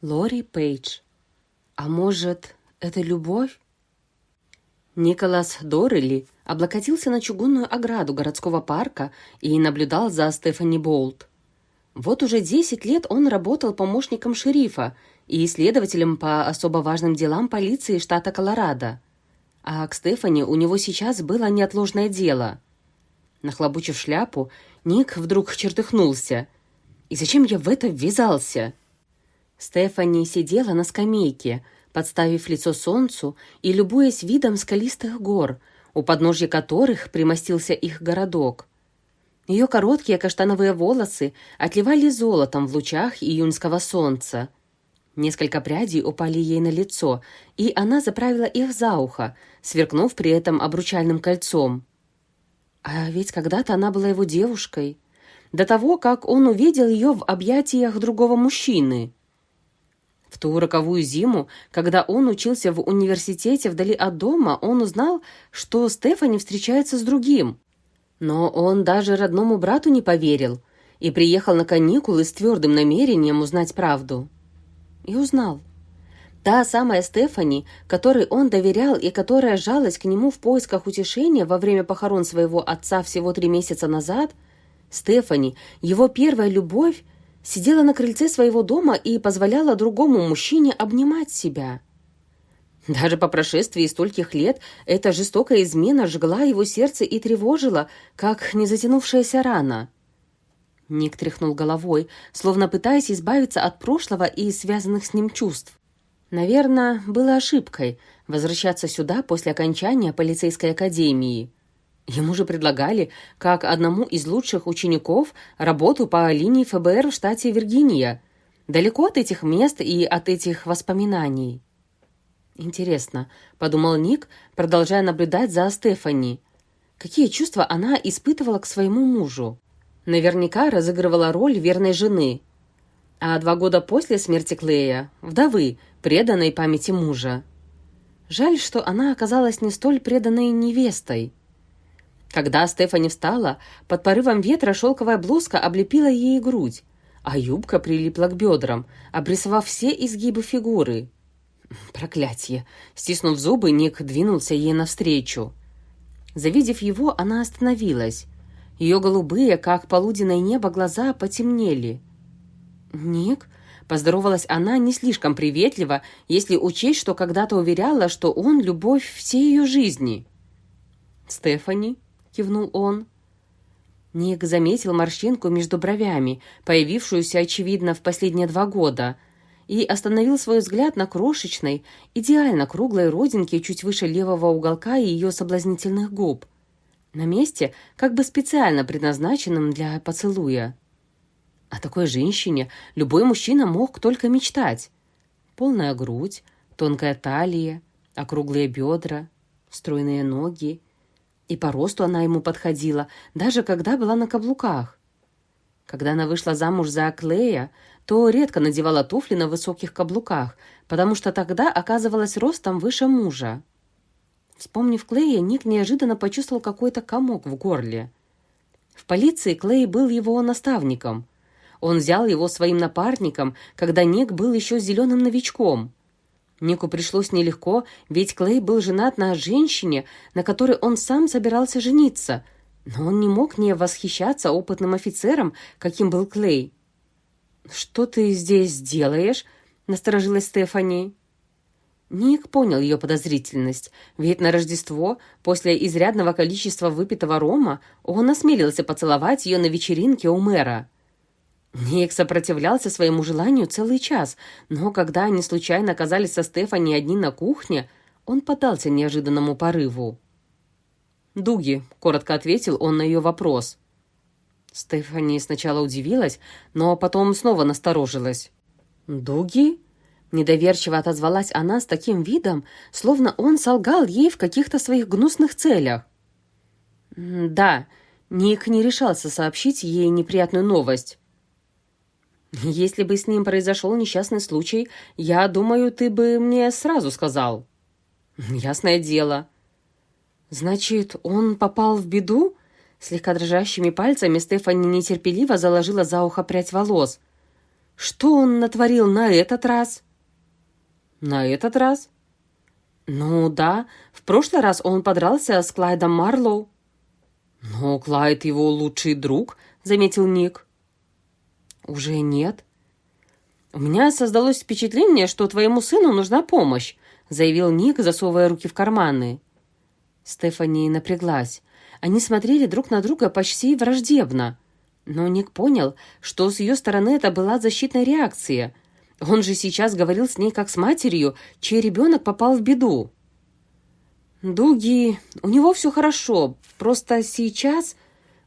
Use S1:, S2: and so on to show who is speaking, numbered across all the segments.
S1: Лори Пейдж. А может, это любовь? Николас Доррелли облокотился на чугунную ограду городского парка и наблюдал за Стефани Болт. Вот уже 10 лет он работал помощником шерифа и следователем по особо важным делам полиции штата Колорадо. А к Стефани у него сейчас было неотложное дело. Нахлобучив шляпу, Ник вдруг чертыхнулся. «И зачем я в это ввязался?» Стефани сидела на скамейке, подставив лицо солнцу и любуясь видом скалистых гор, у подножья которых примостился их городок. Ее короткие каштановые волосы отливали золотом в лучах июньского солнца. Несколько прядей упали ей на лицо, и она заправила их за ухо, сверкнув при этом обручальным кольцом. А ведь когда-то она была его девушкой. До того, как он увидел ее в объятиях другого мужчины. В ту роковую зиму, когда он учился в университете вдали от дома, он узнал, что Стефани встречается с другим. Но он даже родному брату не поверил и приехал на каникулы с твердым намерением узнать правду. И узнал. Та самая Стефани, которой он доверял и которая жалась к нему в поисках утешения во время похорон своего отца всего три месяца назад, Стефани, его первая любовь, сидела на крыльце своего дома и позволяла другому мужчине обнимать себя. Даже по прошествии стольких лет эта жестокая измена жгла его сердце и тревожила, как незатянувшаяся рана. Ник тряхнул головой, словно пытаясь избавиться от прошлого и связанных с ним чувств. Наверное, было ошибкой возвращаться сюда после окончания полицейской академии. Ему же предлагали, как одному из лучших учеников, работу по линии ФБР в штате Виргиния, далеко от этих мест и от этих воспоминаний. «Интересно», — подумал Ник, продолжая наблюдать за Стефани. «Какие чувства она испытывала к своему мужу? Наверняка разыгрывала роль верной жены. А два года после смерти Клея — вдовы, преданной памяти мужа. Жаль, что она оказалась не столь преданной невестой. Когда Стефани встала, под порывом ветра шелковая блузка облепила ей грудь, а юбка прилипла к бедрам, обрисовав все изгибы фигуры. Проклятье! Стиснув зубы, Ник двинулся ей навстречу. Завидев его, она остановилась. Ее голубые, как полуденное небо, глаза потемнели. «Ник?» — поздоровалась она не слишком приветливо, если учесть, что когда-то уверяла, что он — любовь всей ее жизни. «Стефани?» Кивнул он. Ник заметил морщинку между бровями, появившуюся, очевидно, в последние два года, и остановил свой взгляд на крошечной, идеально круглой родинке чуть выше левого уголка ее соблазнительных губ. На месте, как бы специально предназначенном для поцелуя. О такой женщине любой мужчина мог только мечтать. Полная грудь, тонкая талия, округлые бедра, стройные ноги, и по росту она ему подходила, даже когда была на каблуках. Когда она вышла замуж за Клея, то редко надевала туфли на высоких каблуках, потому что тогда оказывалась ростом выше мужа. Вспомнив Клея, Ник неожиданно почувствовал какой-то комок в горле. В полиции Клей был его наставником. Он взял его своим напарником, когда Ник был еще зеленым новичком. Нику пришлось нелегко, ведь Клей был женат на женщине, на которой он сам собирался жениться, но он не мог не восхищаться опытным офицером, каким был Клей. «Что ты здесь делаешь?» — насторожилась Стефани. Ник понял ее подозрительность, ведь на Рождество, после изрядного количества выпитого рома, он осмелился поцеловать ее на вечеринке у мэра. Ник сопротивлялся своему желанию целый час, но когда они случайно оказались со Стефани одни на кухне, он поддался неожиданному порыву. «Дуги», — коротко ответил он на ее вопрос. Стефани сначала удивилась, но потом снова насторожилась. «Дуги?» — недоверчиво отозвалась она с таким видом, словно он солгал ей в каких-то своих гнусных целях. «Да», — Ник не решался сообщить ей неприятную новость. Если бы с ним произошел несчастный случай, я думаю, ты бы мне сразу сказал. Ясное дело. Значит, он попал в беду? Слегка дрожащими пальцами Стефани нетерпеливо заложила за ухо прядь волос. Что он натворил на этот раз?
S2: На этот раз?
S1: Ну да, в прошлый раз он подрался с Клайдом Марлоу.
S2: Но Клайд его лучший друг, заметил Ник.
S1: Уже нет. У меня создалось впечатление, что твоему сыну нужна помощь, заявил Ник, засовывая руки в карманы. Стефани напряглась. Они смотрели друг на друга почти враждебно. Но Ник понял, что с ее стороны это была защитная реакция. Он же сейчас говорил с ней как с матерью, чей ребенок попал в беду. «Дуги, у него все хорошо, просто сейчас...»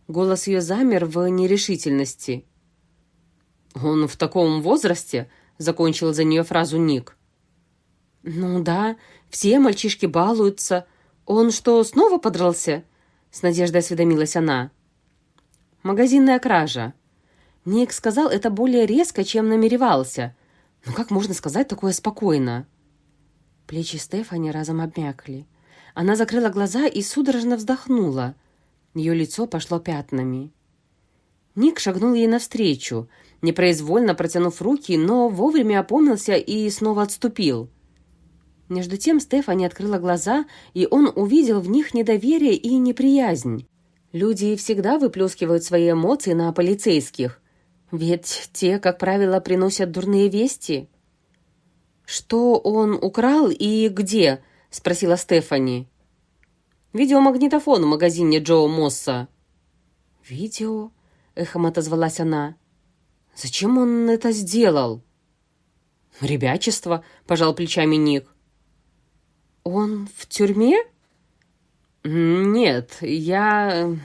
S1: Голос ее замер в нерешительности.
S2: «Он в таком возрасте?» — закончил за нее фразу Ник.
S1: «Ну да, все мальчишки балуются. Он что, снова подрался?» — с надеждой осведомилась она. «Магазинная кража». Ник сказал это более резко, чем намеревался. Но как можно сказать такое спокойно? Плечи Стефани разом обмякли. Она закрыла глаза и судорожно вздохнула. Ее лицо пошло пятнами. Ник шагнул ей навстречу, непроизвольно протянув руки, но вовремя опомнился и снова отступил. Между тем Стефани открыла глаза, и он увидел в них недоверие и неприязнь. Люди всегда выплескивают свои эмоции на полицейских, ведь те, как правило, приносят дурные вести. «Что он украл и где?» — спросила Стефани.
S2: «Видеомагнитофон в магазине Джо Мосса».
S1: «Видео?» — эхом отозвалась она. «Зачем он это сделал?»
S2: «Ребячество», — пожал плечами Ник.
S1: «Он в тюрьме?»
S2: «Нет, я...»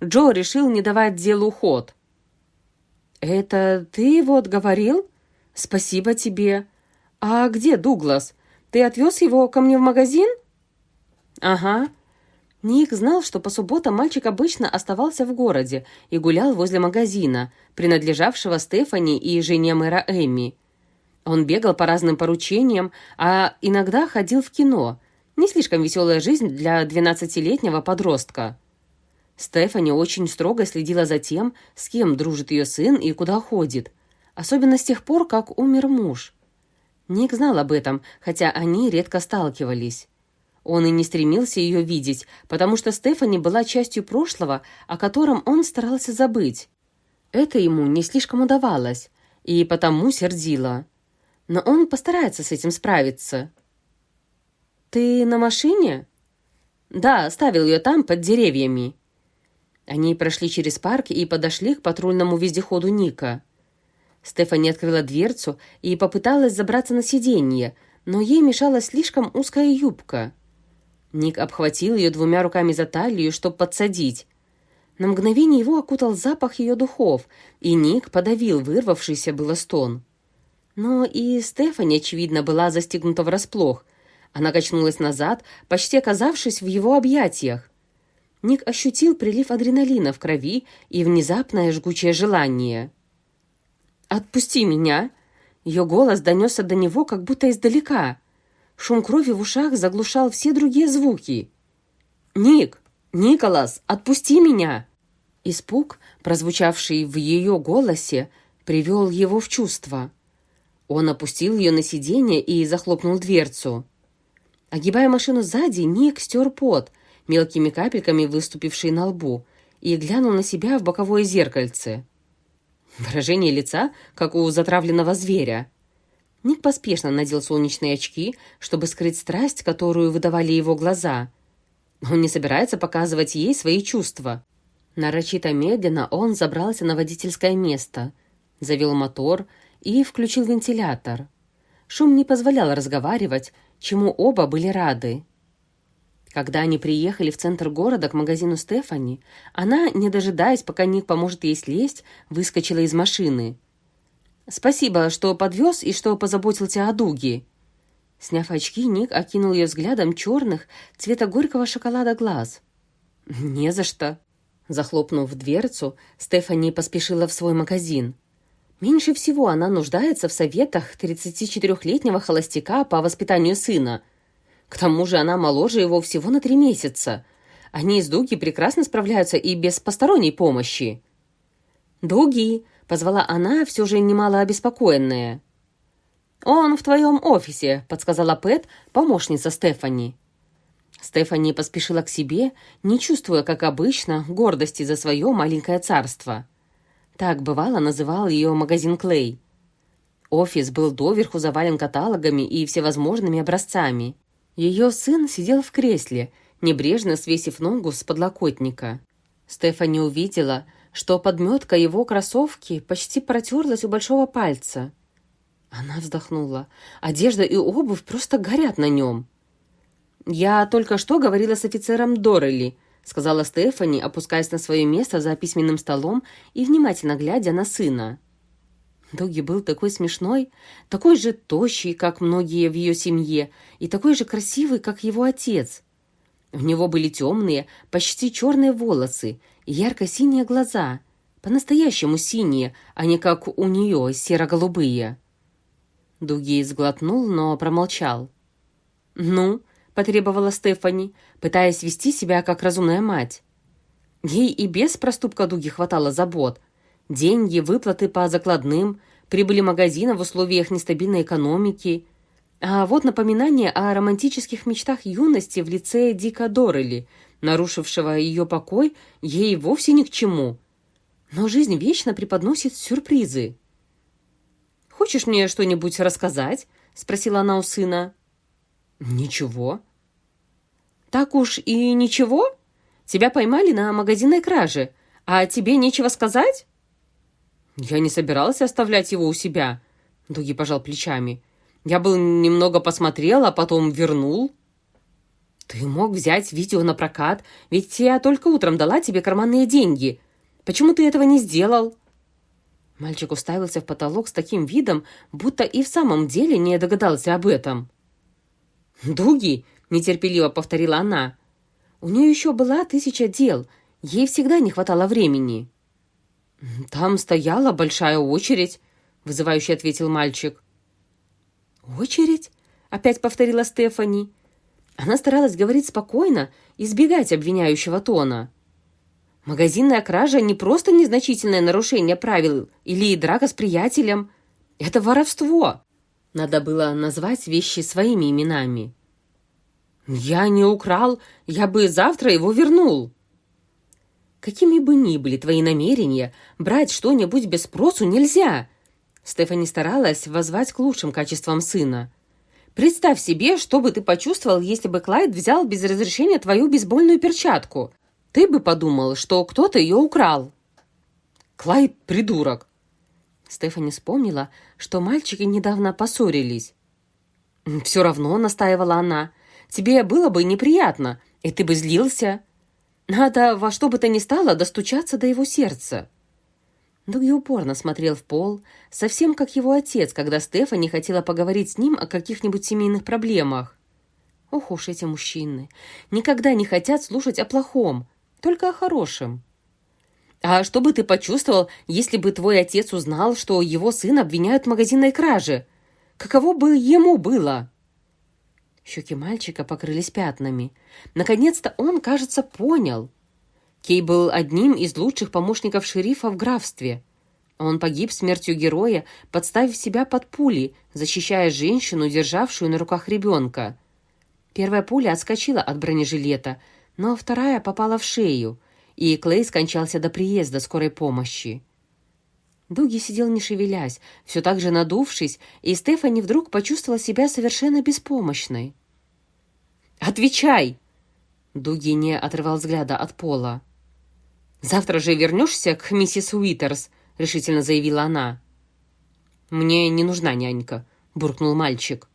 S2: Джо решил не давать делу ход.
S1: «Это ты его отговорил? Спасибо тебе. А где Дуглас? Ты отвез его ко мне в магазин?» «Ага». Ник знал, что по субботам мальчик обычно оставался в городе и гулял возле магазина, принадлежавшего Стефани и жене мэра Эмми. Он бегал по разным поручениям, а иногда ходил в кино. Не слишком веселая жизнь для двенадцатилетнего подростка. Стефани очень строго следила за тем, с кем дружит ее сын и куда ходит, особенно с тех пор, как умер муж. Ник знал об этом, хотя они редко сталкивались. Он и не стремился ее видеть, потому что Стефани была частью прошлого, о котором он старался забыть. Это ему не слишком удавалось, и потому сердило но он постарается с этим справиться. «Ты на машине?» «Да, оставил ее там, под деревьями». Они прошли через парк и подошли к патрульному вездеходу Ника. Стефани открыла дверцу и попыталась забраться на сиденье, но ей мешала слишком узкая юбка. Ник обхватил ее двумя руками за талию, чтобы подсадить. На мгновение его окутал запах ее духов, и Ник подавил вырвавшийся было стон. Но и Стефани, очевидно, была застегнута врасплох. Она качнулась назад, почти оказавшись в его объятиях. Ник ощутил прилив адреналина в крови и внезапное жгучее желание. «Отпусти меня!» Ее голос донесся до него, как будто издалека. Шум крови в ушах заглушал все другие звуки. «Ник! Николас! Отпусти меня!» Испуг, прозвучавший в ее голосе, привел его в чувство. Он опустил ее на сиденье и захлопнул дверцу. Огибая машину сзади, Ник стер пот, мелкими капельками выступивший на лбу, и глянул на себя в боковое зеркальце. Выражение лица, как у затравленного зверя. Ник поспешно надел солнечные очки, чтобы скрыть страсть, которую выдавали его глаза. Он не собирается показывать ей свои чувства. Нарочито медленно он забрался на водительское место, завел мотор и включил вентилятор. Шум не позволял разговаривать, чему оба были рады. Когда они приехали в центр города к магазину Стефани, она, не дожидаясь, пока Ник поможет ей слезть, выскочила из машины. «Спасибо, что подвез и что позаботился о Дуге». Сняв очки, Ник окинул ее взглядом черных, цвета горького шоколада глаз. «Не за что». Захлопнув дверцу, Стефани поспешила в свой магазин. Меньше всего она нуждается в советах 34-летнего холостяка по воспитанию сына. К тому же она моложе его всего на три месяца. Они с Дуги прекрасно справляются и без посторонней помощи. «Дуги!» —— позвала она, все же немало обеспокоенная. «Он в твоем офисе», — подсказала Пэт, помощница Стефани. Стефани поспешила к себе, не чувствуя, как обычно, гордости за свое маленькое царство. Так, бывало, называл ее магазин Клей. Офис был доверху завален каталогами и всевозможными образцами. Ее сын сидел в кресле, небрежно свесив ногу с подлокотника. Стефани увидела, что подметка его кроссовки почти протерлась у большого пальца. Она вздохнула. Одежда и обувь просто горят на нем. «Я только что говорила с офицером Доррелли», сказала Стефани, опускаясь на свое место за письменным столом и внимательно глядя на сына. Дуги был такой смешной, такой же тощий, как многие в ее семье, и такой же красивый, как его отец. У него были темные, почти черные волосы ярко-синие глаза, по-настоящему синие, а не как у нее серо-голубые. Дуги сглотнул, но промолчал. «Ну?» потребовала Стефани, пытаясь вести себя как разумная мать. Ей и без проступка Дуги хватало забот. Деньги, выплаты по закладным, прибыли магазина в условиях нестабильной экономики. А вот напоминание о романтических мечтах юности в лице Дика Доррелли, нарушившего ее покой, ей вовсе ни к чему. Но жизнь вечно преподносит сюрпризы. «Хочешь мне что-нибудь рассказать?» — спросила она у сына. «Ничего», «Так уж и ничего? Тебя поймали на магазинной краже, а тебе нечего сказать?» «Я не собирался оставлять его у себя», — Дуги пожал плечами. «Я был немного посмотрел, а потом вернул». «Ты мог взять видео на прокат, ведь я только утром дала тебе карманные деньги. Почему ты этого не сделал?» Мальчик уставился в потолок с таким видом, будто и в самом деле не догадался об этом. «Дуги, — нетерпеливо повторила она. «У нее еще была тысяча дел. Ей всегда не хватало времени». «Там стояла большая очередь», — вызывающе ответил мальчик. «Очередь?» — опять повторила Стефани. Она старалась говорить спокойно, избегать обвиняющего тона. «Магазинная кража не просто незначительное нарушение правил или драка с приятелем. Это воровство!» Надо было назвать вещи своими именами. «Я не украл, я бы завтра его вернул». «Какими бы ни были твои намерения, брать что-нибудь без спросу нельзя!» Стефани старалась воззвать к лучшим качествам сына. «Представь себе, что бы ты почувствовал, если бы Клайд взял без разрешения твою бейсбольную перчатку. Ты бы подумал, что кто-то ее украл». «Клайд — придурок!» Стефани вспомнила, что мальчики недавно поссорились. «Все равно», — настаивала она, Тебе было бы неприятно, и ты бы злился. Надо во что бы то ни стало достучаться до его сердца». Дуги упорно смотрел в пол, совсем как его отец, когда Стефани хотела поговорить с ним о каких-нибудь семейных проблемах. Ох уж эти мужчины. Никогда не хотят слушать о плохом, только о хорошем. А что бы ты почувствовал, если бы твой отец узнал, что его сын обвиняют в магазинной краже? Каково бы ему было?» Щеки мальчика покрылись пятнами. Наконец-то он, кажется, понял. Кей был одним из лучших помощников шерифа в графстве. Он погиб смертью героя, подставив себя под пули, защищая женщину, державшую на руках ребенка. Первая пуля отскочила от бронежилета, но вторая попала в шею, и Клей скончался до приезда скорой помощи. Дуги сидел не шевелясь, все так же надувшись, и Стефани вдруг почувствовала себя совершенно беспомощной. «Отвечай!» Дуги не отрывал взгляда от пола. «Завтра же вернешься к миссис Уитерс», — решительно заявила она. «Мне не нужна нянька», — буркнул мальчик.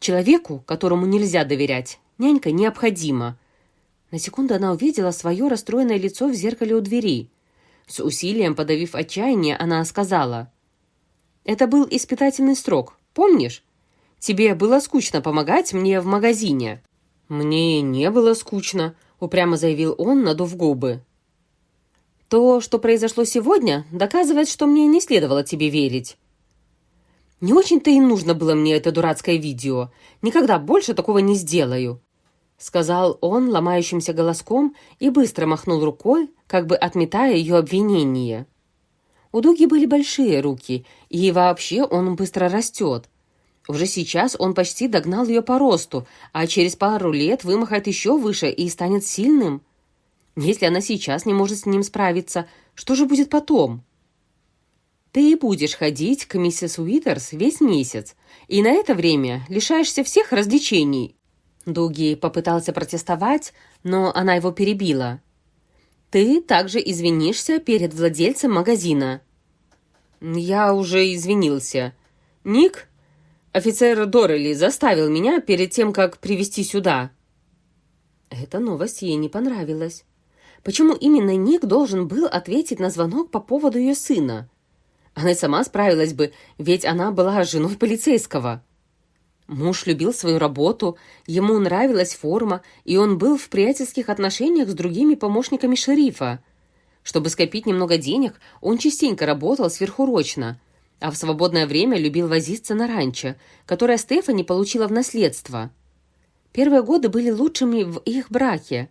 S1: «Человеку, которому нельзя доверять, нянька необходима». На секунду она увидела свое расстроенное лицо в зеркале у двери. С усилием подавив отчаяние, она сказала. «Это был испытательный срок, помнишь? Тебе было скучно помогать мне в магазине». «Мне не было скучно», — упрямо заявил он, надув губы. «То, что произошло сегодня, доказывает, что мне не следовало тебе верить». «Не очень-то и нужно было мне это дурацкое видео. Никогда больше такого не сделаю», — сказал он ломающимся голоском и быстро махнул рукой, как бы отметая ее обвинение. У Дуги были большие руки, и вообще он быстро растет. Уже сейчас он почти догнал ее по росту, а через пару лет вымахает еще выше и станет сильным. Если она сейчас не может с ним справиться, что же будет потом? Ты будешь ходить к миссис Уитерс весь месяц, и на это время лишаешься всех развлечений. Дуги попытался протестовать, но она его перебила. Ты также извинишься перед владельцем магазина. Я уже извинился. Ник, офицер Доррелли, заставил меня перед тем, как привести сюда. Эта новость ей не понравилась. Почему именно Ник должен был ответить на звонок по поводу ее сына? Она сама справилась бы, ведь она была женой полицейского. Муж любил свою работу, ему нравилась форма, и он был в приятельских отношениях с другими помощниками шерифа. Чтобы скопить немного денег, он частенько работал сверхурочно, а в свободное время любил возиться на ранчо, которое Стефани получила в наследство. Первые годы были лучшими в их браке,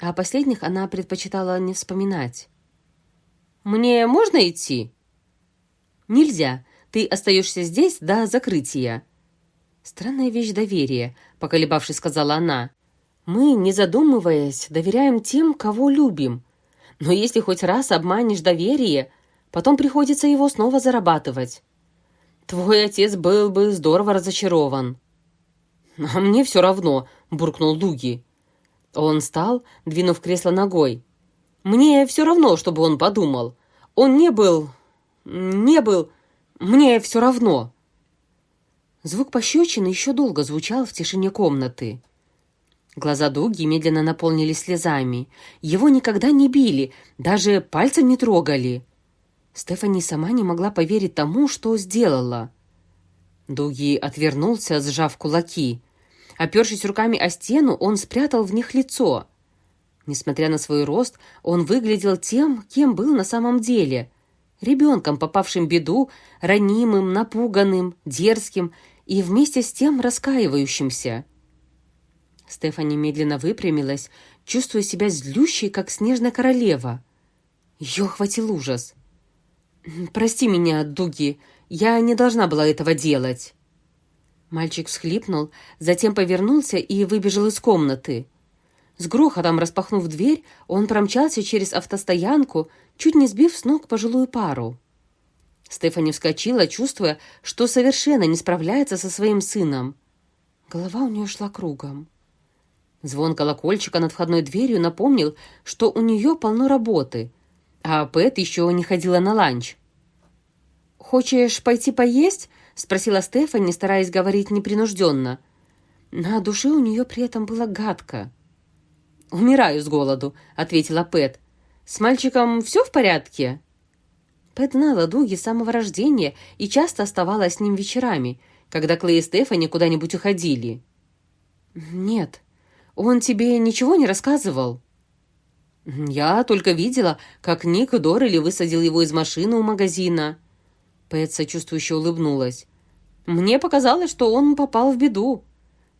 S1: а последних она предпочитала не вспоминать. «Мне можно идти?» «Нельзя. Ты остаешься здесь до закрытия». «Странная вещь доверия», — поколебавшись, сказала она. «Мы, не задумываясь, доверяем тем, кого любим. Но если хоть раз обманешь доверие, потом приходится его снова зарабатывать. Твой отец был бы здорово разочарован». «А мне все равно», — буркнул Дуги. Он встал, двинув кресло ногой. «Мне все равно, чтобы он подумал. Он не был не был... Мне все равно». Звук пощечины еще долго звучал в тишине комнаты. Глаза Дуги медленно наполнились слезами. Его никогда не били, даже пальцем не трогали. Стефани сама не могла поверить тому, что сделала. Дуги отвернулся, сжав кулаки. Опершись руками о стену, он спрятал в них лицо. Несмотря на свой рост, он выглядел тем, кем был на самом деле ребенком, попавшим в беду, ранимым, напуганным, дерзким и вместе с тем раскаивающимся. Стефани медленно выпрямилась, чувствуя себя злющей, как снежная королева. Ее охватил ужас. «Прости меня, Дуги, я не должна была этого делать». Мальчик всхлипнул, затем повернулся и выбежал из комнаты. С грохотом распахнув дверь, он промчался через автостоянку, чуть не сбив с ног пожилую пару. Стефани вскочила, чувствуя, что совершенно не справляется со своим сыном. Голова у нее шла кругом. Звон колокольчика над входной дверью напомнил, что у нее полно работы, а Пэт еще не ходила на ланч. «Хочешь пойти поесть?» — спросила Стефани, стараясь говорить непринужденно. На душе у нее при этом было гадко. «Умираю с голоду», — ответила Пэт. «С мальчиком все в порядке?» Пэт знала Дуги с самого рождения и часто оставалась с ним вечерами, когда Клей и Стефани куда-нибудь уходили. «Нет, он тебе ничего не рассказывал?» «Я только видела, как Ник Доррелли высадил его из машины у магазина». Пэт сочувствующе улыбнулась. «Мне показалось, что он попал в беду.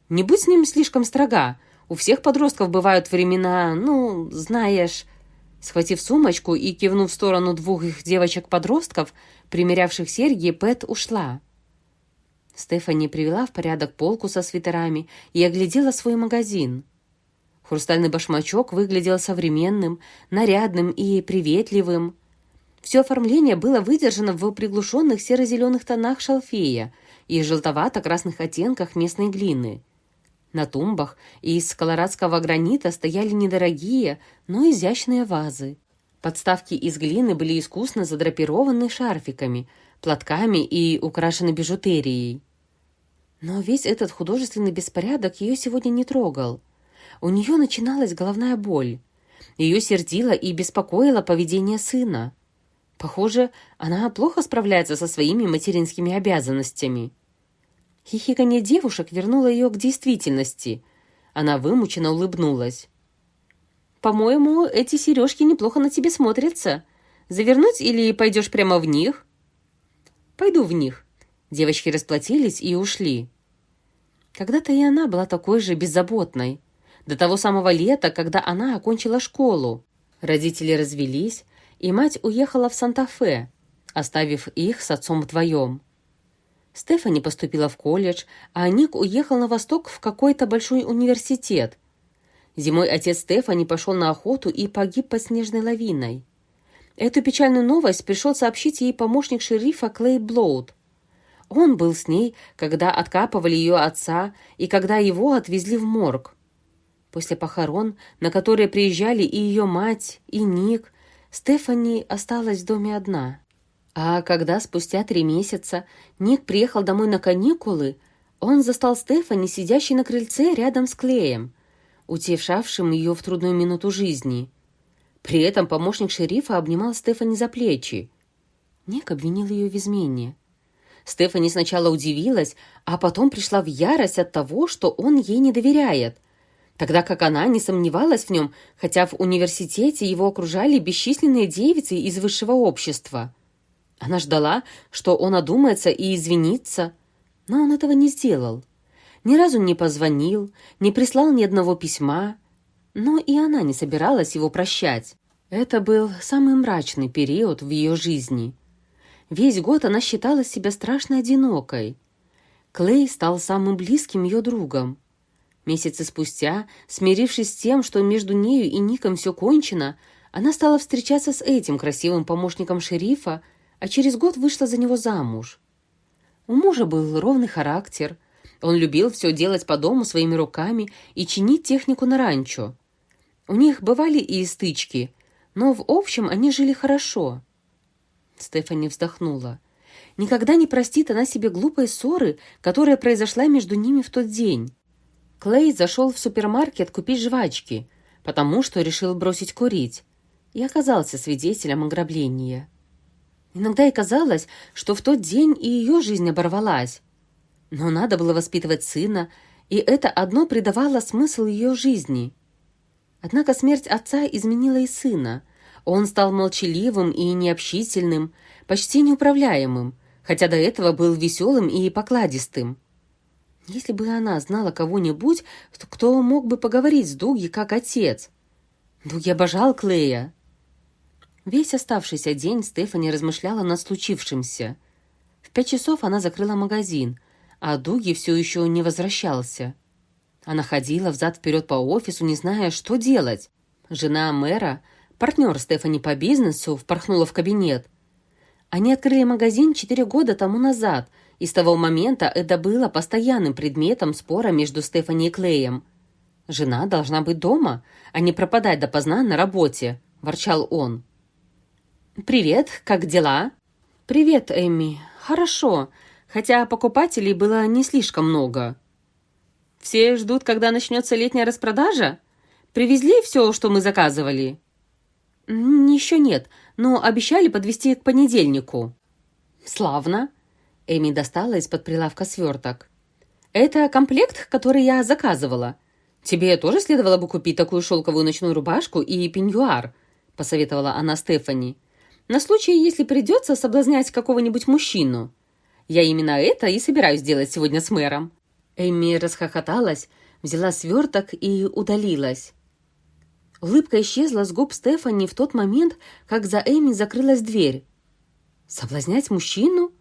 S1: Не будь с ним слишком строга. У всех подростков бывают времена, ну, знаешь...» Схватив сумочку и кивнув в сторону двух их девочек-подростков, примерявших серьги, Пэт ушла. Стефани привела в порядок полку со свитерами и оглядела свой магазин. Хрустальный башмачок выглядел современным, нарядным и приветливым. Все оформление было выдержано в приглушенных серо-зеленых тонах шалфея и желтовато-красных оттенках местной глины – на тумбах из колорадского гранита стояли недорогие, но изящные вазы. Подставки из глины были искусно задрапированы шарфиками, платками и украшены бижутерией. Но весь этот художественный беспорядок ее сегодня не трогал. У нее начиналась головная боль. Ее сердило и беспокоило поведение сына. Похоже, она плохо справляется со своими материнскими обязанностями. Хихиканье девушек вернуло ее к действительности. Она вымученно улыбнулась. «По-моему, эти сережки неплохо на тебе смотрятся. Завернуть или пойдешь прямо в них?» «Пойду в них». Девочки расплатились и ушли. Когда-то и она была такой же беззаботной. До того самого лета, когда она окончила школу. Родители развелись, и мать уехала в Санта-Фе. оставив их с отцом вдвоем. Стефани поступила в колледж, а Ник уехал на восток в какой-то большой университет. Зимой отец Стефани пошел на охоту и погиб под снежной лавиной. Эту печальную новость пришел сообщить ей помощник шерифа Клей Блоуд. Он был с ней, когда откапывали ее отца и когда его отвезли в морг. После похорон, на которые приезжали и ее мать, и Ник, Стефани осталась в доме одна. А когда спустя три месяца Ник приехал домой на каникулы, он застал Стефани, сидящей на крыльце рядом с Клеем, утешавшим ее в трудную минуту жизни. При этом помощник шерифа обнимал Стефани за плечи. Ник обвинил ее в измене. Стефани сначала удивилась, а потом пришла в ярость от того, что он ей не доверяет, тогда как она не сомневалась в нем, хотя в университете его окружали бесчисленные девицы из высшего общества. Она ждала, что он одумается и извинится, но он этого не сделал. Ни разу не позвонил, не прислал ни одного письма, но и она не собиралась его прощать. Это был самый мрачный период в ее жизни – Весь год она считала себя страшно одинокой. Клей стал самым близким ее другом. Месяцы спустя, смирившись с тем, что между нею и Ником все кончено, она стала встречаться с этим красивым помощником шерифа, а через год вышла за него замуж. У мужа был ровный характер. Он любил все делать по дому своими руками и чинить технику на ранчо. У них бывали и стычки, но в общем они жили хорошо. Стефани вздохнула. Никогда не простит она себе глупой ссоры, которая произошла между ними в тот день. Клей зашел в супермаркет купить жвачки, потому что решил бросить курить, и оказался свидетелем ограбления. Иногда ей казалось, что в тот день и ее жизнь оборвалась. Но надо было воспитывать сына, и это одно придавало смысл ее жизни. Однако смерть отца изменила и сына – он стал молчаливым и необщительным, почти неуправляемым, хотя до этого был веселым и покладистым. Если бы она знала кого-нибудь, кто мог бы поговорить с Дуги как отец. Дуги обожал Клея. Весь оставшийся день Стефани размышляла над случившимся. В пять часов она закрыла магазин, а Дуги все еще не возвращался. Она ходила взад-вперед по офису, не зная, что делать. Жена мэра — партнер Стефани по бизнесу, впорхнула в кабинет. Они открыли магазин четыре года тому назад, и с того момента это было постоянным предметом спора между Стефани и Клеем. «Жена должна быть дома, а не пропадать допоздна на работе», – ворчал он. «Привет, как дела?» «Привет, Эмми. Хорошо, хотя покупателей было не слишком много». «Все ждут, когда начнется летняя распродажа? Привезли все, что мы заказывали?» «Еще нет, но обещали подвести к понедельнику». «Славно!» Эми достала из-под прилавка сверток. «Это комплект, который я заказывала. Тебе тоже следовало бы купить такую шелковую ночную рубашку и пеньюар», посоветовала она Стефани. «На случай, если придется соблазнять какого-нибудь мужчину. Я именно это и собираюсь делать сегодня с мэром». Эми расхохоталась, взяла сверток и удалилась. Улыбка исчезла с губ Стефани в тот момент, как за Эми закрылась дверь. Соблазнять мужчину?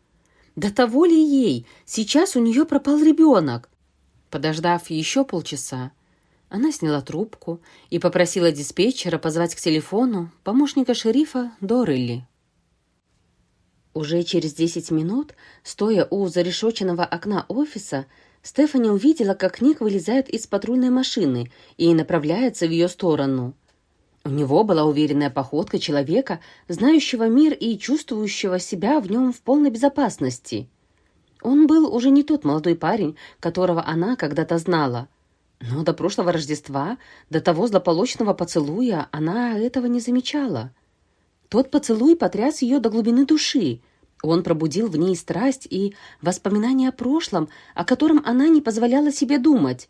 S1: Да того ли ей? Сейчас у нее пропал ребенок. Подождав еще полчаса, она сняла трубку и попросила диспетчера позвать к телефону помощника шерифа Дорелли. Уже через десять минут, стоя у зарешоченного окна офиса, Стефани увидела, как Ник вылезает из патрульной машины и направляется в ее сторону. У него была уверенная походка человека, знающего мир и чувствующего себя в нем в полной безопасности. Он был уже не тот молодой парень, которого она когда-то знала. Но до прошлого Рождества, до того злополучного поцелуя, она этого не замечала. Тот поцелуй потряс ее до глубины души — он пробудил в ней страсть и воспоминания о прошлом, о котором она не позволяла себе думать,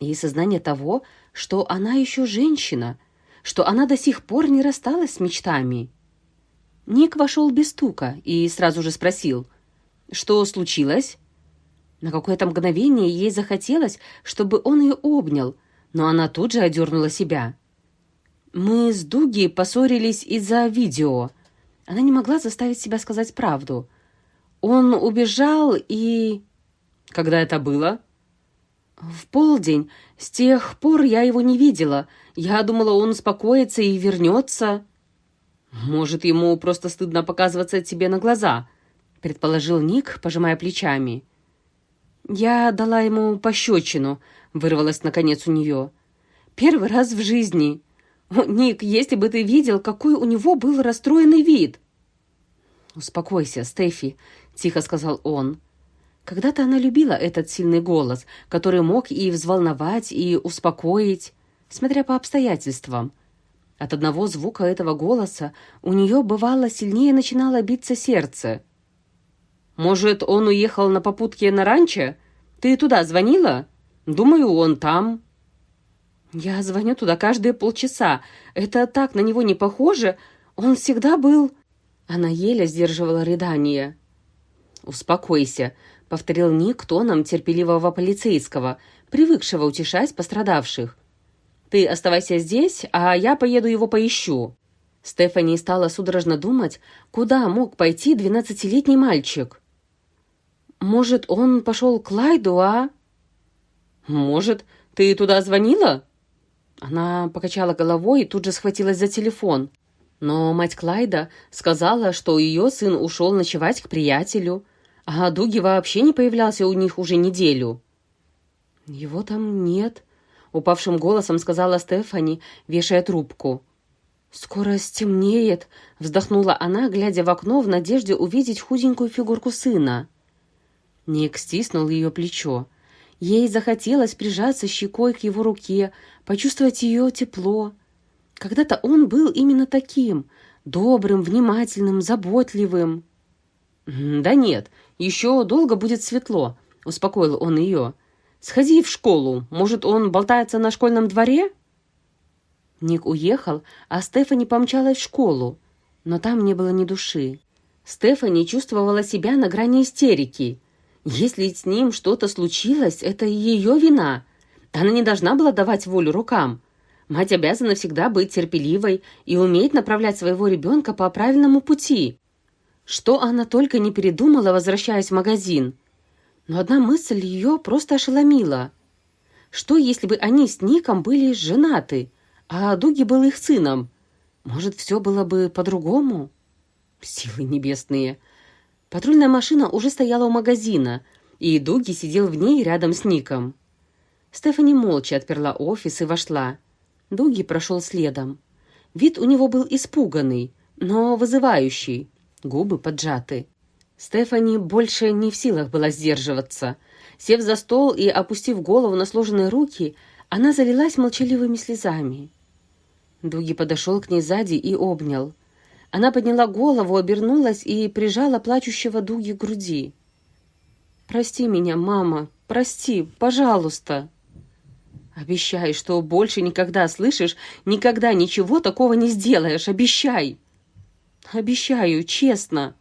S1: и сознание того, что она еще женщина, что она до сих пор не рассталась с мечтами. Ник вошел без стука и сразу же спросил, что случилось? На какое-то мгновение ей захотелось, чтобы он ее обнял, но она тут же одернула себя. «Мы с Дуги поссорились из-за видео», Она не могла заставить себя сказать правду. Он убежал и...
S2: Когда это было?
S1: В полдень. С тех пор я его не видела. Я думала, он успокоится и вернется.
S2: Может, ему просто стыдно показываться тебе на глаза, предположил Ник, пожимая плечами.
S1: Я дала ему пощечину, вырвалась наконец у нее. Первый раз в жизни. О, Ник, если бы ты видел, какой у него был расстроенный вид.
S2: Успокойся, Стефи, тихо сказал он.
S1: Когда-то она любила этот сильный голос, который мог и взволновать, и успокоить, смотря по обстоятельствам. От одного звука этого голоса у нее бывало сильнее начинало биться сердце.
S2: «Может, он уехал на попутке на ранчо? Ты туда звонила? Думаю, он там».
S1: «Я звоню туда каждые полчаса. Это так на него не похоже. Он всегда был...» Она еле сдерживала рыдание.
S2: «Успокойся», — повторил Ник тоном терпеливого полицейского, привыкшего утешать пострадавших. «Ты оставайся здесь, а я поеду его поищу».
S1: Стефани стала судорожно думать, куда мог пойти двенадцатилетний мальчик. «Может, он пошел к Лайду, а?»
S2: «Может. Ты туда звонила?»
S1: Она покачала головой и тут же схватилась за телефон. Но мать Клайда сказала, что ее сын ушел ночевать к приятелю, а Дуги вообще не появлялся у них уже неделю. «Его там нет», — упавшим голосом сказала Стефани, вешая трубку. «Скоро стемнеет», — вздохнула она, глядя в окно в надежде увидеть худенькую фигурку сына. Ник стиснул ее плечо. Ей захотелось прижаться щекой к его руке, почувствовать ее тепло. Когда-то он был именно таким, добрым, внимательным, заботливым.
S2: «Да нет, еще долго будет светло», — успокоил он ее. «Сходи в школу. Может, он болтается на школьном дворе?»
S1: Ник уехал, а Стефани помчалась в школу, но там не было ни души. Стефани чувствовала себя на грани истерики. Если с ним что-то случилось, это ее вина. Она не должна была давать волю рукам. Мать обязана всегда быть терпеливой и уметь направлять своего ребенка по правильному пути. Что она только не передумала, возвращаясь в магазин. Но одна мысль ее просто ошеломила. Что, если бы они с Ником были женаты, а Дуги был их сыном? Может, все было бы по-другому? Силы небесные. Патрульная машина уже стояла у магазина, и Дуги сидел в ней рядом с Ником. Стефани молча отперла офис и вошла. Дуги прошел следом. Вид у него был испуганный, но вызывающий, губы поджаты. Стефани больше не в силах была сдерживаться. Сев за стол и опустив голову на сложенные руки, она залилась молчаливыми слезами. Дуги подошел к ней сзади и обнял. Она подняла голову, обернулась и прижала плачущего Дуги к груди. «Прости меня, мама, прости, пожалуйста!» Обещай, что больше никогда, слышишь, никогда ничего такого не сделаешь, обещай. Обещаю, честно.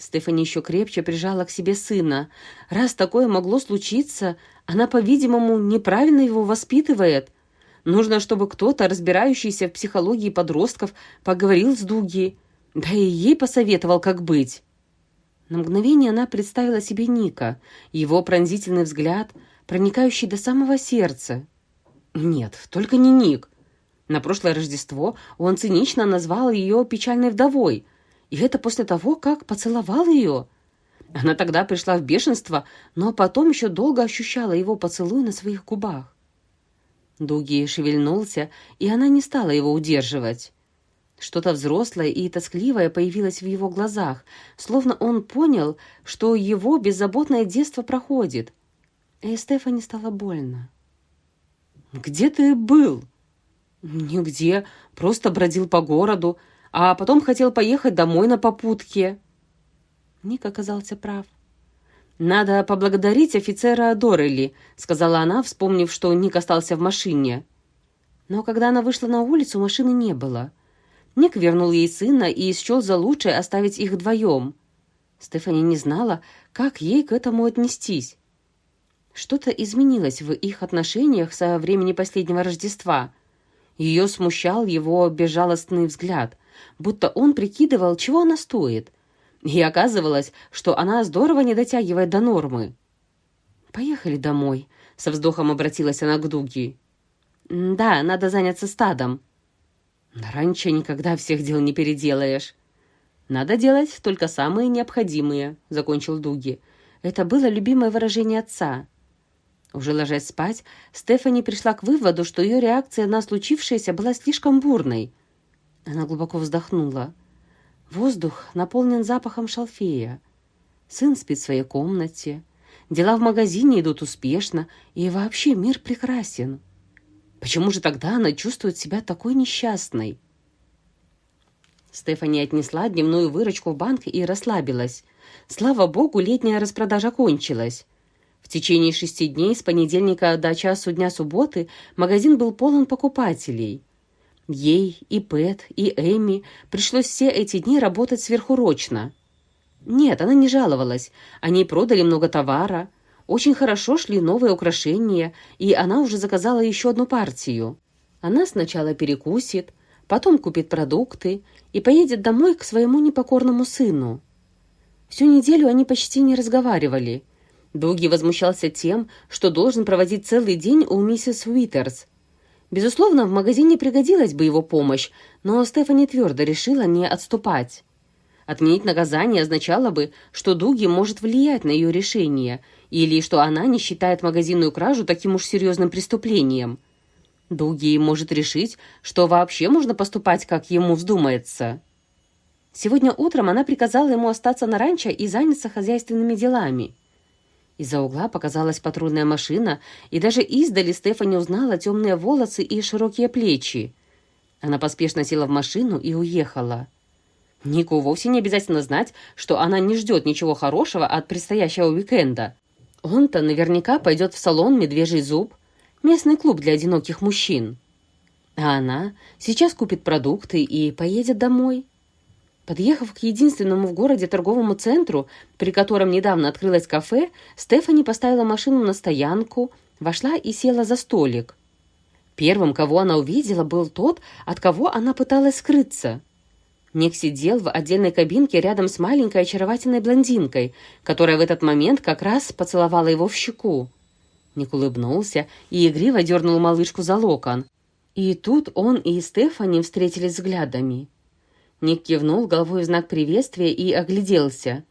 S1: Стефани еще крепче прижала к себе сына. Раз такое могло случиться, она, по-видимому, неправильно его воспитывает. Нужно, чтобы кто-то, разбирающийся в психологии подростков, поговорил с Дуги, да и ей посоветовал, как быть. На мгновение она представила себе Ника, его пронзительный взгляд — проникающий до самого сердца. Нет, только не Ник. На прошлое Рождество он цинично назвал ее печальной вдовой, и это после того, как поцеловал ее. Она тогда пришла в бешенство, но потом еще долго ощущала его поцелуй на своих губах. Дуги шевельнулся, и она не стала его удерживать. Что-то взрослое и тоскливое появилось в его глазах, словно он понял, что его беззаботное детство проходит, и Стефани стало больно.
S2: «Где ты был?»
S1: «Нигде. Просто бродил по городу, а потом хотел поехать домой на попутке». Ник оказался прав. «Надо поблагодарить офицера Дорелли», — сказала она, вспомнив, что Ник остался в машине. Но когда она вышла на улицу, машины не было. Ник вернул ей сына и счел за лучшее оставить их вдвоем. Стефани не знала, как ей к этому отнестись. Что-то изменилось в их отношениях со времени последнего Рождества. Ее смущал его безжалостный взгляд.
S2: Будто он прикидывал, чего она стоит. И оказывалось, что она здорово не дотягивает до нормы. «Поехали домой», — со вздохом обратилась она к Дуги. «Да, надо заняться стадом». «На ранчо никогда всех дел не переделаешь». «Надо делать только самые необходимые», — закончил Дуги. Это было любимое выражение отца. Уже ложась спать, Стефани пришла к выводу, что ее реакция на случившееся была слишком бурной. Она глубоко вздохнула. Воздух наполнен запахом шалфея. Сын спит в своей комнате. Дела в магазине идут успешно, и вообще мир прекрасен. Почему же тогда она чувствует себя такой несчастной? Стефани отнесла дневную выручку в банк и расслабилась. Слава богу, летняя распродажа кончилась. В течение шести дней с понедельника до часу дня субботы магазин был полон покупателей. Ей и Пэт, и Эми пришлось все эти дни работать сверхурочно. Нет, она не жаловалась. Они продали много товара. Очень хорошо шли новые украшения, и она уже заказала еще одну партию. Она сначала перекусит, потом купит продукты и поедет домой к своему непокорному сыну. Всю неделю они почти не разговаривали. Дуги возмущался тем, что должен проводить целый день у миссис Уитерс. Безусловно, в магазине пригодилась бы его помощь, но Стефани твердо решила не отступать. Отменить наказание означало бы, что Дуги может влиять на ее решение, или что она не считает магазинную кражу таким уж серьезным преступлением. Дуги может решить, что вообще можно поступать, как ему вздумается. Сегодня утром она приказала ему остаться на ранчо и заняться хозяйственными делами. Из-за угла показалась патрульная машина, и даже издали Стефани узнала темные волосы и широкие плечи. Она поспешно села в машину и уехала. Нику вовсе не обязательно знать, что она не ждет ничего хорошего от предстоящего уикенда. Он-то наверняка пойдет в салон «Медвежий зуб», местный клуб для одиноких мужчин. А она сейчас купит продукты и поедет домой. Подъехав к единственному в городе торговому центру, при котором недавно открылось кафе, Стефани поставила машину на стоянку, вошла и села за столик. Первым, кого она увидела, был тот, от кого она пыталась скрыться. Ник сидел в отдельной кабинке рядом с маленькой очаровательной блондинкой, которая в этот момент как раз поцеловала его в щеку. Ник улыбнулся и игриво дернул малышку за локон. И тут он и Стефани встретились взглядами. Ник кивнул головой в знак приветствия и огляделся.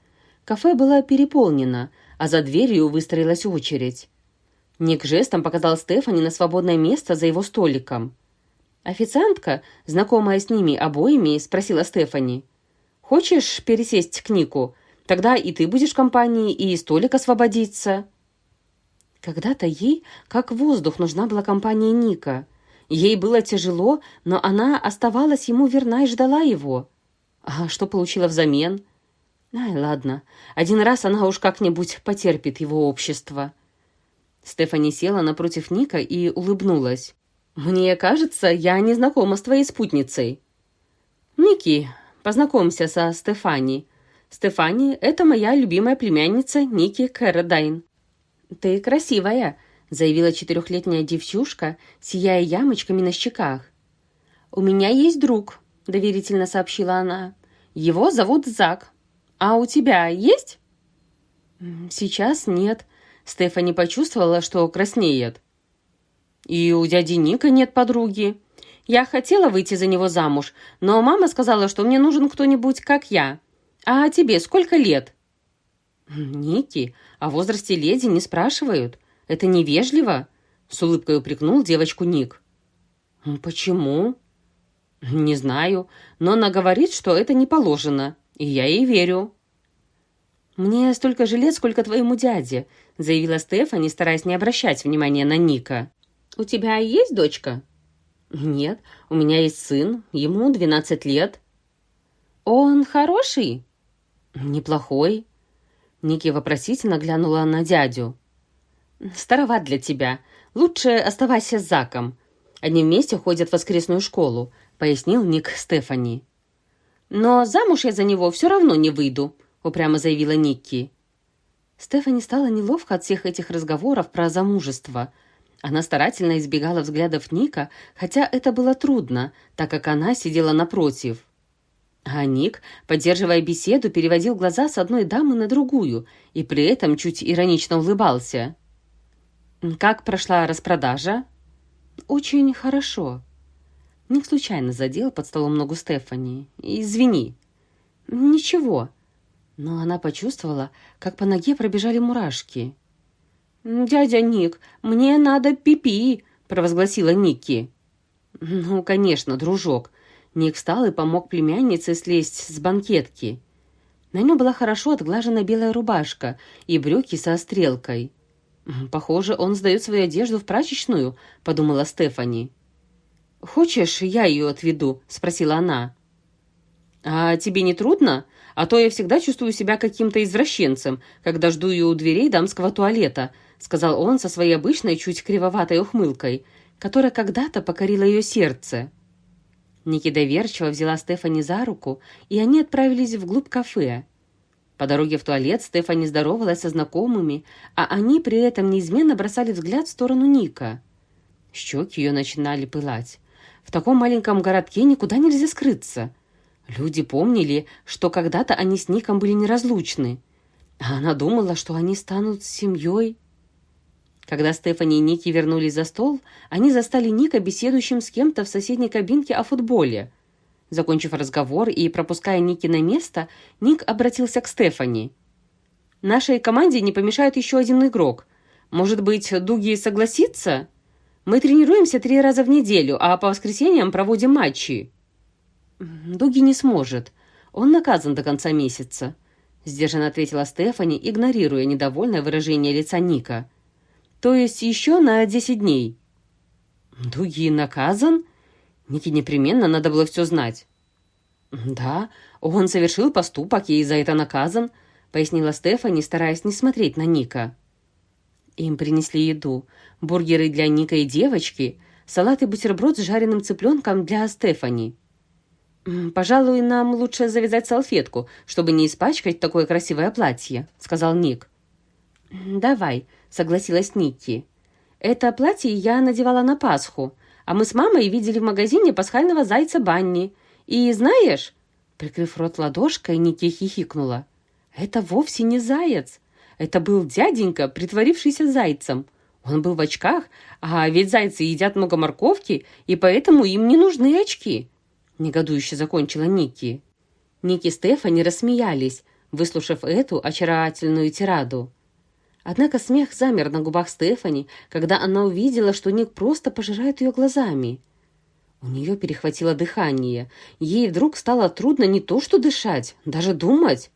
S2: Кафе было переполнено, а за дверью выстроилась очередь. Ник жестом показал Стефани на свободное место за его столиком. Официантка, знакомая с ними обоими, спросила Стефани. «Хочешь пересесть к Нику? Тогда и ты будешь в компании, и столик освободится». Когда-то ей, как воздух, нужна была компания Ника — Ей было тяжело, но она оставалась ему верна и ждала его. А что получила взамен? Ай, ладно, один раз она уж как-нибудь потерпит его общество. Стефани села напротив Ника и улыбнулась. «Мне кажется, я не знакома с твоей спутницей». «Ники, познакомься со Стефани. Стефани — это моя любимая племянница Ники Кэродайн». «Ты красивая», заявила четырехлетняя девчушка, сияя ямочками на щеках. «У меня есть друг», — доверительно сообщила она. «Его зовут Зак. А у тебя есть?» «Сейчас нет». Стефани почувствовала, что краснеет. «И у дяди Ника нет подруги. Я хотела выйти за него замуж, но мама сказала, что мне нужен кто-нибудь, как я. А тебе сколько лет?» «Ники, о возрасте леди не спрашивают. Это невежливо?» — с улыбкой упрекнул девочку Ник. «Почему?» «Не знаю, но она говорит, что это не положено, и я ей верю». «Мне столько же лет, сколько твоему дяде», — заявила Стефани, стараясь не обращать внимания на Ника. «У тебя есть дочка?» «Нет, у меня есть сын, ему двенадцать лет». «Он хороший?» «Неплохой». Ники вопросительно глянула на дядю. «Староват для тебя. Лучше оставайся с Заком. Они вместе ходят в воскресную школу», — пояснил Ник Стефани. «Но замуж я за него все равно не выйду», — упрямо заявила Никки. Стефани стала неловко от всех этих разговоров про замужество. Она старательно избегала взглядов Ника, хотя это было трудно, так как она сидела напротив. А Ник, поддерживая беседу, переводил глаза с одной дамы на другую и при этом чуть иронично улыбался. «Как прошла распродажа?» «Очень хорошо». Ник случайно задел под столом ногу Стефани. «Извини». «Ничего». Но она почувствовала, как по ноге пробежали мурашки. «Дядя Ник, мне надо пипи», -пи — провозгласила Ники. «Ну, конечно, дружок». Ник встал и помог племяннице слезть с банкетки. На нем была хорошо отглажена белая рубашка и брюки со стрелкой. «Похоже, он сдает свою одежду в прачечную», — подумала Стефани. «Хочешь, я ее отведу?» — спросила она. «А тебе не трудно? А то я всегда чувствую себя каким-то извращенцем, когда жду ее у дверей дамского туалета», — сказал он со своей обычной чуть кривоватой ухмылкой — которая когда-то покорила ее сердце. Ники доверчиво взяла Стефани за руку, и они отправились вглубь кафе. По дороге в туалет Стефани здоровалась со знакомыми, а они при этом неизменно бросали взгляд в сторону Ника. Щеки ее начинали пылать. В таком маленьком городке никуда нельзя скрыться. Люди помнили, что когда-то они с Ником были неразлучны. А она думала, что они станут семьей. Когда Стефани и Ники вернулись за стол, они застали Ника беседующим с кем-то в соседней кабинке о футболе. Закончив разговор и пропуская Ники на место, Ник обратился к Стефани. «Нашей команде не помешает еще один игрок. Может быть, Дуги согласится? Мы тренируемся три раза в неделю, а по воскресеньям проводим матчи». «Дуги не сможет. Он наказан до конца месяца», — сдержанно ответила Стефани, игнорируя недовольное выражение лица Ника. То есть еще на десять дней. Дуги наказан? Нике непременно надо было все знать. Да, он совершил поступок и за это наказан, пояснила Стефани, стараясь не смотреть на Ника. Им принесли еду. Бургеры для Ника и девочки, салат и бутерброд с жареным цыпленком для Стефани. «Пожалуй, нам лучше завязать салфетку, чтобы не испачкать такое красивое платье», — сказал Ник. «Давай», — согласилась Никки. «Это платье я надевала на Пасху, а мы с мамой видели в магазине пасхального зайца Банни. И знаешь...» Прикрыв рот ладошкой, Никки хихикнула. «Это вовсе не заяц. Это был дяденька, притворившийся зайцем. Он был в очках, а ведь зайцы едят много морковки, и поэтому им не нужны очки». Негодующе закончила Никки. Ники и Стефани рассмеялись, выслушав эту очаровательную тираду. Однако смех замер на губах Стефани, когда она увидела, что Ник просто пожирает ее глазами. У нее перехватило дыхание. Ей вдруг стало трудно не то что дышать, даже думать.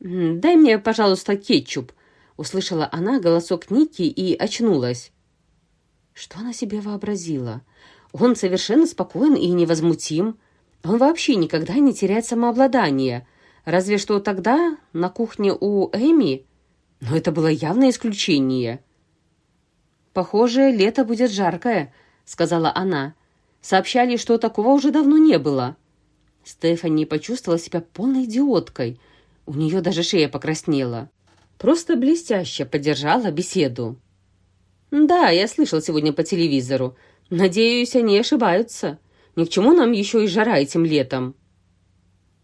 S2: «Дай мне, пожалуйста, кетчуп», — услышала она голосок Ники и очнулась. Что она себе вообразила? Он совершенно спокоен и невозмутим. Он вообще никогда не теряет самообладание. Разве что тогда на кухне у Эми но это было явное исключение. «Похоже, лето будет жаркое», — сказала она. «Сообщали, что такого уже давно не было». Стефани почувствовала себя полной идиоткой. У нее даже шея покраснела. Просто блестяще поддержала беседу. «Да, я слышал сегодня по телевизору. Надеюсь, они ошибаются. Ни к чему нам еще и жара этим летом».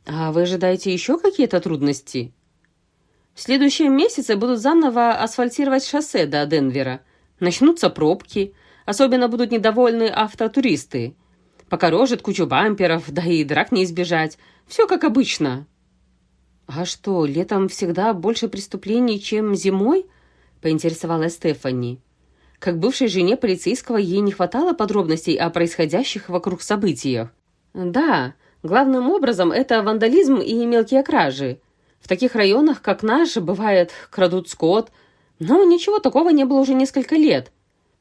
S2: «А вы ожидаете еще какие-то трудности?» В следующем месяце будут заново асфальтировать шоссе до Денвера. Начнутся пробки. Особенно будут недовольны автотуристы. Покорожит кучу бамперов, да и драк не избежать. Все как обычно. «А что, летом всегда больше преступлений, чем зимой?» — поинтересовалась Стефани. Как бывшей жене полицейского ей не хватало подробностей о происходящих вокруг событиях. «Да, главным образом это вандализм и мелкие кражи. В таких районах, как наш, бывает, крадут скот. Но ничего такого не было уже несколько лет.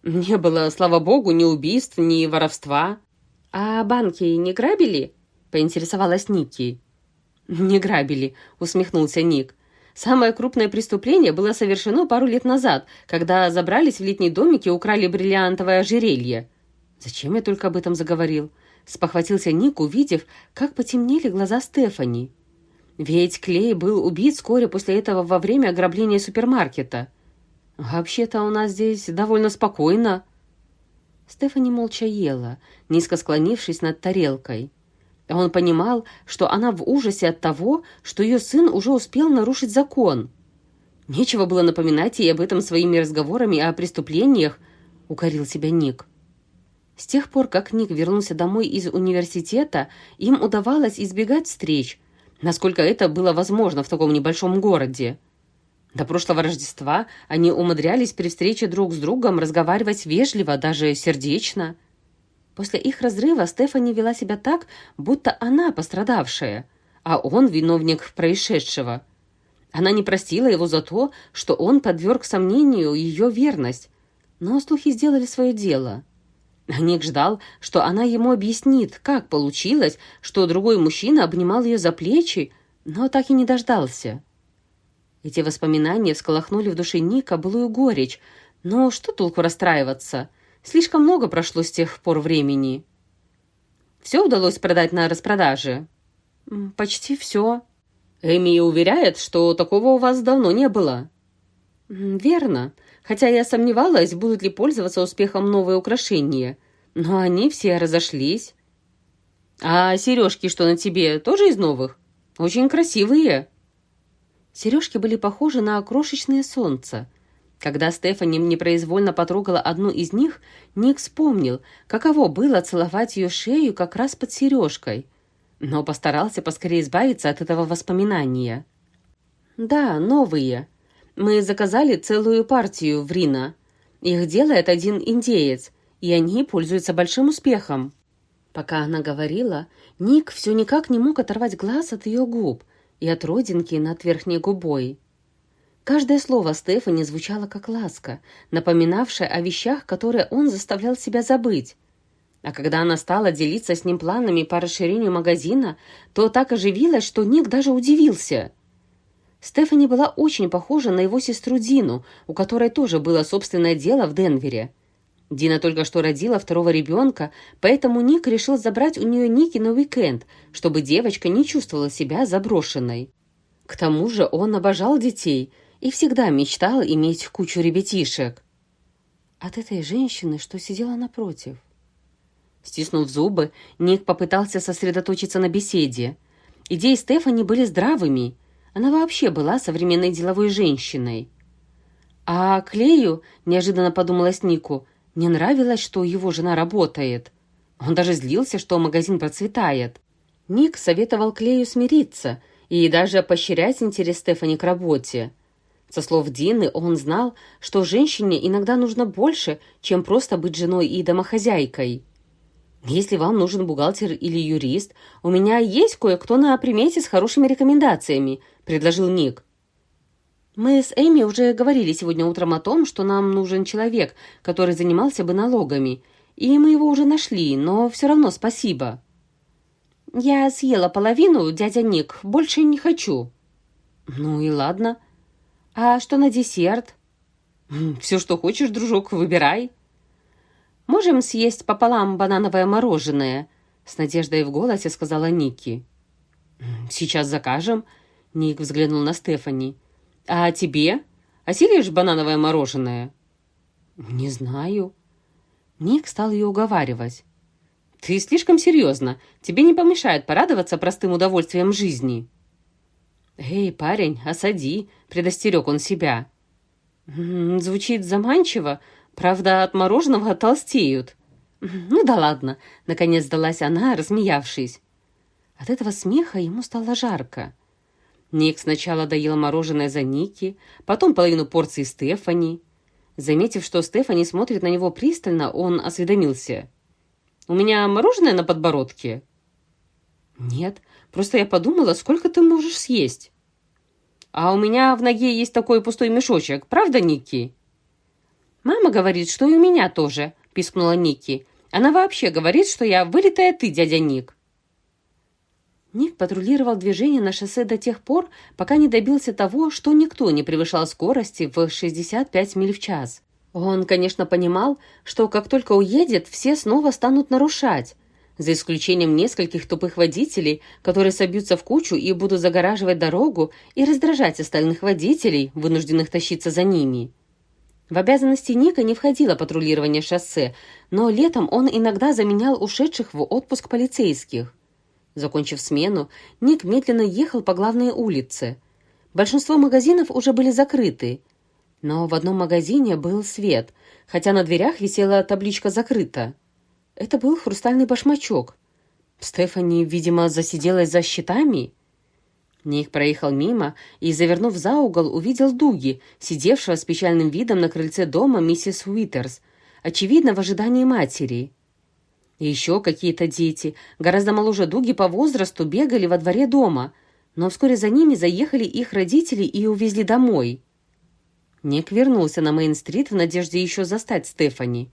S2: Не было, слава богу, ни убийств, ни воровства. «А банки не грабили?» — поинтересовалась Ники. «Не грабили», — усмехнулся Ник. «Самое крупное преступление было совершено пару лет назад, когда забрались в летний домик и украли бриллиантовое ожерелье». «Зачем я только об этом заговорил?» — спохватился Ник, увидев, как потемнели глаза Стефани. Ведь Клей был убит вскоре после этого во время ограбления супермаркета. Вообще-то у нас здесь довольно спокойно. Стефани молча ела, низко склонившись над тарелкой. Он понимал, что она в ужасе от того, что ее сын уже успел нарушить закон. Нечего было напоминать ей об этом своими разговорами о преступлениях, укорил себя Ник. С тех пор, как Ник вернулся домой из университета, им удавалось избегать встреч, насколько это было возможно в таком небольшом городе. До прошлого Рождества они умудрялись при встрече друг с другом разговаривать вежливо, даже сердечно. После их разрыва Стефани вела себя так, будто она пострадавшая, а он виновник происшедшего. Она не простила его за то, что он подверг сомнению ее верность, но слухи сделали свое дело. Ник ждал, что она ему объяснит, как получилось, что другой мужчина обнимал ее за плечи, но так и не дождался. Эти воспоминания всколохнули в душе Ника былую горечь. Но что толку расстраиваться? Слишком много прошло с тех пор времени. Все удалось продать на распродаже? Почти все. Эми уверяет, что такого у вас давно не было. Верно. Хотя я сомневалась, будут ли пользоваться успехом новые украшения. Но они все разошлись. А сережки, что на тебе, тоже из новых? Очень красивые. Сережки были похожи на крошечное солнце. Когда Стефани непроизвольно потрогала одну из них, Ник вспомнил, каково было целовать ее шею как раз под сережкой, но постарался поскорее избавиться от этого воспоминания. «Да, новые. Мы заказали целую партию в Рино. Их делает один индеец, и они пользуются большим успехом». Пока она говорила, Ник все никак не мог оторвать глаз от ее губ – и от родинки над верхней губой. Каждое слово Стефани звучало как ласка, напоминавшая о вещах, которые он заставлял себя забыть. А когда она стала делиться с ним планами по расширению магазина, то так оживилась, что Ник даже удивился. Стефани была очень похожа на его сестру Дину, у которой тоже было собственное дело в Денвере. Дина только что родила второго ребенка, поэтому Ник решил забрать у нее Ники на уикенд, чтобы девочка не чувствовала себя заброшенной. К тому же он обожал детей и всегда мечтал иметь кучу ребятишек. От этой женщины, что сидела напротив. Стиснув зубы, Ник попытался сосредоточиться на беседе. Идеи Стефани были здравыми. Она вообще была современной деловой женщиной. А Клею, неожиданно подумалось Нику, не нравилось, что его жена работает. Он даже злился, что магазин процветает. Ник советовал Клею смириться и даже поощрять интерес Стефани к работе. Со слов Дины он знал, что женщине иногда нужно больше, чем просто быть женой и домохозяйкой. «Если вам нужен бухгалтер или юрист, у меня есть кое-кто на примете с хорошими рекомендациями», — предложил Ник. Мы с Эми уже говорили сегодня утром о том, что нам нужен человек, который занимался бы налогами. И мы его уже нашли, но все равно спасибо. Я съела половину, дядя Ник, больше не хочу. Ну и ладно. А что на десерт? Все, что хочешь, дружок, выбирай. Можем съесть пополам банановое мороженое, с надеждой в голосе сказала Ники. Сейчас закажем. Ник взглянул на Стефани. «А тебе? Осилишь банановое мороженое?» «Не знаю». Ник стал ее уговаривать. «Ты слишком серьезно. Тебе не помешает порадоваться простым удовольствием жизни». «Эй, парень, осади», — предостерег он себя. «Звучит заманчиво. Правда, от мороженого толстеют». «Ну да ладно», — наконец сдалась она, рассмеявшись. От этого смеха ему стало жарко. Ник сначала доел мороженое за Ники, потом половину порции Стефани. Заметив, что Стефани смотрит на него пристально, он осведомился. «У меня мороженое на подбородке?» «Нет, просто я подумала, сколько ты можешь съесть». «А у меня в ноге есть такой пустой мешочек, правда, Ники?» «Мама говорит, что и у меня тоже», — пискнула Ники. «Она вообще говорит, что я вылитая ты, дядя Ник». Ник патрулировал движение на шоссе до тех пор, пока не добился того, что никто не превышал скорости в 65 миль в час. Он, конечно, понимал, что как только уедет, все снова станут нарушать, за исключением нескольких тупых водителей, которые собьются в кучу и будут загораживать дорогу и раздражать остальных водителей, вынужденных тащиться за ними. В обязанности Ника не входило патрулирование шоссе, но летом он иногда заменял ушедших в отпуск полицейских. Закончив смену, Ник медленно ехал по главной улице. Большинство магазинов уже были закрыты. Но в одном магазине был свет, хотя на дверях висела табличка «Закрыто». Это был хрустальный башмачок. Стефани, видимо, засиделась за щитами. Ник проехал мимо и, завернув за угол, увидел Дуги, сидевшего с печальным видом на крыльце дома миссис Уитерс, очевидно, в ожидании матери. Еще какие-то дети, гораздо моложе Дуги по возрасту, бегали во дворе дома, но вскоре за ними заехали их родители и увезли домой. Ник вернулся на Мейн-стрит в надежде еще застать Стефани.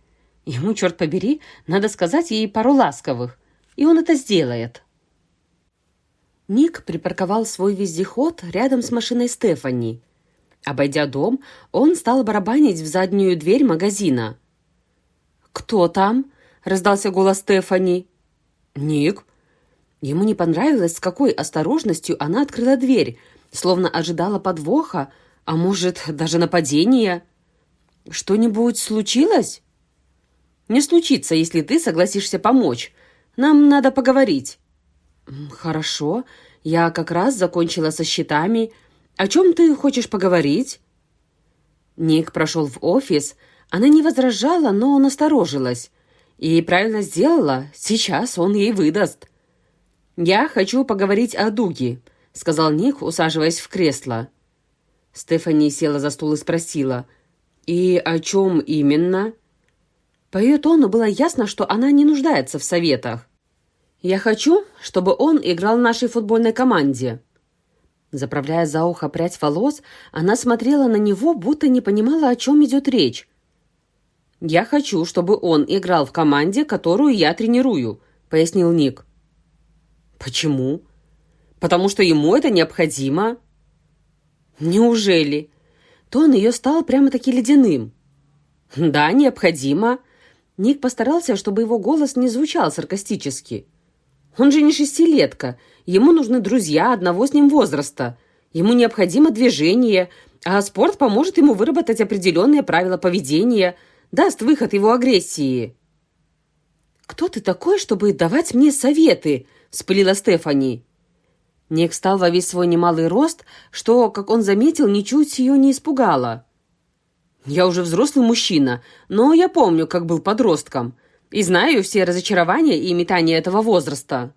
S2: Ему, черт побери, надо сказать ей пару ласковых, и он это сделает. Ник припарковал свой вездеход рядом с машиной Стефани. Обойдя дом, он стал барабанить в заднюю дверь магазина. «Кто там?» — раздался голос Стефани. «Ник». Ему не понравилось, с какой осторожностью она открыла дверь, словно ожидала подвоха, а может, даже нападения. «Что-нибудь случилось?» «Не случится, если ты согласишься помочь. Нам надо поговорить». «Хорошо. Я как раз закончила со счетами. О чем ты хочешь поговорить?» Ник прошел в офис. Она не возражала, но насторожилась. И правильно сделала. Сейчас он ей выдаст. «Я хочу поговорить о Дуге», — сказал Ник, усаживаясь в кресло. Стефани села за стол и спросила. «И о чем именно?» По ее тону было ясно, что она не нуждается в советах. «Я хочу, чтобы он играл в нашей футбольной команде». Заправляя за ухо прядь волос, она смотрела на него, будто не понимала, о чем идет речь. «Я хочу, чтобы он играл в команде, которую я тренирую», — пояснил Ник. «Почему?» «Потому что ему это необходимо». «Неужели?» Тон ее стал прямо-таки ледяным. «Да, необходимо». Ник постарался, чтобы его голос не звучал саркастически. «Он же не шестилетка. Ему нужны друзья одного с ним возраста. Ему необходимо движение, а спорт поможет ему выработать определенные правила поведения – даст выход его агрессии. «Кто ты такой, чтобы давать мне советы?» — спылила Стефани. Ник встал во весь свой немалый рост, что, как он заметил, ничуть ее не испугало. «Я уже взрослый мужчина, но я помню, как был подростком, и знаю все разочарования и метания этого возраста.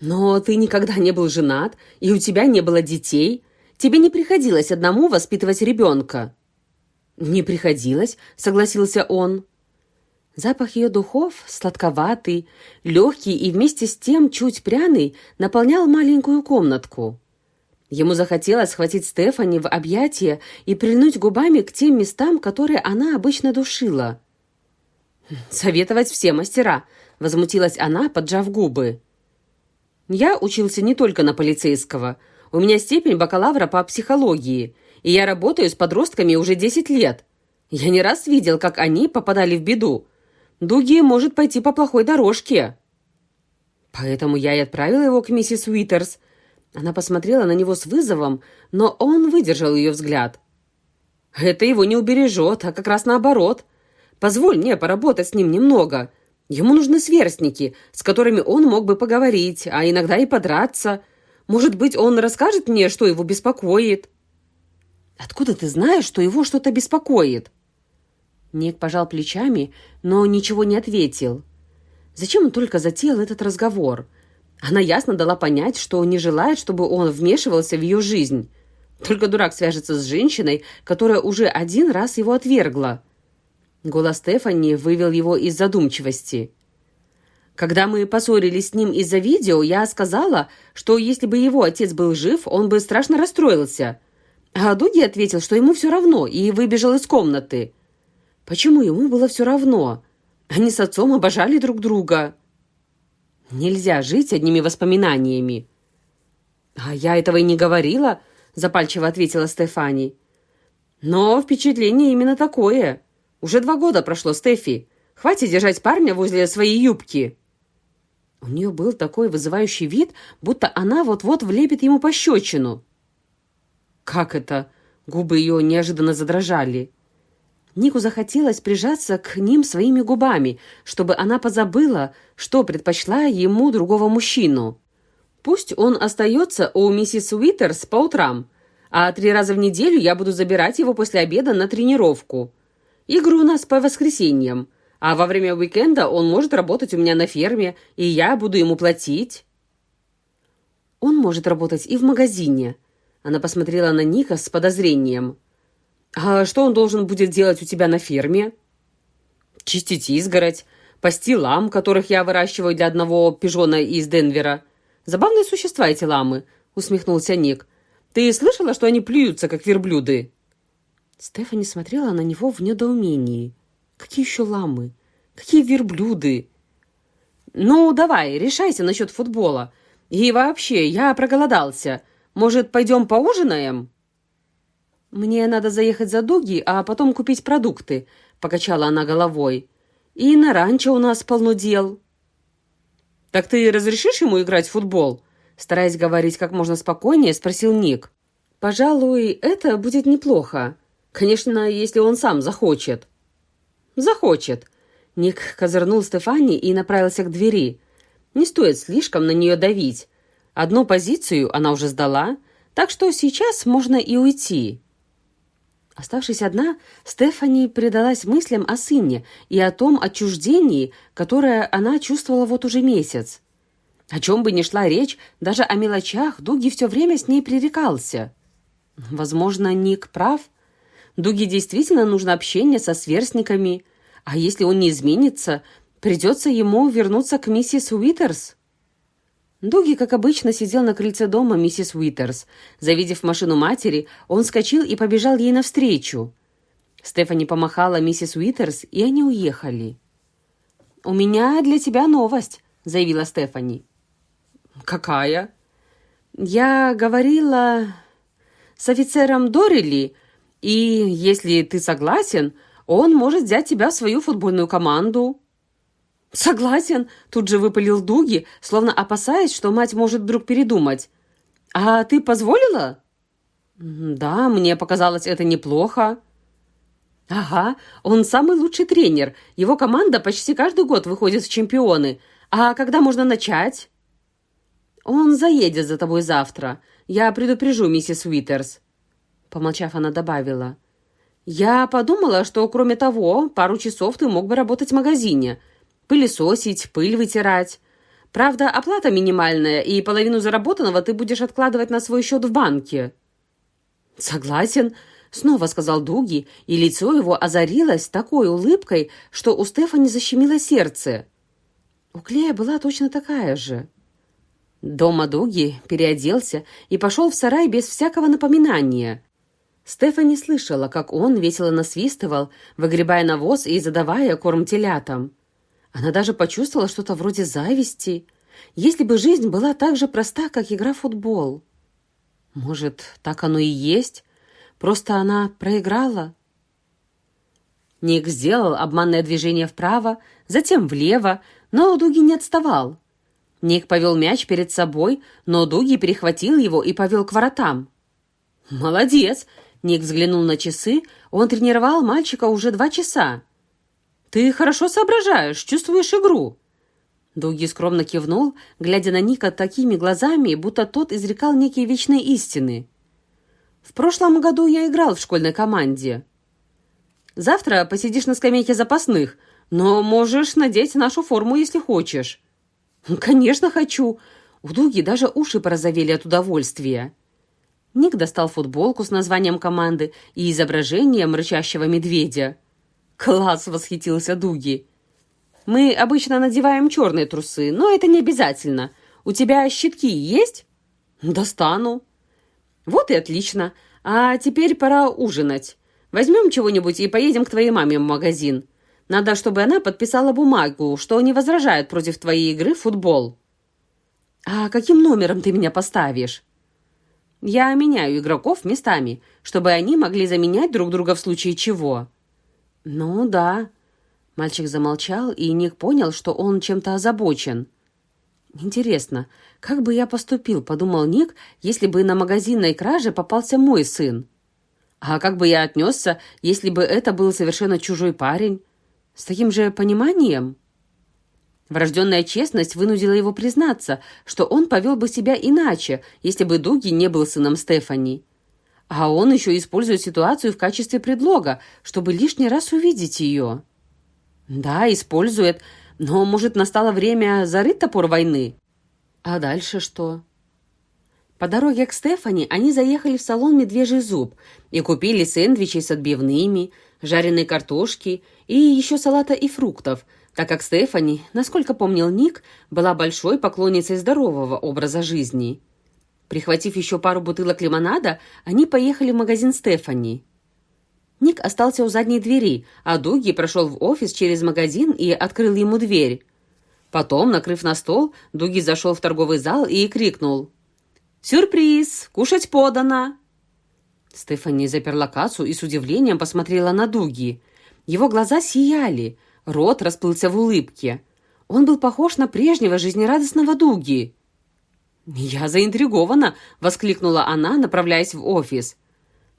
S2: Но ты никогда не был женат, и у тебя не было детей. Тебе не приходилось одному воспитывать ребенка. «Не приходилось», — согласился он. Запах ее духов, сладковатый, легкий и вместе с тем чуть пряный, наполнял маленькую комнатку. Ему захотелось схватить Стефани в объятия и прильнуть губами к тем местам, которые она обычно душила. «Советовать все мастера», — возмутилась она, поджав губы. «Я учился не только на полицейского. У меня степень бакалавра по психологии и я работаю с подростками уже 10 лет. Я не раз видел, как они попадали в беду. Дуги может пойти по плохой дорожке. Поэтому я и отправила его к миссис Уитерс. Она посмотрела на него с вызовом, но он выдержал ее взгляд. Это его не убережет, а как раз наоборот. Позволь мне поработать с ним немного. Ему нужны сверстники, с которыми он мог бы поговорить, а иногда и подраться. Может быть, он расскажет мне, что его беспокоит. Откуда ты знаешь, что его что-то беспокоит?» Ник пожал плечами, но ничего не ответил. Зачем он только затеял этот разговор? Она ясно дала понять, что не желает, чтобы он вмешивался в ее жизнь. Только дурак свяжется с женщиной, которая уже один раз его отвергла. Голос Стефани вывел его из задумчивости. Когда мы поссорились с ним из-за видео, я сказала, что если бы его отец был жив, он бы страшно расстроился – а Дуги ответил, что ему все равно, и выбежал из комнаты. Почему ему было все равно? Они с отцом обожали друг друга. Нельзя жить одними воспоминаниями. «А я этого и не говорила», — запальчиво ответила Стефани. «Но впечатление именно такое. Уже два года прошло, Стефи. Хватит держать парня возле своей юбки». У нее был такой вызывающий вид, будто она вот-вот влепит ему пощечину. «Как это?» Губы ее неожиданно задрожали. Нику захотелось прижаться к ним своими губами, чтобы она позабыла, что предпочла ему другого мужчину. Пусть он остается у миссис Уитерс по утрам, а три раза в неделю я буду забирать его после обеда на тренировку. Игру у нас по воскресеньям, а во время уикенда он может работать у меня на ферме, и я буду ему платить».
S1: «Он может работать и в магазине». Она посмотрела на Ника с подозрением.
S2: «А что он должен будет делать у тебя на ферме?» «Чистить изгородь, пасти лам, которых я выращиваю для одного пижона из Денвера. Забавные существа эти ламы», — усмехнулся Ник. «Ты слышала, что они плюются, как верблюды?»
S1: Стефани смотрела на него в недоумении. «Какие еще ламы? Какие верблюды?»
S2: «Ну, давай, решайся насчет футбола. И вообще, я проголодался. Может, пойдем поужинаем?»
S1: «Мне надо заехать за Дуги, а потом купить продукты», — покачала она головой. «И на ранчо у нас полно дел».
S2: «Так ты разрешишь ему играть в футбол?» Стараясь говорить как можно спокойнее, спросил Ник.
S1: «Пожалуй, это будет неплохо. Конечно, если он сам захочет».
S2: «Захочет».
S1: Ник козырнул Стефани и направился к двери. Не стоит слишком на нее давить. Одну позицию она уже сдала, так что сейчас можно и уйти. Оставшись одна, Стефани предалась мыслям о сыне и о том отчуждении, которое она чувствовала вот уже месяц. О чем бы ни шла речь, даже о мелочах Дуги все время с ней пререкался. Возможно, Ник прав. Дуги действительно нужно общение со сверстниками, а если он не изменится, Придется ему вернуться к миссис Уитерс. Дуги, как обычно, сидел на крыльце дома миссис Уитерс. Завидев машину матери, он вскочил и побежал ей навстречу. Стефани помахала миссис Уитерс, и они уехали. «У меня для тебя новость», — заявила Стефани.
S2: «Какая?»
S1: «Я говорила с офицером Дорили, и, если ты согласен, он может взять тебя в свою футбольную команду».
S2: «Согласен», — тут же выпалил Дуги, словно опасаясь, что мать может вдруг передумать. «А ты позволила?»
S1: «Да, мне показалось это неплохо».
S2: «Ага, он самый лучший тренер. Его команда почти каждый год выходит в чемпионы. А когда можно начать?»
S1: «Он заедет за тобой завтра. Я предупрежу миссис Уитерс». Помолчав, она добавила. «Я подумала, что, кроме того, пару часов ты мог бы работать в магазине пылесосить, пыль вытирать. Правда, оплата минимальная, и половину заработанного ты будешь откладывать на свой счет в банке».
S2: «Согласен», — снова сказал Дуги, и лицо его озарилось такой улыбкой, что у Стефани защемило сердце.
S1: У Клея была точно такая же.
S2: Дома Дуги переоделся и пошел в сарай без всякого напоминания. Стефани слышала, как он весело насвистывал, выгребая навоз и задавая корм телятам. Она даже почувствовала что-то вроде зависти. Если бы жизнь была так же проста, как игра в футбол. Может, так оно и есть? Просто она проиграла? Ник сделал обманное движение вправо, затем влево, но Дуги не отставал. Ник повел мяч перед собой, но Дуги перехватил его и повел к воротам. «Молодец!» Ник взглянул на часы. Он тренировал мальчика уже два часа. «Ты хорошо соображаешь, чувствуешь игру». Дуги скромно кивнул, глядя на Ника такими глазами, будто тот изрекал некие вечные истины. «В прошлом году я играл в школьной команде. Завтра посидишь на скамейке запасных, но можешь надеть нашу форму, если хочешь».
S1: «Конечно хочу!» У Дуги даже уши порозовели от удовольствия. Ник достал футболку с названием команды и изображением рычащего медведя.
S2: «Класс!» — восхитился Дуги. «Мы обычно надеваем черные трусы, но это не обязательно. У тебя щитки есть?»
S1: «Достану».
S2: «Вот и отлично. А теперь пора ужинать. Возьмем чего-нибудь и поедем к твоей маме в магазин. Надо, чтобы она подписала бумагу, что не возражает против твоей игры в футбол».
S1: «А каким номером ты меня поставишь?»
S2: «Я меняю игроков местами, чтобы они могли заменять друг друга в случае чего».
S1: «Ну да». Мальчик замолчал, и Ник понял, что он чем-то озабочен. «Интересно, как бы я поступил, — подумал Ник, — если бы на магазинной краже попался мой сын? А как бы я отнесся, если бы это был совершенно чужой парень? С таким же пониманием?»
S2: Врожденная честность вынудила его признаться, что он повел бы себя иначе, если бы Дуги не был сыном Стефани. А он еще использует ситуацию в качестве предлога, чтобы лишний раз увидеть ее. Да, использует, но, может, настало время зарыть топор войны? А дальше что? По дороге к Стефани они заехали в салон «Медвежий зуб» и купили сэндвичи с отбивными, жареной картошки и еще салата и фруктов, так как Стефани, насколько помнил Ник, была большой поклонницей здорового образа жизни. Прихватив еще пару бутылок лимонада, они поехали в магазин Стефани. Ник остался у задней двери, а Дуги прошел в офис через магазин и открыл ему дверь. Потом, накрыв на стол, Дуги зашел в торговый зал и крикнул. «Сюрприз! Кушать подано!» Стефани заперла кассу и с удивлением посмотрела на Дуги. Его глаза сияли, рот расплылся в улыбке. Он был похож на прежнего жизнерадостного Дуги. «Я заинтригована!» — воскликнула она, направляясь в офис.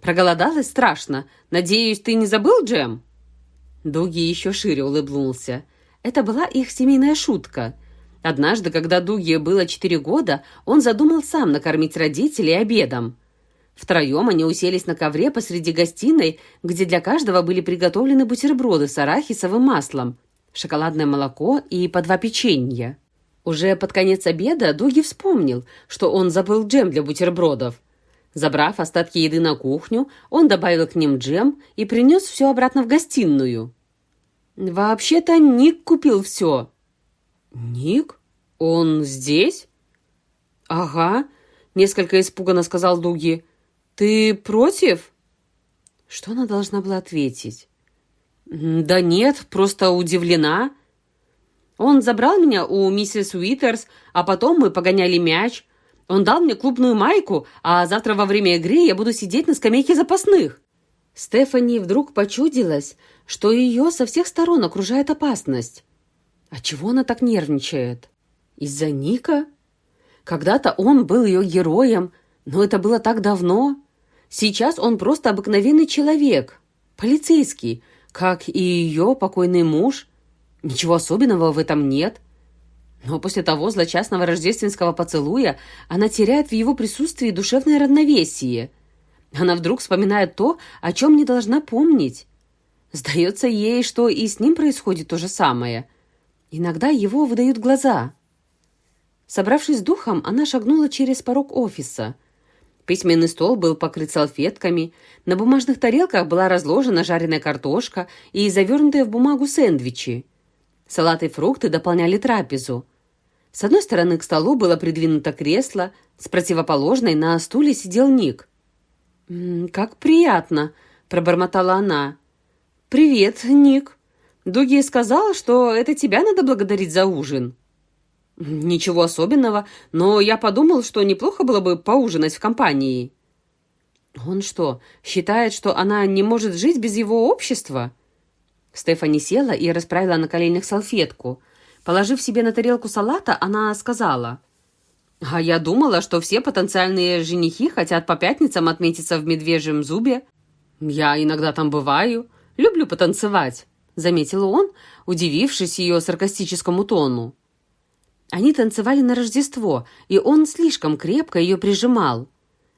S2: «Проголодалась страшно. Надеюсь, ты не забыл, Джем?» Дуги еще шире улыбнулся. Это была их семейная шутка. Однажды, когда Дуге было четыре года, он задумал сам накормить родителей обедом. Втроем они уселись на ковре посреди гостиной, где для каждого были приготовлены бутерброды с арахисовым маслом, шоколадное молоко и по два печенья. Уже под конец обеда Дуги вспомнил, что он забыл джем для бутербродов. Забрав остатки еды на кухню, он добавил к ним джем и принес все обратно в гостиную. «Вообще-то Ник купил все». «Ник? Он здесь?» «Ага», — несколько испуганно сказал Дуги. «Ты против?» Что она должна была ответить? «Да нет, просто удивлена». Он забрал меня у миссис Уитерс, а потом мы погоняли мяч. Он дал мне клубную майку, а завтра во время игры я буду сидеть на скамейке запасных. Стефани вдруг почудилась, что ее со всех сторон окружает опасность. А чего она так нервничает? Из-за Ника? Когда-то он был ее героем, но это было так давно. Сейчас он просто обыкновенный человек, полицейский, как и ее покойный муж. Ничего особенного в этом нет. Но после того злочастного рождественского поцелуя она теряет в его присутствии душевное равновесие. Она вдруг вспоминает то, о чем не должна помнить. Сдается ей, что и с ним происходит то же самое. Иногда его выдают глаза. Собравшись с духом, она шагнула через порог офиса. Письменный стол был покрыт салфетками, на бумажных тарелках была разложена жареная картошка и завернутые в бумагу сэндвичи. Салаты и фрукты дополняли трапезу. С одной стороны к столу было придвинуто кресло, с противоположной на стуле сидел Ник. «Как приятно!» — пробормотала она. «Привет, Ник. Дуги сказала, что это тебя надо благодарить за ужин». «Ничего особенного, но я подумал, что неплохо было бы поужинать в компании». «Он что, считает, что она не может жить без его общества?» Стефани села и расправила на коленях салфетку. Положив себе на тарелку салата, она сказала. «А я думала, что все потенциальные женихи хотят по пятницам отметиться в медвежьем зубе. Я иногда там бываю, люблю потанцевать», — заметил он, удивившись ее саркастическому тону. Они танцевали на Рождество, и он слишком крепко ее прижимал.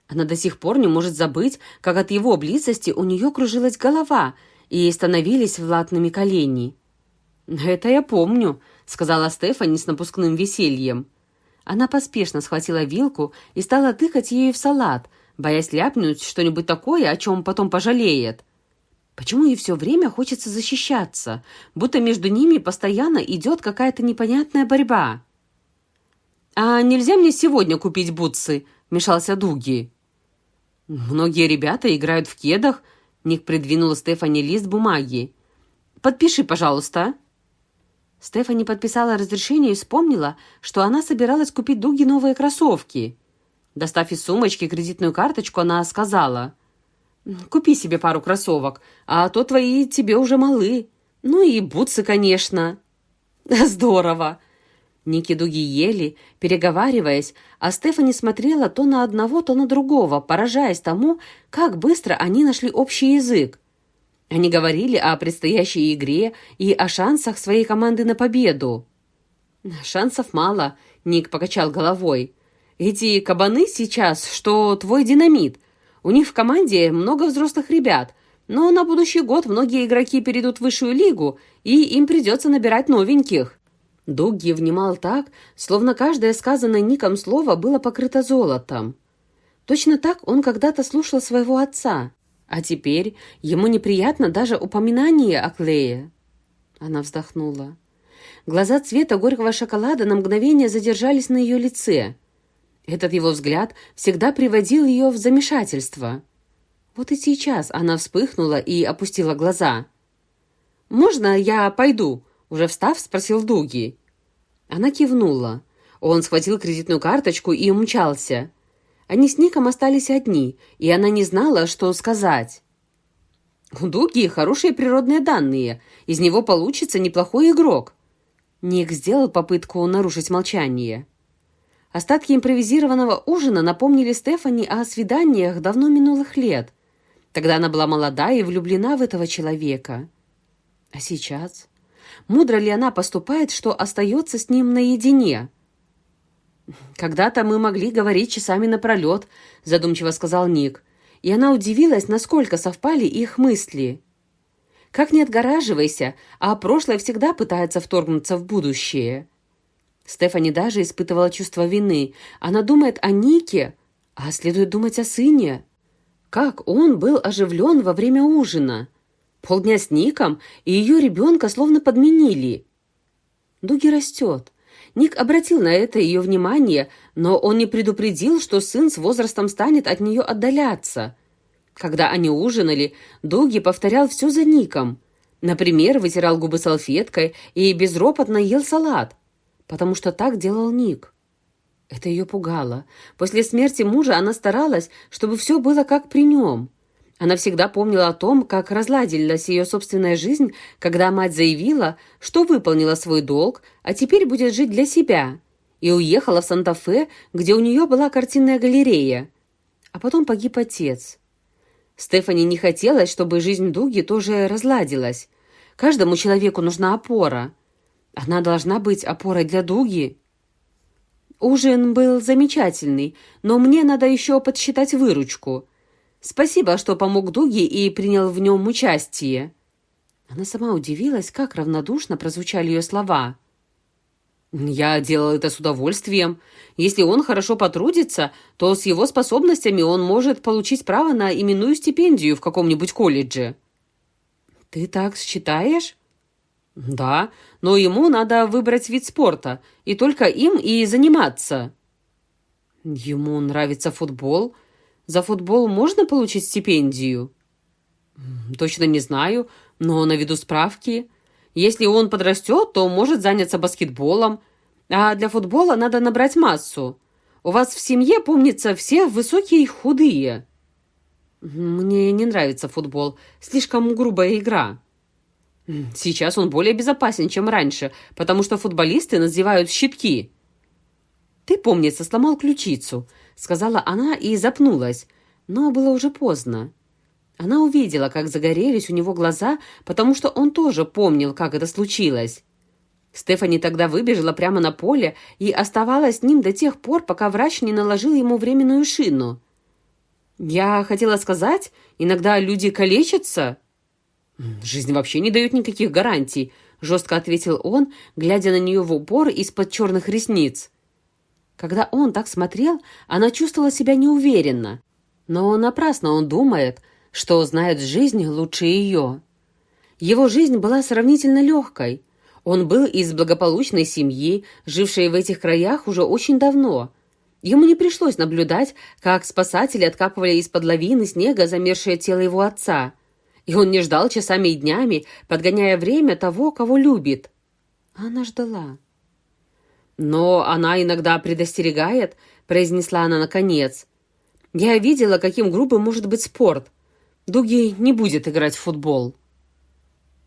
S2: Она до сих пор не может забыть, как от его близости у нее кружилась голова — и становились влатными колени. «Это я помню», — сказала Стефани с напускным весельем. Она поспешно схватила вилку и стала тыкать ею в салат, боясь ляпнуть что-нибудь такое, о чем потом пожалеет. Почему ей все время хочется защищаться, будто между ними постоянно идет какая-то непонятная борьба? «А нельзя мне сегодня купить бутсы?» — вмешался Дуги. «Многие ребята играют в кедах Ник придвинула Стефани лист бумаги. «Подпиши, пожалуйста». Стефани подписала разрешение и вспомнила, что она собиралась купить Дуги новые кроссовки. Достав из сумочки кредитную карточку, она сказала, «Купи себе пару кроссовок, а то твои тебе уже малы. Ну и бутсы, конечно». «Здорово!» Ники Дуги ели, переговариваясь, а Стефани смотрела то на одного, то на другого, поражаясь тому, как быстро они нашли общий язык. Они говорили о предстоящей игре и о шансах своей команды на победу. «Шансов мало», — Ник покачал головой. «Эти кабаны сейчас, что твой динамит. У них в команде много взрослых ребят, но на будущий год многие игроки перейдут в высшую лигу, и им придется набирать новеньких». Дугги внимал так, словно каждое сказанное Ником слово было покрыто золотом. Точно так он когда-то слушал своего отца, а теперь ему неприятно даже упоминание о Клее. Она вздохнула. Глаза цвета горького шоколада на мгновение задержались на ее лице. Этот его взгляд всегда приводил ее в замешательство. Вот и сейчас она вспыхнула и опустила глаза. «Можно я пойду?» Уже встав, спросил Дуги. Она кивнула. Он схватил кредитную карточку и умчался. Они с Ником остались одни, и она не знала, что сказать. У Дуги хорошие природные данные. Из него получится неплохой игрок. Ник сделал попытку нарушить молчание. Остатки импровизированного ужина напомнили Стефани о свиданиях давно минулых лет. Тогда она была молода и влюблена в этого человека. А сейчас? Мудро ли она поступает, что остается с ним наедине. «Когда-то мы могли говорить часами напролет», — задумчиво сказал Ник, и она удивилась, насколько совпали их мысли. Как не отгораживайся, а прошлое всегда пытается вторгнуться в будущее. Стефани даже испытывала чувство вины. Она думает о Нике, а следует думать о сыне. Как он был оживлен во время ужина. Полдня с Ником и ее ребенка словно подменили. Дуги растет. Ник обратил на это ее внимание, но он не предупредил, что сын с возрастом станет от нее отдаляться. Когда они ужинали, Дуги повторял все за Ником. Например, вытирал губы салфеткой и безропотно ел салат, потому что так делал Ник. Это ее пугало. После смерти мужа она старалась, чтобы все было как при нем. Она всегда помнила о том, как разладилась ее собственная жизнь, когда мать заявила, что выполнила свой долг, а теперь будет жить для себя, и уехала в Санта-Фе, где у нее была картинная галерея. А потом погиб отец. Стефани не хотелось, чтобы жизнь Дуги тоже разладилась. Каждому человеку нужна опора. Она должна быть опорой для Дуги. Ужин был замечательный, но мне надо еще подсчитать выручку. Спасибо, что помог Дуге и принял в нем участие». Она сама удивилась, как равнодушно прозвучали ее слова. «Я делал это с удовольствием. Если он хорошо потрудится, то с его способностями он может получить право на именную стипендию в каком-нибудь колледже». «Ты так считаешь?» «Да, но ему надо выбрать вид спорта, и только им и заниматься». «Ему нравится футбол», за футбол можно получить стипендию? Точно не знаю, но наведу справки. Если он подрастет, то может заняться баскетболом. А для футбола надо набрать массу. У вас в семье, помнится, все высокие и худые. Мне не нравится футбол. Слишком грубая игра. Сейчас он более безопасен, чем раньше, потому что футболисты надевают щитки. Ты, помнится, сломал ключицу –— сказала она и запнулась, но было уже поздно. Она увидела, как загорелись у него глаза, потому что он тоже помнил, как это случилось. Стефани тогда выбежала прямо на поле и оставалась с ним до тех пор, пока врач не наложил ему временную шину. «Я хотела сказать, иногда люди калечатся». «Жизнь вообще не дает никаких гарантий», — жестко ответил он, глядя на нее в упор из-под черных ресниц. Когда он так смотрел, она чувствовала себя неуверенно. Но напрасно он думает, что знает жизнь лучше ее. Его жизнь была сравнительно легкой. Он был из благополучной семьи, жившей в этих краях уже очень давно. Ему не пришлось наблюдать, как спасатели откапывали из-под лавины снега замерзшее тело его отца. И он не ждал часами и днями, подгоняя время того, кого любит. Она ждала. «Но она иногда предостерегает», — произнесла она наконец. «Я видела, каким грубым может быть спорт. Дуги не будет играть в футбол».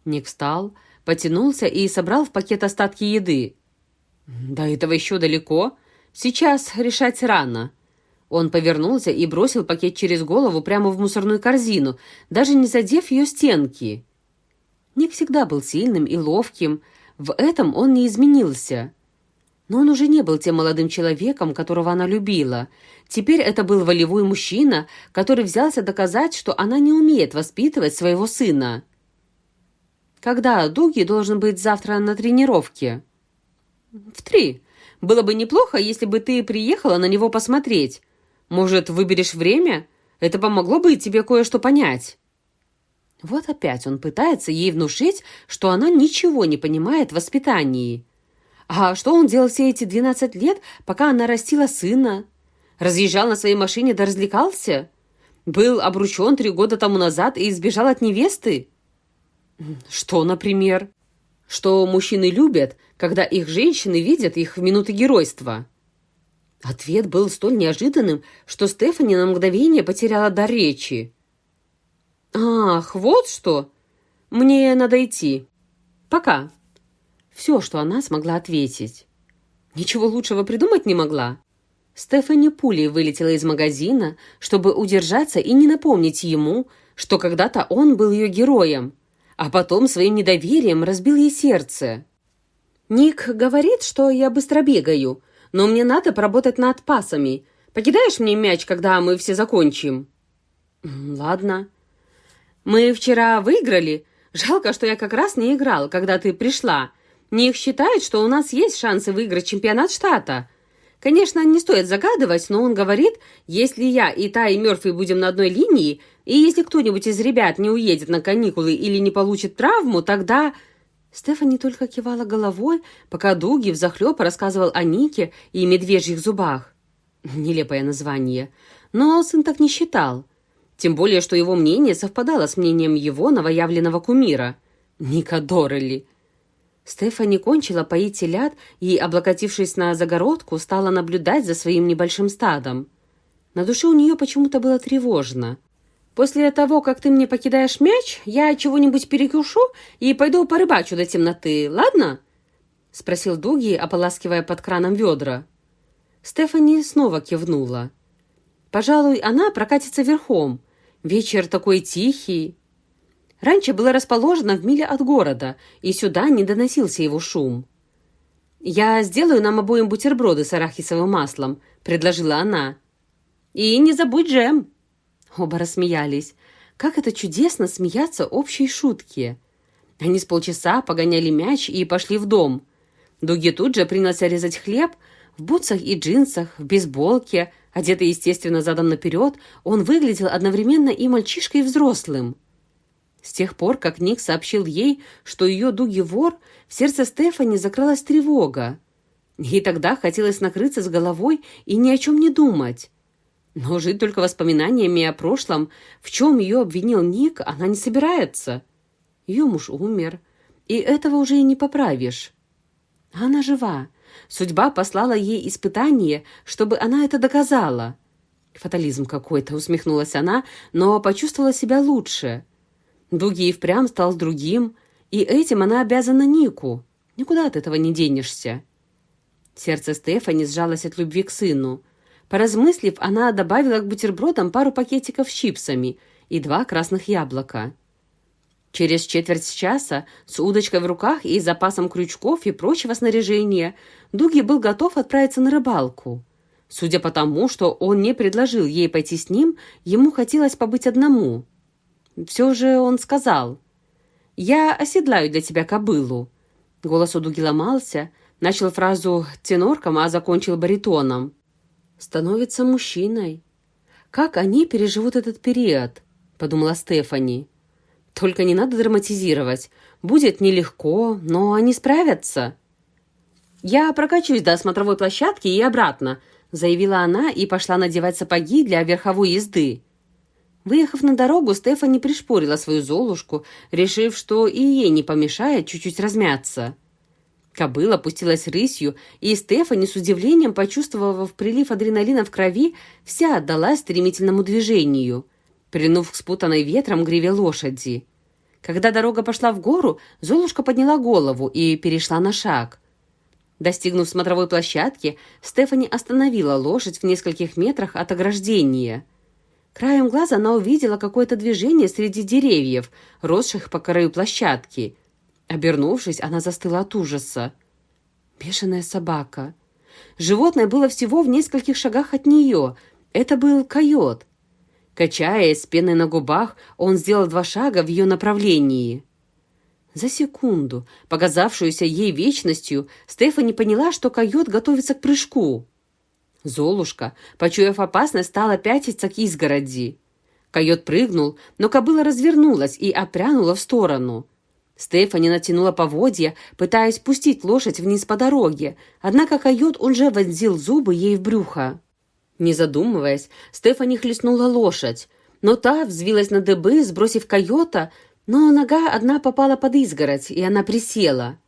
S2: Ник встал, потянулся и собрал в пакет остатки еды. «До этого еще далеко. Сейчас решать рано». Он повернулся и бросил пакет через голову прямо в мусорную корзину, даже не задев ее стенки. Ник всегда был сильным и ловким. В этом он не изменился. Но он уже не был тем молодым человеком, которого она любила. Теперь это был волевой мужчина, который взялся доказать, что она не умеет воспитывать своего сына. «Когда Дуги должен быть завтра на тренировке?» «В три. Было бы неплохо, если бы ты приехала на него посмотреть. Может, выберешь время? Это помогло бы тебе кое-что понять». Вот опять он пытается ей внушить, что она ничего не понимает в воспитании. А что он делал все эти двенадцать лет, пока она растила сына? Разъезжал на своей машине да развлекался? Был обручен три года тому назад и избежал от невесты? Что, например? Что мужчины любят, когда их женщины видят их в минуты геройства? Ответ был столь неожиданным, что Стефани на мгновение потеряла дар речи. «Ах, вот что! Мне надо идти. Пока!» Все, что она смогла ответить. Ничего лучшего придумать не могла. Стефани пулей вылетела из магазина, чтобы удержаться и не напомнить ему, что когда-то он был ее героем, а потом своим недоверием разбил ей сердце. «Ник говорит, что я быстро бегаю, но мне надо поработать над пасами. Покидаешь мне мяч, когда мы все закончим?» «Ладно». «Мы вчера выиграли. Жалко, что я как раз не играл, когда ты пришла. Ник считает, что у нас есть шансы выиграть чемпионат штата. Конечно, не стоит загадывать, но он говорит, если я и та и Мёрфи будем на одной линии, и если кто-нибудь из ребят не уедет на каникулы или не получит травму, тогда...» Стефани только кивала головой, пока Дуги взахлеб рассказывал о Нике и медвежьих зубах. Нелепое название. Но сын так не считал. Тем более, что его мнение совпадало с мнением его новоявленного кумира. Ника Доррелли. Стефани кончила поить телят и, облокотившись на загородку, стала наблюдать за своим небольшим стадом. На душе у нее почему-то было тревожно. «После того, как ты мне покидаешь мяч, я чего-нибудь перекушу и пойду порыбачу до темноты, ладно?» — спросил Дуги, ополаскивая под краном ведра. Стефани снова кивнула. «Пожалуй, она прокатится верхом. Вечер такой тихий, Раньше было расположено в миле от города, и сюда не доносился его шум. «Я сделаю нам обоим бутерброды с арахисовым маслом», — предложила она. «И не забудь джем». Оба рассмеялись. Как это чудесно смеяться общей шутке. Они с полчаса погоняли мяч и пошли в дом. Дуги тут же принялся резать хлеб. В бутсах и джинсах, в бейсболке, одетый, естественно, задом наперед, он выглядел одновременно и мальчишкой, и взрослым. С тех пор, как Ник сообщил ей, что ее дуги вор, в сердце Стефани закралась тревога. Ей тогда хотелось накрыться с головой и ни о чем не думать. Но жить только воспоминаниями о прошлом, в чем ее обвинил Ник, она не собирается. Ее муж умер, и этого уже и не поправишь. Она жива. Судьба послала ей испытание, чтобы она это доказала. Фатализм какой-то, усмехнулась она, но почувствовала себя лучше. Дуги и впрямь стал другим, и этим она обязана Нику. Никуда от этого не денешься. Сердце Стефани сжалось от любви к сыну. Поразмыслив, она добавила к бутербродам пару пакетиков с чипсами и два красных яблока. Через четверть часа с удочкой в руках и запасом крючков и прочего снаряжения Дуги был готов отправиться на рыбалку. Судя по тому, что он не предложил ей пойти с ним, ему хотелось побыть одному – все же он сказал, «Я оседлаю для тебя кобылу». Голос у Дуги ломался, начал фразу тенорком, а закончил баритоном. «Становится мужчиной. Как они переживут этот период?» — подумала Стефани. «Только не надо драматизировать. Будет нелегко, но они справятся». «Я прокачусь до смотровой площадки и обратно», — заявила она и пошла надевать сапоги для верховой езды. Выехав на дорогу, Стефани пришпорила свою Золушку, решив, что и ей не помешает чуть-чуть размяться. Кобыла пустилась рысью, и Стефани, с удивлением почувствовав прилив адреналина в крови, вся отдалась стремительному движению, прильнув к спутанной ветром гриве лошади. Когда дорога пошла в гору, Золушка подняла голову и перешла на шаг. Достигнув смотровой площадки, Стефани остановила лошадь в нескольких метрах от ограждения – Краем глаза она увидела какое-то движение среди деревьев, росших по краю площадки. Обернувшись, она застыла от ужаса. Бешеная собака. Животное было всего в нескольких шагах от нее. Это был койот. Качаясь с пеной на губах, он сделал два шага в ее направлении. За секунду, показавшуюся ей вечностью, Стефани поняла, что койот готовится к прыжку. Золушка, почуяв опасность, стала пятиться к изгороди. Койот прыгнул, но кобыла развернулась и опрянула в сторону. Стефани натянула поводья, пытаясь пустить лошадь вниз по дороге, однако койот уже вонзил зубы ей в брюхо. Не задумываясь, Стефани хлестнула лошадь, но та взвилась на дыбы, сбросив койота, но нога одна попала под изгородь, и она присела.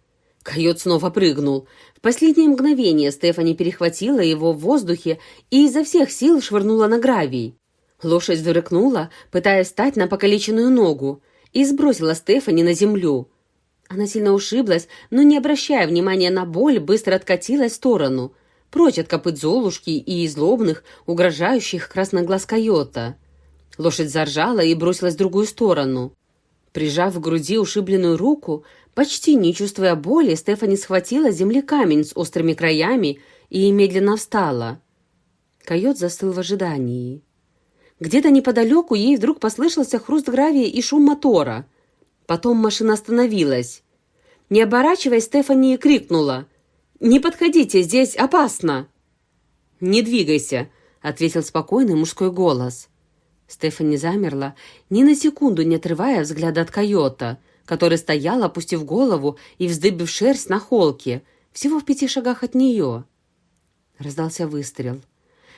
S2: Койот снова прыгнул. В последнее мгновение Стефани перехватила его в воздухе и изо всех сил швырнула на гравий. Лошадь зарыкнула, пытаясь встать на покалеченную ногу, и сбросила Стефани на землю. Она сильно ушиблась, но, не обращая внимания на боль, быстро откатилась в сторону, прочь от копыт Золушки и злобных, угрожающих красных глаз койота. Лошадь заржала и бросилась в другую сторону. Прижав к груди ушибленную руку, почти не чувствуя боли, Стефани схватила земли камень с острыми краями и медленно встала. Койот застыл в ожидании. Где-то неподалеку ей вдруг послышался хруст гравия и шум мотора. Потом машина остановилась. Не оборачиваясь, Стефани крикнула. «Не подходите, здесь опасно!» «Не двигайся», — ответил спокойный мужской голос. Стефани замерла, ни на секунду не отрывая взгляда от койота, который стоял, опустив голову и вздыбив шерсть на холке, всего в пяти шагах от нее. Раздался выстрел.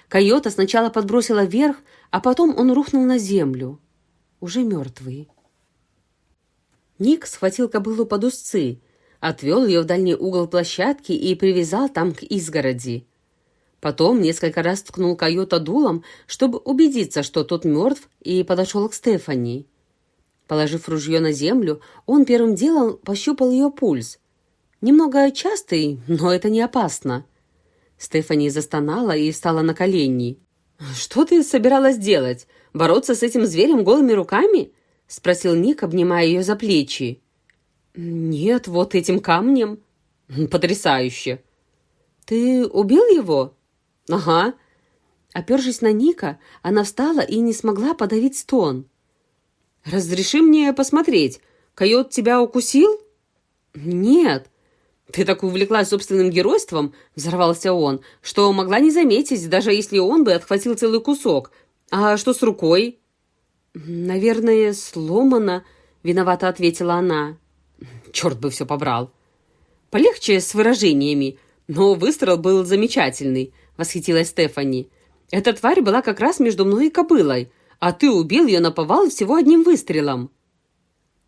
S2: Койота сначала подбросила вверх, а потом он рухнул на землю, уже мертвый. Ник схватил кобылу под узцы, отвел ее в дальний угол площадки и привязал там к изгороди. Потом несколько раз ткнул койота дулом, чтобы убедиться, что тот мертв, и подошел к Стефани. Положив ружье на землю, он первым делом пощупал ее пульс. Немного частый, но это не опасно. Стефани застонала и встала на колени. «Что ты собиралась делать? Бороться с этим зверем голыми руками?» — спросил Ник, обнимая ее за плечи. «Нет, вот этим камнем». «Потрясающе!» «Ты убил его?» «Ага». Опершись на Ника, она встала и не смогла подавить стон. «Разреши мне посмотреть. Койот тебя укусил?» «Нет». «Ты так увлеклась собственным геройством», — взорвался он, «что могла не заметить, даже если он бы отхватил целый кусок. А что с рукой?» «Наверное, сломано», — виновато ответила она. «Черт бы все побрал». «Полегче с выражениями, но выстрел был замечательный», — восхитилась Стефани. «Эта тварь была как раз между мной и кобылой, а ты убил ее на повал всего одним выстрелом».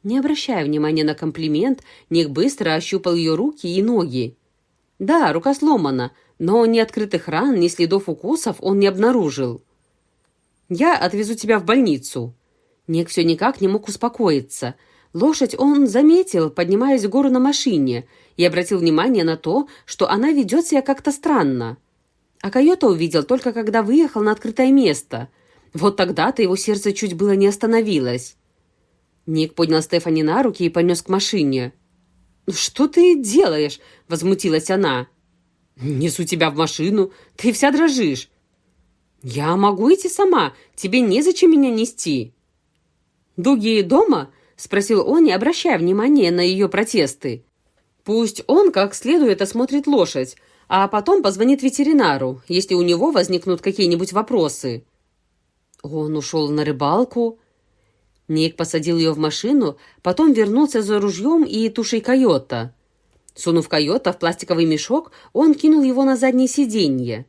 S2: Не обращая внимания на комплимент, Ник быстро ощупал ее руки и ноги. Да, рука сломана, но ни открытых ран, ни следов укусов он не обнаружил. «Я отвезу тебя в больницу». Ник все никак не мог успокоиться. Лошадь он заметил, поднимаясь в гору на машине, и обратил внимание на то, что она ведет себя как-то странно. А койота увидел только когда выехал на открытое место. Вот тогда-то его сердце чуть было не остановилось. Ник поднял Стефани на руки и понес к машине. «Ну «Что ты делаешь?» — возмутилась она. «Несу тебя в машину. Ты вся дрожишь». «Я могу идти сама. Тебе незачем меня нести». «Дуги дома?» — спросил он, не обращая внимания на ее протесты. «Пусть он как следует осмотрит лошадь, а потом позвонит ветеринару, если у него возникнут какие-нибудь вопросы». Он ушел на рыбалку. Ник посадил ее в машину, потом вернулся за ружьем и тушей койота. Сунув койота в пластиковый мешок, он кинул его на заднее сиденье.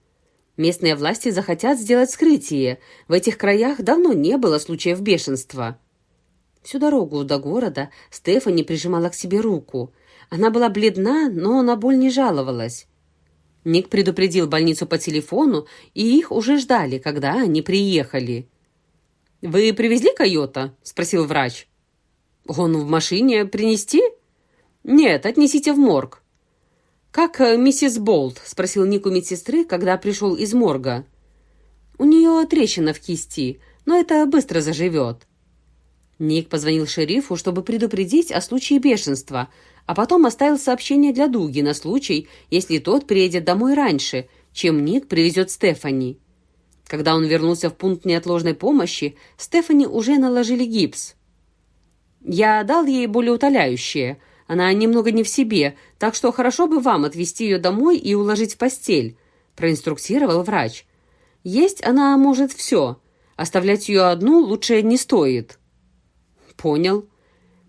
S2: Местные власти захотят сделать скрытие. В этих краях давно не было случаев бешенства. Всю дорогу до города Стефани прижимала к себе руку. Она была бледна, но на боль не жаловалась. Ник предупредил больницу по телефону, и их уже ждали, когда они приехали. «Вы привезли койота?» – спросил врач. «Он в машине принести?» «Нет, отнесите в морг». «Как э, миссис Болт?» – спросил Ник у медсестры, когда пришел из морга. «У нее трещина в кисти, но это быстро заживет». Ник позвонил шерифу, чтобы предупредить о случае бешенства, а потом оставил сообщение для Дуги на случай, если тот приедет домой раньше, чем Ник привезет Стефани. Когда он вернулся в пункт неотложной помощи, Стефани уже наложили гипс. «Я дал ей болеутоляющее. Она немного не в себе, так что хорошо бы вам отвезти ее домой и уложить в постель», проинструктировал врач. «Есть она может все. Оставлять ее одну лучше не стоит». «Понял».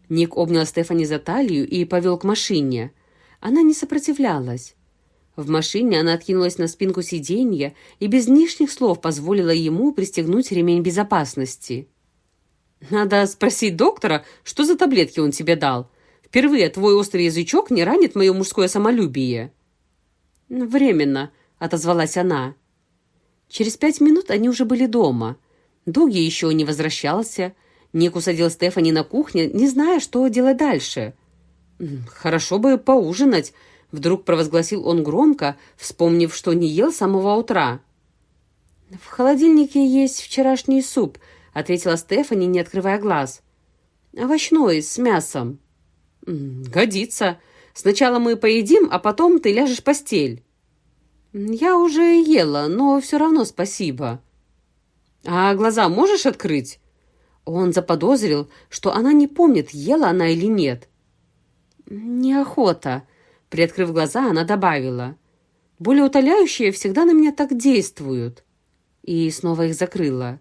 S2: Ник обнял Стефани за талию и повел к машине. Она не сопротивлялась. В машине она откинулась на спинку сиденья и без лишних слов позволила ему пристегнуть ремень безопасности. «Надо спросить доктора, что за таблетки он тебе дал. Впервые твой острый язычок не ранит мое мужское самолюбие». «Временно», — отозвалась она. Через пять минут они уже были дома. Дуги еще не возвращался. Ник усадил Стефани на кухне, не зная, что делать дальше. «Хорошо бы поужинать», Вдруг провозгласил он громко, вспомнив, что не ел с самого утра. «В холодильнике есть вчерашний суп», — ответила Стефани, не открывая глаз. «Овощной, с мясом». «Годится. Сначала мы поедим, а потом ты ляжешь в постель». «Я уже ела, но все равно спасибо». «А глаза можешь открыть?» Он заподозрил, что она не помнит, ела она или нет. «Неохота», Приоткрыв глаза, она добавила. «Более утоляющие всегда на меня так действуют». И снова их закрыла.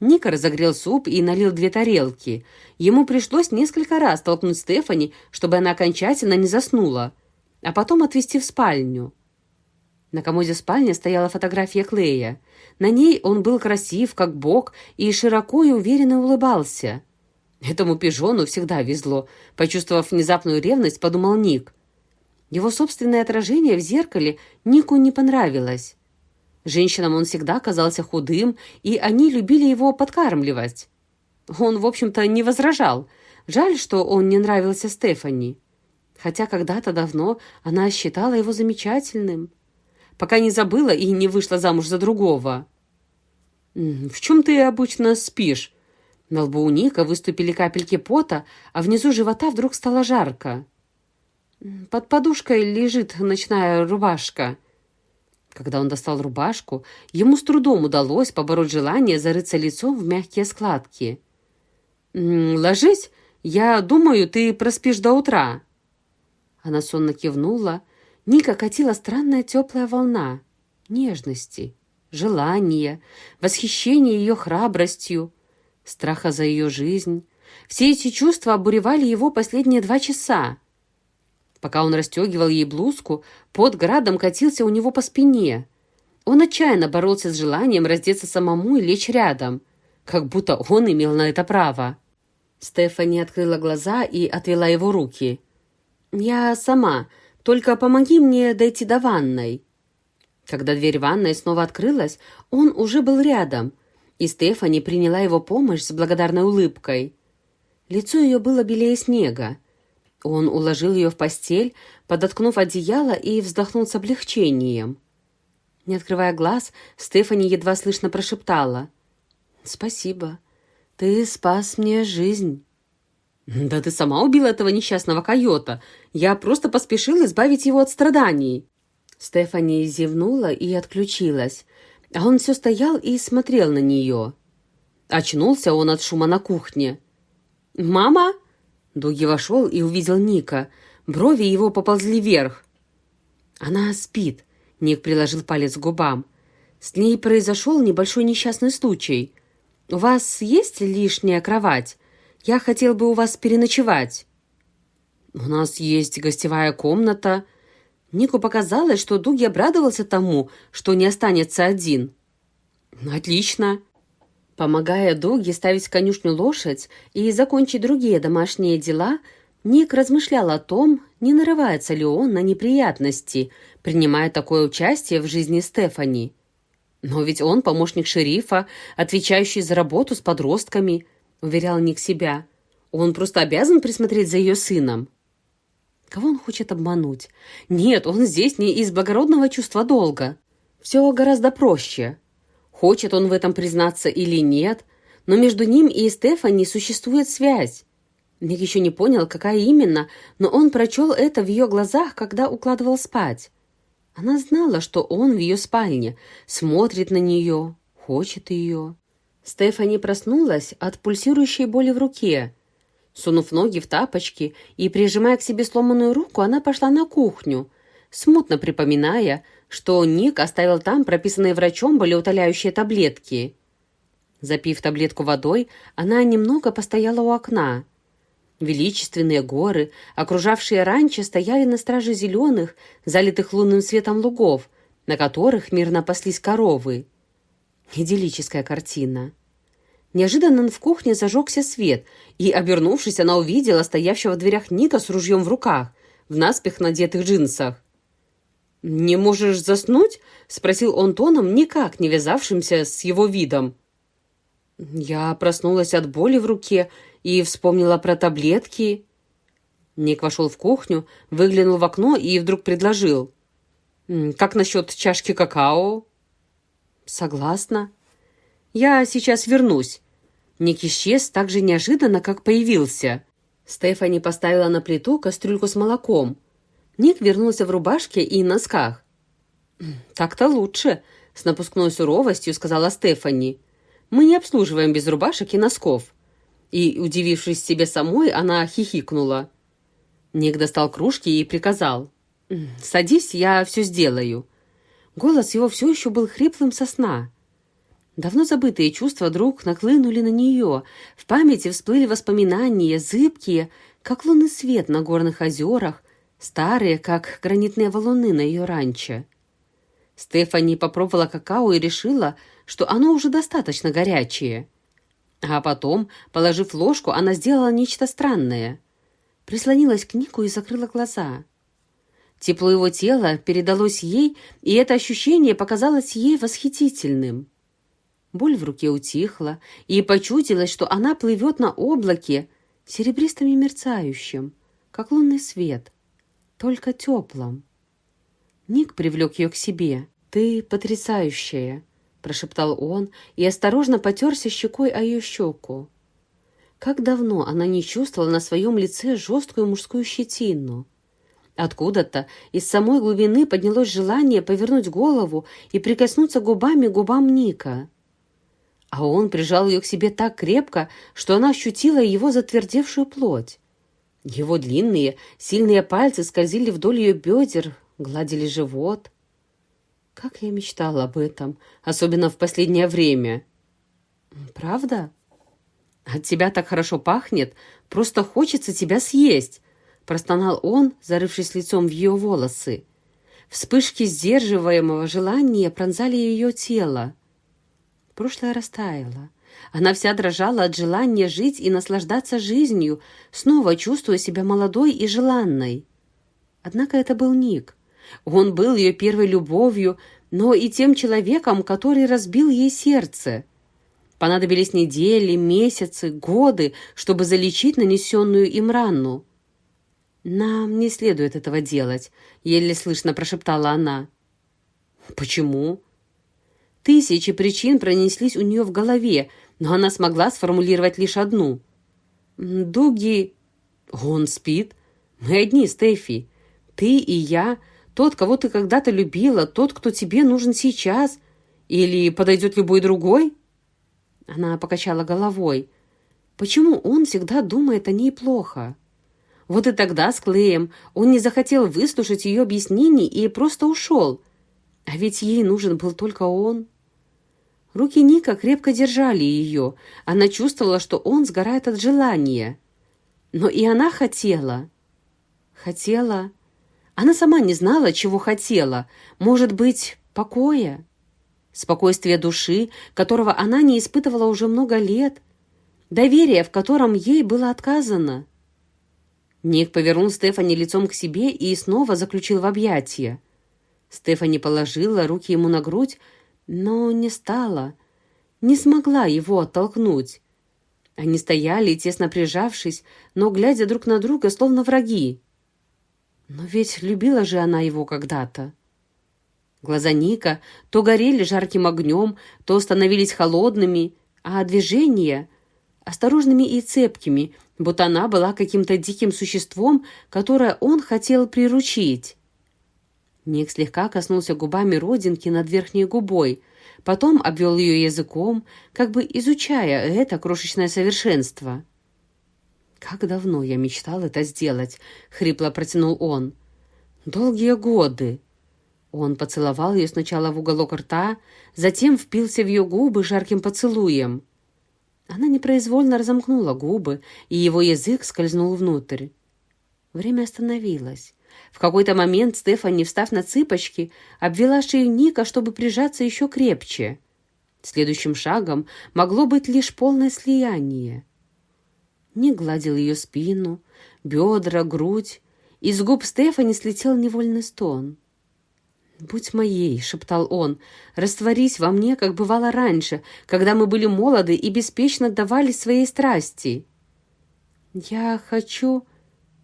S2: Ника разогрел суп и налил две тарелки. Ему пришлось несколько раз толкнуть Стефани, чтобы она окончательно не заснула, а потом отвезти в спальню. На комоде спальни стояла фотография Клея. На ней он был красив, как бог, и широко и уверенно улыбался. Этому пижону всегда везло. Почувствовав внезапную ревность, подумал Ник. Его собственное отражение в зеркале Нику не понравилось. Женщинам он всегда казался худым, и они любили его подкармливать. Он, в общем-то, не возражал. Жаль, что он не нравился Стефани. Хотя когда-то давно она считала его замечательным. Пока не забыла и не вышла замуж за другого. «В чем ты обычно спишь?» На лбу у Ника выступили капельки пота, а внизу живота вдруг стало жарко. Под подушкой лежит ночная рубашка». Когда он достал рубашку, ему с трудом удалось побороть желание зарыться лицом в мягкие складки. «Ложись, я думаю, ты проспишь до утра». Она сонно кивнула. Ника катила странная теплая волна нежности, желания, восхищения ее храбростью, страха за ее жизнь. Все эти чувства обуревали его последние два часа. Пока он расстегивал ей блузку, под градом катился у него по спине. Он отчаянно боролся с желанием раздеться самому и лечь рядом, как будто он имел на это право. Стефани открыла глаза и отвела его руки. «Я сама. Только помоги мне дойти до ванной». Когда дверь ванной снова открылась, он уже был рядом, и Стефани приняла его помощь с благодарной улыбкой. Лицо ее было белее снега. Он уложил ее в постель, подоткнув одеяло и вздохнул с облегчением. Не открывая глаз, Стефани едва слышно прошептала. «Спасибо. Ты спас мне жизнь». «Да ты сама убила этого несчастного койота. Я просто поспешил избавить его от страданий». Стефани зевнула и отключилась, а он все стоял и смотрел на нее. Очнулся он от шума на кухне. «Мама!» Дуги вошел и увидел Ника. Брови его поползли вверх. «Она спит», — Ник приложил палец к губам. «С ней произошел небольшой несчастный случай. У вас есть лишняя кровать? Я хотел бы у вас переночевать». «У нас есть гостевая комната». Нику показалось, что Дуги обрадовался тому, что не останется один. «Отлично. Помогая Доге ставить в конюшню лошадь и закончить другие домашние дела, Ник размышлял о том, не нарывается ли он на неприятности, принимая такое участие в жизни Стефани. Но ведь он помощник шерифа, отвечающий за работу с подростками, уверял Ник себя. Он просто обязан присмотреть за ее сыном. Кого он хочет обмануть? Нет, он здесь не из благородного чувства долга. Все гораздо проще. Хочет он в этом признаться или нет, но между ним и Стефани существует связь. Ник еще не понял, какая именно, но он прочел это в ее глазах, когда укладывал спать. Она знала, что он в ее спальне, смотрит на нее, хочет ее. Стефани проснулась от пульсирующей боли в руке. Сунув ноги в тапочки и прижимая к себе сломанную руку, она пошла на кухню, смутно припоминая, что Ник оставил там прописанные врачом болеутоляющие таблетки. Запив таблетку водой, она немного постояла у окна. Величественные горы, окружавшие ранчо, стояли на страже зеленых, залитых лунным светом лугов, на которых мирно паслись коровы. Идиллическая картина. Неожиданно в кухне зажегся свет, и, обернувшись, она увидела стоявшего в дверях Ника с ружьем в руках, в наспех надетых джинсах. «Не можешь заснуть?» — спросил он тоном, никак не вязавшимся с его видом. Я проснулась от боли в руке и вспомнила про таблетки. Ник вошел в кухню, выглянул в окно и вдруг предложил. «Как насчет чашки какао?» «Согласна. Я сейчас вернусь». Ник исчез так же неожиданно, как появился. Стефани поставила на плиту кастрюльку с молоком. Ник вернулся в рубашке и носках. «Так-то лучше», — с напускной суровостью сказала Стефани. «Мы не обслуживаем без рубашек и носков». И, удивившись себе самой, она хихикнула. Ник достал кружки и приказал. «Садись, я все сделаю». Голос его все еще был хриплым со сна. Давно забытые чувства вдруг наклынули на нее. В памяти всплыли воспоминания, зыбкие, как лунный свет на горных озерах, старые, как гранитные валуны на ее ранчо. Стефани попробовала какао и решила, что оно уже достаточно горячее. А потом, положив ложку, она сделала нечто странное. Прислонилась к Нику и закрыла глаза. Тепло его тела передалось ей, и это ощущение показалось ей восхитительным. Боль в руке утихла, и почудилось, что она плывет на облаке, серебристым и мерцающим, как лунный свет, только теплым. Ник привлек ее к себе. «Ты потрясающая!» — прошептал он и осторожно потерся щекой о ее щеку. Как давно она не чувствовала на своем лице жесткую мужскую щетину. Откуда-то из самой глубины поднялось желание повернуть голову и прикоснуться губами к губам Ника. А он прижал ее к себе так крепко, что она ощутила его затвердевшую плоть. Его длинные, сильные пальцы скользили вдоль ее бедер, гладили живот. Как я мечтала об этом, особенно в последнее время. Правда? От тебя так хорошо пахнет, просто хочется тебя съесть, простонал он, зарывшись лицом в ее волосы. Вспышки сдерживаемого желания пронзали ее тело. Прошлое растаяло. Она вся дрожала от желания жить и наслаждаться жизнью, снова чувствуя себя молодой и желанной. Однако это был Ник. Он был ее первой любовью, но и тем человеком, который разбил ей сердце. Понадобились недели, месяцы, годы, чтобы залечить нанесенную им рану. «Нам не следует этого делать», — еле слышно прошептала она. «Почему?» Тысячи причин пронеслись у нее в голове, но она смогла сформулировать лишь одну. «Дуги... Он спит. Мы одни, Стефи. Ты и я, тот, кого ты когда-то любила, тот, кто тебе нужен сейчас. Или подойдет любой другой?» Она покачала головой. «Почему он всегда думает о ней плохо?» Вот и тогда с Клеем он не захотел выслушать ее объяснений и просто ушел. А ведь ей нужен был только он. Руки Ника крепко держали ее. Она чувствовала, что он сгорает от желания. Но и она хотела. Хотела. Она сама не знала, чего хотела. Может быть, покоя? Спокойствие души, которого она не испытывала уже много лет. Доверие, в котором ей было отказано. Ник повернул Стефани лицом к себе и снова заключил в объятия. Стефани положила руки ему на грудь, но не стала, не смогла его оттолкнуть. Они стояли, тесно прижавшись, но глядя друг на друга, словно враги. Но ведь любила же она его когда-то. Глаза Ника то горели жарким огнем, то становились холодными, а движения — осторожными и цепкими, будто она была каким-то диким существом, которое он хотел приручить. Ник слегка коснулся губами родинки над верхней губой, потом обвел ее языком, как бы изучая это крошечное совершенство. «Как давно я мечтал это сделать!» — хрипло протянул он. «Долгие годы!» Он поцеловал ее сначала в уголок рта, затем впился в ее губы жарким поцелуем. Она непроизвольно разомкнула губы, и его язык скользнул внутрь. Время остановилось. В какой-то момент Стефани, встав на цыпочки, обвела шею Ника, чтобы прижаться еще крепче. Следующим шагом могло быть лишь полное слияние. Ник гладил ее спину, бедра, грудь. Из губ Стефани слетел невольный стон. «Будь моей», — шептал он, — «растворись во мне, как бывало раньше, когда мы были молоды и беспечно давали своей страсти». «Я хочу...»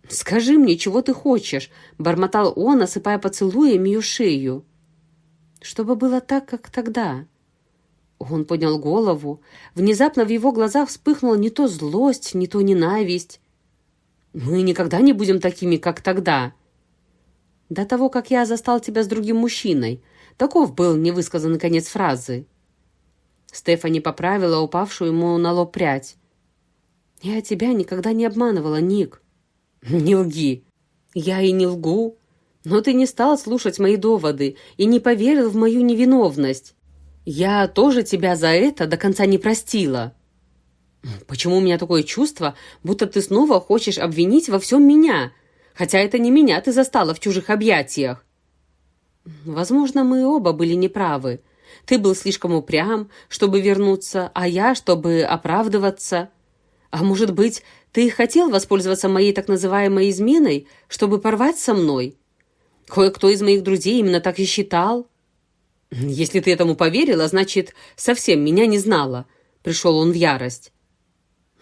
S2: «Скажи мне, чего ты хочешь?» — бормотал он, осыпая поцелуями ее шею. «Чтобы было так, как тогда». Он поднял голову. Внезапно в его глазах вспыхнула не то злость, не то ненависть. «Мы никогда не будем такими, как тогда». «До того, как я застал тебя с другим мужчиной». Таков был невысказанный конец фразы. Стефани поправила упавшую ему на лоб прядь. «Я тебя никогда не обманывала, Ник». «Не лги». «Я и не лгу. Но ты не стал слушать мои доводы и не поверил в мою невиновность. Я тоже тебя за это до конца не простила». «Почему у меня такое чувство, будто ты снова хочешь обвинить во всем меня, хотя это не меня ты застала в чужих объятиях?» «Возможно, мы оба были неправы. Ты был слишком упрям, чтобы вернуться, а я, чтобы оправдываться. А может быть, ты хотел воспользоваться моей так называемой изменой, чтобы порвать со мной? Кое-кто из моих друзей именно так и считал. Если ты этому поверила, значит, совсем меня не знала. Пришел он в ярость.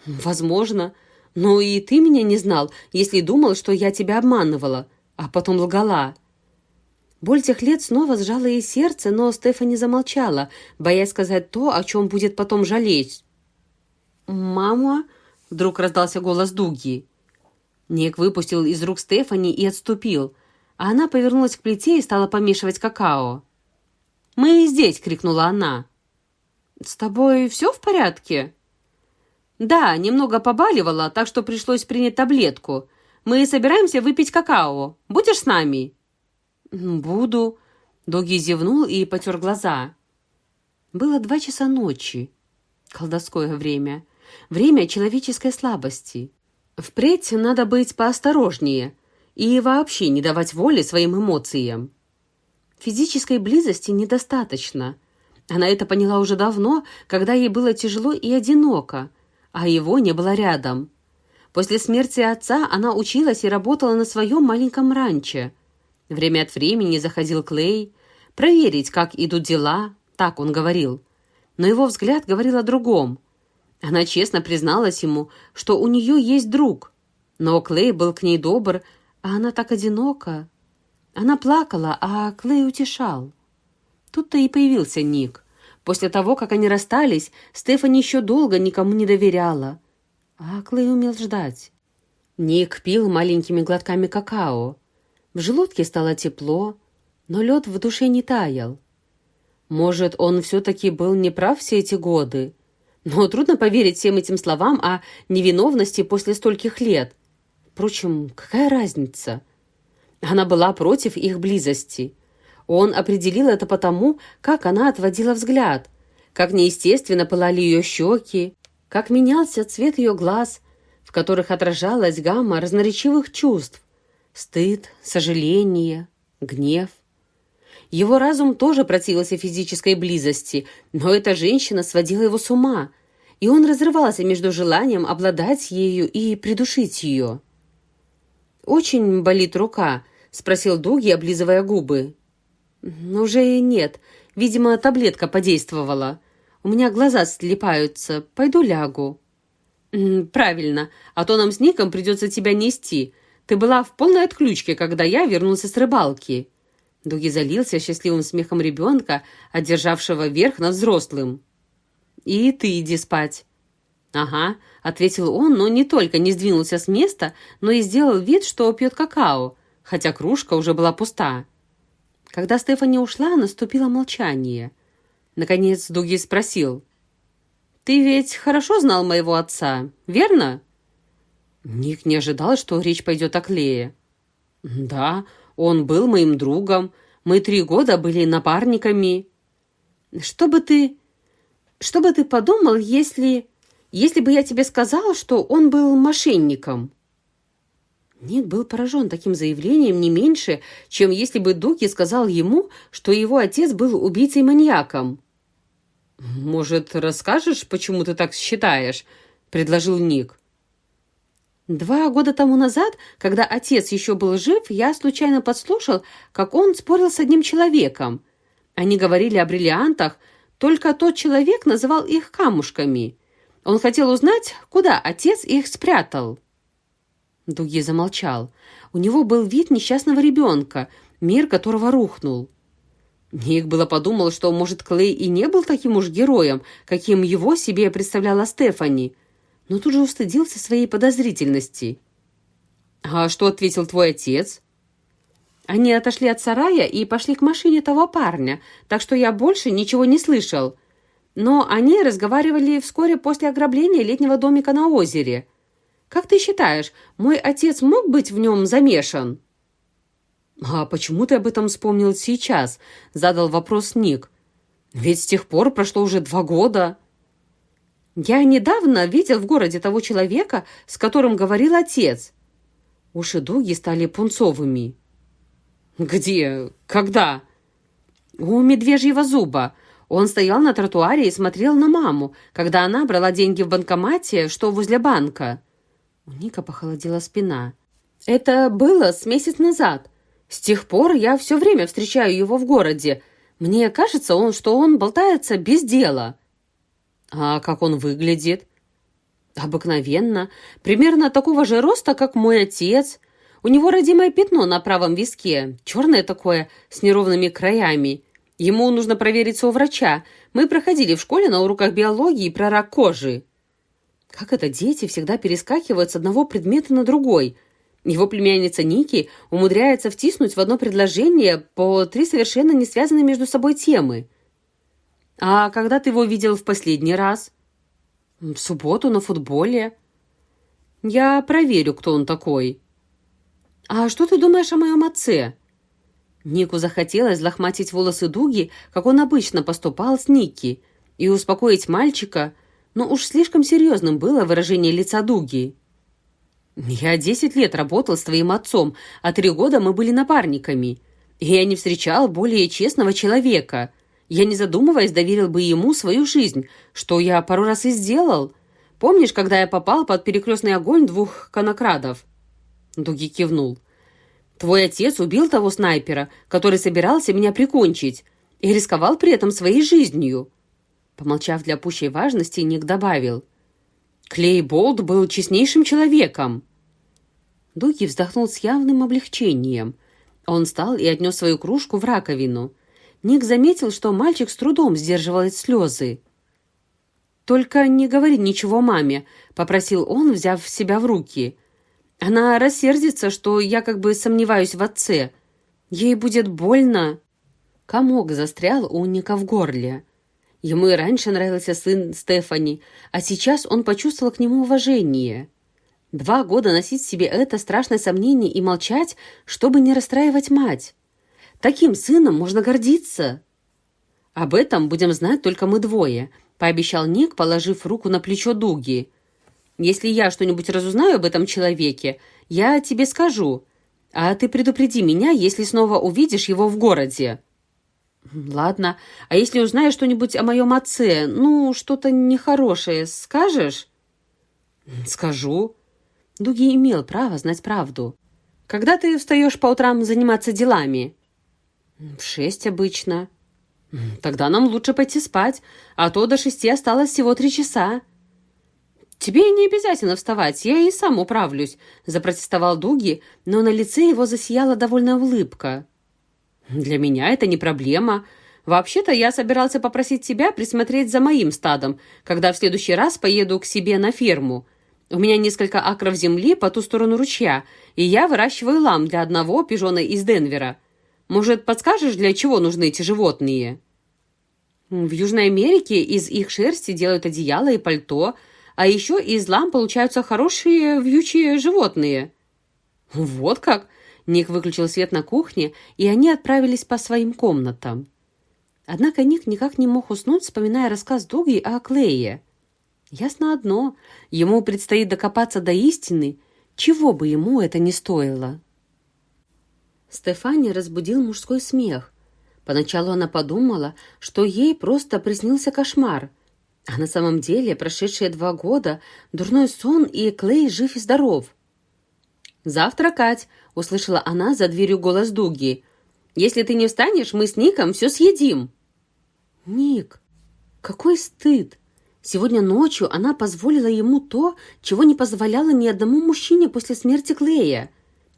S2: Возможно. Но и ты меня не знал, если думал, что я тебя обманывала, а потом лгала. Боль тех лет снова сжала ей сердце, но Стефани замолчала, боясь сказать то, о чем будет потом жалеть. «Мама?» Вдруг раздался голос Дуги. Ник выпустил из рук Стефани и отступил, а она повернулась к плите и стала помешивать какао. «Мы здесь!» — крикнула она. «С тобой все в порядке?» «Да, немного побаливала, так что пришлось принять таблетку. Мы собираемся выпить какао. Будешь с нами?» «Буду». Доги зевнул и потер глаза. Было два часа ночи. Колдовское время. Время человеческой слабости. Впредь надо быть поосторожнее и вообще не давать воли своим эмоциям. Физической близости недостаточно. Она это поняла уже давно, когда ей было тяжело и одиноко, а его не было рядом. После смерти отца она училась и работала на своем маленьком ранче. Время от времени заходил Клей, проверить, как идут дела, так он говорил. Но его взгляд говорил о другом – она честно призналась ему, что у нее есть друг. Но Клей был к ней добр, а она так одинока. Она плакала, а Клей утешал. Тут-то и появился Ник. После того, как они расстались, Стефани еще долго никому не доверяла. А Клей умел ждать. Ник пил маленькими глотками какао. В желудке стало тепло, но лед в душе не таял. Может, он все-таки был неправ все эти годы? Но трудно поверить всем этим словам о невиновности после стольких лет. Впрочем, какая разница? Она была против их близости. Он определил это потому, как она отводила взгляд, как неестественно пылали ее щеки, как менялся цвет ее глаз, в которых отражалась гамма разноречивых чувств — стыд, сожаление, гнев. Его разум тоже противился физической близости, но эта женщина сводила его с ума, и он разрывался между желанием обладать ею и придушить ее. «Очень болит рука?» — спросил Дуги, облизывая губы. «Уже нет. Видимо, таблетка подействовала. У меня глаза слепаются. Пойду лягу». «Правильно, а то нам с Ником придется тебя нести. Ты была в полной отключке, когда я вернулся с рыбалки». Дуги залился счастливым смехом ребенка, одержавшего верх над взрослым. «И ты иди спать». «Ага, — ответил он, но не только не сдвинулся с места, но и сделал вид, что пьет какао, хотя кружка уже была пуста. Когда Стефани ушла, наступило молчание. Наконец Дуги спросил. «Ты ведь хорошо знал моего отца, верно?» Ник не ожидал, что речь пойдет о Клее. «Да, он был моим другом. Мы три года были напарниками». «Что бы ты... что бы ты подумал, если... если бы я тебе сказал, что он был мошенником?» Ник был поражен таким заявлением не меньше, чем если бы Дуки сказал ему, что его отец был убийцей-маньяком. «Может, расскажешь, почему ты так считаешь?» — предложил Ник. Два года тому назад, когда отец еще был жив, я случайно подслушал, как он спорил с одним человеком. Они говорили о бриллиантах, только тот человек называл их камушками. Он хотел узнать, куда отец их спрятал. Дуги замолчал. У него был вид несчастного ребенка, мир которого рухнул. Ник было подумал, что, может, Клей и не был таким уж героем, каким его себе представляла Стефани, но тут же устыдился своей подозрительности. «А что ответил твой отец?» Они отошли от сарая и пошли к машине того парня, так что я больше ничего не слышал. Но они разговаривали вскоре после ограбления летнего домика на озере. Как ты считаешь, мой отец мог быть в нем замешан?» «А почему ты об этом вспомнил сейчас?» — задал вопрос Ник. «Ведь с тех пор прошло уже два года». «Я недавно видел в городе того человека, с которым говорил отец». Уши Дуги стали пунцовыми. «Где? Когда?» «У медвежьего зуба. Он стоял на тротуаре и смотрел на маму, когда она брала деньги в банкомате, что возле банка». У Ника похолодела спина. «Это было с месяц назад. С тех пор я все время встречаю его в городе. Мне кажется, он, что он болтается без дела». «А как он выглядит?» «Обыкновенно. Примерно такого же роста, как мой отец. У него родимое пятно на правом виске, черное такое, с неровными краями. Ему нужно провериться у врача. Мы проходили в школе на уроках биологии про рак кожи». Как это дети всегда перескакивают с одного предмета на другой? Его племянница Ники умудряется втиснуть в одно предложение по три совершенно не связанные между собой темы. «А когда ты его видел в последний раз?» «В субботу на футболе». «Я проверю, кто он такой». «А что ты думаешь о моем отце?» Нику захотелось лохматить волосы Дуги, как он обычно поступал с Ники, и успокоить мальчика – но уж слишком серьезным было выражение лица Дуги. «Я десять лет работал с твоим отцом, а три года мы были напарниками. Я не встречал более честного человека. Я, не задумываясь, доверил бы ему свою жизнь, что я пару раз и сделал. Помнишь, когда я попал под перекрестный огонь двух конокрадов?» Дуги кивнул. «Твой отец убил того снайпера, который собирался меня прикончить, и рисковал при этом своей жизнью. Помолчав для пущей важности, Ник добавил. «Клей Болт был честнейшим человеком». Дуги вздохнул с явным облегчением. Он встал и отнес свою кружку в раковину. Ник заметил, что мальчик с трудом сдерживал слезы. «Только не говори ничего маме», — попросил он, взяв себя в руки. «Она рассердится, что я как бы сомневаюсь в отце. Ей будет больно». Комок застрял у Ника в горле. Ему и раньше нравился сын Стефани, а сейчас он почувствовал к нему уважение. Два года носить в себе это страшное сомнение и молчать, чтобы не расстраивать мать. Таким сыном можно гордиться. Об этом будем знать только мы двое, пообещал Ник, положив руку на плечо Дуги. Если я что-нибудь разузнаю об этом человеке, я тебе скажу. А ты предупреди меня, если снова увидишь его в городе. «Ладно. А если узнаешь что-нибудь о моем отце, ну, что-то нехорошее, скажешь?» «Скажу». Дуги имел право знать правду. «Когда ты встаешь по утрам заниматься делами?» «В шесть обычно». «Тогда нам лучше пойти спать, а то до шести осталось всего три часа». «Тебе не обязательно вставать, я и сам управлюсь», — запротестовал Дуги, но на лице его засияла довольная улыбка. «Для меня это не проблема. Вообще-то я собирался попросить тебя присмотреть за моим стадом, когда в следующий раз поеду к себе на ферму. У меня несколько акров земли по ту сторону ручья, и я выращиваю лам для одного пижона из Денвера. Может, подскажешь, для чего нужны эти животные?» В Южной Америке из их шерсти делают одеяло и пальто, а еще из лам получаются хорошие вьючие животные. Вот как! Ник выключил свет на кухне, и они отправились по своим комнатам. Однако Ник никак не мог уснуть, вспоминая рассказ Дуги о Клее. Ясно одно, ему предстоит докопаться до истины, чего бы ему это ни стоило. Стефани разбудил мужской смех. Поначалу она подумала, что ей просто приснился кошмар. А на самом деле прошедшие два года дурной сон и Клей жив и здоров. «Завтракать!» — услышала она за дверью голос Дуги. «Если ты не встанешь, мы с Ником все съедим!» Ник, какой стыд! Сегодня ночью она позволила ему то, чего не позволяла ни одному мужчине после смерти Клея.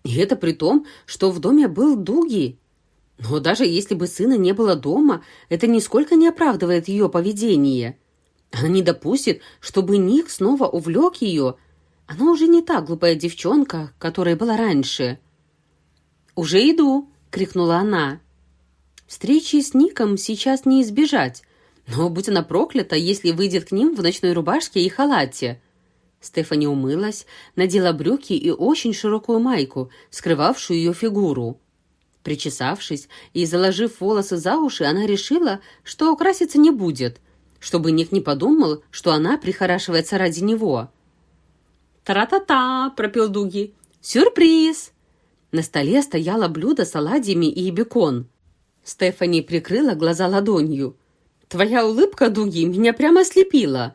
S2: И это при том, что в доме был Дуги. Но даже если бы сына не было дома, это нисколько не оправдывает ее поведение. Она не допустит, чтобы Ник снова увлек ее. Она уже не та глупая девчонка, которая была раньше. «Уже иду!» — крикнула она. Встречи с Ником сейчас не избежать, но будь она проклята, если выйдет к ним в ночной рубашке и халате. Стефани умылась, надела брюки и очень широкую майку, скрывавшую ее фигуру. Причесавшись и заложив волосы за уши, она решила, что украситься не будет, чтобы Ник не подумал, что она прихорашивается ради него. «Тра-та-та!» — пропел Дуги. «Сюрприз!» На столе стояло блюдо с оладьями и бекон. Стефани прикрыла глаза ладонью. «Твоя улыбка, Дуги, меня прямо ослепила!»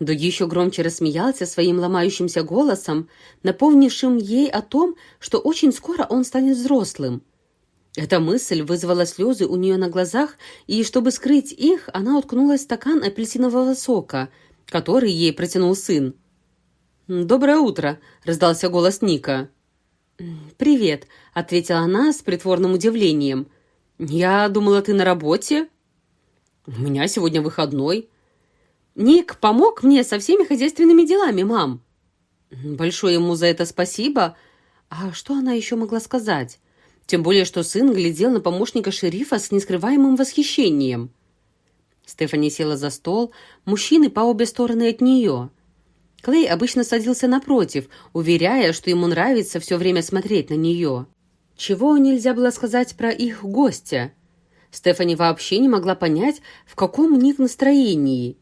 S2: Дуги еще громче рассмеялся своим ломающимся голосом, напомнившим ей о том, что очень скоро он станет взрослым. Эта мысль вызвала слезы у нее на глазах, и, чтобы скрыть их, она уткнулась в стакан апельсинового сока, который ей протянул сын. «Доброе утро!» — раздался голос Ника. «Привет!» — ответила она с притворным удивлением — «Я думала, ты на работе?» «У меня сегодня выходной». «Ник помог мне со всеми хозяйственными делами, мам». «Большое ему за это спасибо. А что она еще могла сказать? Тем более, что сын глядел на помощника шерифа с нескрываемым восхищением». Стефани села за стол, мужчины по обе стороны от нее. Клей обычно садился напротив, уверяя, что ему нравится все время смотреть на нее. Чего нельзя было сказать про их гостя? Стефани вообще не могла понять, в каком у них настроении.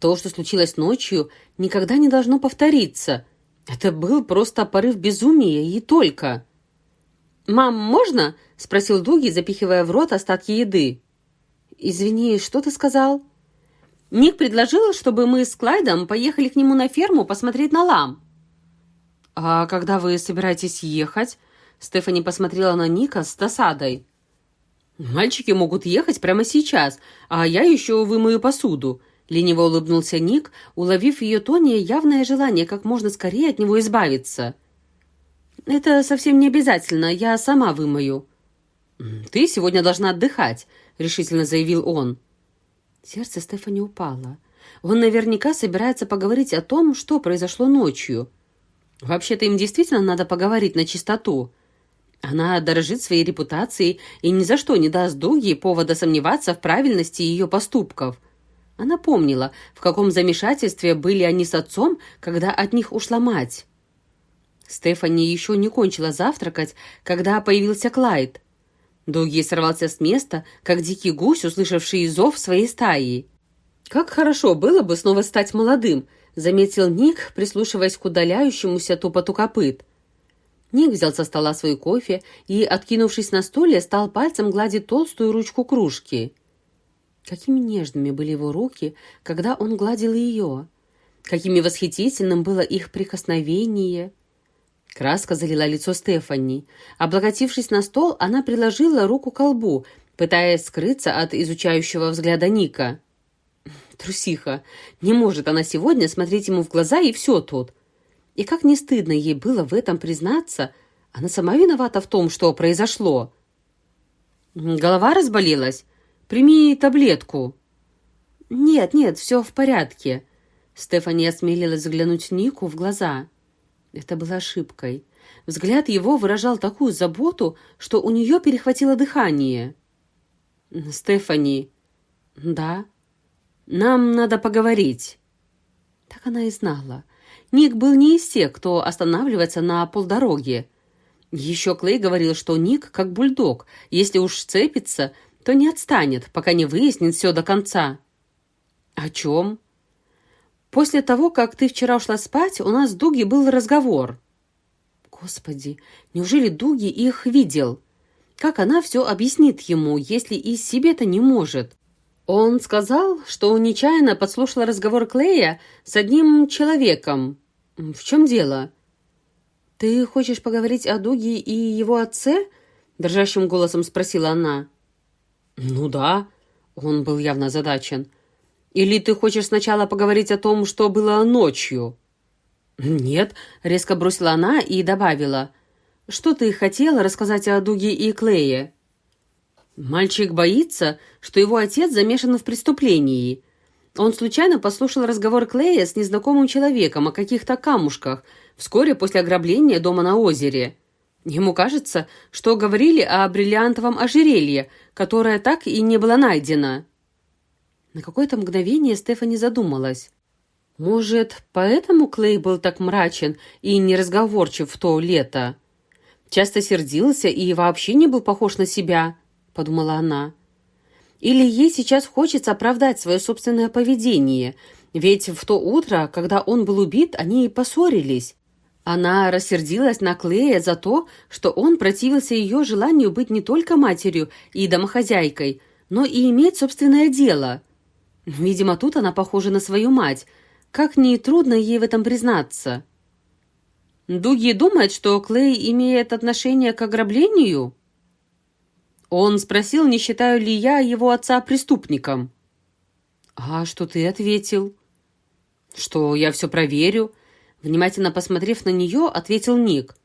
S2: То, что случилось ночью, никогда не должно повториться. Это был просто порыв безумия и только. «Мам, можно?» — спросил Дуги, запихивая в рот остатки еды. «Извини, что ты сказал?» «Ник предложил, чтобы мы с Клайдом поехали к нему на ферму посмотреть на лам». «А когда вы собираетесь ехать?» Стефани посмотрела на Ника с досадой. «Мальчики могут ехать прямо сейчас, а я еще вымою посуду», — лениво улыбнулся Ник, уловив в ее тоне явное желание как можно скорее от него избавиться. «Это совсем не обязательно, я сама вымою». «Ты сегодня должна отдыхать», — решительно заявил он. Сердце Стефани упало. Он наверняка собирается поговорить о том, что произошло ночью. Вообще-то им действительно надо поговорить на чистоту. Она дорожит своей репутацией и ни за что не даст Дуги повода сомневаться в правильности ее поступков. Она помнила, в каком замешательстве были они с отцом, когда от них ушла мать. Стефани еще не кончила завтракать, когда появился Клайд. Дуги сорвался с места, как дикий гусь, услышавший зов своей стаи. «Как хорошо было бы снова стать молодым», — заметил Ник, прислушиваясь к удаляющемуся топоту копыт. Ник взял со стола свой кофе и, откинувшись на стуле, стал пальцем гладить толстую ручку кружки. Какими нежными были его руки, когда он гладил ее. Какими восхитительным было их прикосновение. Краска залила лицо Стефани. Облокотившись на стол, она приложила руку к колбу, пытаясь скрыться от изучающего взгляда Ника. Трусиха. Не может она сегодня смотреть ему в глаза, и все тут. И как не стыдно ей было в этом признаться, она сама виновата в том, что произошло. «Голова разболелась?» — Прими таблетку». «Нет, нет, все в порядке». Стефани осмелилась взглянуть Нику в глаза. Это было ошибкой. Взгляд его выражал такую заботу, что у нее перехватило дыхание. «Стефани». «Да». «Нам надо поговорить». Так она и знала. Ник был не из тех, кто останавливается на полдороге. Еще Клей говорил, что Ник как бульдог. Если уж сцепится, то не отстанет, пока не выяснит все до конца. «О чем?» «После того, как ты вчера ушла спать, у нас с Дуги был разговор». «Господи, неужели Дуги их видел?» Как она все объяснит ему, если и себе-то не может? Он сказал, что нечаянно подслушал разговор Клея с одним человеком. В чем дело? Ты хочешь поговорить о Дуге и его отце? Дрожащим голосом спросила она. Ну да, он был явно задачен. Или ты хочешь сначала поговорить о том, что было ночью? Нет, резко бросила она и добавила – что ты хотела рассказать о Дуге и Клее?» Мальчик боится, что его отец замешан в преступлении. Он случайно послушал разговор Клея с незнакомым человеком о каких-то камушках вскоре после ограбления дома на озере. Ему кажется, что говорили о бриллиантовом ожерелье, которое так и не было найдено. На какое-то мгновение Стефани задумалась. Может, поэтому Клей был так мрачен и неразговорчив в то лето? часто сердился и вообще не был похож на себя», — подумала она. «Или ей сейчас хочется оправдать свое собственное поведение, ведь в то утро, когда он был убит, они и поссорились». Она рассердилась на Клея за то, что он противился ее желанию быть не только матерью и домохозяйкой, но и иметь собственное дело. Видимо, тут она похожа на свою мать. Как ни трудно ей в этом признаться. Дуги думает, что Клей имеет отношение к ограблению? Он спросил, не считаю ли я его отца преступником. А что ты ответил? Что я все проверю. Внимательно посмотрев на нее, ответил Ник.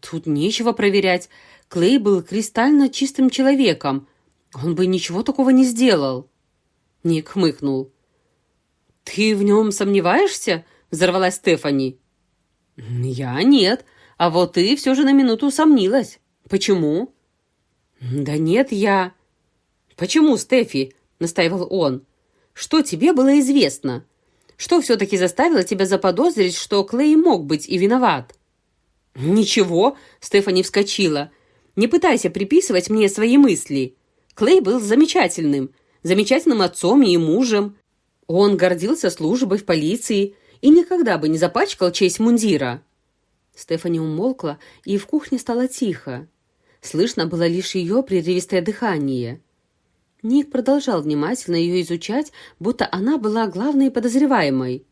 S2: Тут нечего проверять. Клей был кристально чистым человеком. Он бы ничего такого не сделал. Ник хмыкнул. «Ты в нем сомневаешься?» — взорвалась Стефани. «Я нет, а вот ты все же на минуту усомнилась. Почему?» «Да нет, я...» «Почему, Стефи?» — настаивал он. «Что тебе было известно? Что все-таки заставило тебя заподозрить, что Клей мог быть и виноват?» «Ничего», — Стефани вскочила. «Не пытайся приписывать мне свои мысли. Клей был замечательным, замечательным отцом и мужем. Он гордился службой в полиции, и никогда бы не запачкал честь мундира». Стефани умолкла, и в кухне стало тихо. Слышно было лишь ее прерывистое дыхание. Ник продолжал внимательно ее изучать, будто она была главной подозреваемой.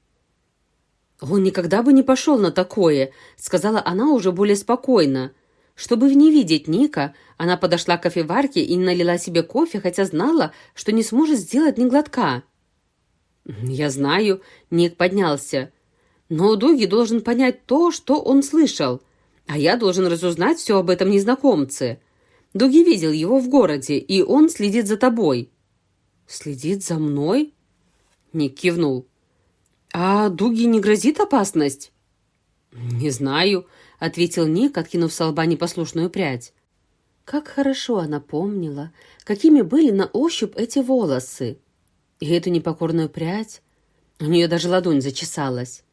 S2: «Он никогда бы не пошел на такое», — сказала она уже более спокойно. Чтобы не видеть Ника, она подошла к кофеварке и налила себе кофе, хотя знала, что не сможет сделать ни глотка. «Я знаю», — Ник поднялся. «Но Дуги должен понять то, что он слышал, а я должен разузнать все об этом незнакомце. Дуги видел его в городе, и он следит за тобой». «Следит за мной?» Ник кивнул. «А Дуги не грозит опасность?» «Не знаю», — ответил Ник, откинув с лба непослушную прядь. Как хорошо она помнила, какими были на ощупь эти волосы и эту непокорную прядь. У нее даже ладонь зачесалась.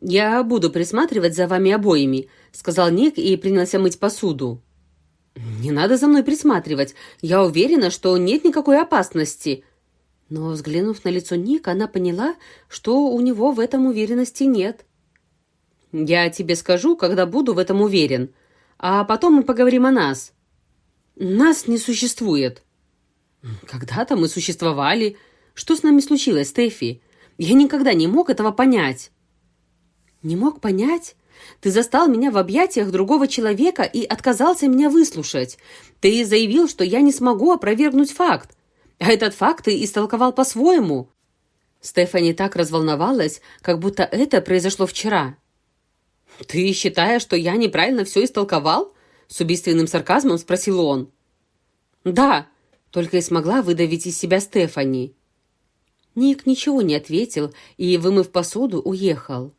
S2: «Я буду присматривать за вами обоими», — сказал Ник и принялся мыть посуду. «Не надо за мной присматривать. Я уверена, что нет никакой опасности». Но, взглянув на лицо Ника, она поняла, что у него в этом уверенности нет. «Я тебе скажу, когда буду в этом уверен. А потом мы поговорим о нас». «Нас не существует». «Когда-то мы существовали. Что с нами случилось, Стефи? Я никогда не мог этого понять». «Не мог понять? Ты застал меня в объятиях другого человека и отказался меня выслушать. Ты заявил, что я не смогу опровергнуть факт. А этот факт ты истолковал по-своему». Стефани так разволновалась, как будто это произошло вчера. «Ты считаешь, что я неправильно все истолковал?» С убийственным сарказмом спросил он. «Да, только и смогла выдавить из себя Стефани. Ник ничего не ответил и, вымыв посуду, уехал.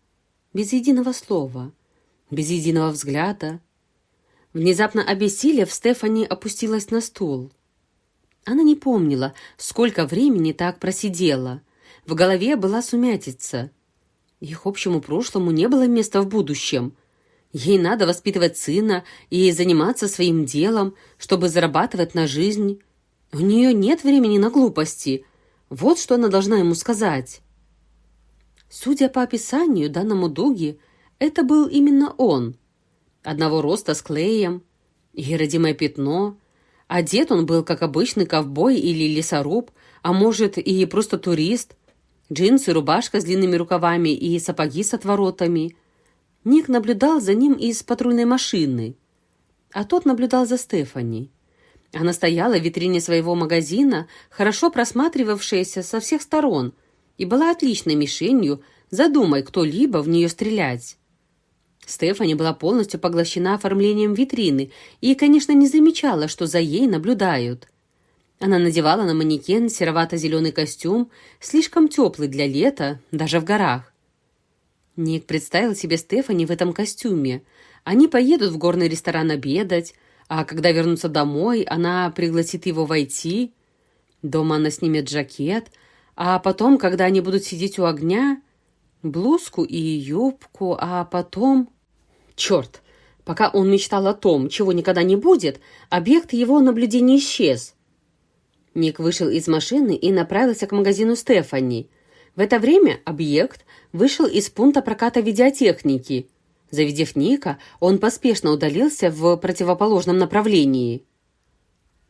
S2: Без единого слова, без единого взгляда. Внезапно обессилев, Стефани опустилась на стул. Она не помнила, сколько времени так просидела. В голове была сумятица. Их общему прошлому не было места в будущем. Ей надо воспитывать сына и заниматься своим делом, чтобы зарабатывать на жизнь. У нее нет времени на глупости. Вот что она должна ему сказать. Судя по описанию данному Дуги, это был именно он. Одного роста с клеем, и родимое пятно. Одет он был, как обычный ковбой или лесоруб, а может и просто турист. Джинсы, рубашка с длинными рукавами и сапоги с отворотами. Ник наблюдал за ним из патрульной машины, а тот наблюдал за Стефани. Она стояла в витрине своего магазина, хорошо просматривавшаяся со всех сторон, и была отличной мишенью, задумай кто-либо в нее стрелять. Стефани была полностью поглощена оформлением витрины и, конечно, не замечала, что за ей наблюдают. Она надевала на манекен серовато-зеленый костюм, слишком теплый для лета, даже в горах. Ник представил себе Стефани в этом костюме. Они поедут в горный ресторан обедать, а когда вернутся домой, она пригласит его войти. Дома она снимет жакет, а потом, когда они будут сидеть у огня, блузку и юбку, а потом... Черт! Пока он мечтал о том, чего никогда не будет, объект его наблюдения исчез. Ник вышел из машины и направился к магазину Стефани. В это время объект вышел из пункта проката видеотехники – Завидев Ника, он поспешно удалился в противоположном направлении.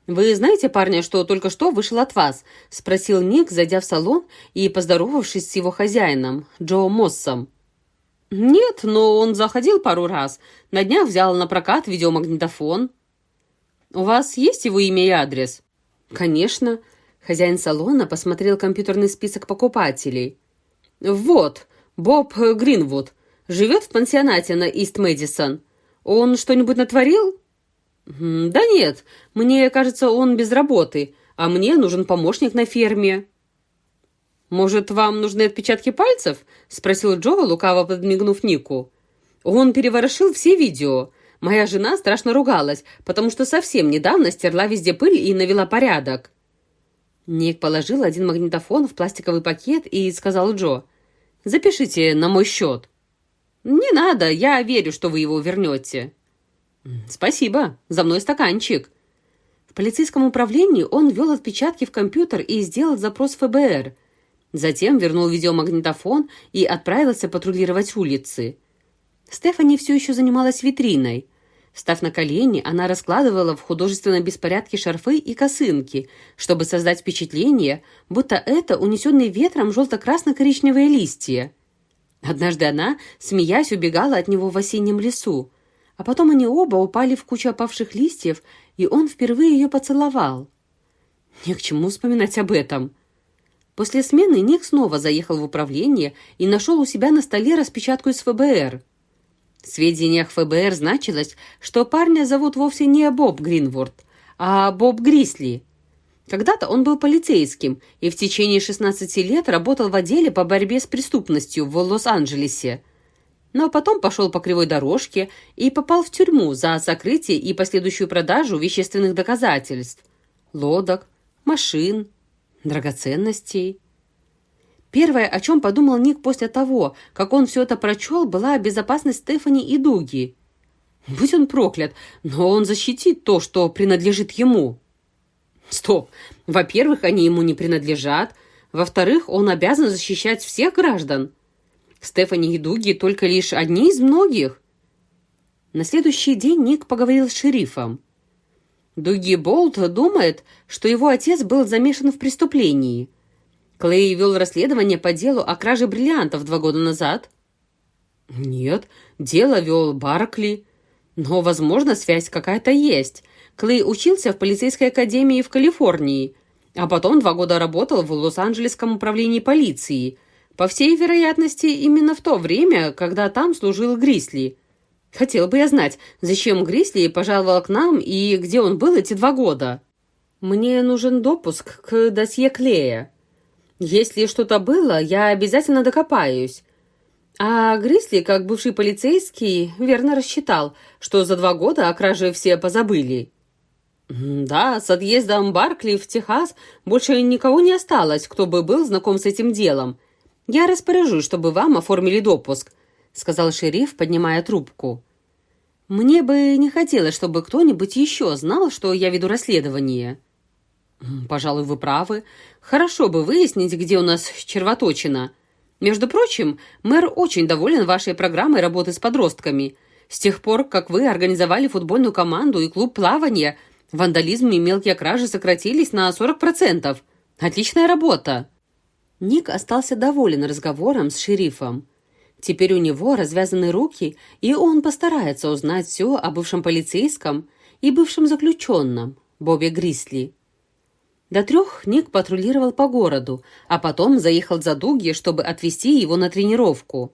S2: «Вы знаете парня, что только что вышел от вас?» — спросил Ник, зайдя в салон и поздоровавшись с его хозяином, Джо Моссом. «Нет, но он заходил пару раз. На днях взял на прокат видеомагнитофон». «У вас есть его имя и адрес?» «Конечно». Хозяин салона посмотрел компьютерный список покупателей. «Вот, Боб Гринвуд. Живет в пансионате на Ист-Мэдисон. Он что-нибудь натворил?» «Да нет, мне кажется, он без работы, а мне нужен помощник на ферме». «Может, вам нужны отпечатки пальцев?» — спросил Джо, лукаво подмигнув Нику. «Он переворошил все видео. Моя жена страшно ругалась, потому что совсем недавно стерла везде пыль и навела порядок». Ник положил один магнитофон в пластиковый пакет и сказал Джо, «Запишите на мой счет». «Не надо, я верю, что вы его вернете». «Спасибо, за мной стаканчик». В полицейском управлении он ввел отпечатки в компьютер и сделал запрос ФБР. Затем вернул видеомагнитофон и отправился патрулировать улицы. Стефани все еще занималась витриной. Став на колени, она раскладывала в художественном беспорядке шарфы и косынки, чтобы создать впечатление, будто это унесенные ветром желто-красно-коричневые листья. Однажды она, смеясь, убегала от него в осеннем лесу, а потом они оба упали в кучу опавших листьев, и он впервые ее поцеловал. Не к чему вспоминать об этом. После смены Ник снова заехал в управление и нашел у себя на столе распечатку из ФБР. В сведениях ФБР значилось, что парня зовут вовсе не Боб Гринворд, а Боб Грисли, когда-то он был полицейским и в течение 16 лет работал в отделе по борьбе с преступностью в Лос-Анджелесе. Но потом пошел по кривой дорожке и попал в тюрьму за сокрытие и последующую продажу вещественных доказательств. Лодок, машин, драгоценностей. Первое, о чем подумал Ник после того, как он все это прочел, была безопасность Стефани и Дуги. Будь он проклят, но он защитит то, что принадлежит ему. Стоп. Во-первых, они ему не принадлежат. Во-вторых, он обязан защищать всех граждан. Стефани и Дуги только лишь одни из многих. На следующий день Ник поговорил с шерифом. Дуги Болт думает, что его отец был замешан в преступлении. Клей вел расследование по делу о краже бриллиантов два года назад. Нет, дело вел Баркли. Но, возможно, связь какая-то есть. Клей учился в полицейской академии в Калифорнии, а потом два года работал в Лос-Анджелесском управлении полиции. По всей вероятности, именно в то время, когда там служил Грисли. Хотел бы я знать, зачем Грисли пожаловал к нам и где он был эти два года.
S1: Мне нужен допуск к досье Клея. Если что-то было, я обязательно докопаюсь. А Грисли, как бывший полицейский, верно рассчитал, что за два года о краже все позабыли. Да, с отъездом Баркли в Техас больше никого не осталось, кто бы был знаком с этим делом. Я распоряжусь, чтобы вам оформили допуск, сказал шериф, поднимая трубку. Мне бы не хотелось, чтобы кто-нибудь еще знал, что я веду расследование. Пожалуй, вы правы. Хорошо бы выяснить, где у нас червоточина. Между прочим, мэр очень доволен вашей программой работы с подростками. С тех пор, как вы организовали футбольную команду и клуб плавания, вандализм и мелкие кражи сократились на 40%. Отличная работа!» Ник остался доволен разговором с шерифом. Теперь у него развязаны руки, и он постарается узнать все о бывшем полицейском и бывшем заключенном, Бобби Грисли. До трех Ник патрулировал по городу, а потом заехал за Дуги, чтобы отвезти его на тренировку.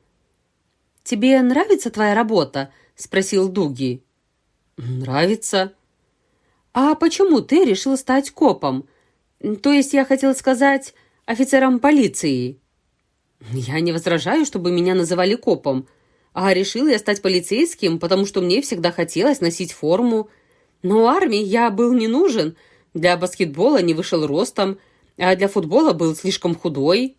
S1: «Тебе нравится твоя работа?» — спросил Дуги. «Нравится». «А почему ты решил стать копом? То есть я хотел сказать офицером полиции?» «Я не возражаю, чтобы меня называли копом, а решил я стать полицейским, потому что мне всегда хотелось носить форму. Но армии я был не нужен», для баскетбола не вышел ростом, а для футбола был слишком худой.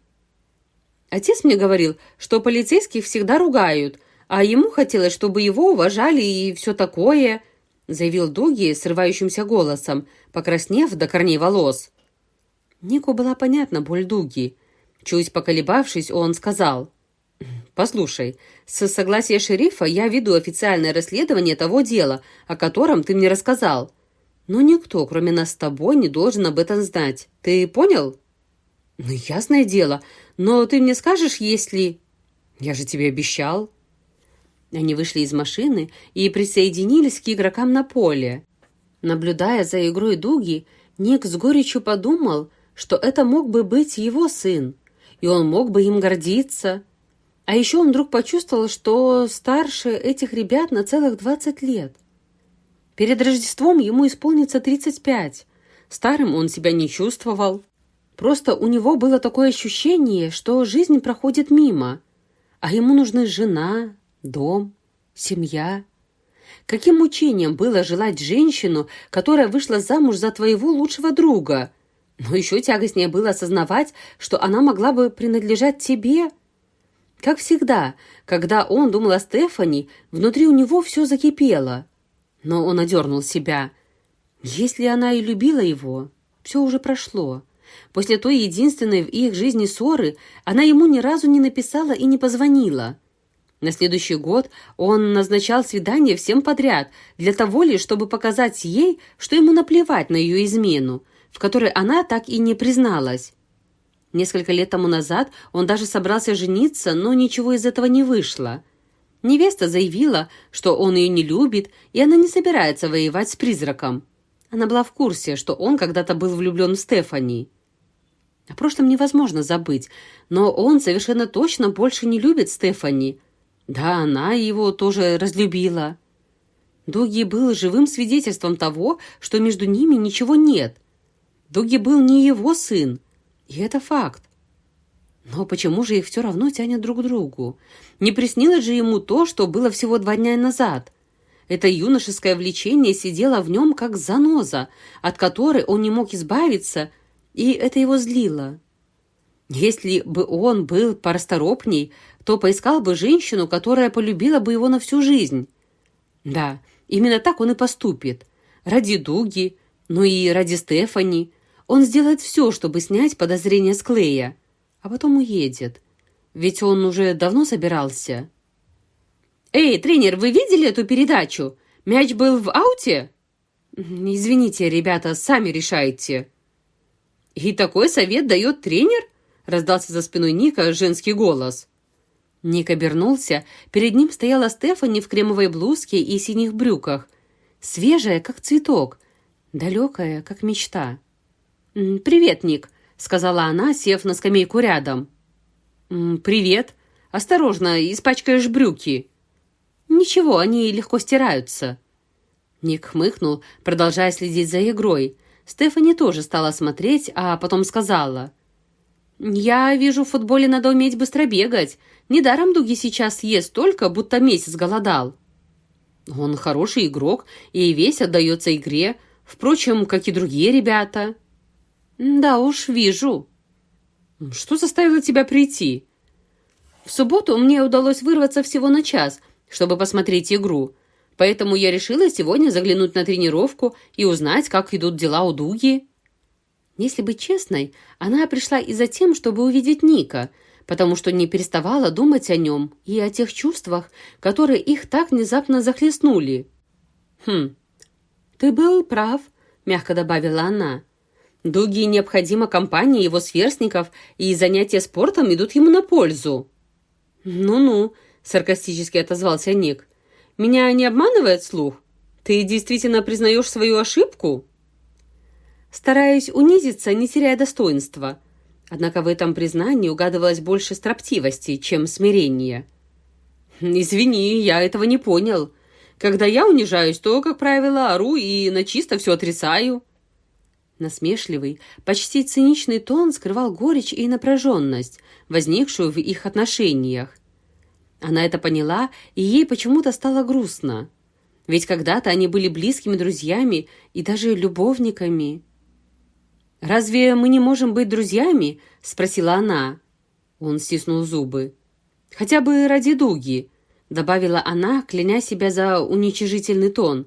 S1: Отец мне говорил, что полицейских всегда ругают, а ему хотелось, чтобы его уважали и все такое, заявил Дуги срывающимся голосом, покраснев до корней волос. Нику была понятна боль Дуги. Чуть поколебавшись, он сказал, «Послушай, с согласия шерифа я веду официальное расследование того дела, о котором ты мне рассказал. Но никто, кроме нас с тобой, не должен об этом знать. Ты понял? Ну, ясное дело. Но ты мне скажешь, если... Я же тебе обещал. Они вышли из машины и присоединились к игрокам на поле. Наблюдая за игрой Дуги, Ник с горечью подумал, что это мог бы быть его сын, и он мог бы им гордиться. А еще он вдруг почувствовал, что старше этих ребят на целых двадцать лет. Перед Рождеством ему исполнится 35. Старым он себя не чувствовал. Просто у него было такое ощущение, что жизнь проходит мимо, а ему нужны жена, дом, семья. Каким мучением было желать женщину, которая вышла замуж за твоего лучшего друга? Но еще тягостнее было осознавать, что она могла бы принадлежать тебе. Как всегда, когда он думал о Стефани, внутри у него все закипело – но он одернул себя. Если она и любила его, все уже прошло. После той единственной в их жизни ссоры она ему ни разу не написала и не позвонила. На следующий год он назначал свидание всем подряд, для того лишь, чтобы показать ей, что ему наплевать на ее измену, в которой она так и не призналась. Несколько лет тому назад он даже собрался жениться, но ничего из этого не вышло – Невеста заявила, что он ее не любит, и она не собирается воевать с призраком. Она была в курсе, что он когда-то был влюблен в Стефани. О прошлом невозможно забыть, но он совершенно точно больше не любит Стефани. Да, она его тоже разлюбила. Дуги был живым свидетельством того, что между ними ничего нет. Дуги был не его сын, и это факт. Но почему же их все равно тянет друг к другу? Не приснилось же ему то, что было всего два дня назад. Это юношеское влечение сидело в нем как заноза, от которой он не мог избавиться, и это его злило. Если бы он был порасторопней, то поискал бы женщину, которая полюбила бы его на всю жизнь. Да, именно так он и поступит. Ради Дуги, ну и ради Стефани. Он сделает все, чтобы снять подозрения с Клея а потом уедет. Ведь он уже давно собирался. «Эй, тренер, вы видели эту передачу? Мяч был в ауте?» «Извините, ребята, сами решайте». «И такой совет дает тренер?» — раздался за спиной Ника женский голос. Ник обернулся. Перед ним стояла Стефани в кремовой блузке и синих брюках. Свежая, как цветок. Далекая, как мечта. «Привет, Ник», — сказала она, сев на скамейку рядом. «Привет. Осторожно, испачкаешь брюки». «Ничего, они легко стираются». Ник хмыкнул, продолжая следить за игрой.
S2: Стефани тоже стала смотреть, а потом сказала. «Я вижу, в футболе надо уметь быстро бегать. Недаром Дуги сейчас ест только, будто месяц голодал». «Он хороший игрок и весь отдается игре, впрочем, как и другие ребята». «Да уж, вижу». «Что заставило тебя прийти?» «В субботу мне удалось вырваться всего на час, чтобы посмотреть игру, поэтому я решила сегодня заглянуть на тренировку и узнать, как идут дела у Дуги». Если быть честной, она пришла и за тем, чтобы увидеть Ника, потому что не переставала думать о нем и о тех чувствах, которые их так внезапно захлестнули. «Хм, ты был прав», — мягко добавила она. «Дуги необходима компания его сверстников, и занятия спортом идут ему на пользу». «Ну-ну», — саркастически отозвался Ник. «Меня не обманывает слух? Ты действительно признаешь свою ошибку?» стараясь унизиться, не теряя достоинства. Однако в этом признании угадывалось больше строптивости, чем смирения. «Извини, я этого не понял. Когда я унижаюсь, то, как правило, ору и начисто все отрицаю». Насмешливый, почти циничный тон скрывал горечь и напряженность, возникшую в их отношениях. Она это поняла, и ей почему-то стало грустно. Ведь когда-то они были близкими друзьями и даже любовниками. «Разве мы не можем быть друзьями?» — спросила она. Он стиснул зубы. «Хотя бы ради Дуги», — добавила она, кляня себя за уничижительный тон.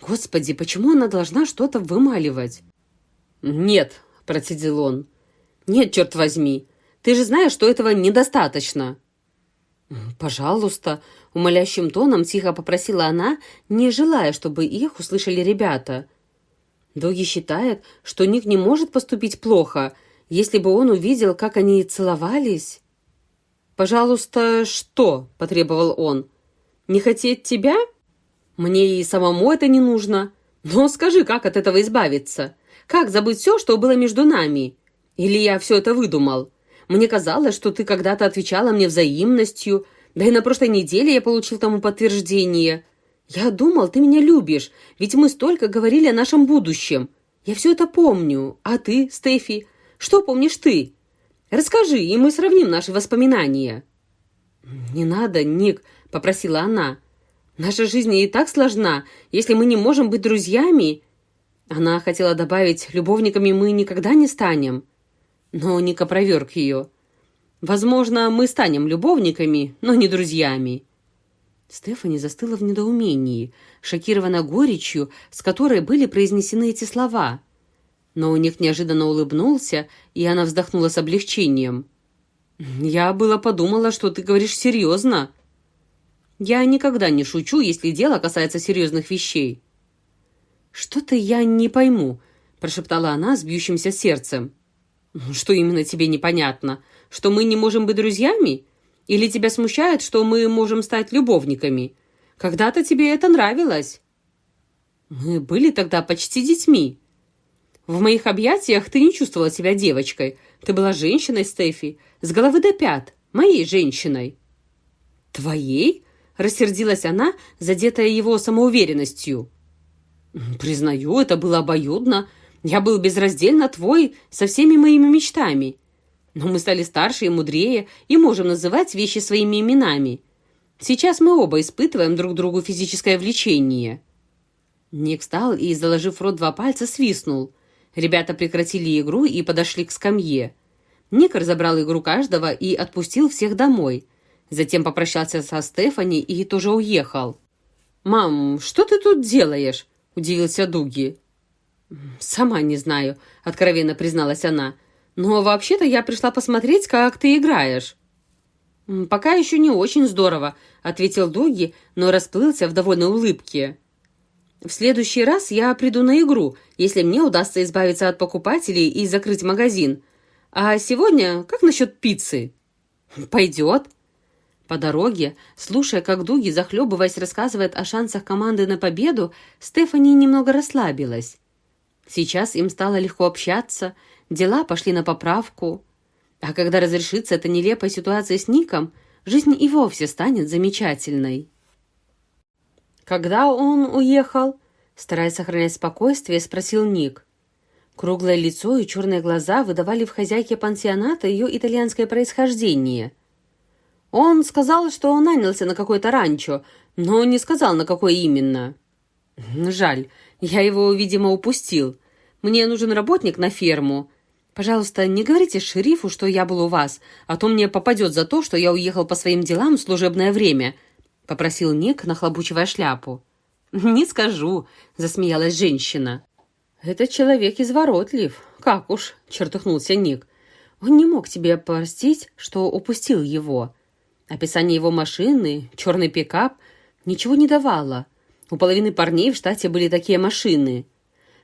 S2: «Господи, почему она должна что-то вымаливать?» «Нет», — процедил он. «Нет, черт возьми. Ты же знаешь, что этого недостаточно». «Пожалуйста», — умоляющим тоном тихо попросила она, не желая, чтобы их услышали ребята. Доги считает, что Ник не может поступить плохо, если бы он увидел, как они целовались. «Пожалуйста, что?» – потребовал он. «Не хотеть тебя? Мне и самому это не нужно. Но скажи, как от этого избавиться? Как забыть все, что было между нами? Или я все это выдумал? Мне казалось, что ты когда-то отвечала мне взаимностью, да и на прошлой неделе я получил тому подтверждение. «Я думал, ты меня любишь, ведь мы столько говорили о нашем будущем. Я все это помню. А ты, Стефи, что помнишь ты? Расскажи, и мы сравним наши воспоминания». «Не надо, Ник», — попросила она. «Наша жизнь и так сложна, если мы не можем быть друзьями». Она хотела добавить, любовниками мы никогда не станем. Но Ник опроверг ее. «Возможно, мы станем любовниками, но не друзьями». Стефани застыла в недоумении, шокирована горечью, с которой были произнесены эти слова. Но у них неожиданно улыбнулся, и она вздохнула с облегчением. «Я было подумала, что ты говоришь серьезно». «Я никогда не шучу, если дело касается серьезных вещей». «Что-то я не пойму», — прошептала она с бьющимся сердцем. «Что именно тебе непонятно? Что мы не можем быть друзьями? Или тебя смущает, что мы можем стать любовниками? Когда-то тебе это нравилось. Мы были тогда почти детьми. В моих объятиях ты не чувствовала себя девочкой. Ты была женщиной, Стефи, с головы до пят, моей женщиной. Твоей? Рассердилась она, задетая его самоуверенностью. Признаю, это было обоюдно. Я был безраздельно твой со всеми моими мечтами. Но мы стали старше и мудрее и можем называть вещи своими именами. Сейчас мы оба испытываем друг другу физическое влечение». Ник встал и, заложив рот два пальца, свистнул. Ребята прекратили игру и подошли к скамье. Ник разобрал игру каждого и отпустил всех домой. Затем попрощался со Стефани и тоже уехал. «Мам, что ты тут делаешь?» – удивился Дуги. «Сама не знаю», – откровенно призналась она. Но вообще-то я пришла посмотреть, как ты играешь». «Пока еще не очень здорово», — ответил Дуги, но расплылся в довольной улыбке. «В следующий раз я приду на игру, если мне удастся избавиться от покупателей и закрыть магазин. А сегодня как насчет пиццы?» «Пойдет». По дороге, слушая, как Дуги, захлебываясь, рассказывает о шансах команды на победу, Стефани немного расслабилась. Сейчас им стало легко общаться, дела пошли на поправку. А когда разрешится эта нелепая ситуация с Ником, жизнь и вовсе станет замечательной. «Когда он уехал?» Стараясь сохранять спокойствие, спросил Ник. Круглое лицо и черные глаза выдавали в хозяйке пансионата ее итальянское происхождение. Он сказал, что он нанялся на какое-то ранчо, но не сказал, на какое именно. Жаль, я его, видимо, упустил. Мне нужен работник на ферму. Пожалуйста, не говорите шерифу, что я был у вас, а то мне попадет за то, что я уехал по своим делам в служебное время», — попросил Ник, нахлобучивая шляпу. «Не скажу», — засмеялась женщина. «Этот человек изворотлив. Как уж», — чертыхнулся Ник. «Он не мог тебе простить, что упустил его. Описание его машины, черный пикап, ничего не давало. У половины парней в штате были такие машины».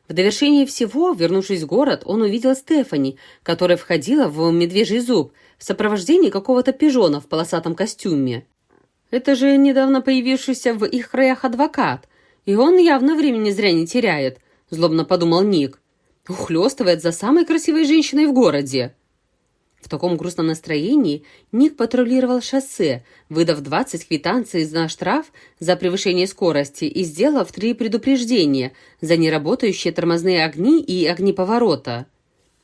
S2: В довершение всего, вернувшись в город, он увидел Стефани, которая входила в медвежий зуб в сопровождении какого-то пижона в полосатом костюме. Это же недавно появившийся в их краях адвокат, и он явно времени зря не теряет, злобно подумал Ник. Ухлёстывает за самой красивой женщиной в городе. В таком грустном настроении Ник патрулировал шоссе, выдав 20 квитанций за штраф за превышение скорости и сделав три предупреждения за неработающие тормозные огни и огни поворота.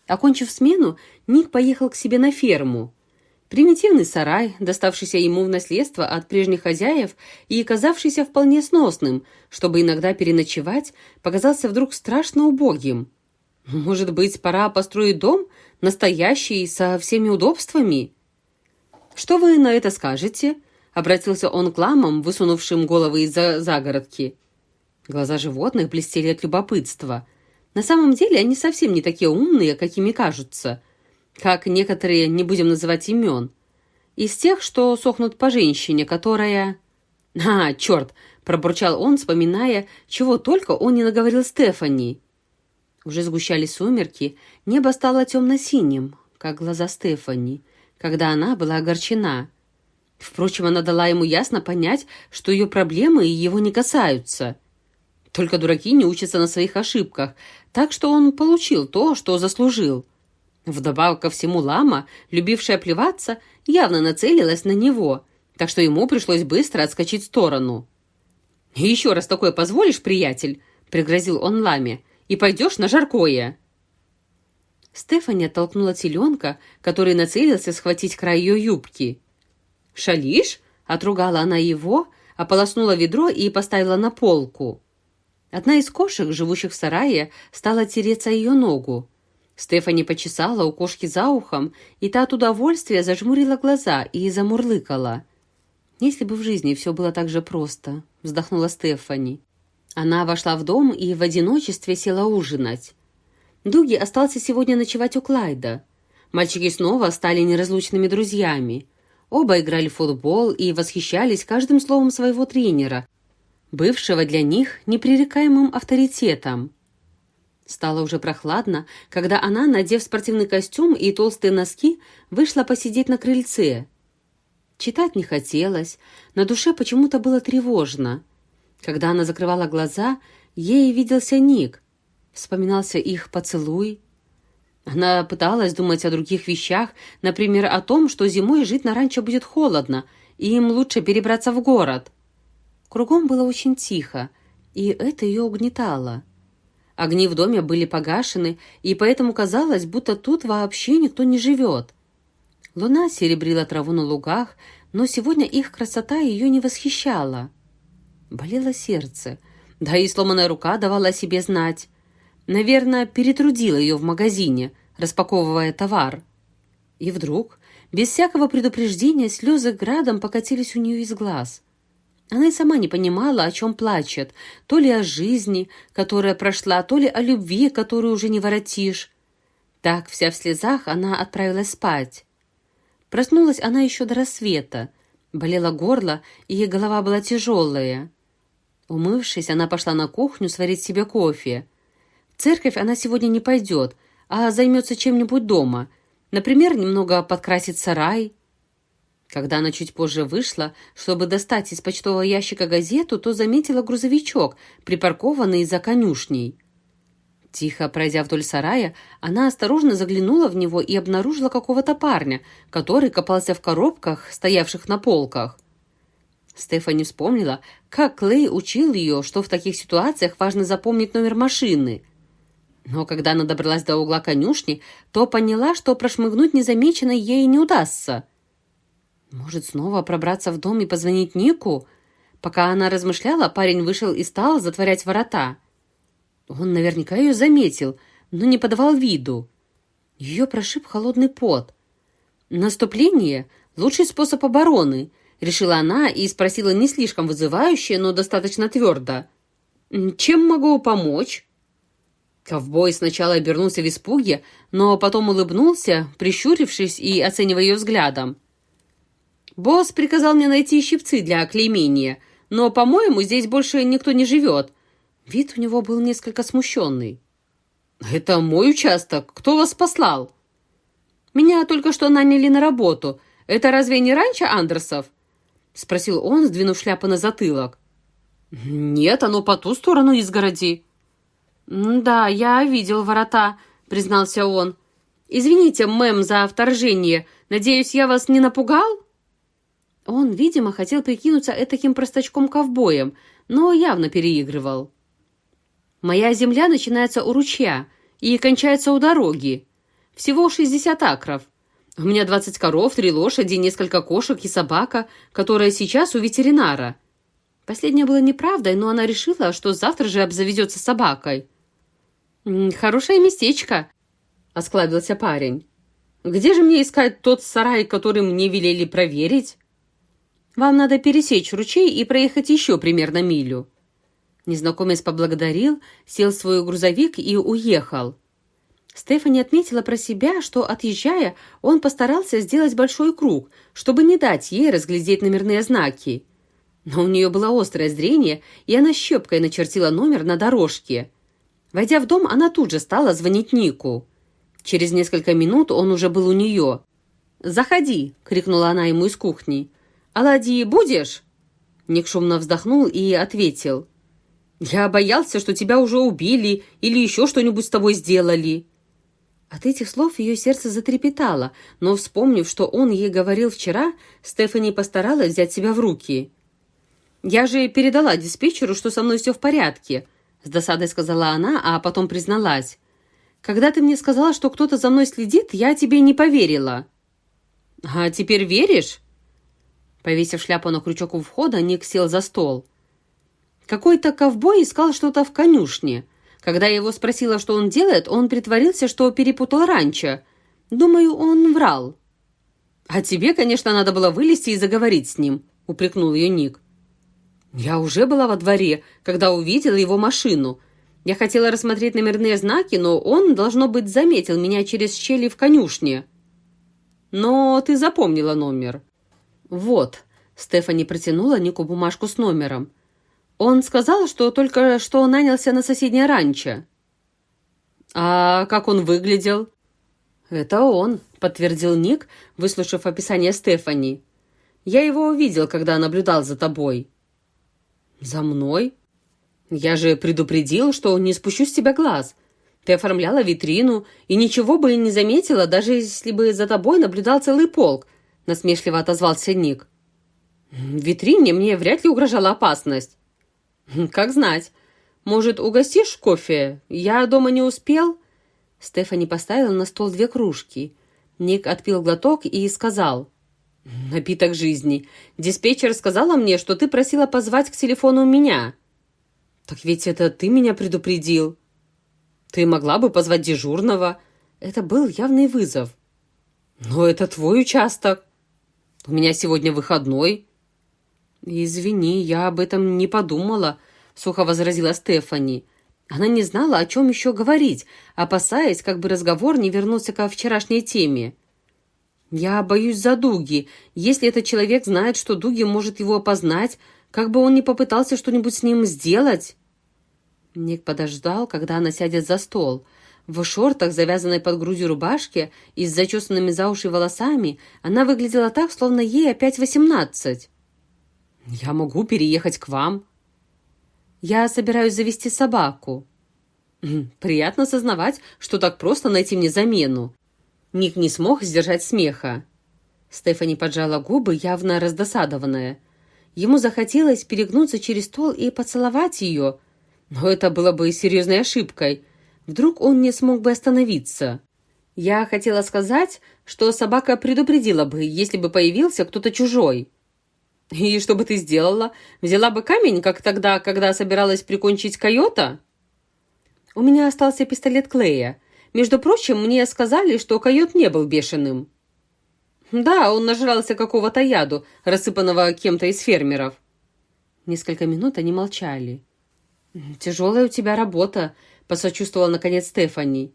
S2: Окончив смену, Ник поехал к себе на ферму. Примитивный сарай, доставшийся ему в наследство от прежних хозяев и казавшийся вполне сносным, чтобы иногда переночевать, показался вдруг страшно убогим. Может быть, пора построить дом, настоящий, со всеми удобствами? Что вы на это скажете? Обратился он к ламам, высунувшим головы из-за загородки. Глаза животных блестели от любопытства. На самом деле они совсем не такие умные, какими кажутся. Как некоторые, не будем называть имен. Из тех, что сохнут по женщине, которая... «А, черт!» — пробурчал он, вспоминая, чего только он не наговорил Стефани. Уже сгущались сумерки, небо стало темно-синим, как глаза Стефани, когда она была огорчена. Впрочем, она дала ему ясно понять, что ее проблемы его не касаются. Только дураки не учатся на своих ошибках, так что он получил то, что заслужил. Вдобавок ко всему лама, любившая плеваться, явно нацелилась на него, так что ему пришлось быстро отскочить в сторону. «Еще раз такое позволишь, приятель?» — пригрозил он ламе — и пойдешь на жаркое». Стефани оттолкнула теленка, который нацелился схватить край ее юбки. «Шалишь?» — отругала она его, ополоснула ведро и поставила на полку. Одна из кошек, живущих в сарае, стала тереться ее ногу. Стефани почесала у кошки за ухом, и та от удовольствия зажмурила глаза и замурлыкала. «Если бы в жизни все было так же просто», — вздохнула Стефани. Она вошла в дом и в одиночестве села ужинать. Дуги остался сегодня ночевать у Клайда. Мальчики снова стали неразлучными друзьями. Оба играли в футбол и восхищались каждым словом своего тренера, бывшего для них непререкаемым авторитетом. Стало уже прохладно, когда она, надев спортивный костюм и толстые носки, вышла посидеть на крыльце. Читать не хотелось, на душе почему-то было тревожно – когда она закрывала глаза, ей виделся Ник. Вспоминался их поцелуй. Она пыталась думать о других вещах, например, о том, что зимой жить на ранчо будет холодно, и им лучше перебраться в город. Кругом было очень тихо, и это ее угнетало. Огни в доме были погашены, и поэтому казалось, будто тут вообще никто не живет. Луна серебрила траву на лугах, но сегодня их красота ее не восхищала. Болело сердце. Да и сломанная рука давала о себе знать. Наверное, перетрудила ее в магазине, распаковывая товар. И вдруг, без всякого предупреждения, слезы градом покатились у нее из глаз. Она и сама не понимала, о чем плачет, то ли о жизни, которая прошла, то ли о любви, которую уже не воротишь. Так, вся в слезах, она отправилась спать. Проснулась она еще до рассвета. Болело горло, и голова была тяжелая. Умывшись, она пошла на кухню сварить себе кофе. В церковь она сегодня не пойдет, а займется чем-нибудь дома. Например, немного подкрасит сарай. Когда она чуть позже вышла, чтобы достать из почтового ящика газету, то заметила грузовичок, припаркованный за конюшней. Тихо пройдя вдоль сарая, она осторожно заглянула в него и обнаружила какого-то парня, который копался в коробках, стоявших на полках. Стефани вспомнила, как Клей учил ее, что в таких ситуациях важно запомнить номер машины. Но когда она добралась до угла конюшни, то поняла, что прошмыгнуть незамеченной ей не удастся. Может, снова пробраться в дом и позвонить Нику? Пока она размышляла, парень вышел и стал затворять ворота. Он наверняка ее заметил, но не подавал виду. Ее прошиб холодный пот. Наступление — лучший способ обороны, решила она и спросила не слишком вызывающе, но достаточно твердо. «Чем могу помочь?» Ковбой сначала обернулся в испуге, но потом улыбнулся, прищурившись и оценивая ее взглядом. «Босс приказал мне найти щипцы для оклеймения, но, по-моему, здесь больше никто не живет». Вид у него был несколько смущенный. «Это мой участок. Кто вас послал?» «Меня только что наняли на работу. Это разве не раньше Андерсов?» Спросил он, сдвинув шляпу на затылок. «Нет, оно по ту сторону изгороди». «Да, я видел ворота», — признался он. «Извините, мэм, за вторжение. Надеюсь, я вас не напугал?» Он, видимо, хотел прикинуться этаким простачком-ковбоем, но явно переигрывал. «Моя земля начинается у ручья и кончается у дороги. Всего 60 акров. У меня 20 коров, три лошади, несколько кошек и собака, которая сейчас у ветеринара». Последнее было неправдой, но она решила, что завтра же обзаведется собакой. «Хорошее местечко», — осклабился парень. «Где же мне искать тот сарай, который мне велели проверить?» «Вам надо пересечь ручей и проехать еще примерно милю». Незнакомец поблагодарил, сел в свой грузовик и уехал. Стефани отметила про себя, что, отъезжая, он постарался сделать большой круг, чтобы не дать ей разглядеть номерные знаки. Но у нее было острое зрение, и она щепкой начертила номер на дорожке. Войдя в дом, она тут же стала звонить Нику. Через несколько минут он уже был у нее. «Заходи!» — крикнула она ему из кухни. «Оладьи будешь?» Ник шумно вздохнул и ответил. «Я боялся, что тебя уже убили или еще что-нибудь с тобой сделали». От этих слов ее сердце затрепетало, но, вспомнив, что он ей говорил вчера, Стефани постаралась взять себя в руки. «Я же передала диспетчеру, что со мной все в порядке», с досадой сказала она, а потом призналась. «Когда ты мне сказала, что кто-то за мной следит, я тебе не поверила». «А теперь веришь?» Повесив шляпу на крючок у входа, Ник сел за стол. Какой-то ковбой искал что-то в конюшне. Когда я его спросила, что он делает, он притворился, что перепутал раньше. Думаю, он врал. «А тебе, конечно, надо было вылезти и заговорить с ним», — упрекнул ее Ник. Я уже была во дворе, когда увидела его машину. Я хотела рассмотреть номерные знаки, но он, должно быть, заметил меня через щели в конюшне. Но ты запомнила номер. Вот. Стефани протянула Нику бумажку с номером. Он сказал, что только что нанялся на соседнее ранчо. А как он выглядел? Это он, подтвердил Ник, выслушав описание Стефани. Я его увидел, когда наблюдал за тобой. «За мной? Я же предупредил, что не спущу с тебя глаз. Ты оформляла витрину и ничего бы не заметила, даже если бы за тобой наблюдал целый полк», — насмешливо отозвался Ник. «В витрине мне вряд ли угрожала опасность». «Как знать. Может, угостишь кофе? Я дома не успел?» Стефани поставила на стол две кружки. Ник отпил глоток и сказал. «Напиток жизни. Диспетчер сказала мне, что ты просила позвать к телефону меня». «Так ведь это ты меня предупредил». «Ты могла бы позвать дежурного». Это был явный вызов. «Но это твой участок. У меня сегодня выходной». «Извини, я об этом не подумала», — сухо возразила Стефани. Она не знала, о чем еще говорить, опасаясь, как бы разговор не вернулся ко вчерашней теме. «Я боюсь за Дуги. Если этот человек знает, что Дуги может его опознать, как бы он ни попытался что-нибудь с ним сделать?» Ник подождал, когда она сядет за стол. В шортах, завязанной под грудью рубашки и с зачесанными за уши волосами, она выглядела так, словно ей опять восемнадцать. «Я могу переехать к вам». «Я собираюсь завести собаку». «Приятно сознавать, что так просто найти мне замену. Ник не смог сдержать смеха. Стефани поджала губы, явно раздосадованная. Ему захотелось перегнуться через стол и поцеловать ее. Но это было бы серьезной ошибкой. Вдруг он не смог бы остановиться. Я хотела сказать, что собака предупредила бы, если бы появился кто-то чужой. И что бы ты сделала? Взяла бы камень, как тогда, когда собиралась прикончить койота? У меня остался пистолет Клея. Между прочим, мне сказали, что койот не был бешеным. Да, он нажрался какого-то яду, рассыпанного кем-то из фермеров. Несколько минут они молчали. «Тяжелая у тебя работа», — посочувствовала наконец Стефани.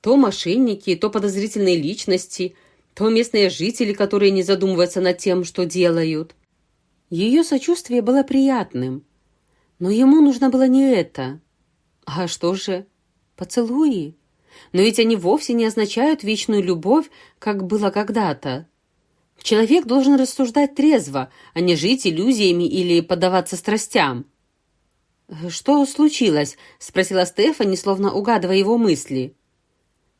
S2: «То мошенники, то подозрительные личности, то местные жители, которые не задумываются над тем, что делают». Ее сочувствие было приятным, но ему нужно было не это. А что же? Поцелуи? Но ведь они вовсе не означают вечную любовь, как было когда-то. Человек должен рассуждать трезво, а не жить иллюзиями или поддаваться страстям. «Что случилось?» — спросила Стефани, словно угадывая его мысли.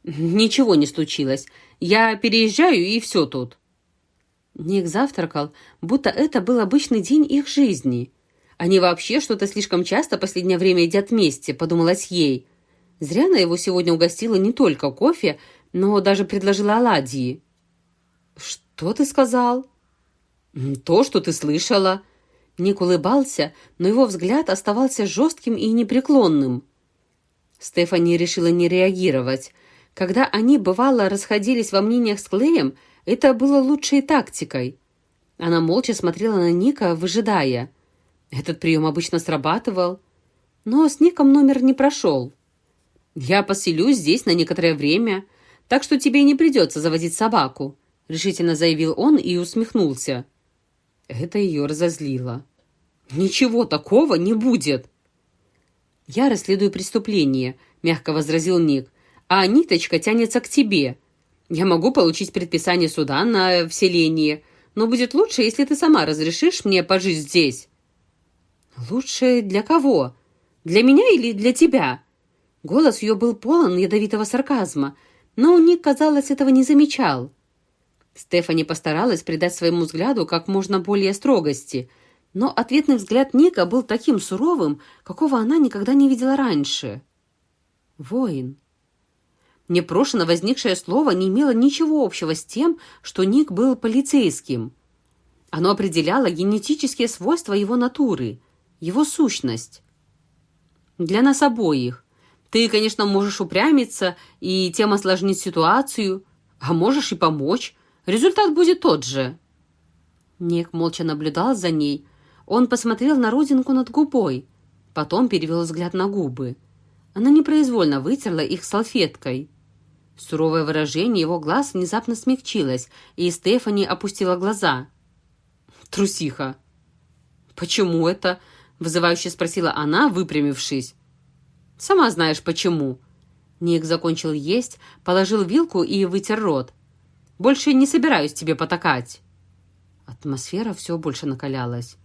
S2: «Ничего не случилось. Я переезжаю, и все тут». Ник завтракал, будто это был обычный день их жизни. Они вообще что-то слишком часто последнее время едят вместе, подумалось ей. Зря она его сегодня угостила не только кофе, но даже предложила оладьи. «Что ты сказал?» «То, что ты слышала». Ник улыбался, но его взгляд оставался жестким и непреклонным. Стефани решила не реагировать. Когда они, бывало, расходились во мнениях с Клеем, это было лучшей тактикой. Она молча смотрела на Ника, выжидая. Этот прием обычно срабатывал, но с Ником номер не прошел. «Я поселюсь здесь на некоторое время, так что тебе не придется заводить собаку», — решительно заявил он и усмехнулся. Это ее разозлило. «Ничего такого не будет!» «Я расследую преступление», — мягко возразил Ник, «а ниточка тянется к тебе. Я могу получить предписание суда на вселение, но будет лучше, если ты сама разрешишь мне пожить здесь». «Лучше для кого? Для меня или для тебя?» Голос ее был полон ядовитого сарказма, но Ник, казалось, этого не замечал. Стефани постаралась придать своему взгляду как можно более строгости, но ответный взгляд Ника был таким суровым, какого она никогда не видела раньше. «Воин». Непрошено возникшее слово не имело ничего общего с тем, что Ник был полицейским. Оно определяло генетические свойства его натуры, его сущность. Для нас обоих. Ты, конечно, можешь упрямиться и тем осложнить ситуацию, а можешь и помочь, Результат будет тот же». Ник молча наблюдал за ней. Он посмотрел на родинку над губой, потом перевел взгляд на губы. Она непроизвольно вытерла их салфеткой. Суровое выражение его глаз внезапно смягчилось, и Стефани опустила глаза. «Трусиха!» «Почему это?» — вызывающе спросила она, выпрямившись. «Сама знаешь, почему». Ник закончил есть, положил вилку и вытер рот. Больше не собираюсь тебе потакать». Атмосфера все больше накалялась.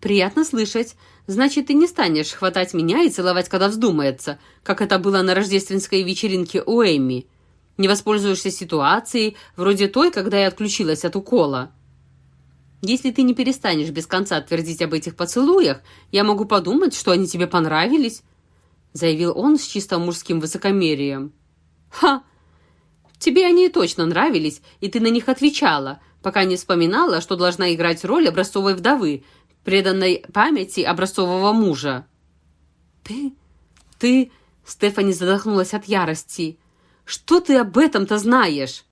S2: «Приятно слышать. Значит, ты не станешь хватать меня и целовать, когда вздумается, как это было на рождественской вечеринке у Эми. Не воспользуешься ситуацией, вроде той, когда я отключилась от укола. Если ты не перестанешь без конца твердить об этих поцелуях, я могу подумать, что они тебе понравились», заявил он с чисто мужским высокомерием. «Ха! Тебе они точно нравились, и ты на них отвечала, пока не вспоминала, что должна играть роль образцовой вдовы, преданной памяти образцового мужа». «Ты... ты...» — Стефани задохнулась от ярости. «Что ты об этом-то знаешь?»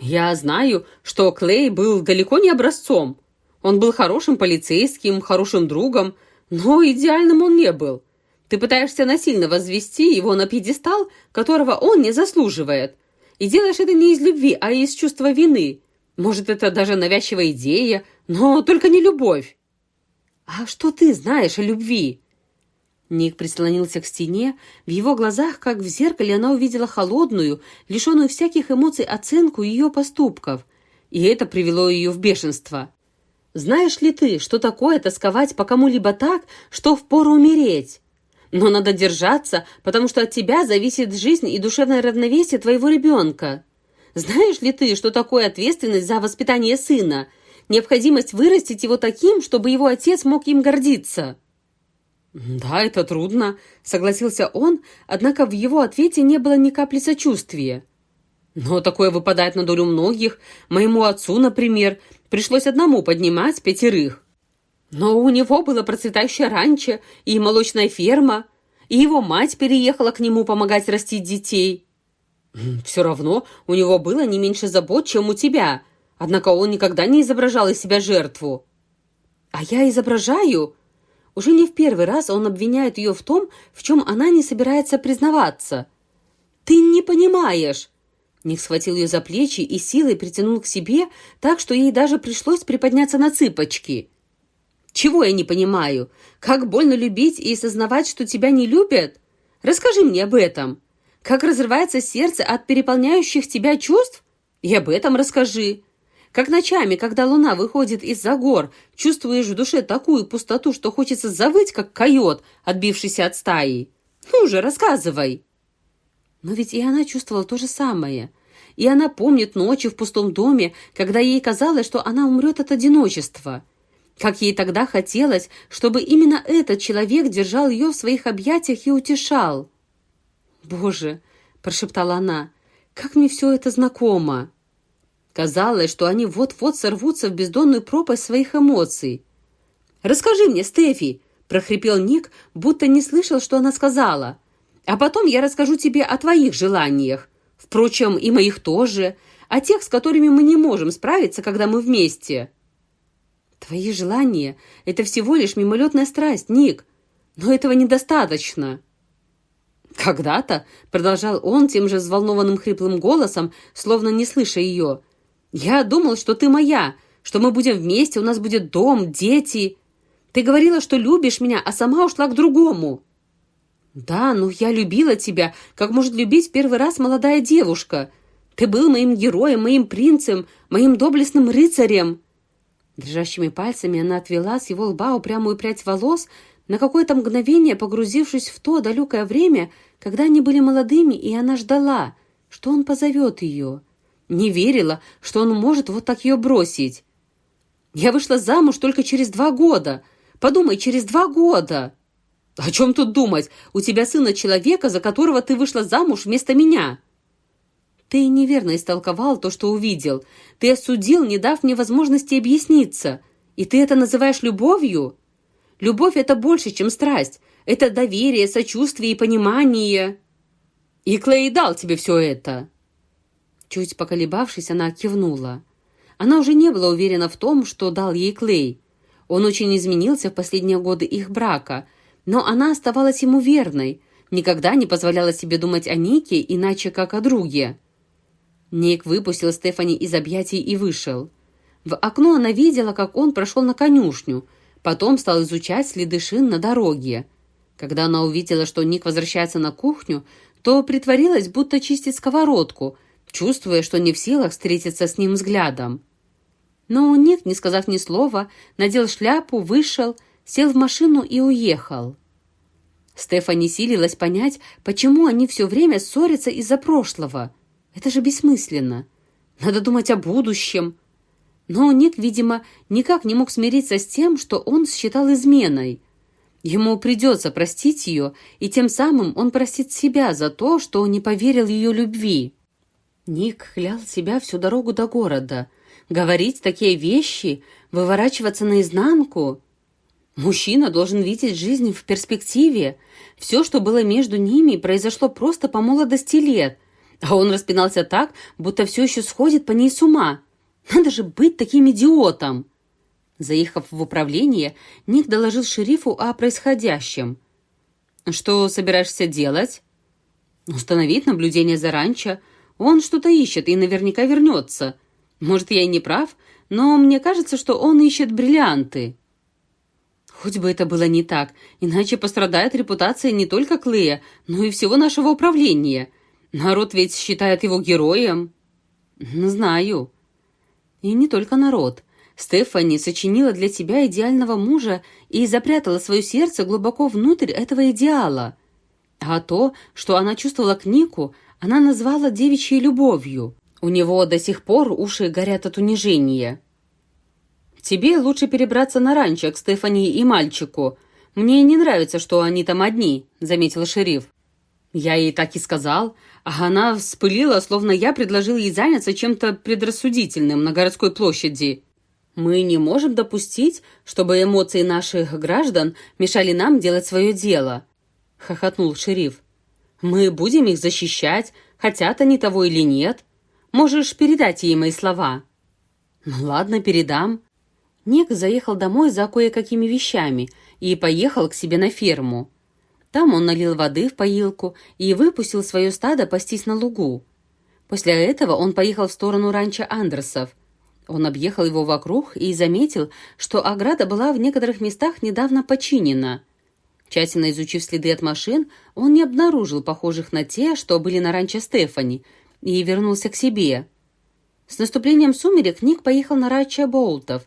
S2: «Я знаю, что Клей был далеко не образцом. Он был хорошим полицейским, хорошим другом, но идеальным он не был. Ты пытаешься насильно возвести его на пьедестал, которого он не заслуживает. И делаешь это не из любви, а из чувства вины. Может, это даже навязчивая идея, но только не любовь. А что ты знаешь о любви?» Ник прислонился к стене. В его глазах, как в зеркале, она увидела холодную, лишенную всяких эмоций оценку ее поступков. И это привело ее в бешенство. «Знаешь ли ты, что такое тосковать по кому-либо так, что впору умереть? Но надо держаться, потому что от тебя зависит жизнь и душевное равновесие твоего ребенка. Знаешь ли ты, что такое ответственность за воспитание сына? Необходимость вырастить его таким, чтобы его отец мог им гордиться. «Да, это трудно», — согласился он, однако в его ответе не было ни капли сочувствия. «Но такое выпадает на долю многих. Моему отцу, например, пришлось одному поднимать пятерых. Но у него было процветающее ранчо и молочная ферма, и его мать переехала к нему помогать растить детей. Все равно у него было не меньше забот, чем у тебя, однако он никогда не изображал из себя жертву». «А я изображаю?» Уже не в первый раз он обвиняет ее в том, в чем она не собирается признаваться. «Ты не понимаешь!» Ник схватил ее за плечи и силой притянул к себе, так что ей даже пришлось приподняться на цыпочки. «Чего я не понимаю? Как больно любить и осознавать, что тебя не любят? Расскажи мне об этом. Как разрывается сердце от переполняющих тебя чувств? И об этом расскажи. Как ночами, когда луна выходит из-за гор, чувствуешь в душе такую пустоту, что хочется завыть, как койот, отбившийся от стаи. Ну же, рассказывай!» Но ведь и она чувствовала то же самое. И она помнит ночи в пустом доме, когда ей казалось, что она умрет от одиночества. Как ей тогда хотелось, чтобы именно этот человек держал ее в своих объятиях и утешал. «Боже!» – прошептала она. «Как мне все это знакомо!» Казалось, что они вот-вот сорвутся в бездонную пропасть своих эмоций. «Расскажи мне, Стефи!» – прохрипел Ник, будто не слышал, что она сказала. «А потом я расскажу тебе о твоих желаниях. Впрочем, и моих тоже. О тех, с которыми мы не можем справиться, когда мы вместе». «Твои желания – это всего лишь мимолетная страсть, Ник. Но этого недостаточно». «Когда-то», — продолжал он тем же взволнованным хриплым голосом, словно не слыша ее, «Я думал, что ты моя, что мы будем вместе, у нас будет дом, дети. Ты говорила, что любишь меня, а сама ушла к другому». «Да, ну я любила тебя, как может любить первый раз молодая девушка. Ты был моим героем, моим принцем, моим доблестным рыцарем». Дрожащими пальцами она отвела с его лба упрямую прядь волос, на какое-то мгновение погрузившись в то далекое время, когда они были молодыми, и она ждала, что он позовет ее. Не верила, что он может вот так ее бросить. Я вышла замуж только через два года. Подумай, через два года. О чем тут думать? У тебя сына человека, за которого ты вышла замуж вместо меня. Ты неверно истолковал то, что увидел. Ты осудил, не дав мне возможности объясниться. И ты это называешь любовью? Любовь — это больше, чем страсть. Это доверие, сочувствие и понимание. И Клей дал тебе все это. Чуть поколебавшись, она кивнула. Она уже не была уверена в том, что дал ей Клей. Он очень изменился в последние годы их брака, но она оставалась ему верной, никогда не позволяла себе думать о Нике иначе, как о друге. Ник выпустил Стефани из объятий и вышел. В окно она видела, как он прошел на конюшню, потом стал изучать следы шин на дороге. Когда она увидела, что Ник возвращается на кухню, то притворилась, будто чистит сковородку – чувствуя, что не в силах встретиться с ним взглядом. Но Ник, не сказав ни слова, надел шляпу, вышел, сел в машину и уехал. Стефани силилась понять, почему они все время ссорятся из-за прошлого. Это же бессмысленно. Надо думать о будущем. Но Ник, видимо, никак не мог смириться с тем, что он считал изменой. Ему придется простить ее, и тем самым он простит себя за то, что он не поверил ее любви. Ник хлял себя всю дорогу до города. Говорить такие вещи, выворачиваться наизнанку. Мужчина должен видеть жизнь в перспективе. Все, что было между ними, произошло просто по молодости лет. А он распинался так, будто все еще сходит по ней с ума. Надо же быть таким идиотом! Заехав в управление, Ник доложил шерифу о происходящем. «Что собираешься делать?» «Установить наблюдение за ранчо, он что-то ищет и наверняка вернется. Может, я и не прав, но мне кажется, что он ищет бриллианты». Хоть бы это было не так, иначе пострадает репутация не только Клея, но и всего нашего управления. Народ ведь считает его героем. Знаю. И не только народ. Стефани сочинила для тебя идеального мужа и запрятала свое сердце глубоко внутрь этого идеала. А то, что она чувствовала к Нику, она назвала девичьей любовью. У него до сих пор уши горят от унижения. «Тебе лучше перебраться на ранчо к Стефании и мальчику. «Мне не нравится, что они там одни», — заметил шериф. Я ей так и сказал, а она вспылила, словно я предложил ей заняться чем-то предрассудительным на городской площади. Мы не можем допустить, чтобы эмоции наших граждан мешали нам делать свое дело, — хохотнул шериф. Мы будем их защищать, хотят они того или нет. Можешь передать ей мои слова. Ну ладно, передам. Ник заехал домой за кое-какими вещами и поехал к себе на ферму. Там он налил воды в поилку и выпустил свое стадо пастись на лугу. После этого он поехал в сторону ранчо Андерсов. Он объехал его вокруг и заметил, что ограда была в некоторых местах недавно починена. Тщательно изучив следы от машин, он не обнаружил похожих на те, что были на ранчо Стефани, и вернулся к себе. С наступлением сумерек Ник поехал на ранчо Болтов.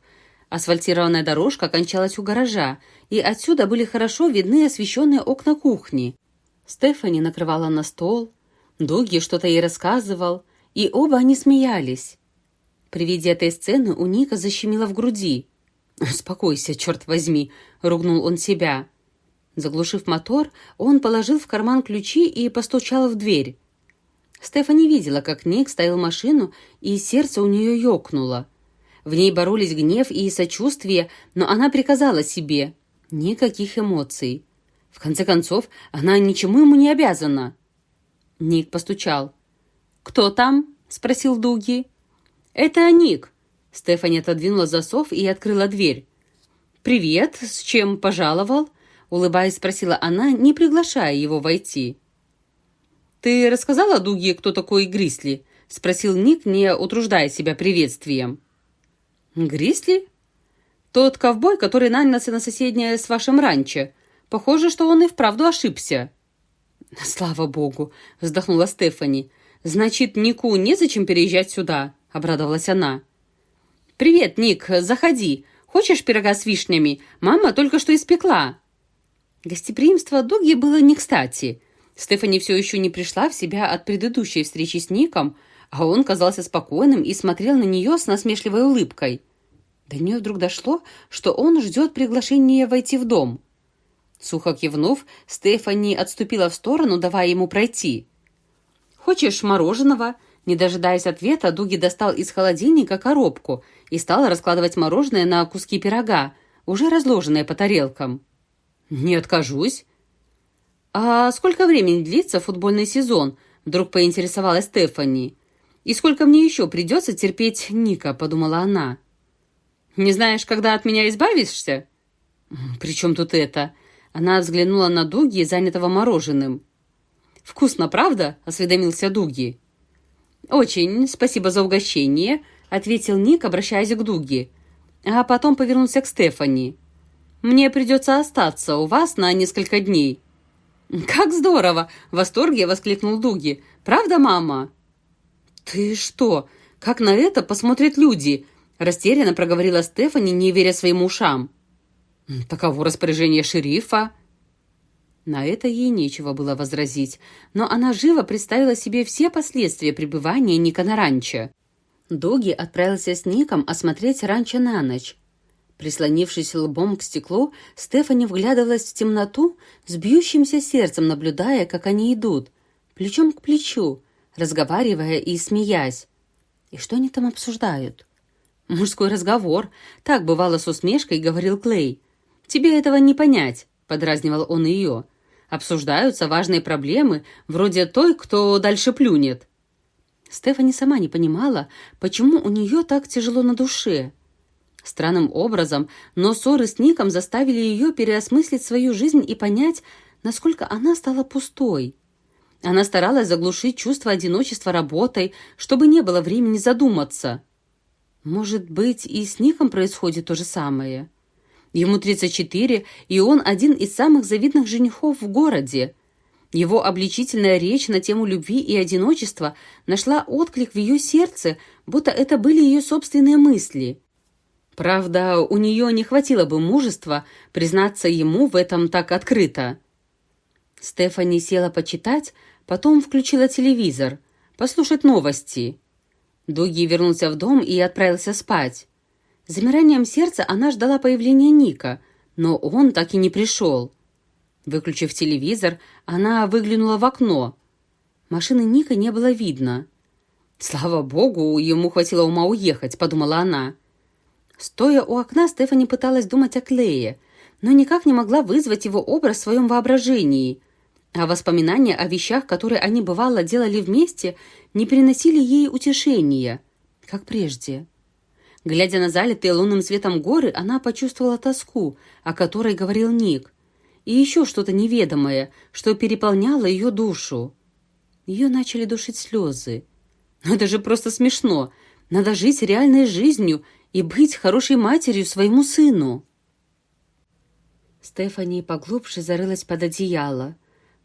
S2: Асфальтированная дорожка кончалась у гаража, и отсюда были хорошо видны освещенные окна кухни. Стефани накрывала на стол, Дуги что-то ей рассказывал, и оба они смеялись. При виде этой сцены у Ника защемило в груди. «Успокойся, черт возьми!» — ругнул он себя. Заглушив мотор, он положил в карман ключи и постучал в дверь. Стефани видела, как Ник ставил машину, и сердце у нее ёкнуло. В ней боролись гнев и сочувствие, но она приказала себе Никаких эмоций. В конце концов, она ничему ему не обязана. Ник постучал. «Кто там?» — спросил Дуги. «Это Ник». Стефани отодвинула засов и открыла дверь. «Привет, с чем пожаловал?» — улыбаясь, спросила она, не приглашая его войти. «Ты рассказала Дуги, кто такой Грисли?» — спросил Ник, не утруждая себя приветствием. «Грисли?» Тот ковбой, который нанялся на соседнее с вашим ранчо. Похоже, что он и вправду ошибся». «Слава богу!» — вздохнула Стефани. «Значит, Нику незачем переезжать сюда», — обрадовалась она. «Привет, Ник, заходи. Хочешь пирога с вишнями? Мама только что испекла». Гостеприимство Дуги было не кстати. Стефани все еще не пришла в себя от предыдущей встречи с Ником, а он казался спокойным и смотрел на нее с насмешливой улыбкой. До нее вдруг дошло, что он ждет приглашения войти в дом. Сухо кивнув, Стефани отступила в сторону, давая ему пройти. «Хочешь мороженого?» Не дожидаясь ответа, Дуги достал из холодильника коробку и стал раскладывать мороженое на куски пирога, уже разложенные по тарелкам. «Не откажусь». «А сколько времени длится футбольный сезон?» Вдруг поинтересовалась Стефани. «И сколько мне еще придется терпеть Ника?» – подумала она. Не знаешь, когда от меня избавишься?» «При чем тут это?» Она взглянула на Дуги, занятого мороженым. «Вкусно, правда?» — осведомился Дуги. «Очень, спасибо за угощение», — ответил Ник, обращаясь к Дуги. А потом повернулся к Стефани. «Мне придется остаться у вас на несколько дней». «Как здорово!» — в восторге воскликнул Дуги. «Правда, мама?» «Ты что? Как на это посмотрят люди?» Растерянно проговорила Стефани, не веря своим ушам. «Таково распоряжение шерифа». На это ей нечего было возразить, но она живо представила себе все последствия пребывания Ника на ранчо. Доги отправился с Ником осмотреть ранчо на ночь. Прислонившись лбом к стеклу, Стефани вглядывалась в темноту, с бьющимся сердцем наблюдая, как они идут, плечом к плечу, разговаривая и смеясь. И что они там обсуждают? «Мужской разговор», — так бывало с усмешкой говорил Клей. «Тебе этого не понять», — подразнивал он ее. «Обсуждаются важные проблемы, вроде той, кто дальше плюнет». Стефани сама не понимала, почему у нее так тяжело на душе. Странным образом, но ссоры с Ником заставили ее переосмыслить свою жизнь и понять, насколько она стала пустой. Она старалась заглушить чувство одиночества работой, чтобы не было времени задуматься. Может быть, и с Ником происходит то же самое? Ему 34, и он один из самых завидных женихов в городе. Его обличительная речь на тему любви и одиночества нашла отклик в ее сердце, будто это были ее собственные мысли. Правда, у нее не хватило бы мужества признаться ему в этом так открыто. Стефани села почитать, потом включила телевизор, послушать новости. Дуги вернулся в дом и отправился спать. Замиранием сердца она ждала появления Ника, но он так и не пришел. Выключив телевизор, она выглянула в окно. Машины Ника не было видно. «Слава богу, ему хватило ума уехать», — подумала она. Стоя у окна, Стефани пыталась думать о Клее, но никак не могла вызвать его образ в своем воображении. А воспоминания о вещах, которые они, бывало, делали вместе, не приносили ей утешения, как прежде. Глядя на залитые лунным светом горы, она почувствовала тоску, о которой говорил Ник, и еще что-то неведомое, что переполняло ее душу. Ее начали душить слезы. Но это же просто смешно. Надо жить реальной жизнью и быть хорошей матерью своему сыну. Стефани поглубже зарылась под одеяло.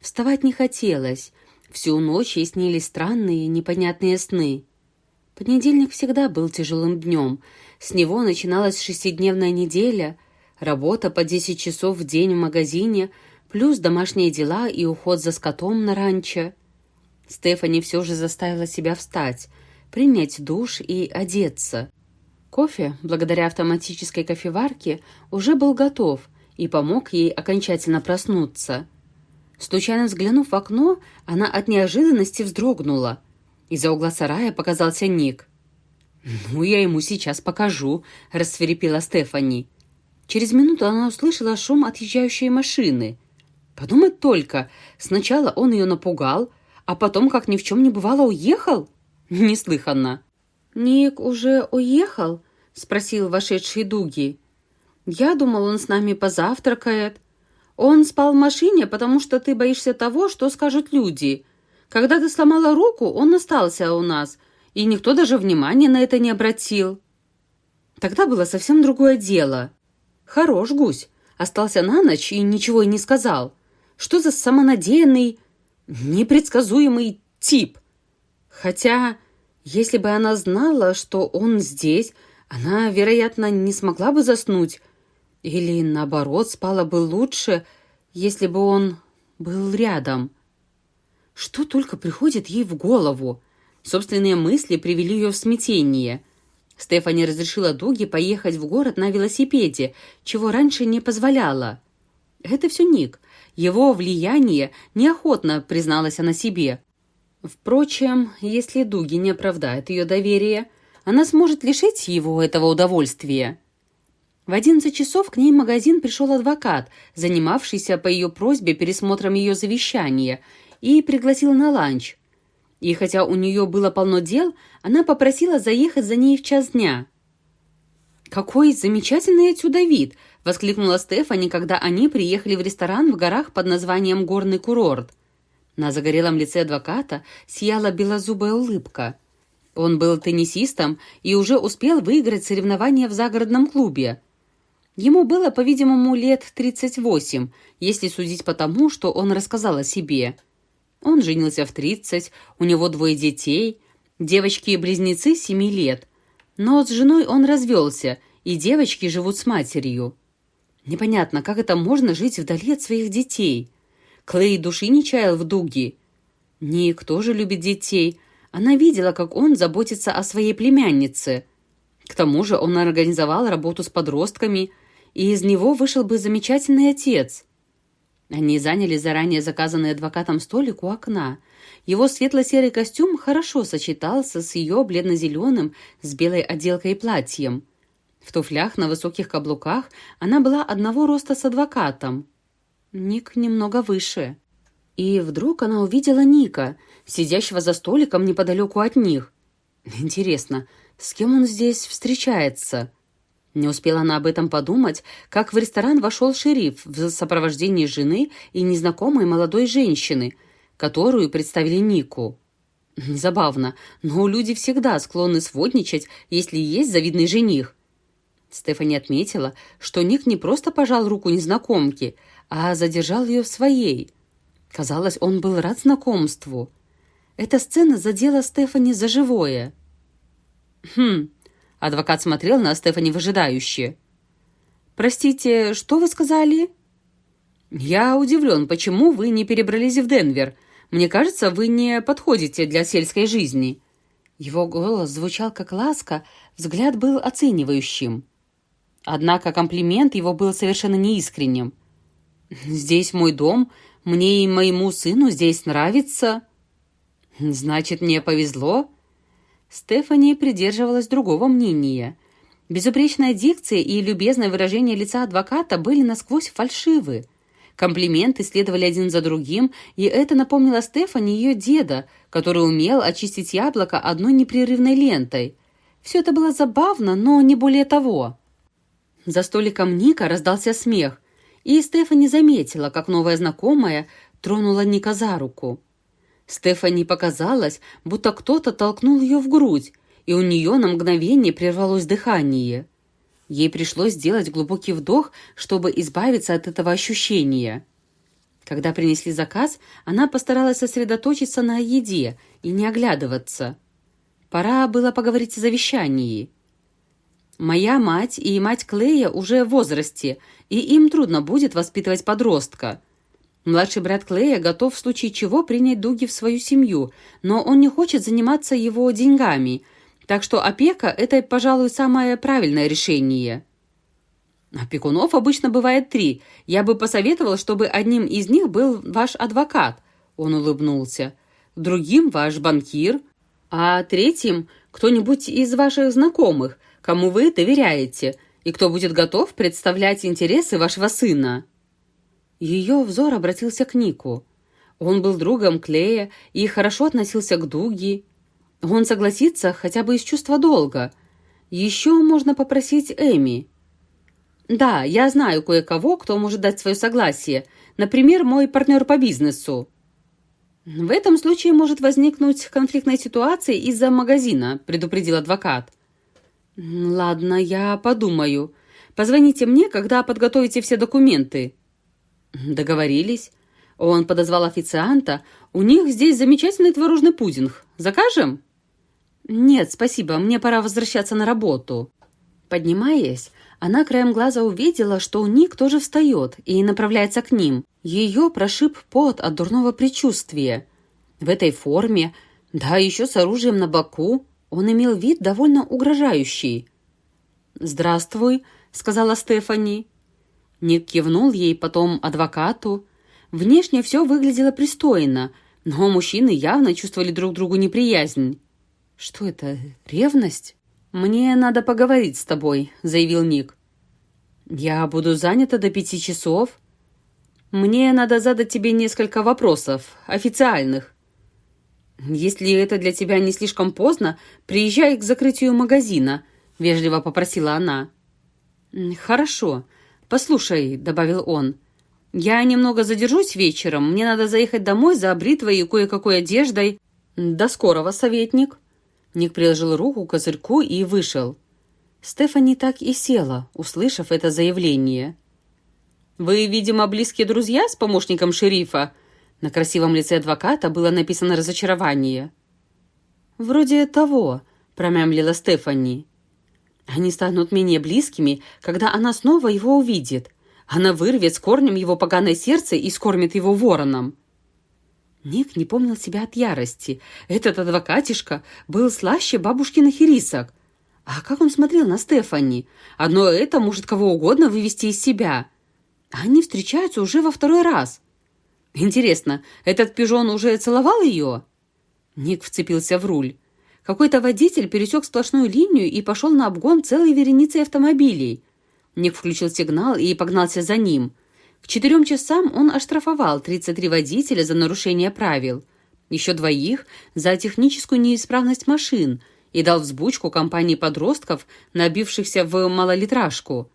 S2: Вставать не хотелось. Всю ночь ей снились странные, непонятные сны. Понедельник всегда был тяжелым днем. С него начиналась шестидневная неделя, работа по десять часов в день в магазине, плюс домашние дела и уход за скотом на ранчо. Стефани все же заставила себя встать, принять душ и одеться. Кофе, благодаря автоматической кофеварке, уже был готов и помог ей окончательно проснуться. Случайно взглянув в окно, она от неожиданности вздрогнула. Из-за угла сарая показался Ник. «Ну, я ему сейчас покажу», — рассверепела Стефани. Через минуту она услышала шум отъезжающей машины. Подумать только, сначала он ее напугал, а потом, как ни в чем не бывало, уехал? Неслыханно. «Ник уже уехал?» — спросил вошедший Дуги. «Я думал, он с нами позавтракает. Он спал в машине, потому что ты боишься того, что скажут люди. Когда ты сломала руку, он остался у нас, и никто даже внимания на это не обратил». Тогда было совсем другое дело. Хорош гусь. Остался на ночь и ничего и не сказал. Что за самонадеянный, непредсказуемый тип? Хотя если бы она знала, что он здесь, она, вероятно, не смогла бы заснуть. Или, наоборот, спала бы лучше, если бы он был рядом. Что только приходит ей в голову. Собственные мысли привели ее в смятение. Стефани разрешила Дуге поехать в город на велосипеде, чего раньше не позволяла. Это все Ник. Его влияние неохотно призналась она себе. Впрочем, если Дуги не оправдает ее доверие, она сможет лишить его этого удовольствия. В одиннадцать часов к ней в магазин пришел адвокат, занимавшийся по ее просьбе пересмотром ее завещания, и пригласил на ланч. И хотя у нее было полно дел, она попросила заехать за ней в час дня. «Какой замечательный отсюда вид!» — воскликнула Стефани, когда они приехали в ресторан в горах под названием «Горный курорт». На загорелом лице адвоката сияла белозубая улыбка. Он был теннисистом и уже успел выиграть соревнования в загородном клубе. Ему было, по-видимому, лет 38, если судить по тому, что он рассказал о себе. Он женился в 30, у него двое детей, девочки и близнецы 7 лет. Но с женой он развелся, и девочки живут с матерью. Непонятно, как это можно жить вдали от своих детей – Клей души не чаял в Дуги. Ник тоже любит детей. Она видела, как он заботится о своей племяннице. К тому же он организовал работу с подростками, и из него вышел бы замечательный отец. Они заняли заранее заказанный адвокатом столик у окна. Его светло-серый костюм хорошо сочетался с ее бледно-зеленым с белой отделкой платьем. В туфлях на высоких каблуках она была одного роста с адвокатом. Ник немного выше. И вдруг она увидела Ника, сидящего за столиком неподалеку от них. Интересно, с кем он здесь встречается? Не успела она об этом подумать, как в ресторан вошел шериф в сопровождении жены и незнакомой молодой женщины, которую представили Нику. Забавно, но люди всегда склонны сводничать, если есть завидный жених. Стефани отметила, что Ник не просто пожал руку незнакомке, а задержал ее в своей. Казалось, он был рад знакомству. Эта сцена задела Стефани за живое. «Хм...» — адвокат смотрел на Стефани выжидающе. «Простите, что вы сказали?» «Я удивлен, почему вы не перебрались в Денвер. Мне кажется, вы не подходите для сельской жизни». Его голос звучал как ласка, взгляд был оценивающим. Однако комплимент его был совершенно неискренним. «Здесь мой дом, мне и моему сыну здесь нравится». «Значит, мне повезло?» Стефани придерживалась другого мнения. Безупречная дикция и любезное выражение лица адвоката были насквозь фальшивы. Комплименты следовали один за другим, и это напомнило Стефани ее деда, который умел очистить яблоко одной непрерывной лентой. Все это было забавно, но не более того. За столиком Ника раздался смех, и Стефани заметила, как новая знакомая тронула Ника за руку. Стефани показалось, будто кто-то толкнул ее в грудь, и у нее на мгновение прервалось дыхание. Ей пришлось сделать глубокий вдох, чтобы избавиться от этого ощущения. Когда принесли заказ, она постаралась сосредоточиться на еде и не оглядываться. Пора было поговорить о завещании. «Моя мать и мать Клея уже в возрасте, и им трудно будет воспитывать подростка», Младший брат Клея готов в случае чего принять Дуги в свою семью, но он не хочет заниматься его деньгами, так что опека – это, пожалуй, самое правильное решение. Опекунов обычно бывает три. Я бы посоветовал, чтобы одним из них был ваш адвокат. Он улыбнулся. Другим – ваш банкир. А третьим – кто-нибудь из ваших знакомых, кому вы доверяете, и кто будет готов представлять интересы вашего сына. Ее взор обратился к Нику. Он был другом Клея и хорошо относился к Дуги. Он согласится хотя бы из чувства долга. Еще можно попросить Эми. «Да, я знаю кое-кого, кто может дать свое согласие. Например, мой партнер по бизнесу». «В этом случае может возникнуть конфликтная ситуация из-за магазина», — предупредил адвокат. «Ладно, я подумаю. Позвоните мне, когда подготовите все документы». «Договорились». Он подозвал официанта. «У них здесь замечательный творожный пудинг. Закажем?» «Нет, спасибо, мне пора возвращаться на работу». Поднимаясь, она краем глаза увидела, что Ник тоже встает и направляется к ним. Ее прошиб пот от дурного предчувствия. В этой форме, да еще с оружием на боку, он имел вид довольно угрожающий. «Здравствуй», — сказала Стефани. Ник кивнул ей, потом адвокату. Внешне все выглядело пристойно, но мужчины явно чувствовали друг другу неприязнь. «Что это, ревность?» «Мне надо поговорить с тобой», — заявил Ник. «Я буду занята до пяти часов. Мне надо задать тебе несколько вопросов, официальных. Если это для тебя не слишком поздно, приезжай к закрытию магазина», — вежливо попросила она. «Хорошо. «Послушай», — добавил он, — «я немного задержусь вечером. Мне надо заехать домой за бритвой и кое-какой одеждой. До скорого, советник». Ник приложил руку к козырьку и вышел. Стефани так и села, услышав это заявление. «Вы, видимо, близкие друзья с помощником шерифа?» На красивом лице адвоката было написано разочарование. «Вроде того», — промямлила Стефани. Они станут менее близкими, когда она снова его увидит. Она вырвет с корнем его поганое сердце и скормит его вороном. Ник не помнил себя от ярости. Этот адвокатишка был слаще бабушкиных ирисок. А как он смотрел на Стефани? Одно это может кого угодно вывести из себя. Они встречаются уже во второй раз. Интересно, этот пижон уже целовал ее? Ник вцепился в руль. Какой-то водитель пересек сплошную линию и пошел на обгон целой вереницей автомобилей. Ник включил сигнал и погнался за ним. К четырем часам он оштрафовал 33 водителя за нарушение правил, еще двоих за техническую неисправность машин и дал взбучку компании подростков, набившихся в малолитражку.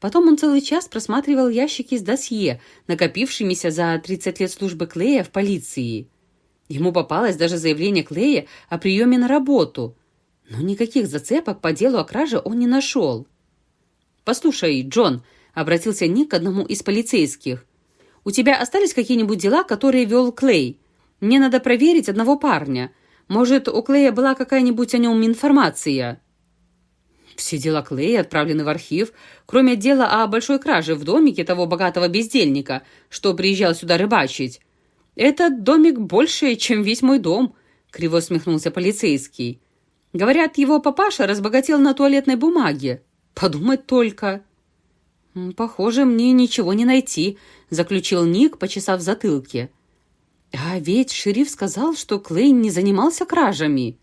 S2: Потом он целый час просматривал ящики с досье, накопившимися за 30 лет службы Клея в полиции. Ему попалось даже заявление Клея о приеме на работу, но никаких зацепок по делу о краже он не нашел. «Послушай, Джон», — обратился Ник к одному из полицейских, «у тебя остались какие-нибудь дела, которые вел Клей? Мне надо проверить одного парня. Может, у Клея была какая-нибудь о нем информация?» Все дела Клея отправлены в архив, кроме дела о большой краже в домике того богатого бездельника, что приезжал сюда рыбачить. «Этот домик больше, чем весь мой дом», — криво усмехнулся полицейский. «Говорят, его папаша разбогател на туалетной бумаге. Подумать только. «Похоже, мне ничего не найти», — заключил Ник, почесав затылки. «А ведь шериф сказал, что Клейн не занимался кражами».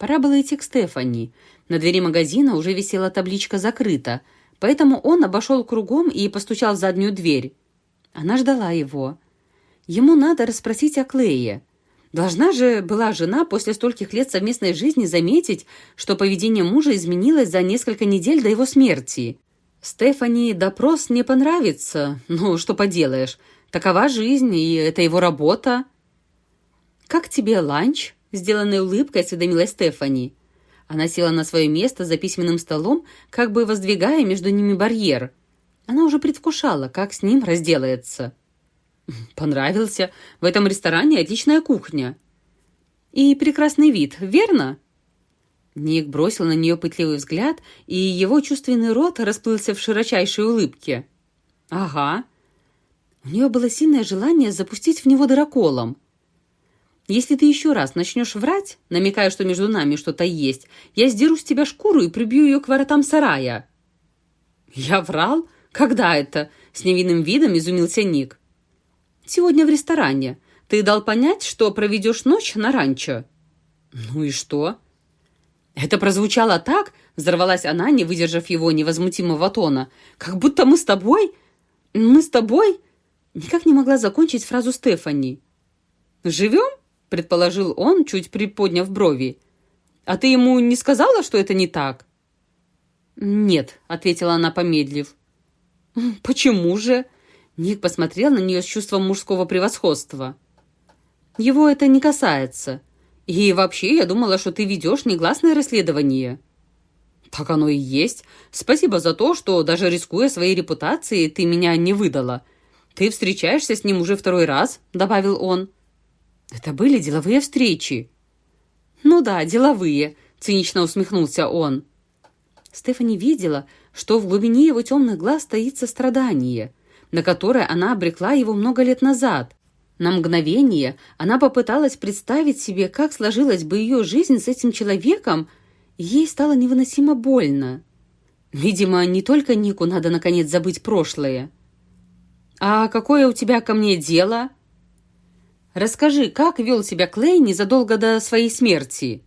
S2: Пора было идти к Стефани. На двери магазина уже висела табличка «Закрыто», поэтому он обошел кругом и постучал в заднюю дверь. Она ждала его. Ему надо расспросить о Клее. Должна же была жена после стольких лет совместной жизни заметить, что поведение мужа изменилось за несколько недель до его смерти. Стефани допрос не понравится. Ну, что поделаешь. Такова жизнь, и это его работа. «Как тебе ланч?» — сделанной улыбкой осведомилась Стефани. Она села на свое место за письменным столом, как бы воздвигая между ними барьер. Она уже предвкушала, как с ним разделается. «Понравился. В этом ресторане отличная кухня». «И прекрасный вид, верно?» Ник бросил на нее пытливый взгляд, и его чувственный рот расплылся в широчайшей улыбке. «Ага». У нее было сильное желание запустить в него дыроколом. «Если ты еще раз начнешь врать, намекая, что между нами что-то есть, я сдеру с тебя шкуру и прибью ее к воротам сарая». «Я врал? Когда это?» — с невинным видом изумился Ник. «Сегодня в ресторане. Ты дал понять, что проведешь ночь на ранчо». «Ну и что?» «Это прозвучало так», — взорвалась она, не выдержав его невозмутимого тона, «как будто мы с тобой... Мы с тобой...» Никак не могла закончить фразу Стефани. «Живем?» — предположил он, чуть приподняв брови. «А ты ему не сказала, что это не так?» «Нет», — ответила она, помедлив. «Почему же?» Ник посмотрел на нее с чувством мужского превосходства. «Его это не касается. И вообще, я думала, что ты ведешь негласное расследование». «Так оно и есть. Спасибо за то, что, даже рискуя своей репутацией, ты меня не выдала. Ты встречаешься с ним уже второй раз», — добавил он. «Это были деловые встречи». «Ну да, деловые», — цинично усмехнулся он. Стефани видела, что в глубине его темных глаз стоит сострадание, на которое она обрекла его много лет назад. На мгновение она попыталась представить себе, как сложилась бы ее жизнь с этим человеком, и ей стало невыносимо больно. Видимо, не только Нику надо наконец забыть прошлое. «А какое у тебя ко мне дело?» «Расскажи, как вел себя Клей незадолго до своей смерти?»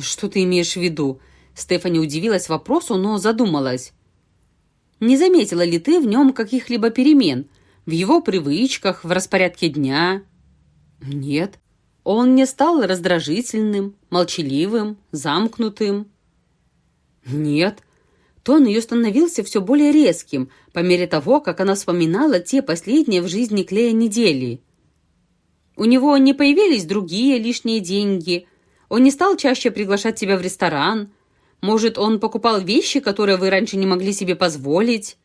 S2: «Что ты имеешь в виду?» Стефани удивилась вопросу, но задумалась. «Не заметила ли ты в нем каких-либо перемен? В его привычках, в распорядке дня?» «Нет. Он не стал раздражительным, молчаливым, замкнутым?» «Нет». Тон ее становился все более резким, по мере того, как она вспоминала те последние в жизни Клея недели. «У него не появились другие лишние деньги. Он не стал чаще приглашать тебя в ресторан. Может, он покупал вещи, которые вы раньше не могли себе позволить?»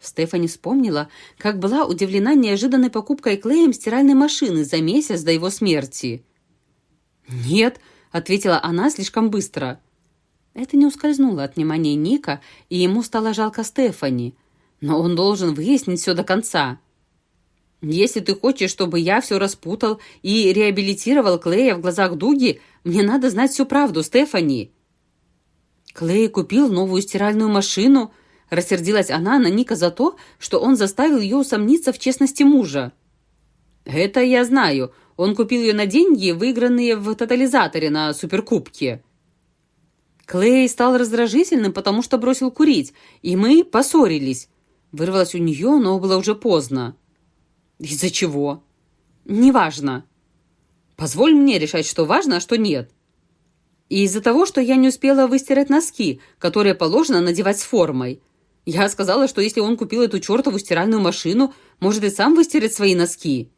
S2: Стефани вспомнила, как была удивлена неожиданной покупкой Клеем стиральной машины за месяц до его смерти. «Нет», — ответила она слишком быстро. Это не ускользнуло от внимания Ника, и ему стало жалко Стефани. Но он должен выяснить все до конца. «Если ты хочешь, чтобы я все распутал и реабилитировал Клея в глазах Дуги, мне надо знать всю правду, Стефани». Клей купил новую стиральную машину — Рассердилась она на Ника за то, что он заставил ее усомниться в честности мужа. «Это я знаю. Он купил ее на деньги, выигранные в тотализаторе на суперкубке». Клей стал раздражительным, потому что бросил курить, и мы поссорились. Вырвалось у нее, но было уже поздно. «Из-за чего?» «Неважно». «Позволь мне решать, что важно, а что нет». «И из-за того, что я не успела выстирать носки, которые положено надевать с формой. Я сказала, что если он купил эту чертову стиральную машину, может и сам выстирать свои носки.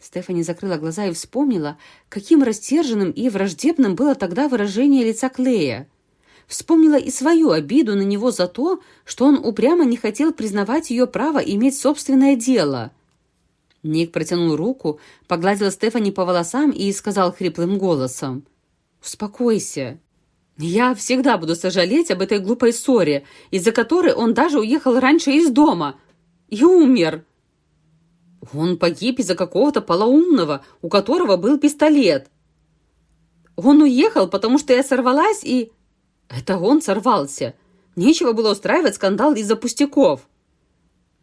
S2: Стефани закрыла глаза и вспомнила, каким растерженным и враждебным было тогда выражение лица Клея. Вспомнила и свою обиду на него за то, что он упрямо не хотел признавать ее право иметь собственное дело. Ник протянул руку, погладил Стефани по волосам и сказал хриплым голосом. «Успокойся. Я всегда буду сожалеть об этой глупой ссоре, из-за которой он даже уехал раньше из дома и умер. Он погиб из-за какого-то полоумного, у которого был пистолет. Он уехал, потому что я сорвалась и... Это он сорвался. Нечего было устраивать скандал из-за пустяков.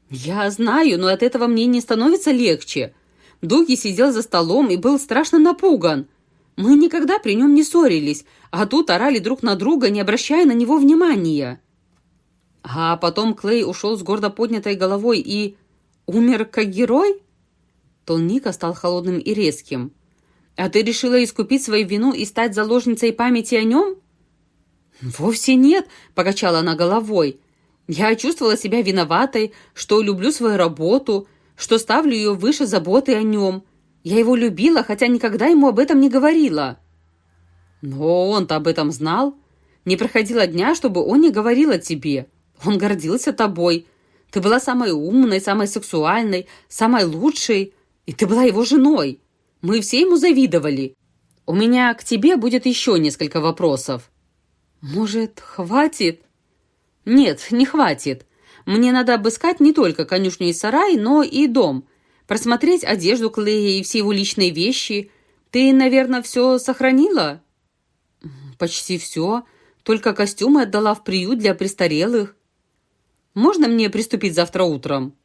S2: Я знаю, но от этого мне не становится легче. Дуги сидел за столом и был страшно напуган. Мы никогда при нем не ссорились, а тут орали друг на друга, не обращая на него внимания. А потом Клей ушел с гордо поднятой головой и... умер как герой? Тон Ника стал холодным и резким. «А ты решила искупить свою вину и стать заложницей памяти о нем?» «Вовсе нет», — покачала она головой. «Я чувствовала себя виноватой, что люблю свою работу, что ставлю ее выше заботы о нем. Я его любила, хотя никогда ему об этом не говорила». «Но он-то об этом знал. Не проходило дня, чтобы он не говорил о тебе. Он гордился тобой. Ты была самой умной, самой сексуальной, самой лучшей, и ты была его женой. Мы все ему завидовали. У меня к тебе будет еще несколько вопросов». «Может, хватит?» «Нет, не хватит. Мне надо обыскать не только конюшню и сарай, но и дом. Просмотреть одежду Клея и все его личные вещи. Ты, наверное, все сохранила?» «Почти все. Только костюмы отдала в приют для престарелых. Можно мне приступить завтра утром?»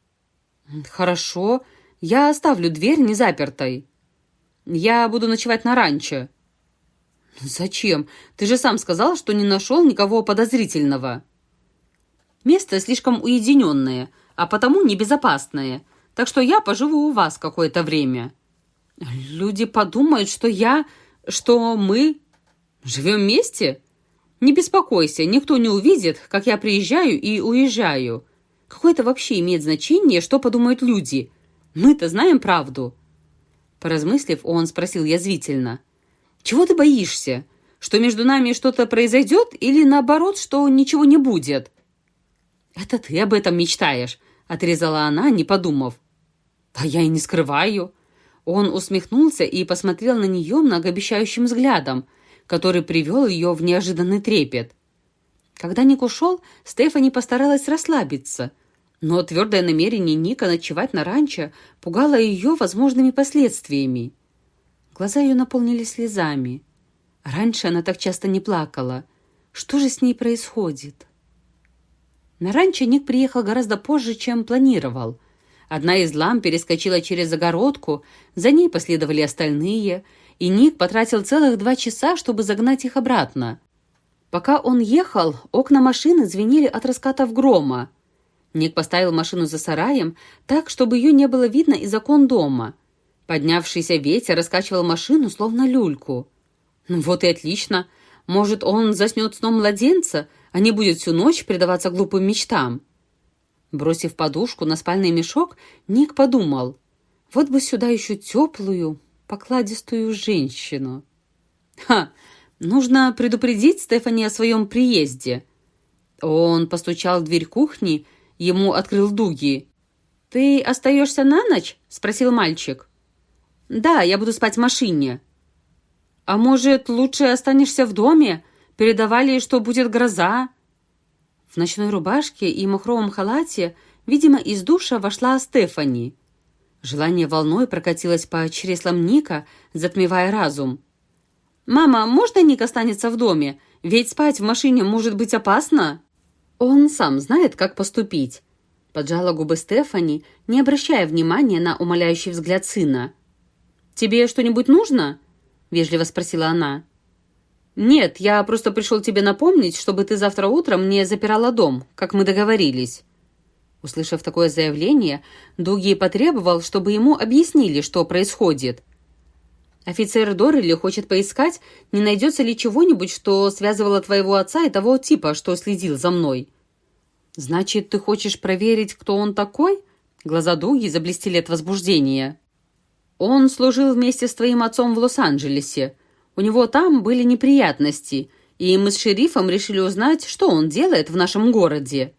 S2: «Хорошо. Я оставлю дверь незапертой. Я буду ночевать на ранчо». «Зачем? Ты же сам сказал, что не нашел никого подозрительного». «Место слишком уединенное, а потому небезопасное, так что я поживу у вас какое-то время». «Люди подумают, что я... что мы...» «Живем вместе?» «Не беспокойся, никто не увидит, как я приезжаю и уезжаю. Какое это вообще имеет значение, что подумают люди? Мы-то знаем правду». Поразмыслив, он спросил язвительно. «Чего ты боишься? Что между нами что-то произойдет или, наоборот, что ничего не будет?» «Это ты об этом мечтаешь», — отрезала она, не подумав. «Да я и не скрываю». Он усмехнулся и посмотрел на нее многообещающим взглядом, который привел ее в неожиданный трепет. Когда Ник ушел, Стефани постаралась расслабиться, но твердое намерение Ника ночевать на ранчо пугало ее возможными последствиями. Глаза ее наполнились слезами. Раньше она так часто не плакала. Что же с ней происходит? На ранчо Ник приехал гораздо позже, чем планировал. Одна из ламп перескочила через загородку, за ней последовали остальные, и Ник потратил целых два часа, чтобы загнать их обратно. Пока он ехал, окна машины звенели от раскатов грома. Ник поставил машину за сараем так, чтобы ее не было видно из окон дома – Поднявшийся ветер раскачивал машину, словно люльку. Ну вот и отлично. Может, он заснет сном младенца, а не будет всю ночь предаваться глупым мечтам. Бросив подушку на спальный мешок, Ник подумал, вот бы сюда еще теплую, покладистую женщину. Ха! Нужно предупредить Стефани о своем приезде. Он постучал в дверь кухни, ему открыл Дуги. «Ты остаешься на ночь?» — спросил мальчик. «Да, я буду спать в машине». «А может, лучше останешься в доме? Передавали, что будет гроза?» В ночной рубашке и махровом халате, видимо, из душа вошла Стефани. Желание волной прокатилось по чреслам Ника, затмевая разум. «Мама, можно Ник останется в доме? Ведь спать в машине может быть опасно?» «Он сам знает, как поступить», — поджала губы Стефани, не обращая внимания на умоляющий взгляд сына. «Тебе что-нибудь нужно?» — вежливо спросила она. «Нет, я просто пришел тебе напомнить, чтобы ты завтра утром не запирала дом, как мы договорились». Услышав такое заявление, Дуги потребовал, чтобы ему объяснили, что происходит. «Офицер Доррелли хочет поискать, не найдется ли чего-нибудь, что связывало твоего отца и того типа, что следил за мной». «Значит, ты хочешь проверить, кто он такой?» Глаза Дуги заблестели от возбуждения. Он служил вместе с твоим отцом в Лос-Анджелесе. У него там были неприятности, и мы с шерифом решили узнать, что он делает в нашем городе.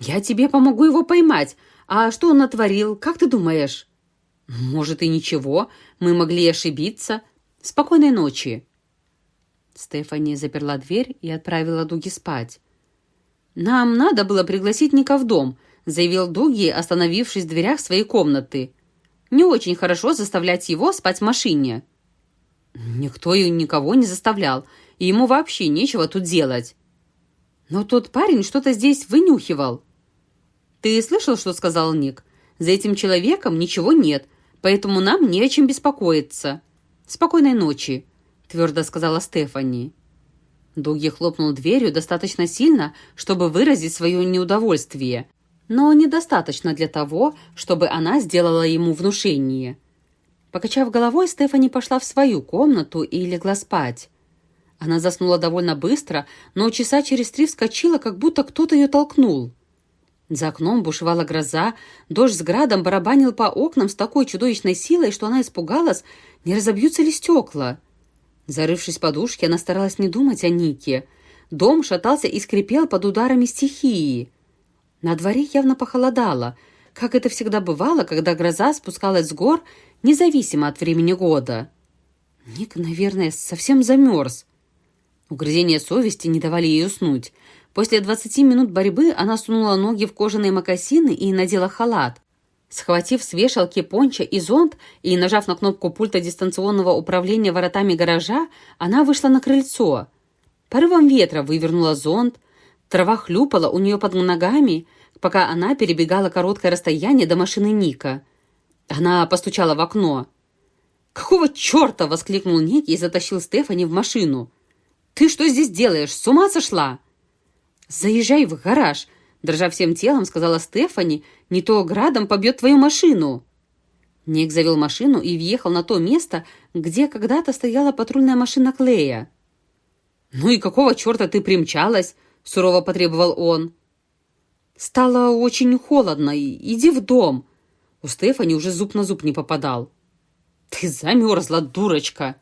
S2: Я тебе помогу его поймать. А что он натворил, как ты думаешь? Может, и ничего. Мы могли ошибиться. Спокойной ночи. Стефани заперла дверь и отправила Дуги спать. «Нам надо было пригласить Ника в дом», — заявил Дуги, остановившись в дверях своей комнаты. Не очень хорошо заставлять его спать в машине». «Никто и никого не заставлял. и ему вообще нечего тут делать. Но тот парень что-то здесь вынюхивал. Ты слышал, что сказал Ник? За этим человеком ничего нет, поэтому нам не о чем беспокоиться. Спокойной ночи, твердо сказала Стефани. Дуги хлопнул дверью достаточно сильно, чтобы выразить свое неудовольствие, но недостаточно для того, чтобы она сделала ему внушение. Покачав головой, Стефани пошла в свою комнату и легла спать. Она заснула довольно быстро, но часа через три вскочила, как будто кто-то ее толкнул. За окном бушевала гроза, дождь с градом барабанил по окнам с такой чудовищной силой, что она испугалась, не разобьются ли стекла. Зарывшись в подушки, она старалась не думать о Нике. Дом шатался и скрипел под ударами стихии. На дворе явно похолодало, как это всегда бывало, когда гроза спускалась с гор, независимо от времени года. Ник, наверное, совсем замерз. Угрызения совести не давали ей уснуть. После двадцати минут борьбы она сунула ноги в кожаные мокасины и надела халат. Схватив с вешалки понча и зонт и нажав на кнопку пульта дистанционного управления воротами гаража, она вышла на крыльцо. Порывом ветра вывернула зонт, трава хлюпала у нее под ногами, пока она перебегала короткое расстояние до машины Ника. Она постучала в окно. «Какого черта?» — воскликнул Ник и затащил Стефани в машину. «Ты что здесь делаешь? С ума сошла?» «Заезжай в гараж», — дрожа всем телом, сказала Стефани, «не то градом побьет твою машину». Ник завел машину и въехал на то место, где когда-то стояла патрульная машина Клея. «Ну и какого черта ты примчалась?» — сурово потребовал он. «Стало очень холодно. Иди в дом». У Стефани уже зуб на зуб не попадал. «Ты замерзла, дурочка!»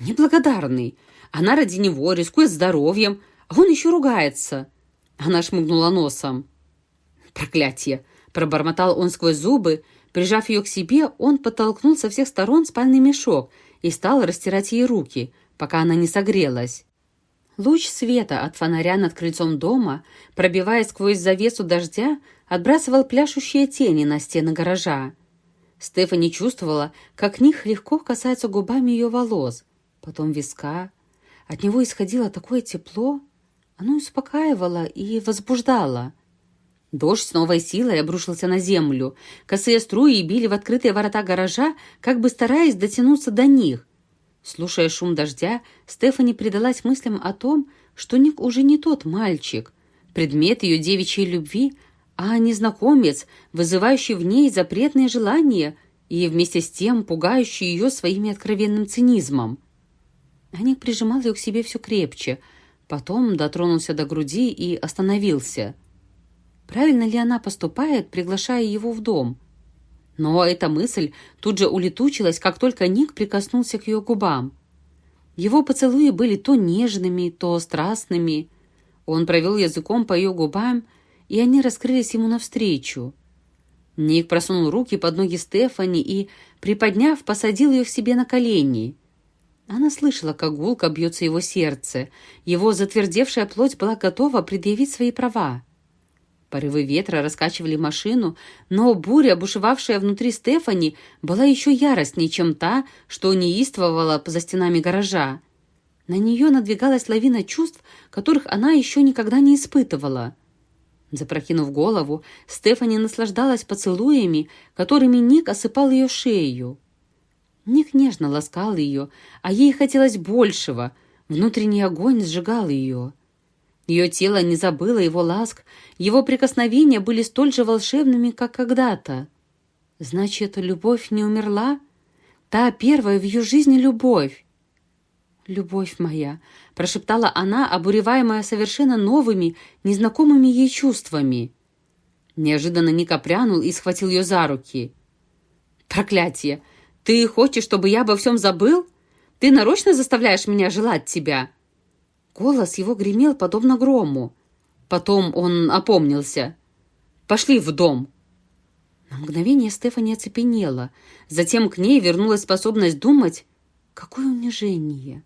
S2: «Неблагодарный. Она ради него рискует здоровьем, а он еще ругается. Она шмыгнула носом. «Проклятие!» — пробормотал он сквозь зубы. Прижав ее к себе, он подтолкнул со всех сторон спальный мешок и стал растирать ей руки, пока она не согрелась. Луч света от фонаря над крыльцом дома, пробиваясь сквозь завесу дождя, отбрасывал пляшущие тени на стены гаража. Стефани чувствовала, как них легко касается губами ее волос, потом виска, от него исходило такое тепло, оно успокаивало и возбуждало. Дождь с новой силой обрушился на землю. Косые струи били в открытые ворота гаража, как бы стараясь дотянуться до них. Слушая шум дождя, Стефани предалась мыслям о том, что Ник уже не тот мальчик, предмет ее девичьей любви, а незнакомец, вызывающий в ней запретные желания и вместе с тем пугающий ее своим откровенным цинизмом. Аник прижимал ее к себе все крепче, потом дотронулся до груди и остановился. Правильно ли она поступает, приглашая его в дом? Но эта мысль тут же улетучилась, как только Ник прикоснулся к ее губам. Его поцелуи были то нежными, то страстными. Он провел языком по ее губам, и они раскрылись ему навстречу. Ник просунул руки под ноги Стефани и, приподняв, посадил ее к себе на колени — она слышала, как гулко бьется его сердце. Его затвердевшая плоть была готова предъявить свои права. Порывы ветра раскачивали машину, но буря, бушевавшая внутри Стефани, была еще яростнее, чем та, что неистовывала за стенами гаража. На нее надвигалась лавина чувств, которых она еще никогда не испытывала. Запрокинув голову, Стефани наслаждалась поцелуями, которыми Ник осыпал ее шею. Ник нежно ласкал ее, а ей хотелось большего. Внутренний огонь сжигал ее. Ее тело не забыло его ласк, его прикосновения были столь же волшебными, как когда-то. Значит, любовь не умерла? Та первая в ее жизни любовь. «Любовь моя», — прошептала она, обуреваемая совершенно новыми, незнакомыми ей чувствами. Неожиданно Ника прянул и схватил ее за руки. «Проклятие! Ты хочешь, чтобы я обо всем забыл? Ты нарочно заставляешь меня желать тебя?» Голос его гремел подобно грому. Потом он опомнился. «Пошли в дом!» На мгновение Стефани оцепенела. Затем к ней вернулась способность думать. Какое унижение!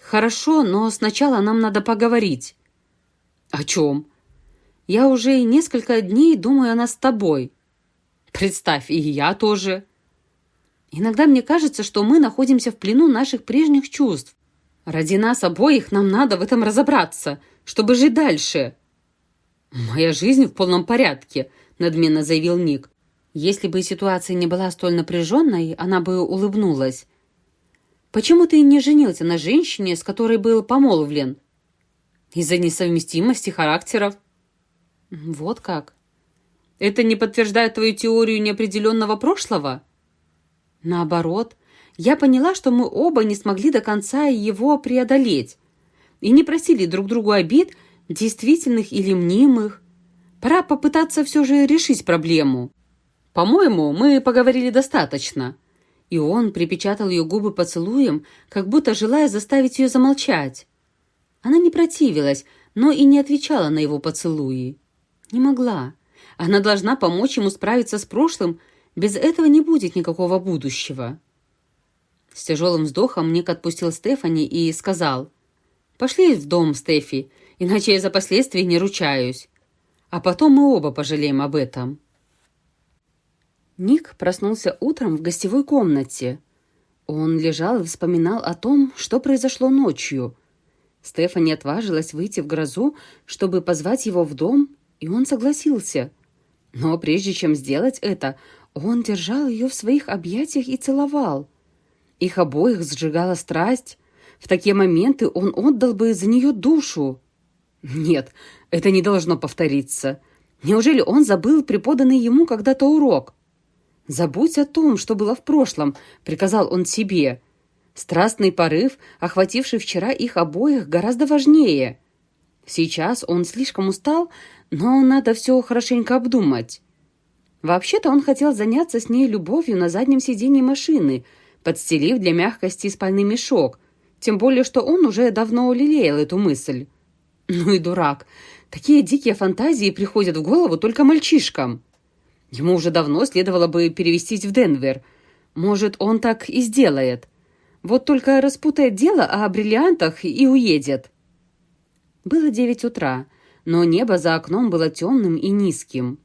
S2: «Хорошо, но сначала нам надо поговорить». «О чем?» «Я уже несколько дней думаю о нас с тобой». «Представь, и я тоже». Иногда мне кажется, что мы находимся в плену наших прежних чувств. Ради нас обоих нам надо в этом разобраться, чтобы жить дальше». «Моя жизнь в полном порядке», — надменно заявил Ник. Если бы ситуация не была столь напряженной, она бы улыбнулась. «Почему ты не женился на женщине, с которой был помолвлен?» «Из-за несовместимости характеров». «Вот как?» «Это не подтверждает твою теорию неопределенного прошлого?» «Наоборот, я поняла, что мы оба не смогли до конца его преодолеть и не просили друг другу обид, действительных или мнимых. Пора попытаться все же решить проблему. По-моему, мы поговорили достаточно». И он припечатал ее губы поцелуем, как будто желая заставить ее замолчать. Она не противилась, но и не отвечала на его поцелуи. Не могла. Она должна помочь ему справиться с прошлым, без этого не будет никакого будущего. С тяжелым вздохом Ник отпустил Стефани и сказал, «Пошли в дом, Стефи, иначе я за последствия не ручаюсь. А потом мы оба пожалеем об этом». Ник проснулся утром в гостевой комнате. Он лежал и вспоминал о том, что произошло ночью. Стефани отважилась выйти в грозу, чтобы позвать его в дом, и он согласился. Но прежде чем сделать это, он держал ее в своих объятиях и целовал. Их обоих сжигала страсть. В такие моменты он отдал бы за нее душу. Нет, это не должно повториться. Неужели он забыл преподанный ему когда-то урок? «Забудь о том, что было в прошлом», — приказал он себе. Страстный порыв, охвативший вчера их обоих, гораздо важнее. Сейчас он слишком устал, но надо все хорошенько обдумать. Вообще-то он хотел заняться с ней любовью на заднем сиденье машины, подстелив для мягкости спальный мешок, тем более, что он уже давно лелеял эту мысль. Ну и дурак. Такие дикие фантазии приходят в голову только мальчишкам. Ему уже давно следовало бы перевестись в Денвер. Может, он так и сделает. Вот только распутает дело о бриллиантах и уедет. Было девять утра, но небо за окном было темным и низким.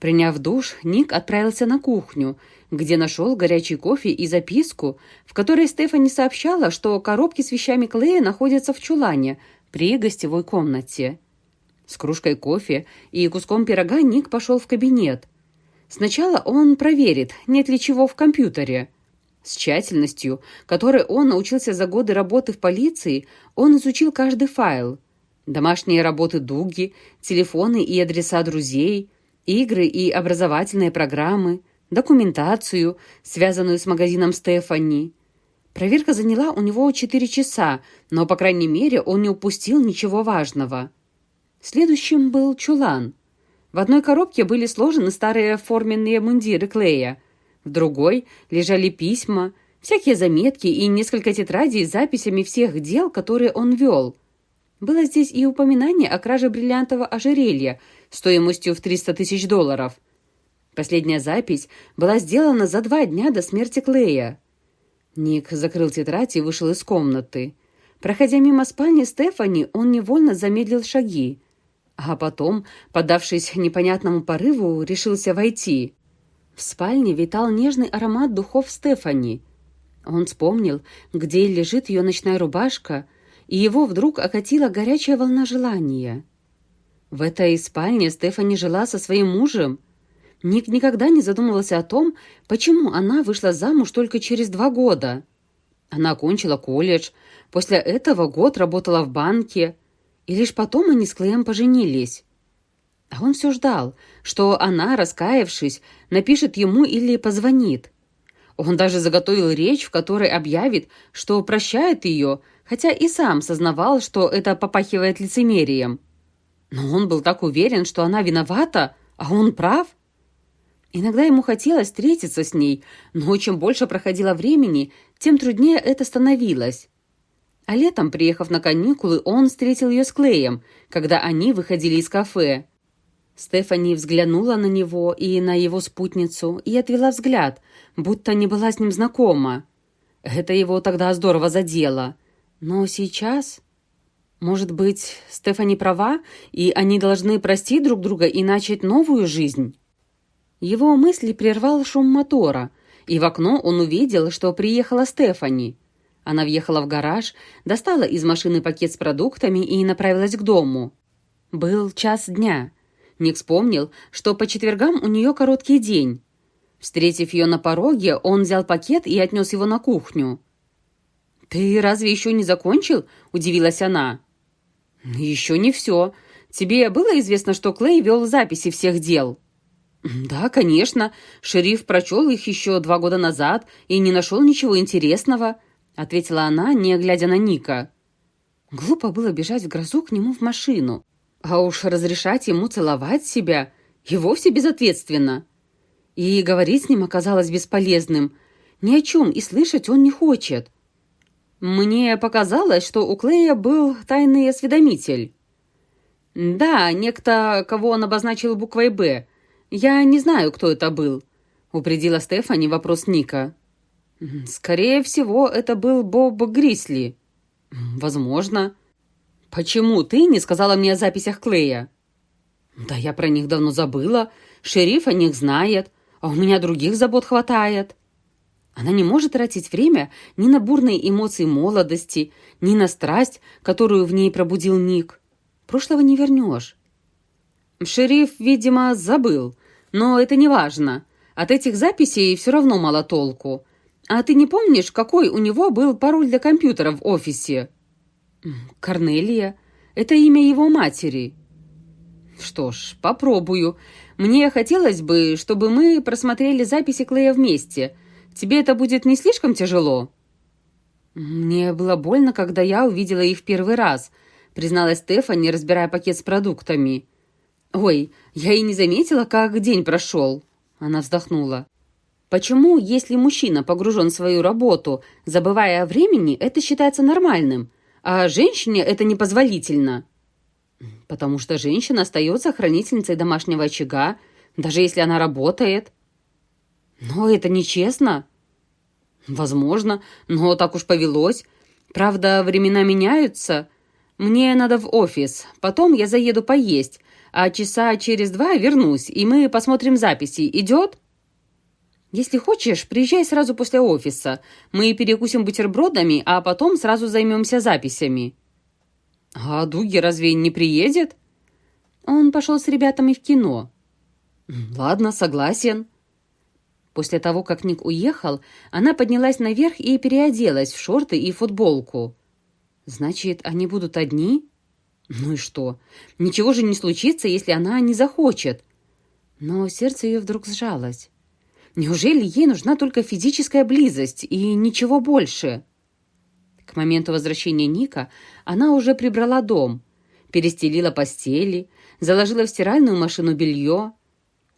S2: Приняв душ, Ник отправился на кухню, где нашел горячий кофе и записку, в которой Стефани сообщала, что коробки с вещами Клея находятся в чулане при гостевой комнате. С кружкой кофе и куском пирога Ник пошел в кабинет. Сначала он проверит, нет ли чего в компьютере. С тщательностью, которой он научился за годы работы в полиции, он изучил каждый файл. Домашние работы Дуги, телефоны и адреса друзей, игры и образовательные программы, документацию, связанную с магазином Стефани. Проверка заняла у него 4 часа, но, по крайней мере, он не упустил ничего важного. Следующим был чулан – в одной коробке были сложены старые форменные мундиры Клея, в другой лежали письма, всякие заметки и несколько тетрадей с записями всех дел, которые он вел. Было здесь и упоминание о краже бриллиантового ожерелья стоимостью в 300 тысяч долларов. Последняя запись была сделана за два дня до смерти Клея. Ник закрыл тетрадь и вышел из комнаты. Проходя мимо спальни Стефани, он невольно замедлил шаги а потом, поддавшись непонятному порыву, решился войти. В спальне витал нежный аромат духов Стефани. Он вспомнил, где лежит ее ночная рубашка, и его вдруг окатила горячая волна желания. В этой спальне Стефани жила со своим мужем. Ник никогда не задумывался о том, почему она вышла замуж только через два года. Она окончила колледж, после этого год работала в банке, и лишь потом они с Клеем поженились. А он все ждал, что она, раскаявшись, напишет ему или позвонит. Он даже заготовил речь, в которой объявит, что прощает ее, хотя и сам сознавал, что это попахивает лицемерием. Но он был так уверен, что она виновата, а он прав. Иногда ему хотелось встретиться с ней, но чем больше проходило времени, тем труднее это становилось. А летом, приехав на каникулы, он встретил ее с Клеем, когда они выходили из кафе. Стефани взглянула на него и на его спутницу и отвела взгляд, будто не была с ним знакома. Это его тогда здорово задело. Но сейчас... Может быть, Стефани права, и они должны простить друг друга и начать новую жизнь? Его мысли прервал шум мотора, и в окно он увидел, что приехала Стефани. Она въехала в гараж, достала из машины пакет с продуктами и направилась к дому. Был час дня. Ник вспомнил, что по четвергам у нее короткий день. Встретив ее на пороге, он взял пакет и отнес его на кухню. «Ты разве еще не закончил?» – удивилась она. «Еще не все. Тебе было известно, что Клей вел записи всех дел?» «Да, конечно. Шериф прочел их еще два года назад и не нашел ничего интересного», — ответила она, не глядя на Ника. Глупо было бежать в грозу к нему в машину. А уж разрешать ему целовать себя и вовсе безответственно. И говорить с ним оказалось бесполезным. Ни о чем и слышать он не хочет. Мне показалось, что у Клея был тайный осведомитель. Да, некто, кого он обозначил буквой «Б». Я не знаю, кто это был, упредила Стефани вопрос Ника. Скорее всего, это был Боб Грисли. Возможно. Почему ты не сказала мне о записях Клея? Да я про них давно забыла. Шериф о них знает, а у меня других забот хватает. Она не может тратить время ни на бурные эмоции молодости, ни на страсть, которую в ней пробудил Ник. Прошлого не вернешь. Шериф, видимо, забыл, но это не важно. От этих записей все равно мало толку. А ты не помнишь, какой у него был пароль для компьютера в офисе? Корнелия. Это имя его матери. Что ж, попробую. Мне хотелось бы, чтобы мы просмотрели записи Клея вместе — Тебе это будет не слишком тяжело?» «Мне было больно, когда я увидела их в первый раз», призналась Стефани, разбирая пакет с продуктами. «Ой, я и не заметила, как день прошел», она вздохнула. «Почему, если мужчина погружен в свою работу, забывая о времени, это считается нормальным, а женщине это непозволительно?» «Потому что женщина остается хранительницей домашнего очага, даже если она работает», «Но это нечестно». «Возможно, но так уж повелось. Правда, времена меняются. Мне надо в офис, потом я заеду поесть, а часа через два вернусь, и мы посмотрим записи. Идет?» «Если хочешь, приезжай сразу после офиса. Мы перекусим бутербродами, а потом сразу займемся записями». «А Дуги разве не приедет?» Он пошел с ребятами в кино. «Ладно, согласен». После того, как Ник уехал, она поднялась наверх и переоделась в шорты и футболку. «Значит, они будут одни?» «Ну и что? Ничего же не случится, если она не захочет». Но сердце ее вдруг сжалось. Неужели ей нужна только физическая близость и ничего больше? К моменту возвращения Ника она уже прибрала дом, перестелила постели, заложила в стиральную машину белье,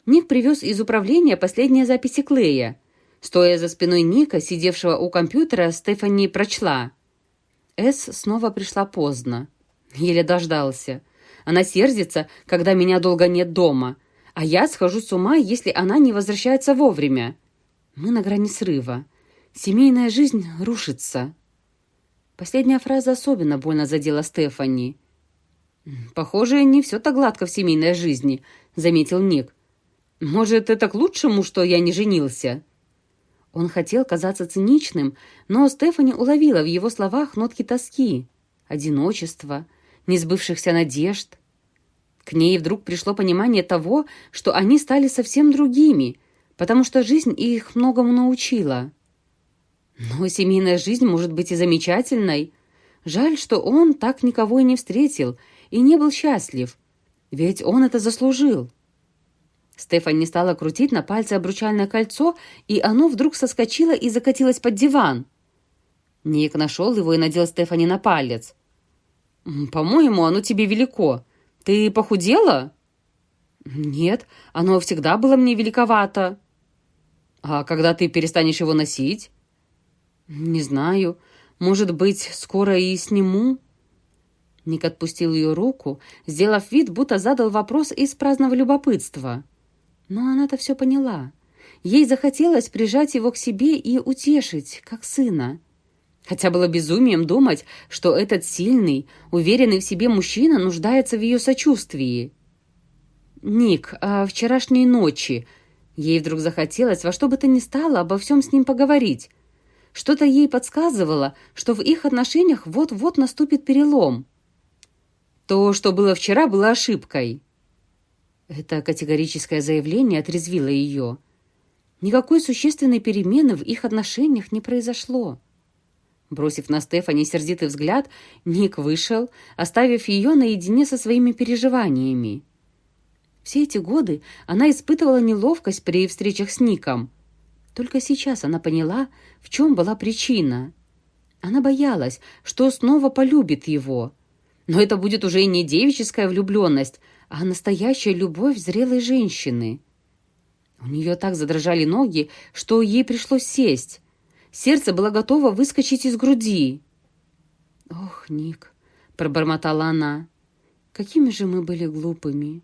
S2: Ник привез из управления последние записи Клея. Стоя за спиной Ника, сидевшего у компьютера, Стефани прочла. С снова пришла поздно. Еле дождался. Она сердится, когда меня долго нет дома, а я схожу с ума, если она не возвращается вовремя. Мы на грани срыва. Семейная жизнь рушится. Последняя фраза особенно больно задела Стефани. «Похоже, не все так гладко в семейной жизни», — заметил Ник. Может, это к лучшему, что я не женился?» Он хотел казаться циничным, но Стефани уловила в его словах нотки тоски, одиночества, несбывшихся надежд. К ней вдруг пришло понимание того, что они стали совсем другими, потому что жизнь их многому научила. Но семейная жизнь может быть и замечательной. Жаль, что он так никого и не встретил и не был счастлив, ведь он это заслужил. Стефани стала крутить на пальце обручальное кольцо, и оно вдруг соскочило и закатилось под диван. Ник нашел его и надел Стефани на палец. «По-моему, оно тебе велико. Ты похудела?» «Нет, оно всегда было мне великовато». «А когда ты перестанешь его носить?» «Не знаю. Может быть, скоро и сниму?» Ник отпустил ее руку, сделав вид, будто задал вопрос из праздного любопытства. Но она-то все поняла. Ей захотелось прижать его к себе и утешить, как сына. Хотя было безумием думать, что этот сильный, уверенный в себе мужчина нуждается в ее сочувствии. «Ник, а вчерашней ночи...» Ей вдруг захотелось во что бы то ни стало обо всем с ним поговорить. Что-то ей подсказывало, что в их отношениях вот-вот наступит перелом. То, что было вчера, было ошибкой. Это категорическое заявление отрезвило ее. Никакой существенной перемены в их отношениях не произошло. Бросив на Стефани сердитый взгляд, Ник вышел, оставив ее наедине со своими переживаниями. Все эти годы она испытывала неловкость при встречах с Ником. Только сейчас она поняла, в чем была причина. Она боялась, что снова полюбит его. Но это будет уже не девическая влюбленность, а настоящая любовь зрелой женщины. У нее так задрожали ноги, что ей пришлось сесть. Сердце было готово выскочить из груди. «Ох, Ник», — пробормотала она, — «какими же мы были глупыми».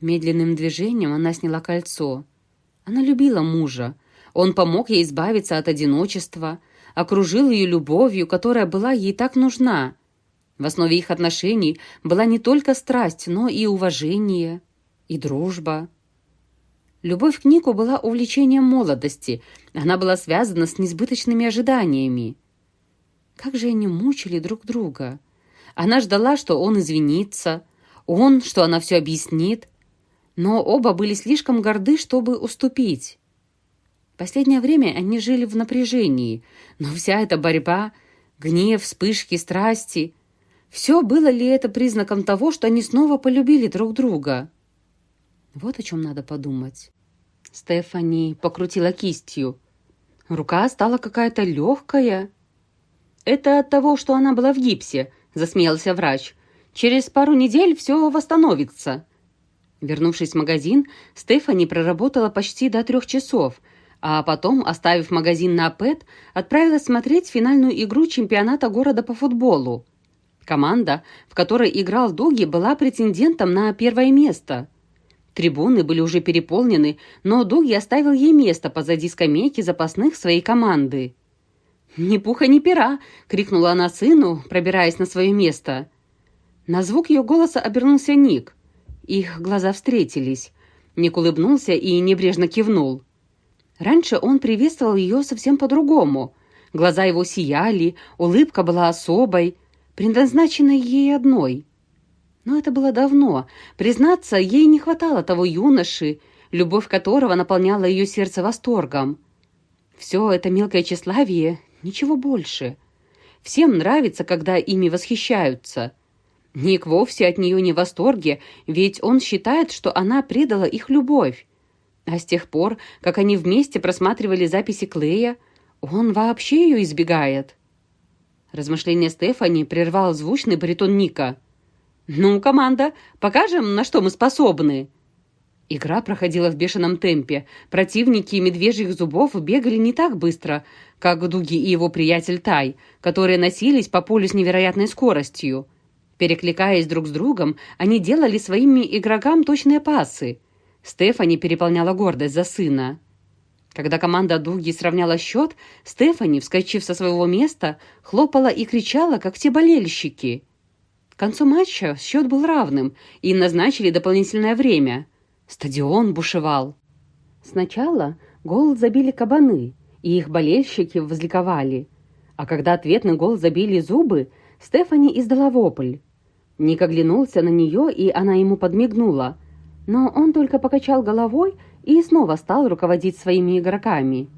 S2: Медленным движением она сняла кольцо. Она любила мужа. Он помог ей избавиться от одиночества, окружил ее любовью, которая была ей так нужна. В основе их отношений была не только страсть, но и уважение, и дружба. Любовь к Нику была увлечением молодости. Она была связана с несбыточными ожиданиями. Как же они мучили друг друга. Она ждала, что он извинится, он, что она все объяснит, но оба были слишком горды, чтобы уступить. Последнее время они жили в напряжении, но вся эта борьба, гнев, вспышки, страсти — все было ли это признаком того, что они снова полюбили друг друга? Вот о чем надо подумать. Стефани покрутила кистью. Рука стала какая-то легкая. «Это от того, что она была в гипсе», — засмеялся врач. «Через пару недель все восстановится». Вернувшись в магазин, Стефани проработала почти до трех часов, а потом, оставив магазин на ПЭТ, отправилась смотреть финальную игру чемпионата города по футболу. Команда, в которой играл Дуги, была претендентом на первое место — Трибуны были уже переполнены, но Дуги оставил ей место позади скамейки запасных своей команды. «Ни пуха, ни пера!» — крикнула она сыну, пробираясь на свое место. На звук ее голоса обернулся Ник. Их глаза встретились. Ник улыбнулся и небрежно кивнул. Раньше он приветствовал ее совсем по-другому. Глаза его сияли, улыбка была особой, предназначенной ей одной — но это было давно. Признаться, ей не хватало того юноши, любовь которого наполняла ее сердце восторгом. Все это мелкое тщеславие, ничего больше. Всем нравится, когда ими восхищаются. Ник вовсе от нее не в восторге, ведь он считает, что она предала их любовь. А с тех пор, как они вместе просматривали записи Клея, он вообще ее избегает. Размышление Стефани прервал звучный баритон Ника — «Ну, команда, покажем, на что мы способны!» Игра проходила в бешеном темпе. Противники медвежьих зубов бегали не так быстро, как Дуги и его приятель Тай, которые носились по полю с невероятной скоростью. Перекликаясь друг с другом, они делали своими игрокам точные пасы. Стефани переполняла гордость за сына. Когда команда Дуги сравняла счет, Стефани, вскочив со своего места, хлопала и кричала, как все болельщики – концу матча счет был равным, и назначили дополнительное время. Стадион бушевал. Сначала гол забили кабаны, и их болельщики возликовали. А когда ответный гол забили зубы, Стефани издала вопль. Ник оглянулся на нее, и она ему подмигнула. Но он только покачал головой и снова стал руководить своими игроками.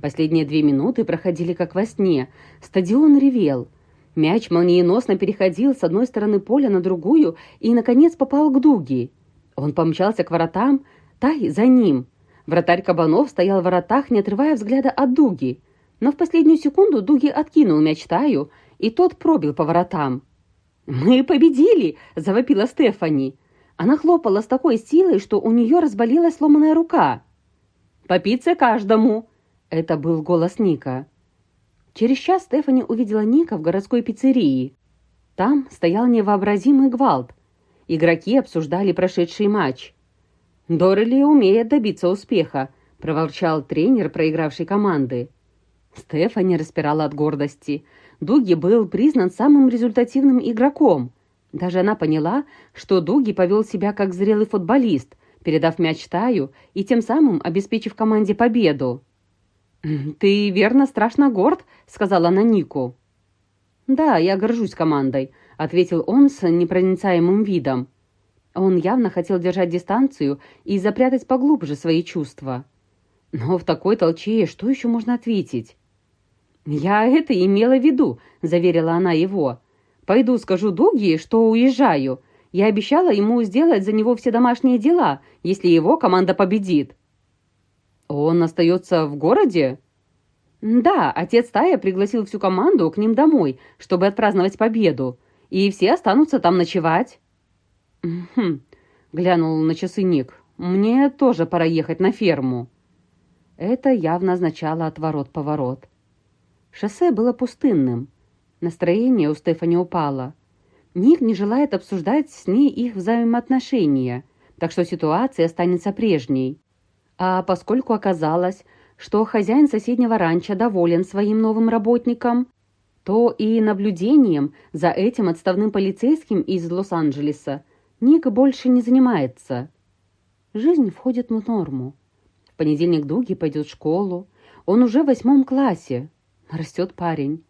S2: Последние две минуты проходили как во сне. Стадион ревел. Мяч молниеносно переходил с одной стороны поля на другую и, наконец, попал к Дуги. Он помчался к воротам, Тай за ним. Вратарь Кабанов стоял в воротах, не отрывая взгляда от Дуги. Но в последнюю секунду Дуги откинул мяч Таю, и тот пробил по воротам. «Мы победили!» – завопила Стефани. Она хлопала с такой силой, что у нее разболелась сломанная рука. «По каждому!» – это был голос Ника. Через час Стефани увидела Ника в городской пиццерии. Там стоял невообразимый гвалт. Игроки обсуждали прошедший матч. «Дорели умеет добиться успеха», — проворчал тренер проигравшей команды. Стефани распирала от гордости. Дуги был признан самым результативным игроком. Даже она поняла, что Дуги повел себя как зрелый футболист, передав мяч Таю и тем самым обеспечив команде победу. «Ты, верно, страшно горд», — сказала она Нику. «Да, я горжусь командой», — ответил он с непроницаемым видом. Он явно хотел держать дистанцию и запрятать поглубже свои чувства. Но в такой толчее что еще можно ответить? «Я это имела в виду», — заверила она его. «Пойду скажу Дуги, что уезжаю. Я обещала ему сделать за него все домашние дела, если его команда победит». «Он остается в городе?» «Да, отец Тая пригласил всю команду к ним домой, чтобы отпраздновать победу, и все останутся там ночевать». «Хм», — глянул на часы Ник, — «мне тоже пора ехать на ферму». Это явно означало отворот-поворот. Шоссе было пустынным. Настроение у Стефани упало. Ник не желает обсуждать с ней их взаимоотношения, так что ситуация останется прежней. А поскольку оказалось, что хозяин соседнего ранчо доволен своим новым работником, то и наблюдением за этим отставным полицейским из Лос-Анджелеса Ник больше не занимается. Жизнь входит в норму. В понедельник Дуги пойдет в школу. Он уже в восьмом классе. Растет парень.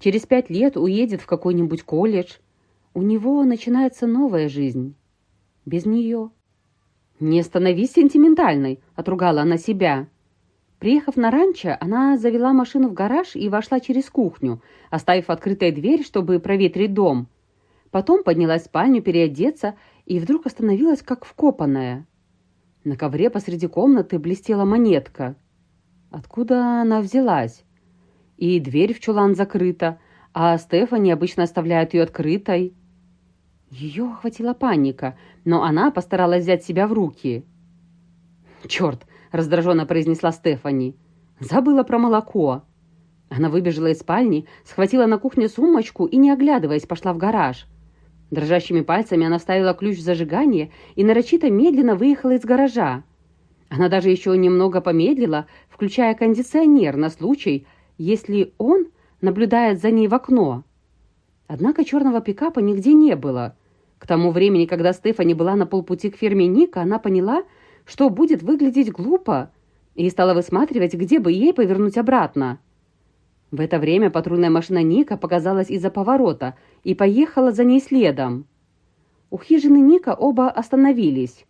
S2: Через пять лет уедет в какой-нибудь колледж. У него начинается новая жизнь. Без нее. «Не становись сентиментальной», — отругала она себя. Приехав на ранчо, она завела машину в гараж и вошла через кухню, оставив открытой дверь, чтобы проветрить дом. Потом поднялась в спальню переодеться и вдруг остановилась, как вкопанная. На ковре посреди комнаты блестела монетка. Откуда она взялась? И дверь в чулан закрыта, а Стефани обычно оставляют ее открытой. Ее охватила паника, но она постаралась взять себя в руки. «Черт!» — раздраженно произнесла Стефани. «Забыла про молоко». Она выбежала из спальни, схватила на кухне сумочку и, не оглядываясь, пошла в гараж. Дрожащими пальцами она вставила ключ в зажигание и нарочито медленно выехала из гаража. Она даже еще немного помедлила, включая кондиционер на случай, если он наблюдает за ней в окно. Однако черного пикапа нигде не было. К тому времени, когда Стефани была на полпути к ферме Ника, она поняла, что будет выглядеть глупо, и стала высматривать, где бы ей повернуть обратно. В это время патрульная машина Ника показалась из-за поворота и поехала за ней следом. У хижины Ника оба остановились.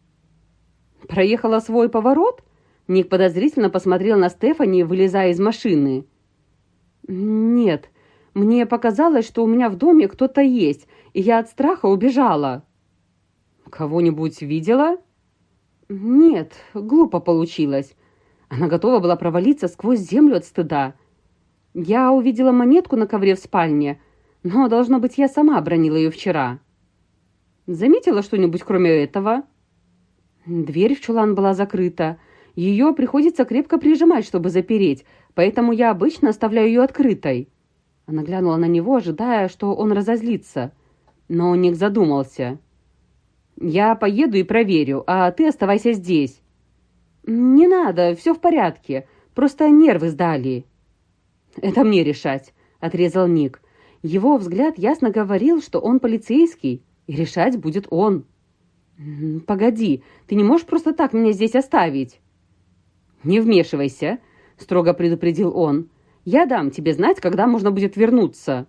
S2: «Проехала свой поворот?» Ник подозрительно посмотрел на Стефани, вылезая из машины. «Нет, мне показалось, что у меня в доме кто-то есть, и я от страха убежала». «Кого-нибудь видела?» «Нет, глупо получилось. Она готова была провалиться сквозь землю от стыда. Я увидела монетку на ковре в спальне, но, должно быть, я сама обронила ее вчера». «Заметила что-нибудь кроме этого?» Дверь в чулан была закрыта. Ее приходится крепко прижимать, чтобы запереть, поэтому я обычно оставляю ее открытой». Она глянула на него, ожидая, что он разозлится. Но Ник задумался. «Я поеду и проверю, а ты оставайся здесь». «Не надо, все в порядке. Просто нервы сдали». «Это мне решать», — отрезал Ник. Его взгляд ясно говорил, что он полицейский, и решать будет он. «Погоди, ты не можешь просто так меня здесь оставить?» «Не вмешивайся», — строго предупредил он. «Я дам тебе знать, когда можно будет вернуться».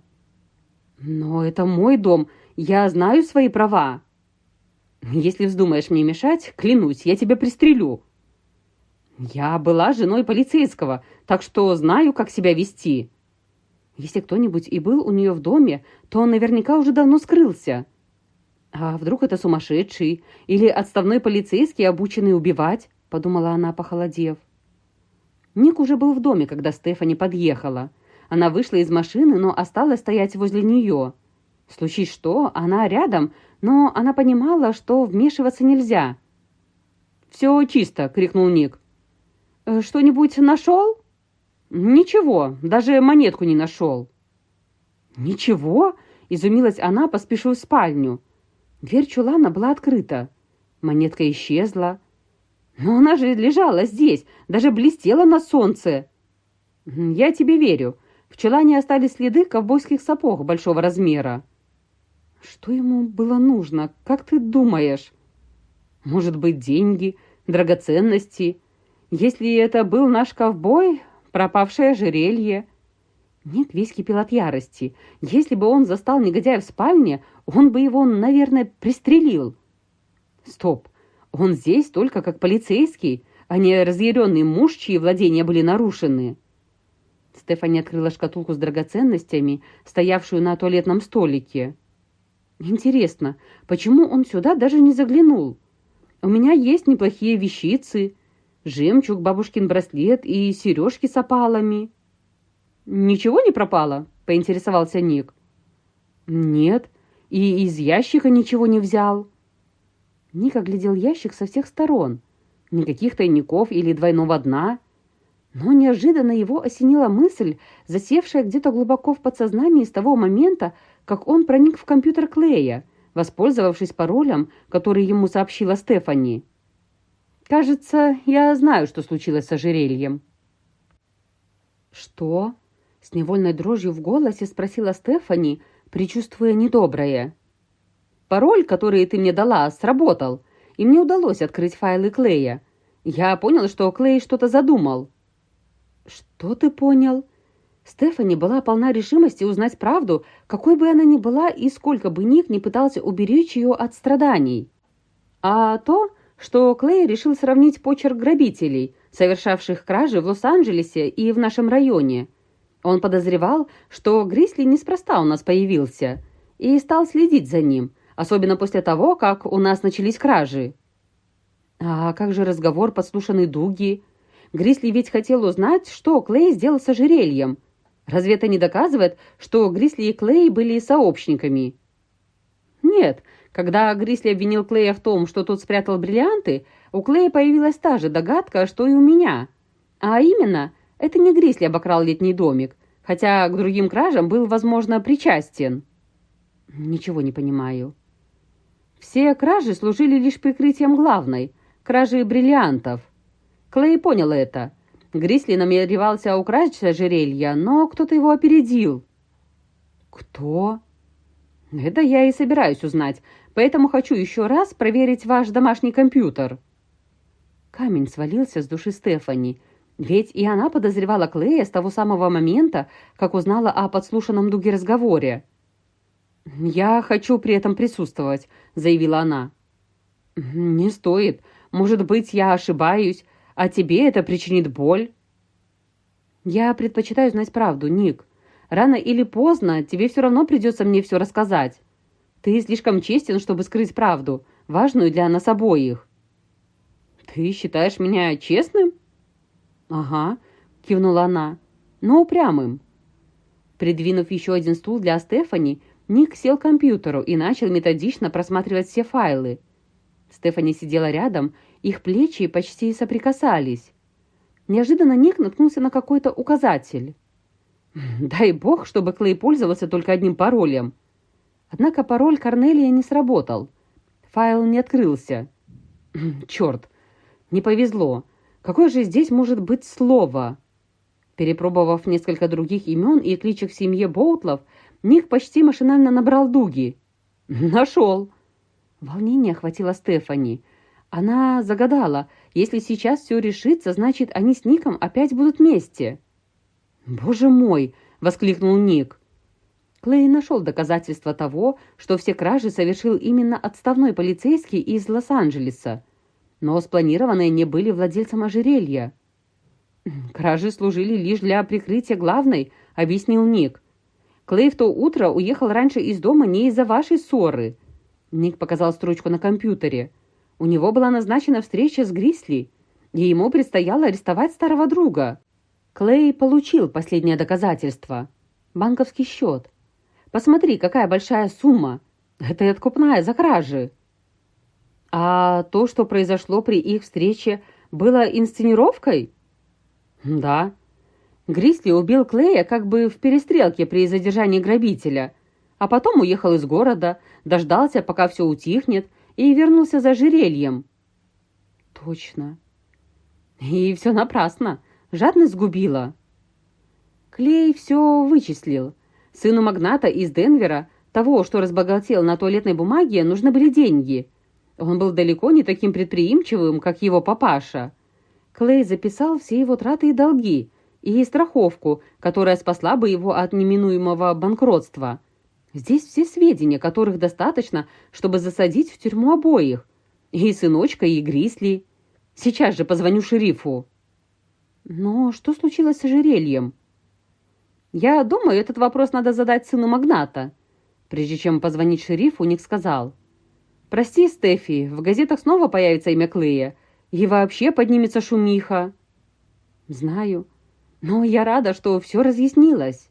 S2: «Но это мой дом, я знаю свои права». Если вздумаешь мне мешать, клянусь, я тебя пристрелю. Я была женой полицейского, так что знаю, как себя вести. Если кто-нибудь и был у нее в доме, то он наверняка уже давно скрылся. А вдруг это сумасшедший или отставной полицейский, обученный убивать, подумала она, похолодев. Ник уже был в доме, когда Стефани подъехала. Она вышла из машины, но осталась стоять возле нее. Случись что, она рядом, но она понимала, что вмешиваться нельзя. «Все чисто!» — крикнул Ник. «Э, «Что-нибудь нашел?» «Ничего, даже монетку не нашел». «Ничего?» — изумилась она, поспешив в спальню. Дверь чулана была открыта. Монетка исчезла. «Но она же лежала здесь, даже блестела на солнце!» «Я тебе верю. В чулане остались следы ковбойских сапог большого размера». Что ему было нужно, как ты думаешь? Может быть, деньги, драгоценности? Если это был наш ковбой, пропавшее ожерелье». Ник весь кипел от ярости. Если бы он застал негодяя в спальне, он бы его, наверное, пристрелил. Стоп, он здесь только как полицейский, а не разъяренный муж, чьи владения были нарушены. Стефани открыла шкатулку с драгоценностями, стоявшую на туалетном столике. Интересно, почему он сюда даже не заглянул? У меня есть неплохие вещицы, жемчуг, бабушкин браслет и сережки с опалами. «Ничего не пропало?» — поинтересовался Ник. «Нет, и из ящика ничего не взял». Ник оглядел ящик со всех сторон. Никаких тайников или двойного дна. Но неожиданно его осенила мысль, засевшая где-то глубоко в подсознании с того момента, как он проник в компьютер Клея, воспользовавшись паролем, который ему сообщила Стефани. «Кажется, я знаю, что случилось с ожерельем». «Что?» С невольной дрожью в голосе спросила Стефани, предчувствуя недоброе. «Пароль, который ты мне дала, сработал, и мне удалось открыть файлы Клея. Я понял, что Клей что-то задумал». «Что ты понял?» Стефани была полна решимости узнать правду, какой бы она ни была и сколько бы Ник не пытался уберечь ее от страданий. А то, что Клей решил сравнить почерк грабителей, совершавших кражи в Лос-Анджелесе и в нашем районе – он подозревал, что Грисли неспроста у нас появился, и стал следить за ним, особенно после того, как у нас начались кражи. А как же разговор, подслушанный Дуги? Грисли ведь хотел узнать, что Клей сделал с ожерельем. Разве это не доказывает, что Грисли и Клей были сообщниками? Нет, когда Грисли обвинил Клея в том, что тот спрятал бриллианты, у Клея появилась та же догадка, что и у меня. А именно – это не Грисли обокрал летний домик, хотя к другим кражам был, возможно, причастен. Ничего не понимаю. Все кражи служили лишь прикрытием главной – кражи бриллиантов. Клей понял это. Грисли намеревался украсть ожерелье, но кто-то его опередил. Кто? Это я и собираюсь узнать, поэтому хочу еще раз проверить ваш домашний компьютер. Камень свалился с души Стефани – ведь и она подозревала Клея с того самого момента, как узнала о подслушанном Дуге разговоре. «Я хочу при этом присутствовать», — заявила она. «Не стоит. Может быть, я ошибаюсь, а тебе это причинит боль?» «Я предпочитаю знать правду, Ник. Рано или поздно тебе все равно придется мне все рассказать. Ты слишком честен, чтобы скрыть правду, важную для нас обоих». «Ты считаешь меня честным?» «Ага», — кивнула она, — «но упрямым». Придвинув еще один стул для Стефани, Ник сел к компьютеру и начал методично просматривать все файлы. Стефани сидела рядом, их плечи почти соприкасались. Неожиданно Ник наткнулся на какой-то указатель. Дай бог, чтобы Клей пользовался только одним паролем. Однако пароль Корнелия не сработал. Файл не открылся. Черт, не повезло. Какое же здесь может быть слово? Перепробовав несколько других имен и кличек в семье Боутлов, Ник почти машинально набрал дуги. Нашел. Волнение охватило Стефани. Она загадала, если сейчас все решится, значит, они с Ником опять будут вместе. «Боже мой!» — воскликнул Ник. Клей нашел доказательства того, что все кражи совершил именно отставной полицейский из Лос-Анджелеса но спланированные не были владельцем ожерелья. «Кражи служили лишь для прикрытия главной», — объяснил Ник. «Клей в то утро уехал раньше из дома не из-за вашей ссоры». Ник показал строчку на компьютере. «У него была назначена встреча с Грисли, и ему предстояло арестовать старого друга». Клей получил последнее доказательство. Банковский счет. «Посмотри, какая большая сумма! Это откупная за кражи!» А то, что произошло при их встрече, было инсценировкой? Да. Грисли убил Клея как бы в перестрелке при задержании грабителя, а потом уехал из города, дождался, пока все утихнет, и вернулся за жерельем. Точно. И все напрасно. Жадность сгубила. Клей все вычислил. Сыну магната из Денвера, того, что разбогател на туалетной бумаге, нужны были деньги – он был далеко не таким предприимчивым, как его папаша. Клей записал все его траты и долги и страховку, которая спасла бы его от неминуемого банкротства. Здесь все сведения, которых достаточно, чтобы засадить в тюрьму обоих. И сыночка, и Грисли. Сейчас же позвоню шерифу. Но что случилось с ожерельем? Я думаю, этот вопрос надо задать сыну магната. Прежде чем позвонить шерифу, Ник сказал. «Прости, Стефи, в газетах снова появится имя Клея, и вообще поднимется шумиха». «Знаю, но я рада, что все разъяснилось».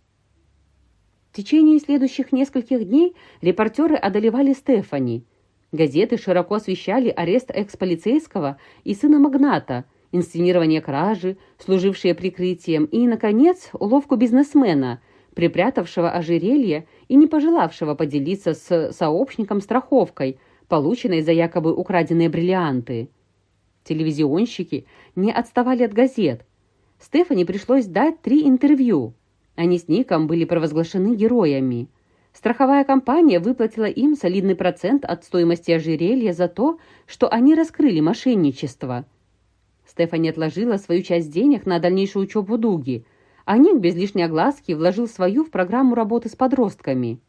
S2: В течение следующих нескольких дней репортеры одолевали Стефани. Газеты широко освещали арест экс-полицейского и сына магната, инсценирование кражи, служившее прикрытием, и, наконец, уловку бизнесмена, припрятавшего ожерелье и не пожелавшего поделиться с сообщником страховкой, полученной за якобы украденные бриллианты. Телевизионщики не отставали от газет. Стефани пришлось дать три интервью. Они с Ником были провозглашены героями. Страховая компания выплатила им солидный процент от стоимости ожерелья за то, что они раскрыли мошенничество. Стефани отложила свою часть денег на дальнейшую учебу Дуги, а Ник без лишней огласки вложил свою в программу работы с подростками.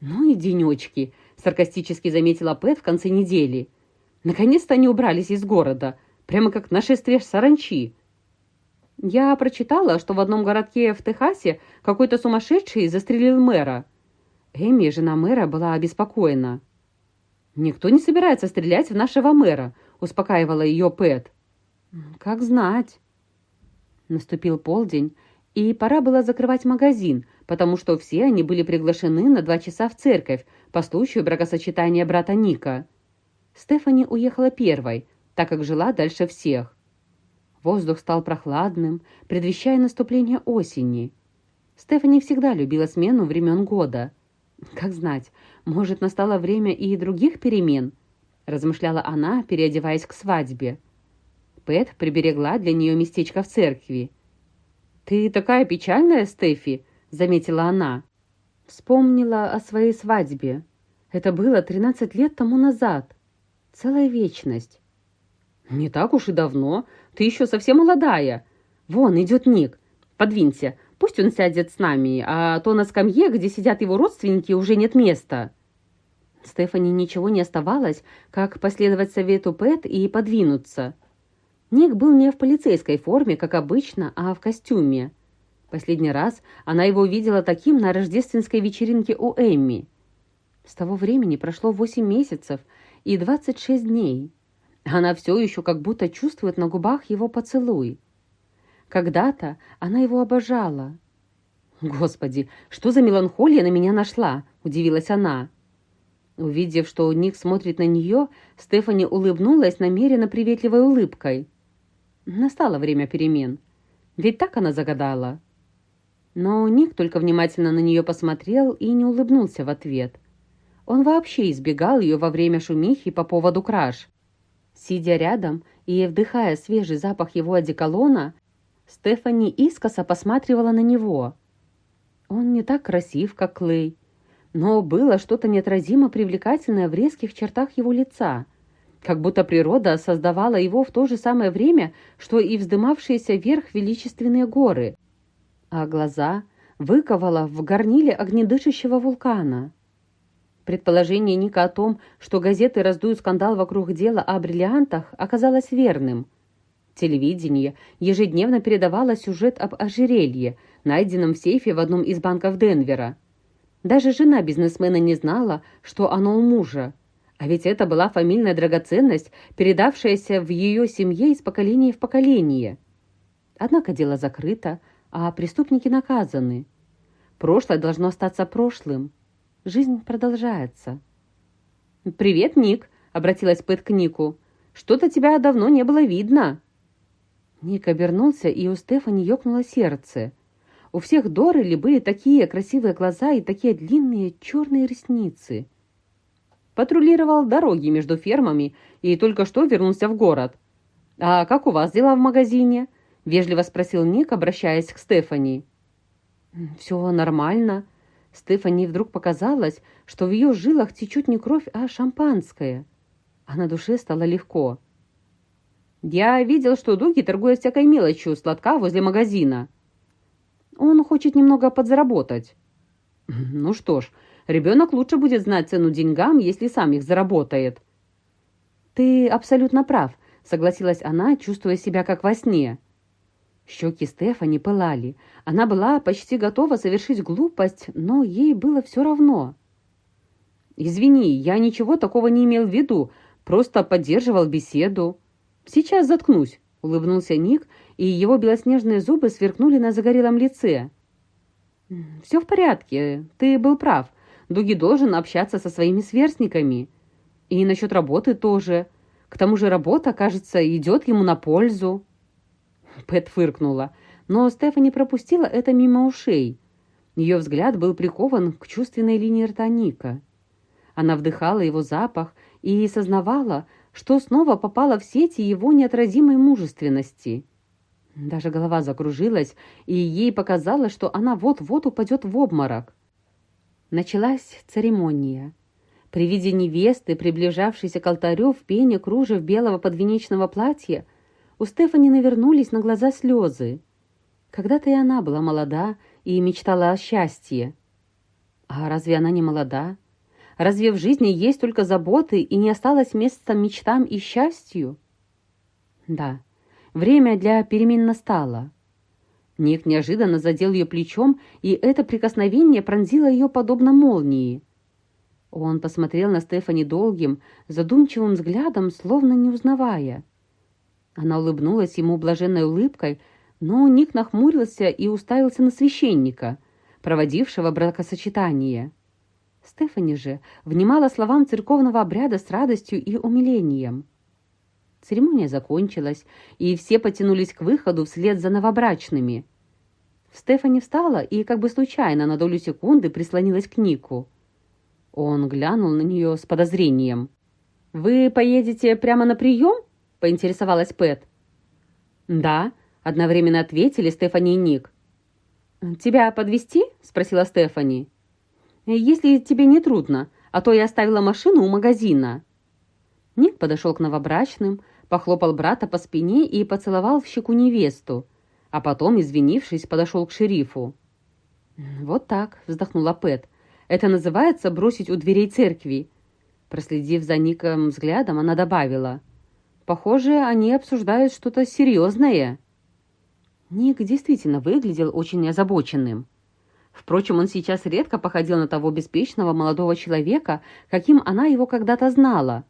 S2: «Ну и денечки», — саркастически заметила Пэт в конце недели. «Наконец-то они убрались из города, прямо как нашествие саранчи». Я прочитала, что в одном городке в Техасе какой-то сумасшедший застрелил мэра. Эми, жена мэра, была обеспокоена. «Никто не собирается стрелять в нашего мэра», — успокаивала ее Пэт. «Как знать». Наступил полдень, и пора было закрывать магазин, потому что все они были приглашены на два часа в церковь по случаю бракосочетания брата Ника. Стефани уехала первой, так как жила дальше всех. Воздух стал прохладным, предвещая наступление осени. Стефани всегда любила смену времен года. Как знать, может, настало время и других перемен, размышляла она, переодеваясь к свадьбе. Пэт приберегла для нее местечко в церкви. «Ты такая печальная, Стефи», — заметила она. Вспомнила о своей свадьбе. Это было тринадцать лет тому назад. Целая вечность. «Не так уж и давно. Ты еще совсем молодая. Вон идет Ник. Подвинься. Пусть он сядет с нами, а то на скамье, где сидят его родственники, уже нет места». Стефани ничего не оставалось, как последовать совету Пэт и подвинуться. Ник был не в полицейской форме, как обычно, а в костюме. Последний раз она его видела таким на рождественской вечеринке у Эмми. С того времени прошло восемь месяцев и двадцать шесть дней. Она все еще как будто чувствует на губах его поцелуй. Когда-то она его обожала. «Господи, что за меланхолия на меня нашла?» – удивилась она. Увидев, что Ник смотрит на нее, Стефани улыбнулась намеренно приветливой улыбкой. Настало время перемен. Ведь так она загадала. Но Ник только внимательно на нее посмотрел и не улыбнулся в ответ. Он вообще избегал ее во время шумихи по поводу краж. Сидя рядом и вдыхая свежий запах его одеколона, Стефани искоса посматривала на него. Он не так красив, как Клей, но было что-то неотразимо привлекательное в резких чертах его лица – как будто природа создавала его в то же самое время, что и вздымавшиеся вверх величественные горы, а глаза выковала в горниле огнедышащего вулкана. Предположение Ника о том, что газеты раздуют скандал вокруг дела о бриллиантах, оказалось верным. Телевидение ежедневно передавало сюжет об ожерелье, найденном в сейфе в одном из банков Денвера. Даже жена бизнесмена не знала, что оно у мужа, а ведь это была фамильная драгоценность, передавшаяся в ее семье из поколения в поколение. Однако дело закрыто, а преступники наказаны. Прошлое должно остаться прошлым. Жизнь продолжается. «Привет, Ник», — обратилась Пэт к Нику. «Что-то тебя давно не было видно». Ник обернулся, и у Стефани ёкнуло сердце. У всех Дорели были такие красивые глаза и такие длинные черные ресницы. Патрулировал дороги между фермами и только что вернулся в город. «А как у вас дела в магазине?» — вежливо спросил Ник, обращаясь к Стефани. «Все нормально». Стефани вдруг показалось, что в ее жилах течет не кровь, а шампанское. А на душе стало легко. «Я видел, что Дуги торгует всякой мелочью сладка возле магазина». «Он хочет немного подзаработать». «Ну что ж, ребенок лучше будет знать цену деньгам, если сам их заработает». «Ты абсолютно прав», — согласилась она, чувствуя себя как во сне. Щеки Стефани пылали. Она была почти готова совершить глупость, но ей было все равно. «Извини, я ничего такого не имел в виду, просто поддерживал беседу». «Сейчас заткнусь», — улыбнулся Ник, и его белоснежные зубы сверкнули на загорелом лице. «Все в порядке, ты был прав. Дуги должен общаться со своими сверстниками. И насчет работы тоже. К тому же работа, кажется, идет ему на пользу». Пэт фыркнула, но Стефани пропустила это мимо ушей. Ее взгляд был прикован к чувственной линии рта Ника. Она вдыхала его запах и сознавала, что снова попала в сети его неотразимой мужественности. Даже голова закружилась, и ей показалось, что она вот-вот упадет в обморок. Началась церемония. При виде невесты, приближавшейся к алтарю в пене кружев белого подвенечного платья, у Стефани навернулись на глаза слезы. Когда-то и она была молода и мечтала о счастье. А разве она не молода? Разве в жизни есть только заботы и не осталось места мечтам и счастью? Да, время для перемен настало. Ник неожиданно задел ее плечом, и это прикосновение пронзило ее подобно молнии. Он посмотрел на Стефани долгим, задумчивым взглядом, словно не узнавая. Она улыбнулась ему блаженной улыбкой, но Ник нахмурился и уставился на священника, проводившего бракосочетание. Стефани же внимала словам церковного обряда с радостью и умилением. Церемония закончилась, и все потянулись к выходу вслед за новобрачными. Стефани встала и, как бы случайно, на долю секунды прислонилась к Нику. Он глянул на нее с подозрением. «Вы поедете прямо на прием?» Поинтересовалась Пэт. «Да», — одновременно ответили Стефани и Ник. «Тебя подвести? спросила Стефани. «Если тебе не трудно, а то я оставила машину у магазина». Ник подошел к новобрачным, похлопал брата по спине и поцеловал в щеку невесту, а потом, извинившись, подошел к шерифу. «Вот так», — вздохнула Пэт. «Это называется бросить у дверей церкви». Проследив за Ником взглядом, она добавила — Похоже, они обсуждают что-то серьезное. Ник действительно выглядел очень озабоченным. Впрочем, он сейчас редко походил на того беспечного молодого человека, каким она его когда-то знала.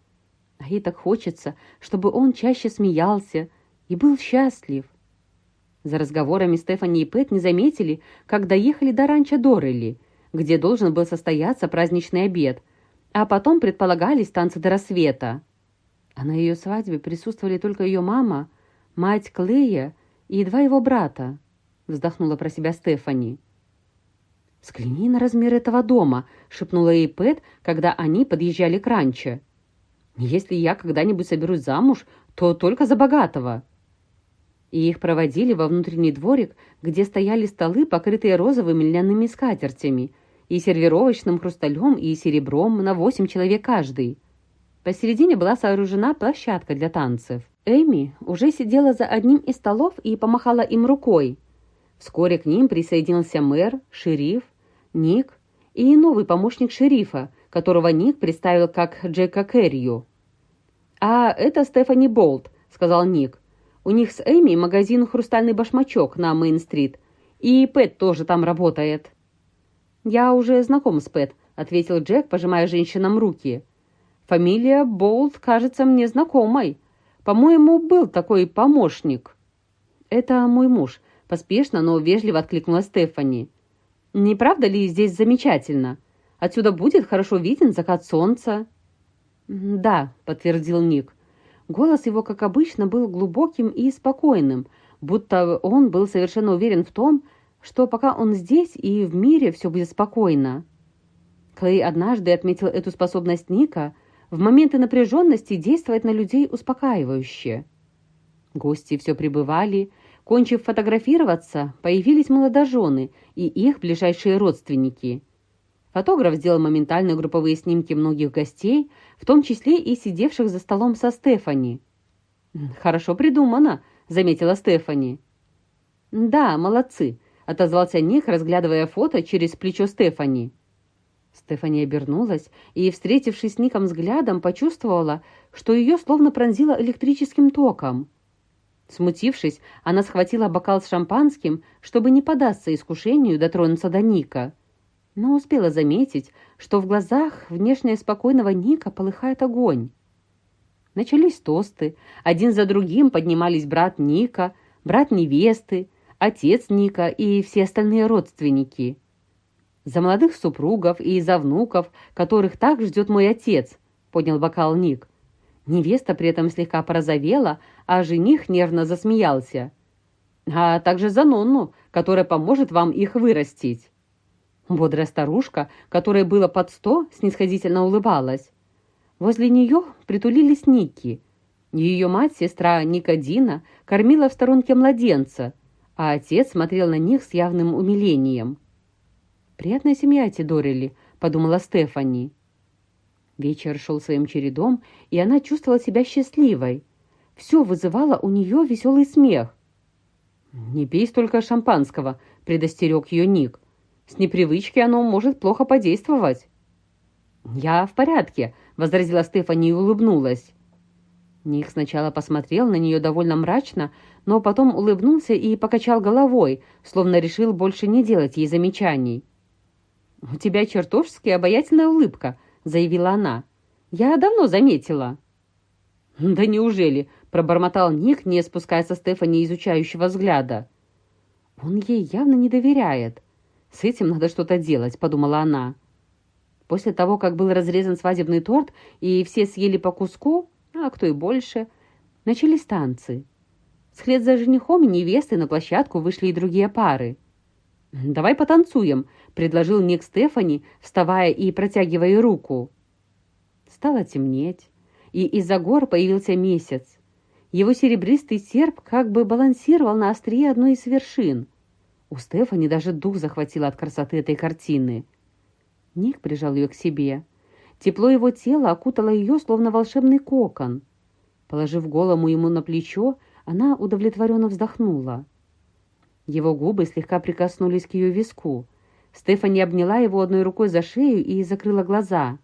S2: А ей так хочется, чтобы он чаще смеялся и был счастлив. За разговорами Стефани и Пэт не заметили, как доехали до ранчо Дорелли, где должен был состояться праздничный обед, а потом предполагались танцы до рассвета. А на ее свадьбе присутствовали только ее мама, мать Клея и два его брата, вздохнула про себя Стефани. «Взгляни на размер этого дома», — шепнула ей Пэт, когда они подъезжали к ранчо. «Если я когда-нибудь соберусь замуж, то только за богатого». И их проводили во внутренний дворик, где стояли столы, покрытые розовыми льняными скатертями, и сервировочным хрусталем и серебром на восемь человек каждый. Посередине была сооружена площадка для танцев. Эми уже сидела за одним из столов и помахала им рукой. Вскоре к ним присоединился мэр, шериф, Ник и новый помощник шерифа, которого Ник представил как Джека Керрию. «А это Стефани Болт», — сказал Ник. «У них с Эми магазин «Хрустальный башмачок» на Мейн-стрит, и Пэт тоже там работает». «Я уже знаком с Пэт», — ответил Джек, пожимая женщинам руки. Фамилия Болт кажется мне знакомой. По-моему, был такой помощник». «Это мой муж», — поспешно, но вежливо откликнула Стефани. «Не правда ли здесь замечательно? Отсюда будет хорошо виден закат солнца». «Да», — подтвердил Ник. Голос его, как обычно, был глубоким и спокойным, будто он был совершенно уверен в том, что пока он здесь и в мире все будет спокойно. Клей однажды отметил эту способность Ника, в моменты напряженности действовать на людей успокаивающе. Гости все прибывали. Кончив фотографироваться, появились молодожены и их ближайшие родственники. Фотограф сделал моментальные групповые снимки многих гостей, в том числе и сидевших за столом со Стефани. «Хорошо придумано», — заметила Стефани. «Да, молодцы», — отозвался Ник, разглядывая фото через плечо Стефани. Стефани обернулась и, встретившись с Ником взглядом, почувствовала, что ее словно пронзило электрическим током. Смутившись, она схватила бокал с шампанским, чтобы не податься искушению дотронуться до Ника. Но успела заметить, что в глазах внешне спокойного Ника полыхает огонь. Начались тосты. Один за другим поднимались брат Ника, брат невесты, отец Ника и все остальные родственники. «За молодых супругов и за внуков, которых так ждет мой отец», — поднял бокал Ник. Невеста при этом слегка порозовела, а жених нервно засмеялся. «А также за Нонну, которая поможет вам их вырастить». Бодрая старушка, которой было под сто, снисходительно улыбалась. Возле нее притулились Ники. Ее мать, сестра Никодина, кормила в сторонке младенца, а отец смотрел на них с явным умилением. «Приятная семья эти Дорели», — подумала Стефани. Вечер шел своим чередом, и она чувствовала себя счастливой. Все вызывало у нее веселый смех. «Не пей столько шампанского», — предостерег ее Ник. «С непривычки оно может плохо подействовать». «Я в порядке», — возразила Стефани и улыбнулась. Ник сначала посмотрел на нее довольно мрачно, но потом улыбнулся и покачал головой, словно решил больше не делать ей замечаний. «У тебя чертовски обаятельная улыбка», — заявила она. «Я давно заметила». «Да неужели?» — пробормотал Ник, не спуская со Стефани изучающего взгляда. «Он ей явно не доверяет. С этим надо что-то делать», — подумала она. После того, как был разрезан свадебный торт и все съели по куску, а кто и больше, начались танцы. Вслед за женихом и невестой на площадку вышли и другие пары. «Давай потанцуем», — предложил Ник Стефани, вставая и протягивая руку. Стало темнеть, и из-за гор появился месяц. Его серебристый серп как бы балансировал на острие одной из вершин. У Стефани даже дух захватило от красоты этой картины. Ник прижал ее к себе. Тепло его тела окутало ее, словно волшебный кокон. Положив голову ему на плечо, она удовлетворенно вздохнула. Его губы слегка прикоснулись к ее виску. Стефани обняла его одной рукой за шею и закрыла глаза.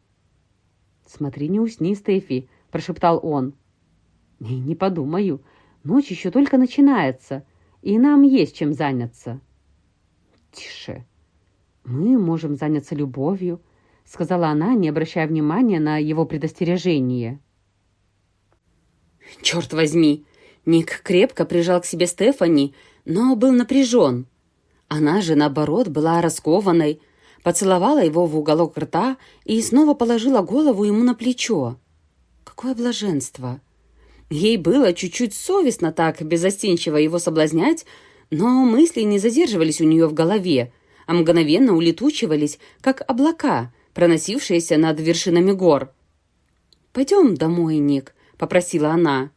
S2: «Смотри, не усни, Стефи», — прошептал он. «И не подумаю. Ночь еще только начинается, и нам есть чем заняться». «Тише. Мы можем заняться любовью», — сказала она, не обращая внимания на его предостережение.
S1: «Черт возьми!» Ник крепко прижал к себе Стефани, но был напряжен. Она же, наоборот, была раскованной, поцеловала его в уголок рта и снова положила голову ему на плечо. Какое блаженство! Ей было чуть-чуть совестно так безостенчиво его соблазнять, но мысли не задерживались у нее в голове, а мгновенно улетучивались, как облака, проносившиеся над вершинами гор. «Пойдем домой, Ник», — попросила она.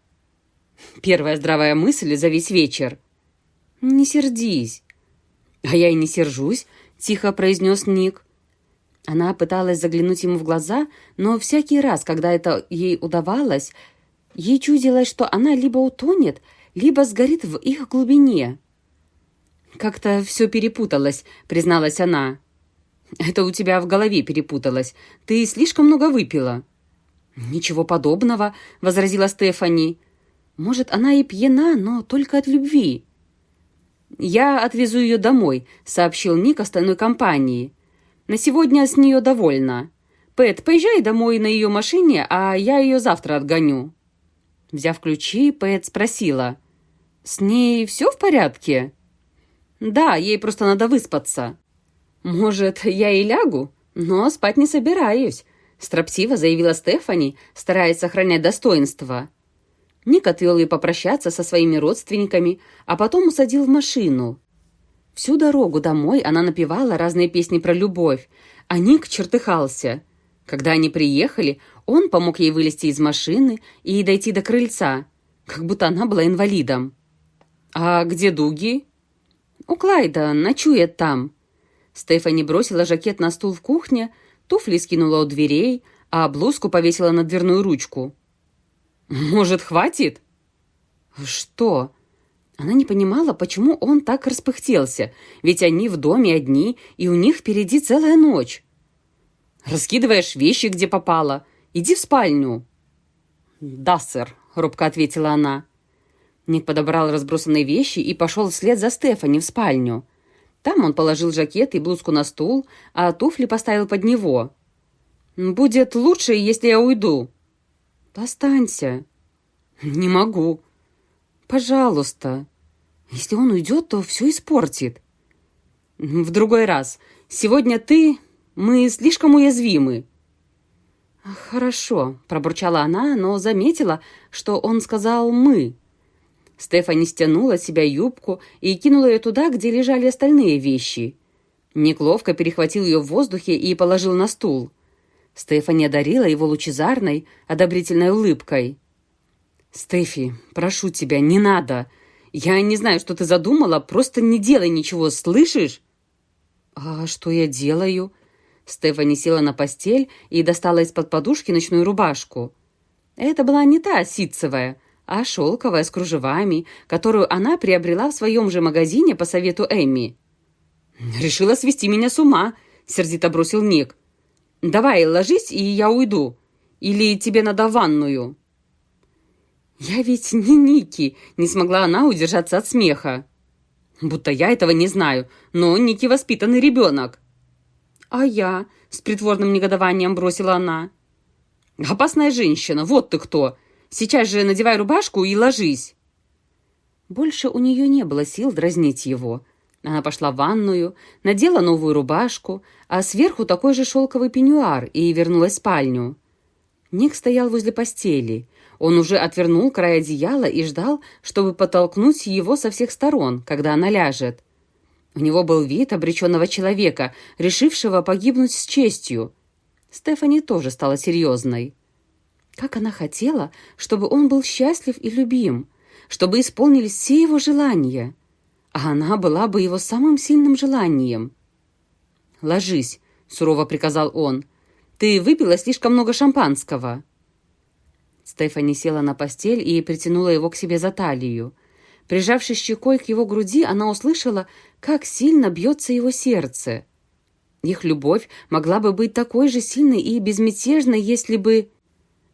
S1: Первая здравая мысль за весь вечер. «Не сердись». «А я и не сержусь», — тихо произнес Ник. Она пыталась заглянуть ему в глаза, но всякий раз, когда это ей удавалось, ей чудилось, что она либо утонет, либо сгорит в их глубине. «Как-то все перепуталось», — призналась она. «Это у тебя в голове перепуталось. Ты слишком много выпила». «Ничего подобного», — возразила Стефани. «Может, она и пьяна, но только от любви». «Я отвезу ее домой», — сообщил Ник остальной компании. «На сегодня с нее довольна. Пэт, поезжай домой на ее машине, а я ее завтра отгоню». Взяв ключи, Пэт спросила. «С ней все в порядке?» «Да, ей просто надо выспаться». «Может, я и лягу? Но спать не собираюсь», — строптиво заявила Стефани, стараясь сохранять достоинство. Ник отвел ее попрощаться со своими родственниками, а потом усадил в машину. Всю дорогу домой она напевала разные песни про любовь, а Ник чертыхался. Когда они приехали, он помог ей вылезти из машины и дойти до крыльца, как будто она была инвалидом. «А где Дуги?» «У Клайда, ночует там». Стефани бросила жакет на стул в кухне, туфли скинула у дверей, а блузку повесила на дверную ручку. «Может, хватит?»
S2: «Что?» Она не понимала, почему он так распыхтелся, ведь они в доме одни, и у них впереди целая ночь. «Раскидываешь вещи, где попало. Иди в спальню». «Да, сэр», — робко ответила она. Ник подобрал разбросанные вещи и пошел вслед за Стефани в спальню. Там он положил жакет и блузку на стул, а туфли поставил под него. «Будет лучше, если я уйду». «Останься». «Не могу». «Пожалуйста». «Если он уйдет, то все испортит». «В другой раз. Сегодня ты... Мы слишком уязвимы». «Хорошо», — пробурчала она, но заметила, что он сказал «мы». Стефани стянула с себя юбку и кинула ее туда, где лежали остальные вещи. Ник ловко перехватил ее в воздухе и положил на стул. Стефани одарила его лучезарной, одобрительной улыбкой. «Стефи, прошу тебя, не надо. Я не знаю, что ты задумала, просто не делай ничего, слышишь?» «А что я делаю?» Стефани села на постель и достала из-под подушки ночную рубашку. Это была не та ситцевая, а шелковая с кружевами, которую она приобрела в своем же магазине по совету Эмми. «Решила свести меня с ума», — сердито бросил Ник. «Давай, ложись, и я уйду. Или тебе надо ванную?» «Я ведь не Ники», — не смогла она удержаться от смеха. «Будто я этого не знаю, но Ники воспитанный ребенок». «А я?» — с притворным негодованием бросила она. «Опасная женщина, вот ты кто!» Сейчас же надевай рубашку и ложись!» Больше у нее не было сил дразнить его. Она пошла в ванную, надела новую рубашку, а сверху такой же шелковый пеньюар и вернулась в спальню. Ник стоял возле постели. Он уже отвернул край одеяла и ждал, чтобы подтолкнуть его со всех сторон, когда она ляжет. У него был вид обреченного человека, решившего погибнуть с честью. Стефани тоже стала серьезной. Как она хотела, чтобы он был счастлив и любим, чтобы исполнились все его желания. А она была бы его самым сильным желанием. «Ложись», — сурово приказал он. «Ты выпила слишком много шампанского». Стефани села на постель и притянула его к себе за талию. Прижавшись щекой к его груди, она услышала, как сильно бьется его сердце. Их любовь могла бы быть такой же сильной и безмятежной, если бы...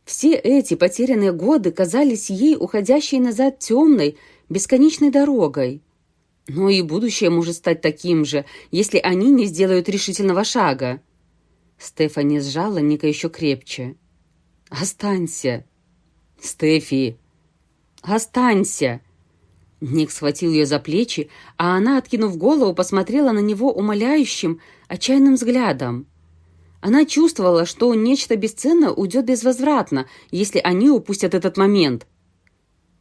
S2: Все эти потерянные годы казались ей уходящей назад темной, бесконечной дорогой. Но и будущее может стать таким же, если они не сделают решительного шага. Стефани сжала Ника еще крепче. «Останься!» «Стефи!» «Останься!» Ник схватил ее за плечи, а она, откинув голову, посмотрела на него умоляющим, отчаянным взглядом. Она чувствовала, что нечто бесценное уйдет безвозвратно, если они упустят этот момент.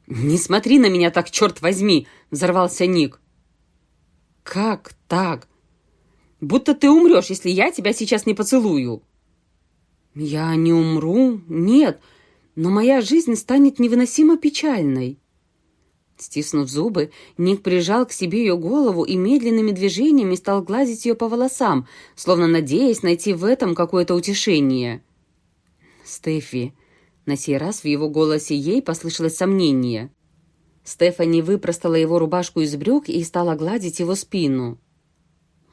S2: «Не смотри на меня так, черт возьми!» — взорвался Ник. «Как так? Будто ты умрешь, если я тебя сейчас не поцелую». «Я не умру, нет, но моя жизнь станет невыносимо печальной». Стиснув зубы, Ник прижал к себе ее голову и медленными движениями стал гладить ее по волосам, словно надеясь найти в этом какое-то утешение. «Стефи...» На сей раз в его голосе ей послышалось сомнение. Стефани выпростала его рубашку из брюк и стала гладить его спину.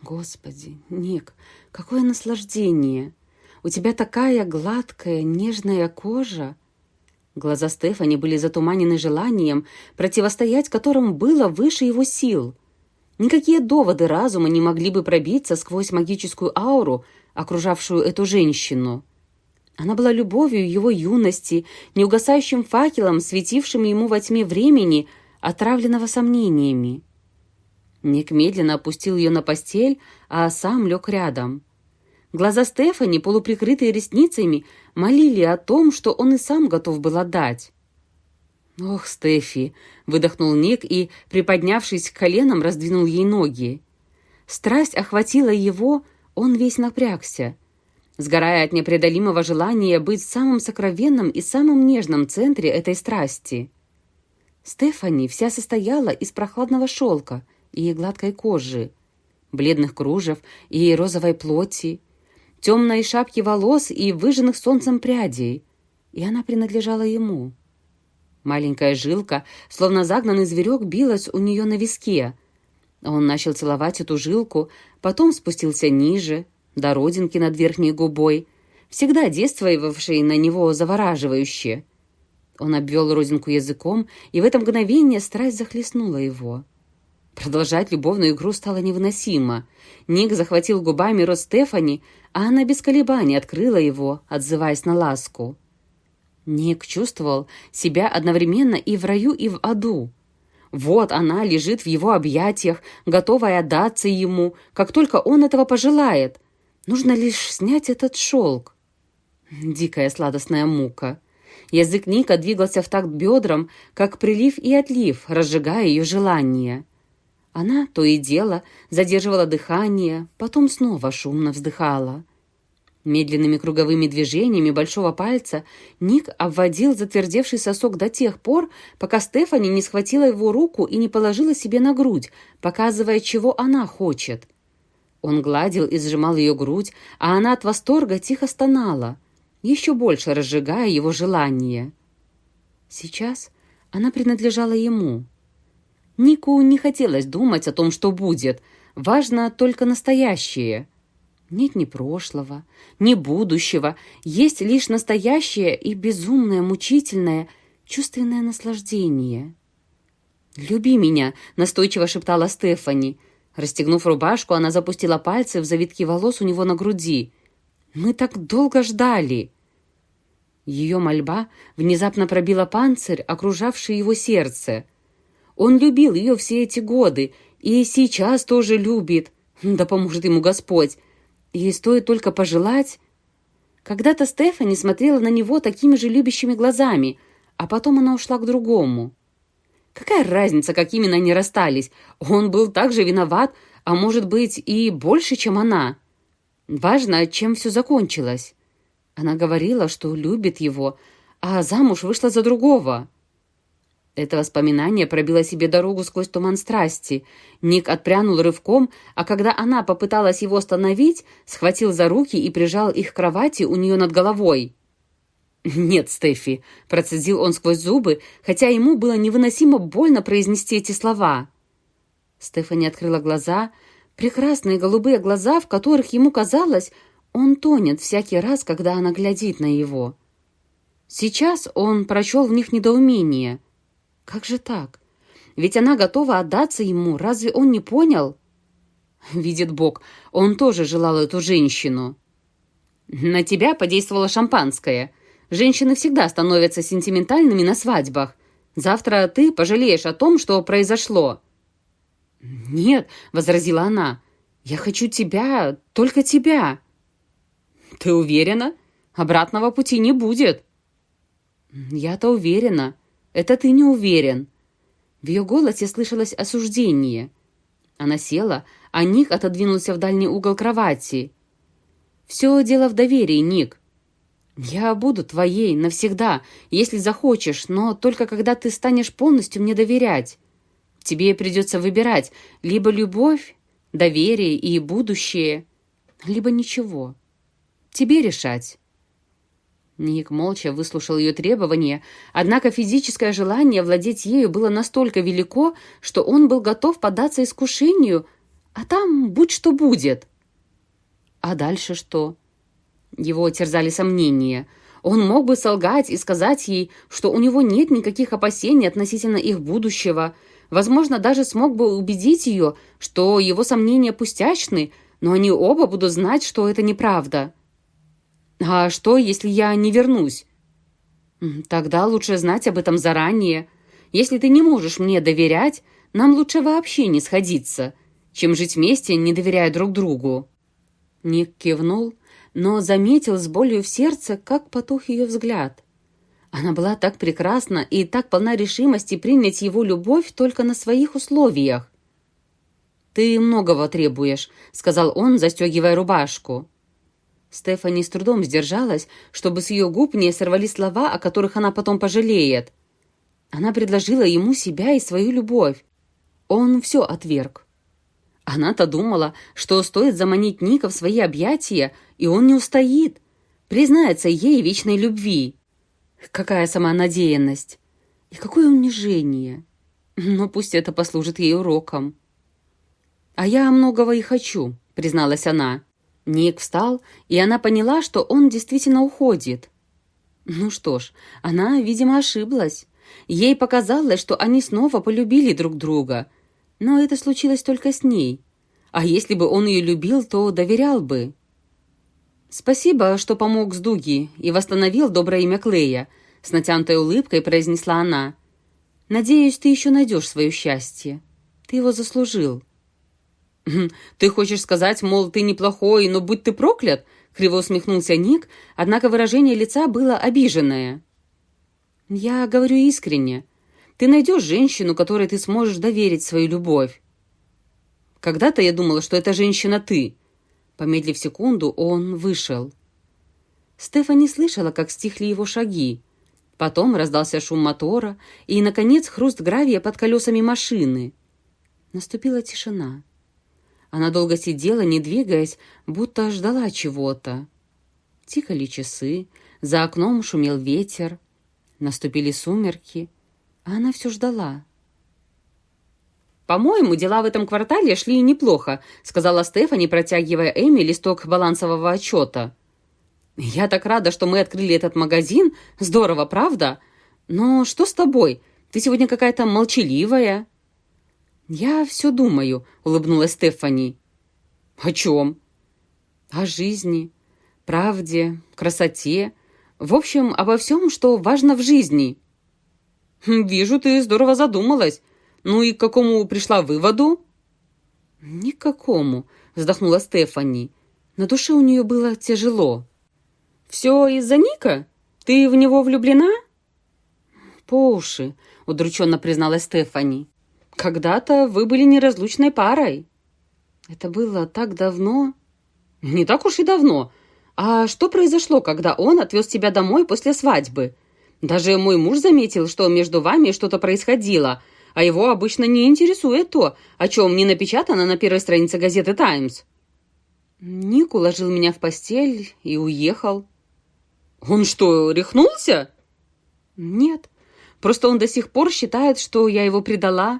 S2: «Господи, Ник, какое наслаждение! У тебя такая гладкая, нежная кожа!» Глаза Стефани были затуманены желанием, противостоять которому было выше его сил. Никакие доводы разума не могли бы пробиться сквозь магическую ауру, окружавшую эту женщину. Она была любовью его юности, неугасающим факелом, светившим ему во тьме времени, отравленного сомнениями. Ник медленно опустил ее на постель, а сам лег рядом. Глаза Стефани, полуприкрытые ресницами, молили о том, что он и сам готов был отдать. «Ох, Стефи!» — выдохнул Ник и, приподнявшись к коленам, раздвинул ей ноги. Страсть охватила его, он весь напрягся. Сгорая от непреодолимого желания быть в самом сокровенном и самом нежном центре этой страсти. Стефани вся состояла из прохладного шелка и гладкой кожи, бледных кружев и розовой плоти, темной шапки волос и выжженных солнцем прядей, и она принадлежала ему. Маленькая жилка, словно загнанный зверек, билась у нее на виске. Он начал целовать эту жилку, потом спустился ниже, до родинки над верхней губой, всегда действовавшей на него завораживающе. Он обвел родинку языком, и в это мгновение страсть захлестнула его. Продолжать любовную игру стало невыносимо. Ник захватил губами рот Стефани, а она без колебаний открыла его, отзываясь на ласку. Ник чувствовал себя одновременно и в раю, и в аду. Вот она лежит в его объятиях, готовая отдаться ему, как только он этого пожелает. Нужно лишь снять этот шелк. Дикая сладостная мука. Язык Ника двигался в такт бедрам, как прилив и отлив, разжигая ее желание. Она то и дело задерживала дыхание, потом снова шумно вздыхала. Медленными круговыми движениями большого пальца Ник обводил затвердевший сосок до тех пор, пока Стефани не схватила его руку и не положила себе на грудь, показывая, чего она хочет. Он гладил и сжимал ее грудь, а она от восторга тихо стонала, еще больше разжигая его желание. Сейчас она принадлежала ему. Нику не хотелось думать о том, что будет. Важно только настоящее — нет ни прошлого, ни будущего, есть лишь настоящее и безумное, мучительное, чувственное наслаждение. «Люби меня», — настойчиво шептала Стефани. Расстегнув рубашку, она запустила пальцы в завитки волос у него на груди. «Мы так долго ждали!» Ее мольба внезапно пробила панцирь, окружавший его сердце. Он любил ее все эти годы и сейчас тоже любит. Да поможет ему Господь. Ей стоит только пожелать... Когда-то Стефани смотрела на него такими же любящими глазами, а потом она ушла к другому. Какая разница, как именно они расстались? Он был также виноват, а может быть и больше, чем она. Важно, чем все закончилось. Она говорила, что любит его, а замуж вышла за другого. Это воспоминание пробило себе дорогу сквозь туман страсти. Ник отпрянул рывком, а когда она попыталась его остановить, схватил за руки и прижал их к кровати у нее над головой. «Нет, Стефи», — процедил он сквозь зубы, хотя ему было невыносимо больно произнести эти слова. Стефани открыла глаза, прекрасные голубые глаза, в которых ему казалось, он тонет всякий раз, когда она глядит на его. Сейчас он прочел в них недоумение — как же так? Ведь она готова отдаться ему, разве он не понял? Видит Бог, он тоже желал эту женщину. На тебя подействовало шампанское. Женщины всегда становятся сентиментальными на свадьбах. Завтра ты пожалеешь о том, что произошло. «Нет», — возразила она, — «я хочу тебя, только тебя». «Ты уверена? Обратного пути не будет». «Я-то уверена. Это ты не уверен». В ее голосе слышалось осуждение. Она села, а Ник отодвинулся в дальний угол кровати. «Все дело в доверии, Ник. Я буду твоей навсегда, если захочешь, но только когда ты станешь полностью мне доверять. Тебе придется выбирать либо любовь, доверие и будущее, либо ничего. Тебе решать». Ник молча выслушал ее требования, однако физическое желание владеть ею было настолько велико, что он был готов поддаться искушению, а там будь что будет. А дальше что? Его терзали сомнения. Он мог бы солгать и сказать ей, что у него нет никаких опасений относительно их будущего. Возможно, даже смог бы убедить ее, что его сомнения пустячны, но они оба будут знать, что это неправда. «А что, если я не вернусь?» «Тогда лучше знать об этом заранее. Если ты не можешь мне доверять, нам лучше вообще не сходиться, чем жить вместе, не доверяя друг другу». Ник кивнул, но заметил с болью в сердце, как потух ее взгляд. Она была так прекрасна и так полна решимости принять его любовь только на своих условиях. «Ты многого требуешь», — сказал он, застегивая рубашку. Стефани с трудом сдержалась, чтобы с ее губ не сорвались слова, о которых она потом пожалеет. Она предложила ему себя и свою любовь. Он все отверг. Она-то думала, что стоит заманить Ника в свои объятия, и он не устоит, признается ей вечной любви. Какая самонадеянность! И какое унижение! Но пусть это послужит ей уроком. «А я многого и хочу», — призналась она. Ник встал, и она поняла, что он действительно уходит. Ну что ж, она, видимо, ошиблась. Ей показалось, что они снова полюбили друг друга. Но это случилось только с ней. А если бы он ее любил, то доверял бы. «Спасибо, что помог с Дуги и восстановил доброе имя Клея», с натянутой улыбкой произнесла она. «Надеюсь, ты еще найдешь свое счастье. Ты его заслужил».
S1: «Хм, «Ты хочешь сказать, мол, ты неплохой, но будь ты проклят?» — криво усмехнулся Ник, однако выражение лица было обиженное. «Я говорю искренне. Ты найдешь женщину, которой ты сможешь доверить свою любовь». «Когда-то я думала, что эта женщина ты». Помедлив секунду, он вышел. Стефани слышала, как стихли его шаги. Потом раздался шум мотора и, наконец, хруст гравия под колесами машины. Наступила тишина. Она долго сидела, не двигаясь, будто ждала чего-то. Тикали часы, за окном шумел ветер. Наступили сумерки, а она все ждала. «По-моему, дела в этом квартале шли неплохо», сказала Стефани, протягивая Эми листок балансового отчета. «Я так рада, что мы открыли этот магазин. Здорово, правда? Но что с тобой? Ты сегодня какая-то молчаливая». «Я все думаю», — улыбнулась Стефани. «О чем?» «О жизни, правде, красоте. В общем, обо всем, что важно в жизни». «Хм, «Вижу, ты здорово задумалась. Ну и к какому пришла выводу?»
S2: «Никакому», — вздохнула Стефани. На душе у нее было тяжело.
S1: «Все из-за Ника? Ты в него влюблена?»
S2: «По уши», — удрученно призналась Стефани.
S1: Когда-то вы были неразлучной парой.
S2: Это было так давно.
S1: Не так уж и давно. А что произошло, когда он отвез тебя домой после свадьбы? Даже мой муж заметил, что между вами что-то происходило, а его обычно не интересует то, о чем не напечатано на первой странице газеты «Таймс».
S2: Ник уложил меня в постель и уехал.
S1: Он что, рехнулся?
S2: Нет, просто он до сих пор считает, что я его предала.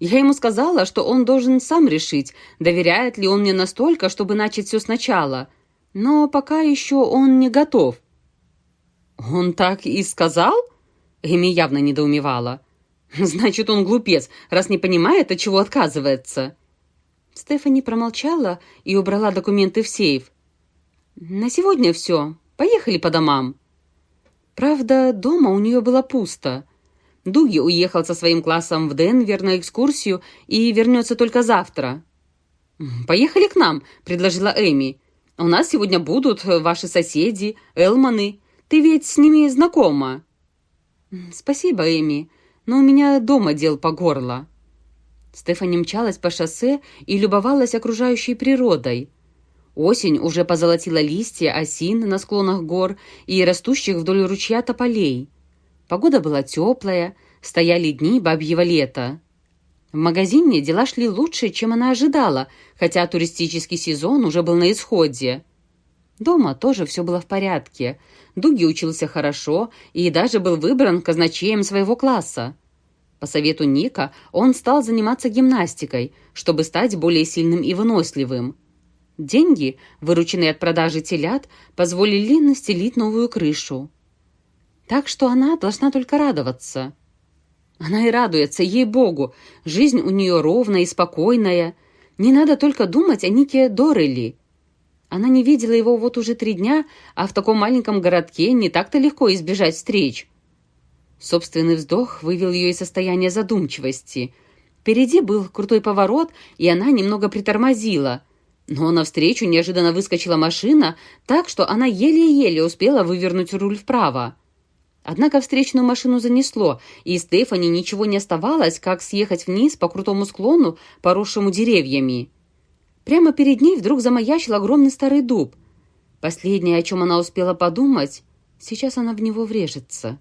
S2: Я ему сказала, что он должен сам решить, доверяет ли он мне настолько, чтобы начать все сначала. Но пока еще он не готов».
S1: «Он так и сказал?» Эми явно недоумевала. «Значит, он глупец, раз не понимает, от чего отказывается».
S2: Стефани промолчала и убрала документы в сейф. «На сегодня все. Поехали по домам». Правда, дома у нее было пусто. Дуги уехал со своим классом в Денвер на экскурсию и вернется только завтра.
S1: «Поехали к нам», — предложила Эми. «У нас сегодня будут ваши соседи, Элманы. Ты ведь с ними знакома».
S2: «Спасибо, Эми, но у меня дома дел по горло». Стефани мчалась по шоссе и любовалась окружающей природой. Осень уже позолотила листья осин на склонах гор и растущих вдоль ручья тополей. Погода была теплая, стояли дни бабьего лета. В магазине дела шли лучше, чем она ожидала, хотя туристический сезон уже был на исходе. Дома тоже все было в порядке. Дуги учился хорошо и даже был выбран казначеем своего класса. По совету Ника он стал заниматься гимнастикой, чтобы стать более сильным и выносливым. Деньги, вырученные от продажи телят, позволили настелить новую крышу. Так что она должна только радоваться. Она и радуется, ей-богу. Жизнь у нее ровная и спокойная. Не надо только думать о Нике Дорелли. Она не видела его вот уже три дня, а в таком маленьком городке не так-то легко избежать встреч. Собственный вздох вывел ее из состояния задумчивости. Впереди был крутой поворот, и она немного притормозила. Но навстречу неожиданно выскочила машина, так что она еле-еле успела вывернуть руль вправо. Однако встречную машину занесло, и Стефани ничего не оставалось, как съехать вниз по крутому склону, поросшему деревьями. Прямо перед ней вдруг замаячил огромный старый дуб. Последнее, о чем она успела подумать, сейчас она в него врежется.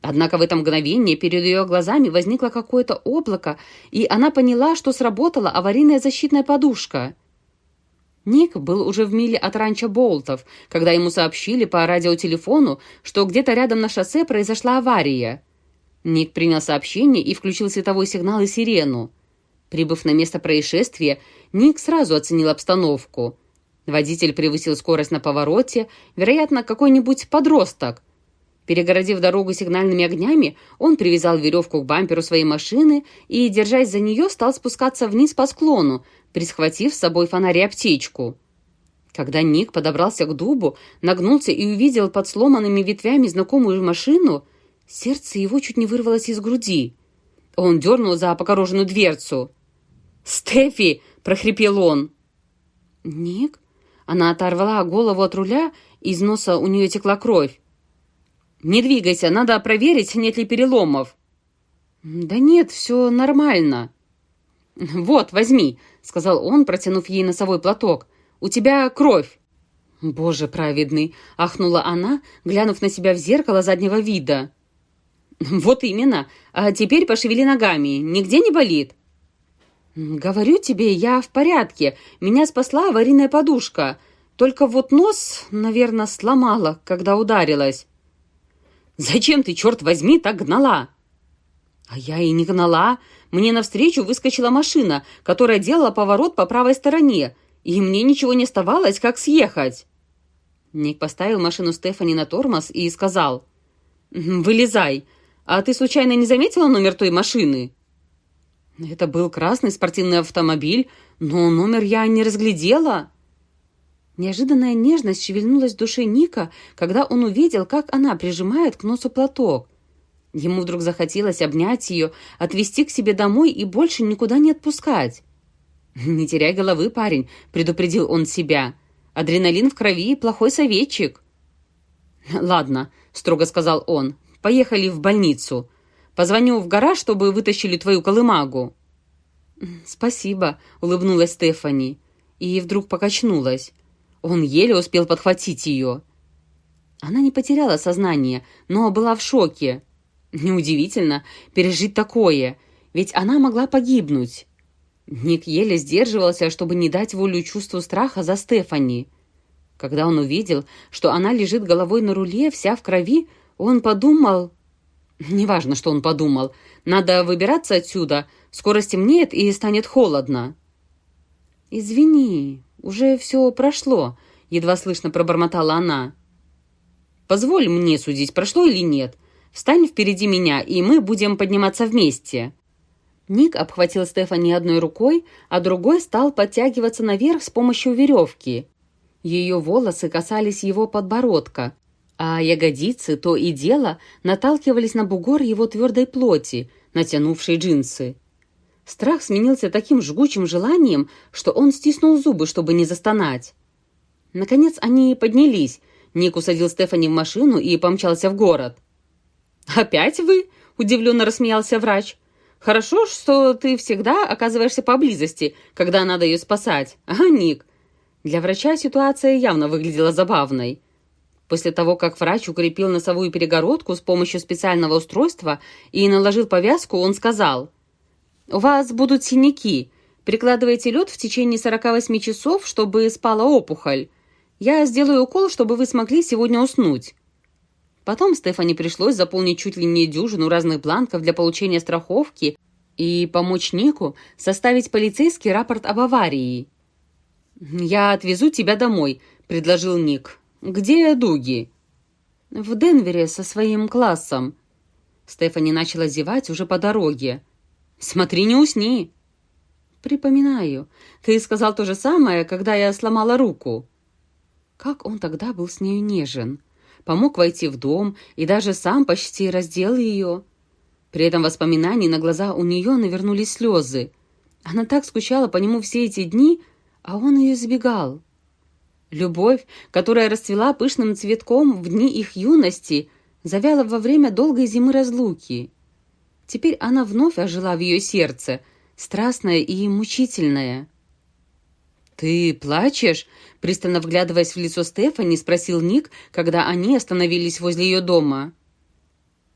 S2: Однако в это мгновение перед ее глазами возникло какое-то облако, и она поняла, что сработала аварийная защитная подушка — Ник был уже в миле от ранчо Болтов, когда ему сообщили по радиотелефону, что где-то рядом на шоссе произошла авария. Ник принял сообщение и включил световой сигнал и сирену. Прибыв на место происшествия, Ник сразу оценил обстановку. Водитель превысил скорость на повороте, вероятно, какой-нибудь подросток. Перегородив дорогу сигнальными огнями, он привязал веревку к бамперу своей машины и, держась за нее, стал спускаться вниз по склону, присхватив с собой фонарь и аптечку. Когда Ник подобрался к дубу, нагнулся и увидел под сломанными ветвями знакомую машину, сердце его чуть не вырвалось из груди. Он дернул за покороженную дверцу. «Стефи!» — прохрипел он. «Ник?» Она оторвала голову от руля, из носа у нее текла кровь. «Не двигайся, надо проверить, нет ли переломов». «Да нет, все нормально». «Вот, возьми», — сказал он, протянув ей носовой платок. У тебя кровь!» «Боже праведный!» — ахнула она, глянув на себя в зеркало заднего вида. «Вот именно! А теперь пошевели ногами. Нигде не болит?» «Говорю тебе, я в порядке. Меня спасла аварийная подушка. Только вот нос, наверное, сломала, когда ударилась». «Зачем ты, черт возьми, так гнала?» «А я и не гнала. Мне навстречу выскочила машина, которая делала поворот по правой стороне и мне ничего не оставалось, как съехать. Ник поставил машину Стефани на тормоз и сказал, «Вылезай. А ты случайно не заметила номер той машины?» Это был красный спортивный автомобиль, но номер я не разглядела. Неожиданная нежность шевельнулась в душе Ника, когда он увидел, как она прижимает к носу платок. Ему вдруг захотелось обнять ее, отвезти к себе домой и больше никуда не отпускать. «Не теряй головы, парень», — предупредил он себя. «Адреналин в крови — плохой советчик». «Ладно», — строго сказал он, — «поехали в больницу. Позвоню в гараж, чтобы вытащили твою колымагу». «Спасибо», — улыбнулась Стефани. И вдруг покачнулась. Он еле успел подхватить ее. Она не потеряла сознание, но была в шоке. Неудивительно пережить такое, ведь она могла погибнуть. Ник еле сдерживался, чтобы не дать волю чувству страха за Стефани. Когда он увидел, что она лежит головой на руле, вся в крови, он подумал... Неважно, что он подумал. Надо выбираться отсюда. Скоро стемнеет и станет холодно. «Извини, уже все прошло», — едва слышно пробормотала она. «Позволь мне судить, прошло или нет. Встань впереди меня, и мы будем подниматься вместе». Ник обхватил Стефани одной рукой, а другой стал подтягиваться наверх с помощью веревки. Ее волосы касались его подбородка, а ягодицы то и дело наталкивались на бугор его твердой плоти, натянувшей джинсы. Страх сменился таким жгучим желанием, что он стиснул зубы, чтобы не застонать. Наконец они поднялись. Ник усадил Стефани в машину и помчался в город. «Опять вы?» – удивленно рассмеялся врач. Хорошо, что ты всегда оказываешься поблизости, когда надо ее спасать. Ага, Ник. Для врача ситуация явно выглядела забавной. После того, как врач укрепил носовую перегородку с помощью специального устройства и наложил повязку, он сказал, «У вас будут синяки. Прикладывайте лед в течение 48 часов, чтобы спала опухоль. Я сделаю укол, чтобы вы смогли сегодня уснуть». Потом Стефани пришлось заполнить чуть ли не дюжину разных бланков для получения страховки и помочь Нику составить полицейский рапорт об аварии. «Я отвезу тебя домой», — предложил Ник. «Где Дуги?» «В Денвере со своим классом». Стефани начала зевать уже по дороге. «Смотри, не усни!» «Припоминаю. Ты сказал то же самое, когда я сломала руку». Как он тогда был с нею нежен помог войти в дом и даже сам почти раздел ее. При этом воспоминании на глаза у нее навернулись слезы. Она так скучала по нему все эти дни, а он ее избегал. Любовь, которая расцвела пышным цветком в дни их юности, завяла во время долгой зимы разлуки. Теперь она вновь ожила в ее сердце, страстная и мучительная. «Ты плачешь?» — пристально вглядываясь в лицо Стефани, спросил Ник, когда они остановились возле ее дома.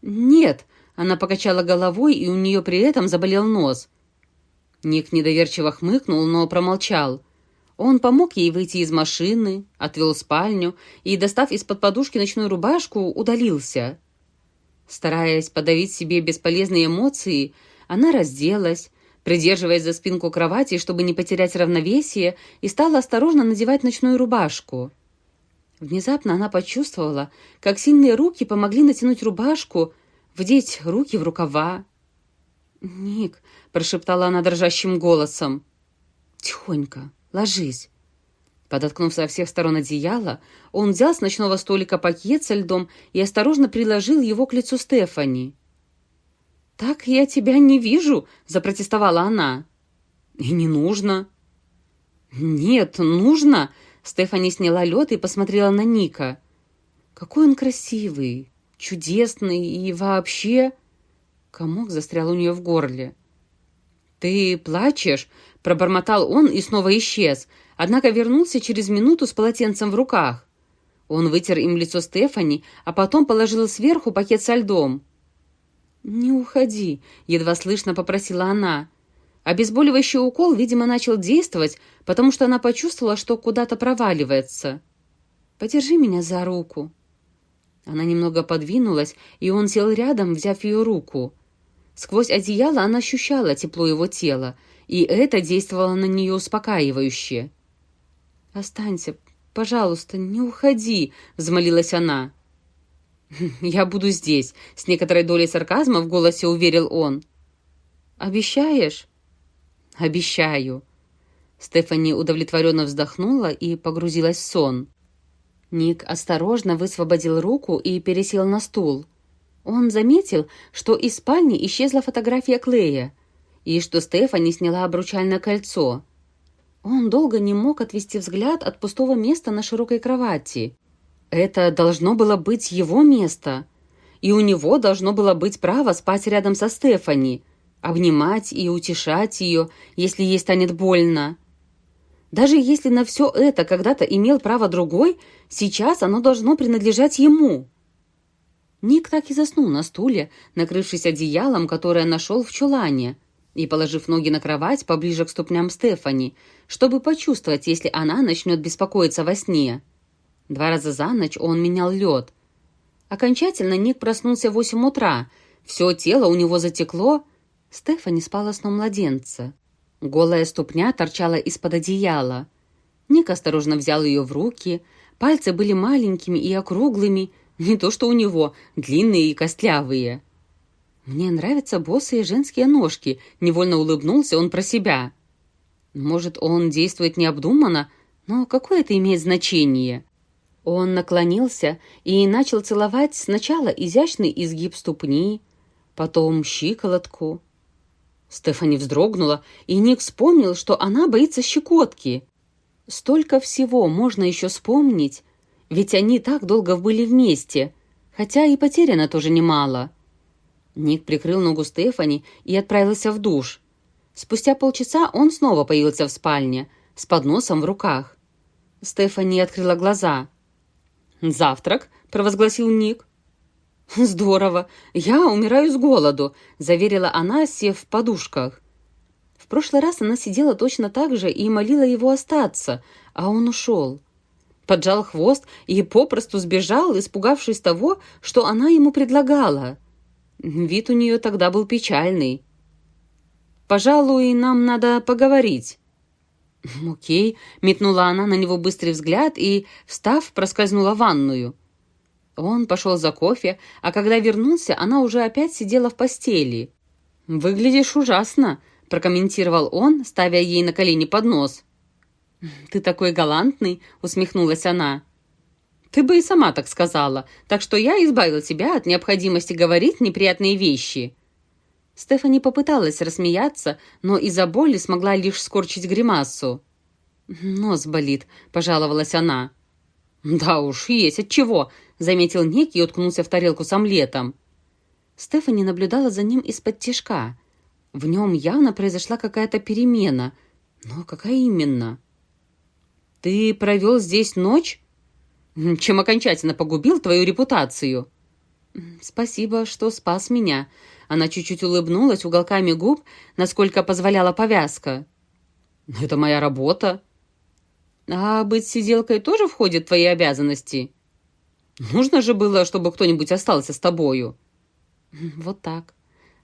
S2: «Нет», — она покачала головой, и у нее при этом заболел нос. Ник недоверчиво хмыкнул, но промолчал. Он помог ей выйти из машины, отвел спальню и, достав из-под подушки ночную рубашку, удалился. Стараясь подавить себе бесполезные эмоции, она разделась, придерживаясь за спинку кровати, чтобы не потерять равновесие, и стала осторожно надевать ночную рубашку. Внезапно она почувствовала, как сильные руки помогли натянуть рубашку, вдеть руки в рукава. «Ник», — прошептала она дрожащим голосом, — «тихонько, ложись». Подоткнув со всех сторон одеяло, он взял с ночного столика пакет со льдом и осторожно приложил его к лицу Стефани. «Так я тебя не вижу», — запротестовала она. «И не нужно». «Нет, нужно», — Стефани сняла лед и посмотрела на Ника. «Какой он красивый, чудесный и вообще...» Комок застрял у нее в горле. «Ты плачешь?» — пробормотал он и снова исчез, однако вернулся через минуту с полотенцем в руках. Он вытер им лицо Стефани, а потом положил сверху пакет со льдом. «Не уходи», — едва слышно попросила она. Обезболивающий укол, видимо, начал действовать, потому что она почувствовала, что куда-то проваливается. «Подержи меня за руку». Она немного подвинулась, и он сел рядом, взяв ее руку. Сквозь одеяло она ощущала тепло его тела, и это действовало на нее успокаивающе. «Останься, пожалуйста, не уходи», — взмолилась она. «Я буду здесь», — с некоторой долей сарказма в голосе уверил он. «Обещаешь?» «Обещаю». Стефани удовлетворенно вздохнула и погрузилась в сон. Ник осторожно высвободил руку и пересел на стул. Он заметил, что из спальни исчезла фотография Клея и что Стефани сняла обручальное кольцо. Он долго не мог отвести взгляд от пустого места на широкой кровати. Это должно было быть его место, и у него должно было быть право спать рядом со Стефани, обнимать и утешать ее, если ей станет больно. Даже если на все это когда-то имел право другой, сейчас оно должно принадлежать ему. Ник так и заснул на стуле, накрывшись одеялом, которое нашел в чулане, и положив ноги на кровать поближе к ступням Стефани, чтобы почувствовать, если она начнет беспокоиться во сне. Два раза за ночь он менял лед. Окончательно Ник проснулся в восемь утра. Все тело у него затекло. Стефани спала сном младенца. Голая ступня торчала из-под одеяла. Ник осторожно взял ее в руки. Пальцы были маленькими и округлыми, не то что у него, длинные и костлявые. «Мне нравятся босые женские ножки», — невольно улыбнулся он про себя. «Может, он действует необдуманно, но какое это имеет значение?» Он наклонился и начал целовать сначала изящный изгиб ступни, потом щиколотку. Стефани вздрогнула, и Ник вспомнил, что она боится щекотки. Столько всего можно еще вспомнить, ведь они так долго были вместе, хотя и потеряно тоже немало. Ник прикрыл ногу Стефани и отправился в душ. Спустя полчаса он снова появился в спальне, с подносом в руках. Стефани открыла глаза. «Завтрак?» — провозгласил Ник. «Здорово! Я умираю с голоду», — заверила она, сев в подушках. В прошлый раз она сидела точно так же и молила его остаться, а он ушел поджал хвост и попросту сбежал, испугавшись того, что она ему предлагала. Вид у нее тогда был печальный. «Пожалуй, нам надо поговорить». «Окей», — метнула она на него быстрый взгляд и, встав, проскользнула в ванную. Он пошел за кофе, а когда вернулся, она уже опять сидела в постели. «Выглядишь ужасно», — прокомментировал он, ставя ей на колени поднос. «Ты такой галантный!» — усмехнулась она. «Ты бы и сама так сказала, так что я избавила тебя от необходимости говорить неприятные вещи». Стефани попыталась рассмеяться, но из-за боли смогла лишь скорчить гримасу. «Нос болит», — пожаловалась она. «Да уж, есть от чего», — заметил Ник и уткнулся в тарелку с омлетом. Стефани наблюдала за ним из-под тишка. В нем явно произошла какая-то перемена. Но какая именно? «Ты провел здесь ночь? Чем окончательно погубил твою репутацию?» «Спасибо, что спас меня». Она чуть-чуть улыбнулась уголками губ, насколько позволяла повязка. «Это моя работа». «А быть сиделкой тоже входит в твои обязанности?» «Нужно же было, чтобы кто-нибудь остался с тобою». Вот так.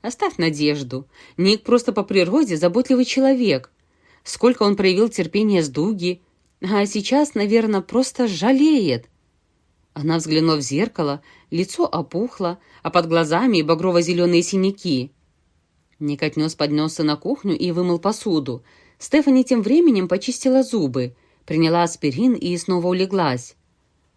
S2: Оставь надежду. Ник просто по природе заботливый человек. Сколько он проявил терпения с Дуги, а сейчас, наверное, просто жалеет. Она взглянула в зеркало, лицо опухло, а под глазами багрово-зеленые синяки. Ник отнес поднесся на кухню и вымыл посуду. Стефани тем временем почистила зубы, приняла аспирин и снова улеглась.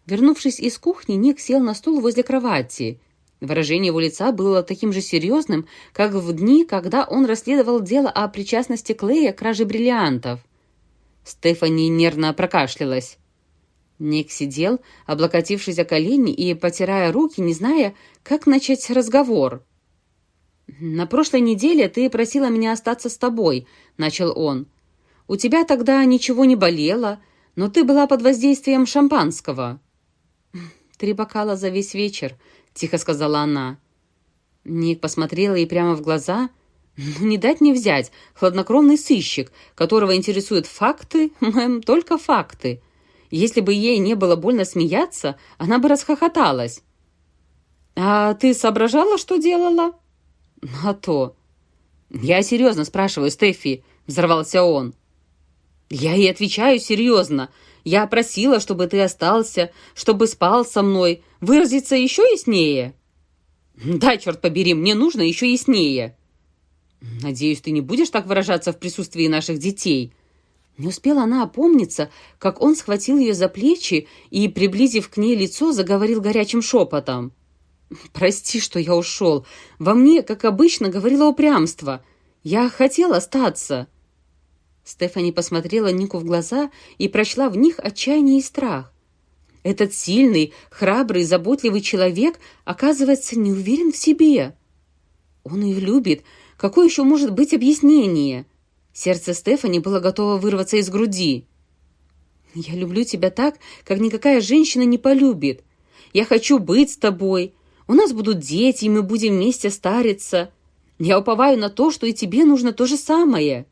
S2: Вернувшись из кухни, Ник сел на стул возле кровати. Выражение его лица было таким же серьезным, как в дни, когда он расследовал дело о причастности Клея к краже бриллиантов. Стефани нервно прокашлялась. Ник сидел, облокотившись о колени и потирая руки, не зная, как начать разговор. «На прошлой неделе ты просила меня остаться с тобой», — начал он. «У тебя тогда ничего не болело, но ты была под воздействием шампанского». «Три бокала за весь вечер», — тихо сказала она. Ник посмотрела ей прямо в глаза. «Ну, не дать не взять, хладнокровный сыщик, которого интересуют факты, мэм, только факты». Если бы ей не было больно смеяться, она бы расхохоталась. «А ты соображала, что делала?» «А то». «Я серьезно спрашиваю, Стефи», — взорвался он. «Я ей отвечаю серьезно. Я просила, чтобы ты остался, чтобы спал со мной. Выразиться еще яснее?» «Да, черт побери, мне нужно еще яснее». «Надеюсь, ты не будешь так выражаться в присутствии наших детей», не успела она опомниться, как он схватил ее за плечи и, приблизив к ней лицо, заговорил горячим шепотом. «Прости, что я ушел. Во мне, как обычно, говорило упрямство. Я хотел остаться». Стефани посмотрела Нику в глаза и прочла в них отчаяние и страх. Этот сильный, храбрый, заботливый человек, оказывается, не уверен в себе. Он ее любит. Какое еще может быть объяснение?» Сердце Стефани было готово вырваться из груди. «Я люблю тебя так, как никакая женщина не полюбит. Я хочу быть с тобой. У нас будут дети, и мы будем вместе стариться. Я уповаю на то, что и тебе нужно то же самое».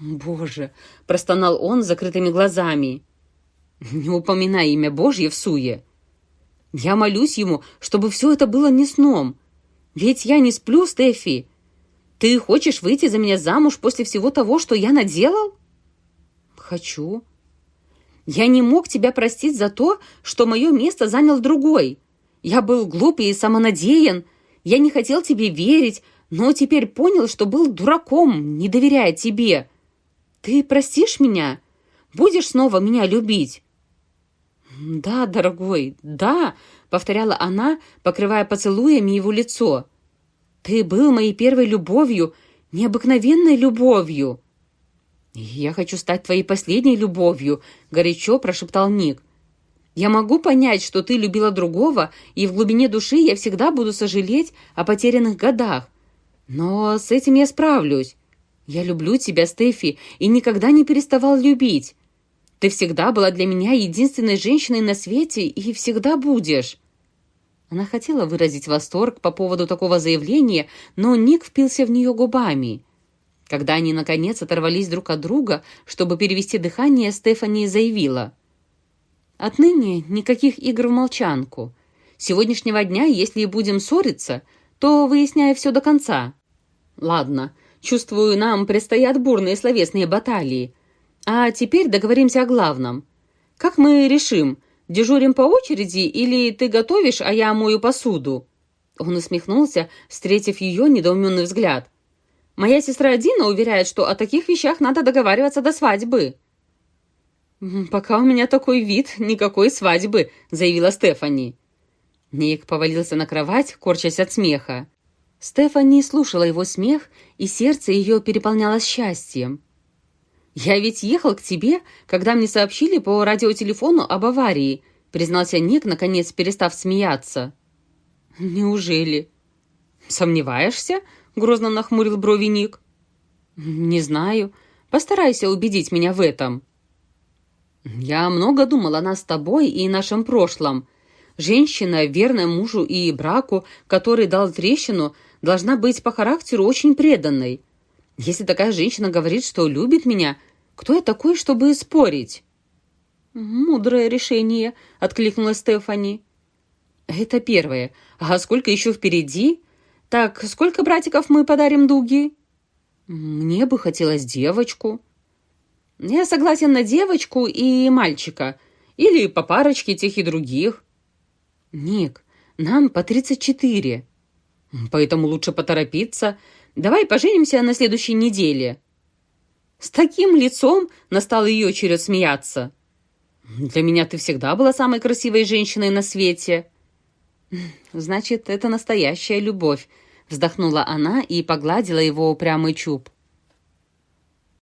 S2: «Боже!» — простонал он с закрытыми глазами. «Не упоминай имя Божье в суе. Я молюсь ему, чтобы все это было не сном. Ведь я не сплю, Стефи. Ты хочешь выйти за меня замуж после всего того, что я наделал? Хочу. Я не мог тебя простить за то, что мое место занял другой. Я был глупый и самонадеян. Я не хотел тебе верить, но теперь понял, что был дураком, не доверяя тебе. Ты простишь меня? Будешь снова меня любить?» «Да, дорогой, да», — повторяла она, покрывая поцелуями его лицо. Ты был моей первой любовью, необыкновенной любовью!» «Я хочу стать твоей последней любовью», — горячо прошептал Ник. «Я могу понять, что ты любила другого, и в глубине души я всегда буду сожалеть о потерянных годах. Но с этим я справлюсь. Я люблю тебя, Стефи, и никогда не переставал любить. Ты всегда была для меня единственной женщиной на свете и всегда будешь». Она хотела выразить восторг по поводу такого заявления, но Ник впился в нее губами. Когда они, наконец, оторвались друг от друга, чтобы перевести дыхание, Стефани заявила. «Отныне никаких игр в молчанку. С сегодняшнего дня, если и будем ссориться, то выясняя все до конца. Ладно, чувствую, нам предстоят бурные словесные баталии. А теперь договоримся о главном. Как мы решим, Дежурим по очереди или ты готовишь, а я мою посуду?» Он усмехнулся, встретив ее недоуменный взгляд. «Моя сестра Дина уверяет, что о таких вещах надо договариваться до свадьбы». «Пока у меня такой вид, никакой свадьбы», — заявила Стефани. Ник повалился на кровать, корчась от смеха. Стефани слушала его смех, и сердце ее переполнялось счастьем. «Я ведь ехал к тебе, когда мне сообщили по радиотелефону об аварии», признался Ник, наконец перестав смеяться. «Неужели?» «Сомневаешься?» — грозно нахмурил брови Ник. «Не знаю. Постарайся убедить меня в этом». «Я много думал о нас с тобой и нашем прошлом. Женщина, верная мужу и браку, который дал трещину, должна быть по характеру очень преданной. Если такая женщина говорит, что любит меня, кто я такой, чтобы спорить?» «Мудрое решение», — откликнулась Стефани. «Это первое. А сколько еще впереди? Так, сколько братиков мы подарим Дуги?
S1: Мне бы хотелось девочку.
S2: Я согласен на девочку и мальчика. Или по парочке тех и других.
S1: Ник, нам по тридцать четыре.
S2: Поэтому лучше поторопиться. Давай поженимся на следующей неделе. С таким лицом настал ее очередь смеяться. Для меня ты всегда была самой красивой женщиной на свете.
S1: Значит, это настоящая любовь, вздохнула она и погладила его упрямый чуб.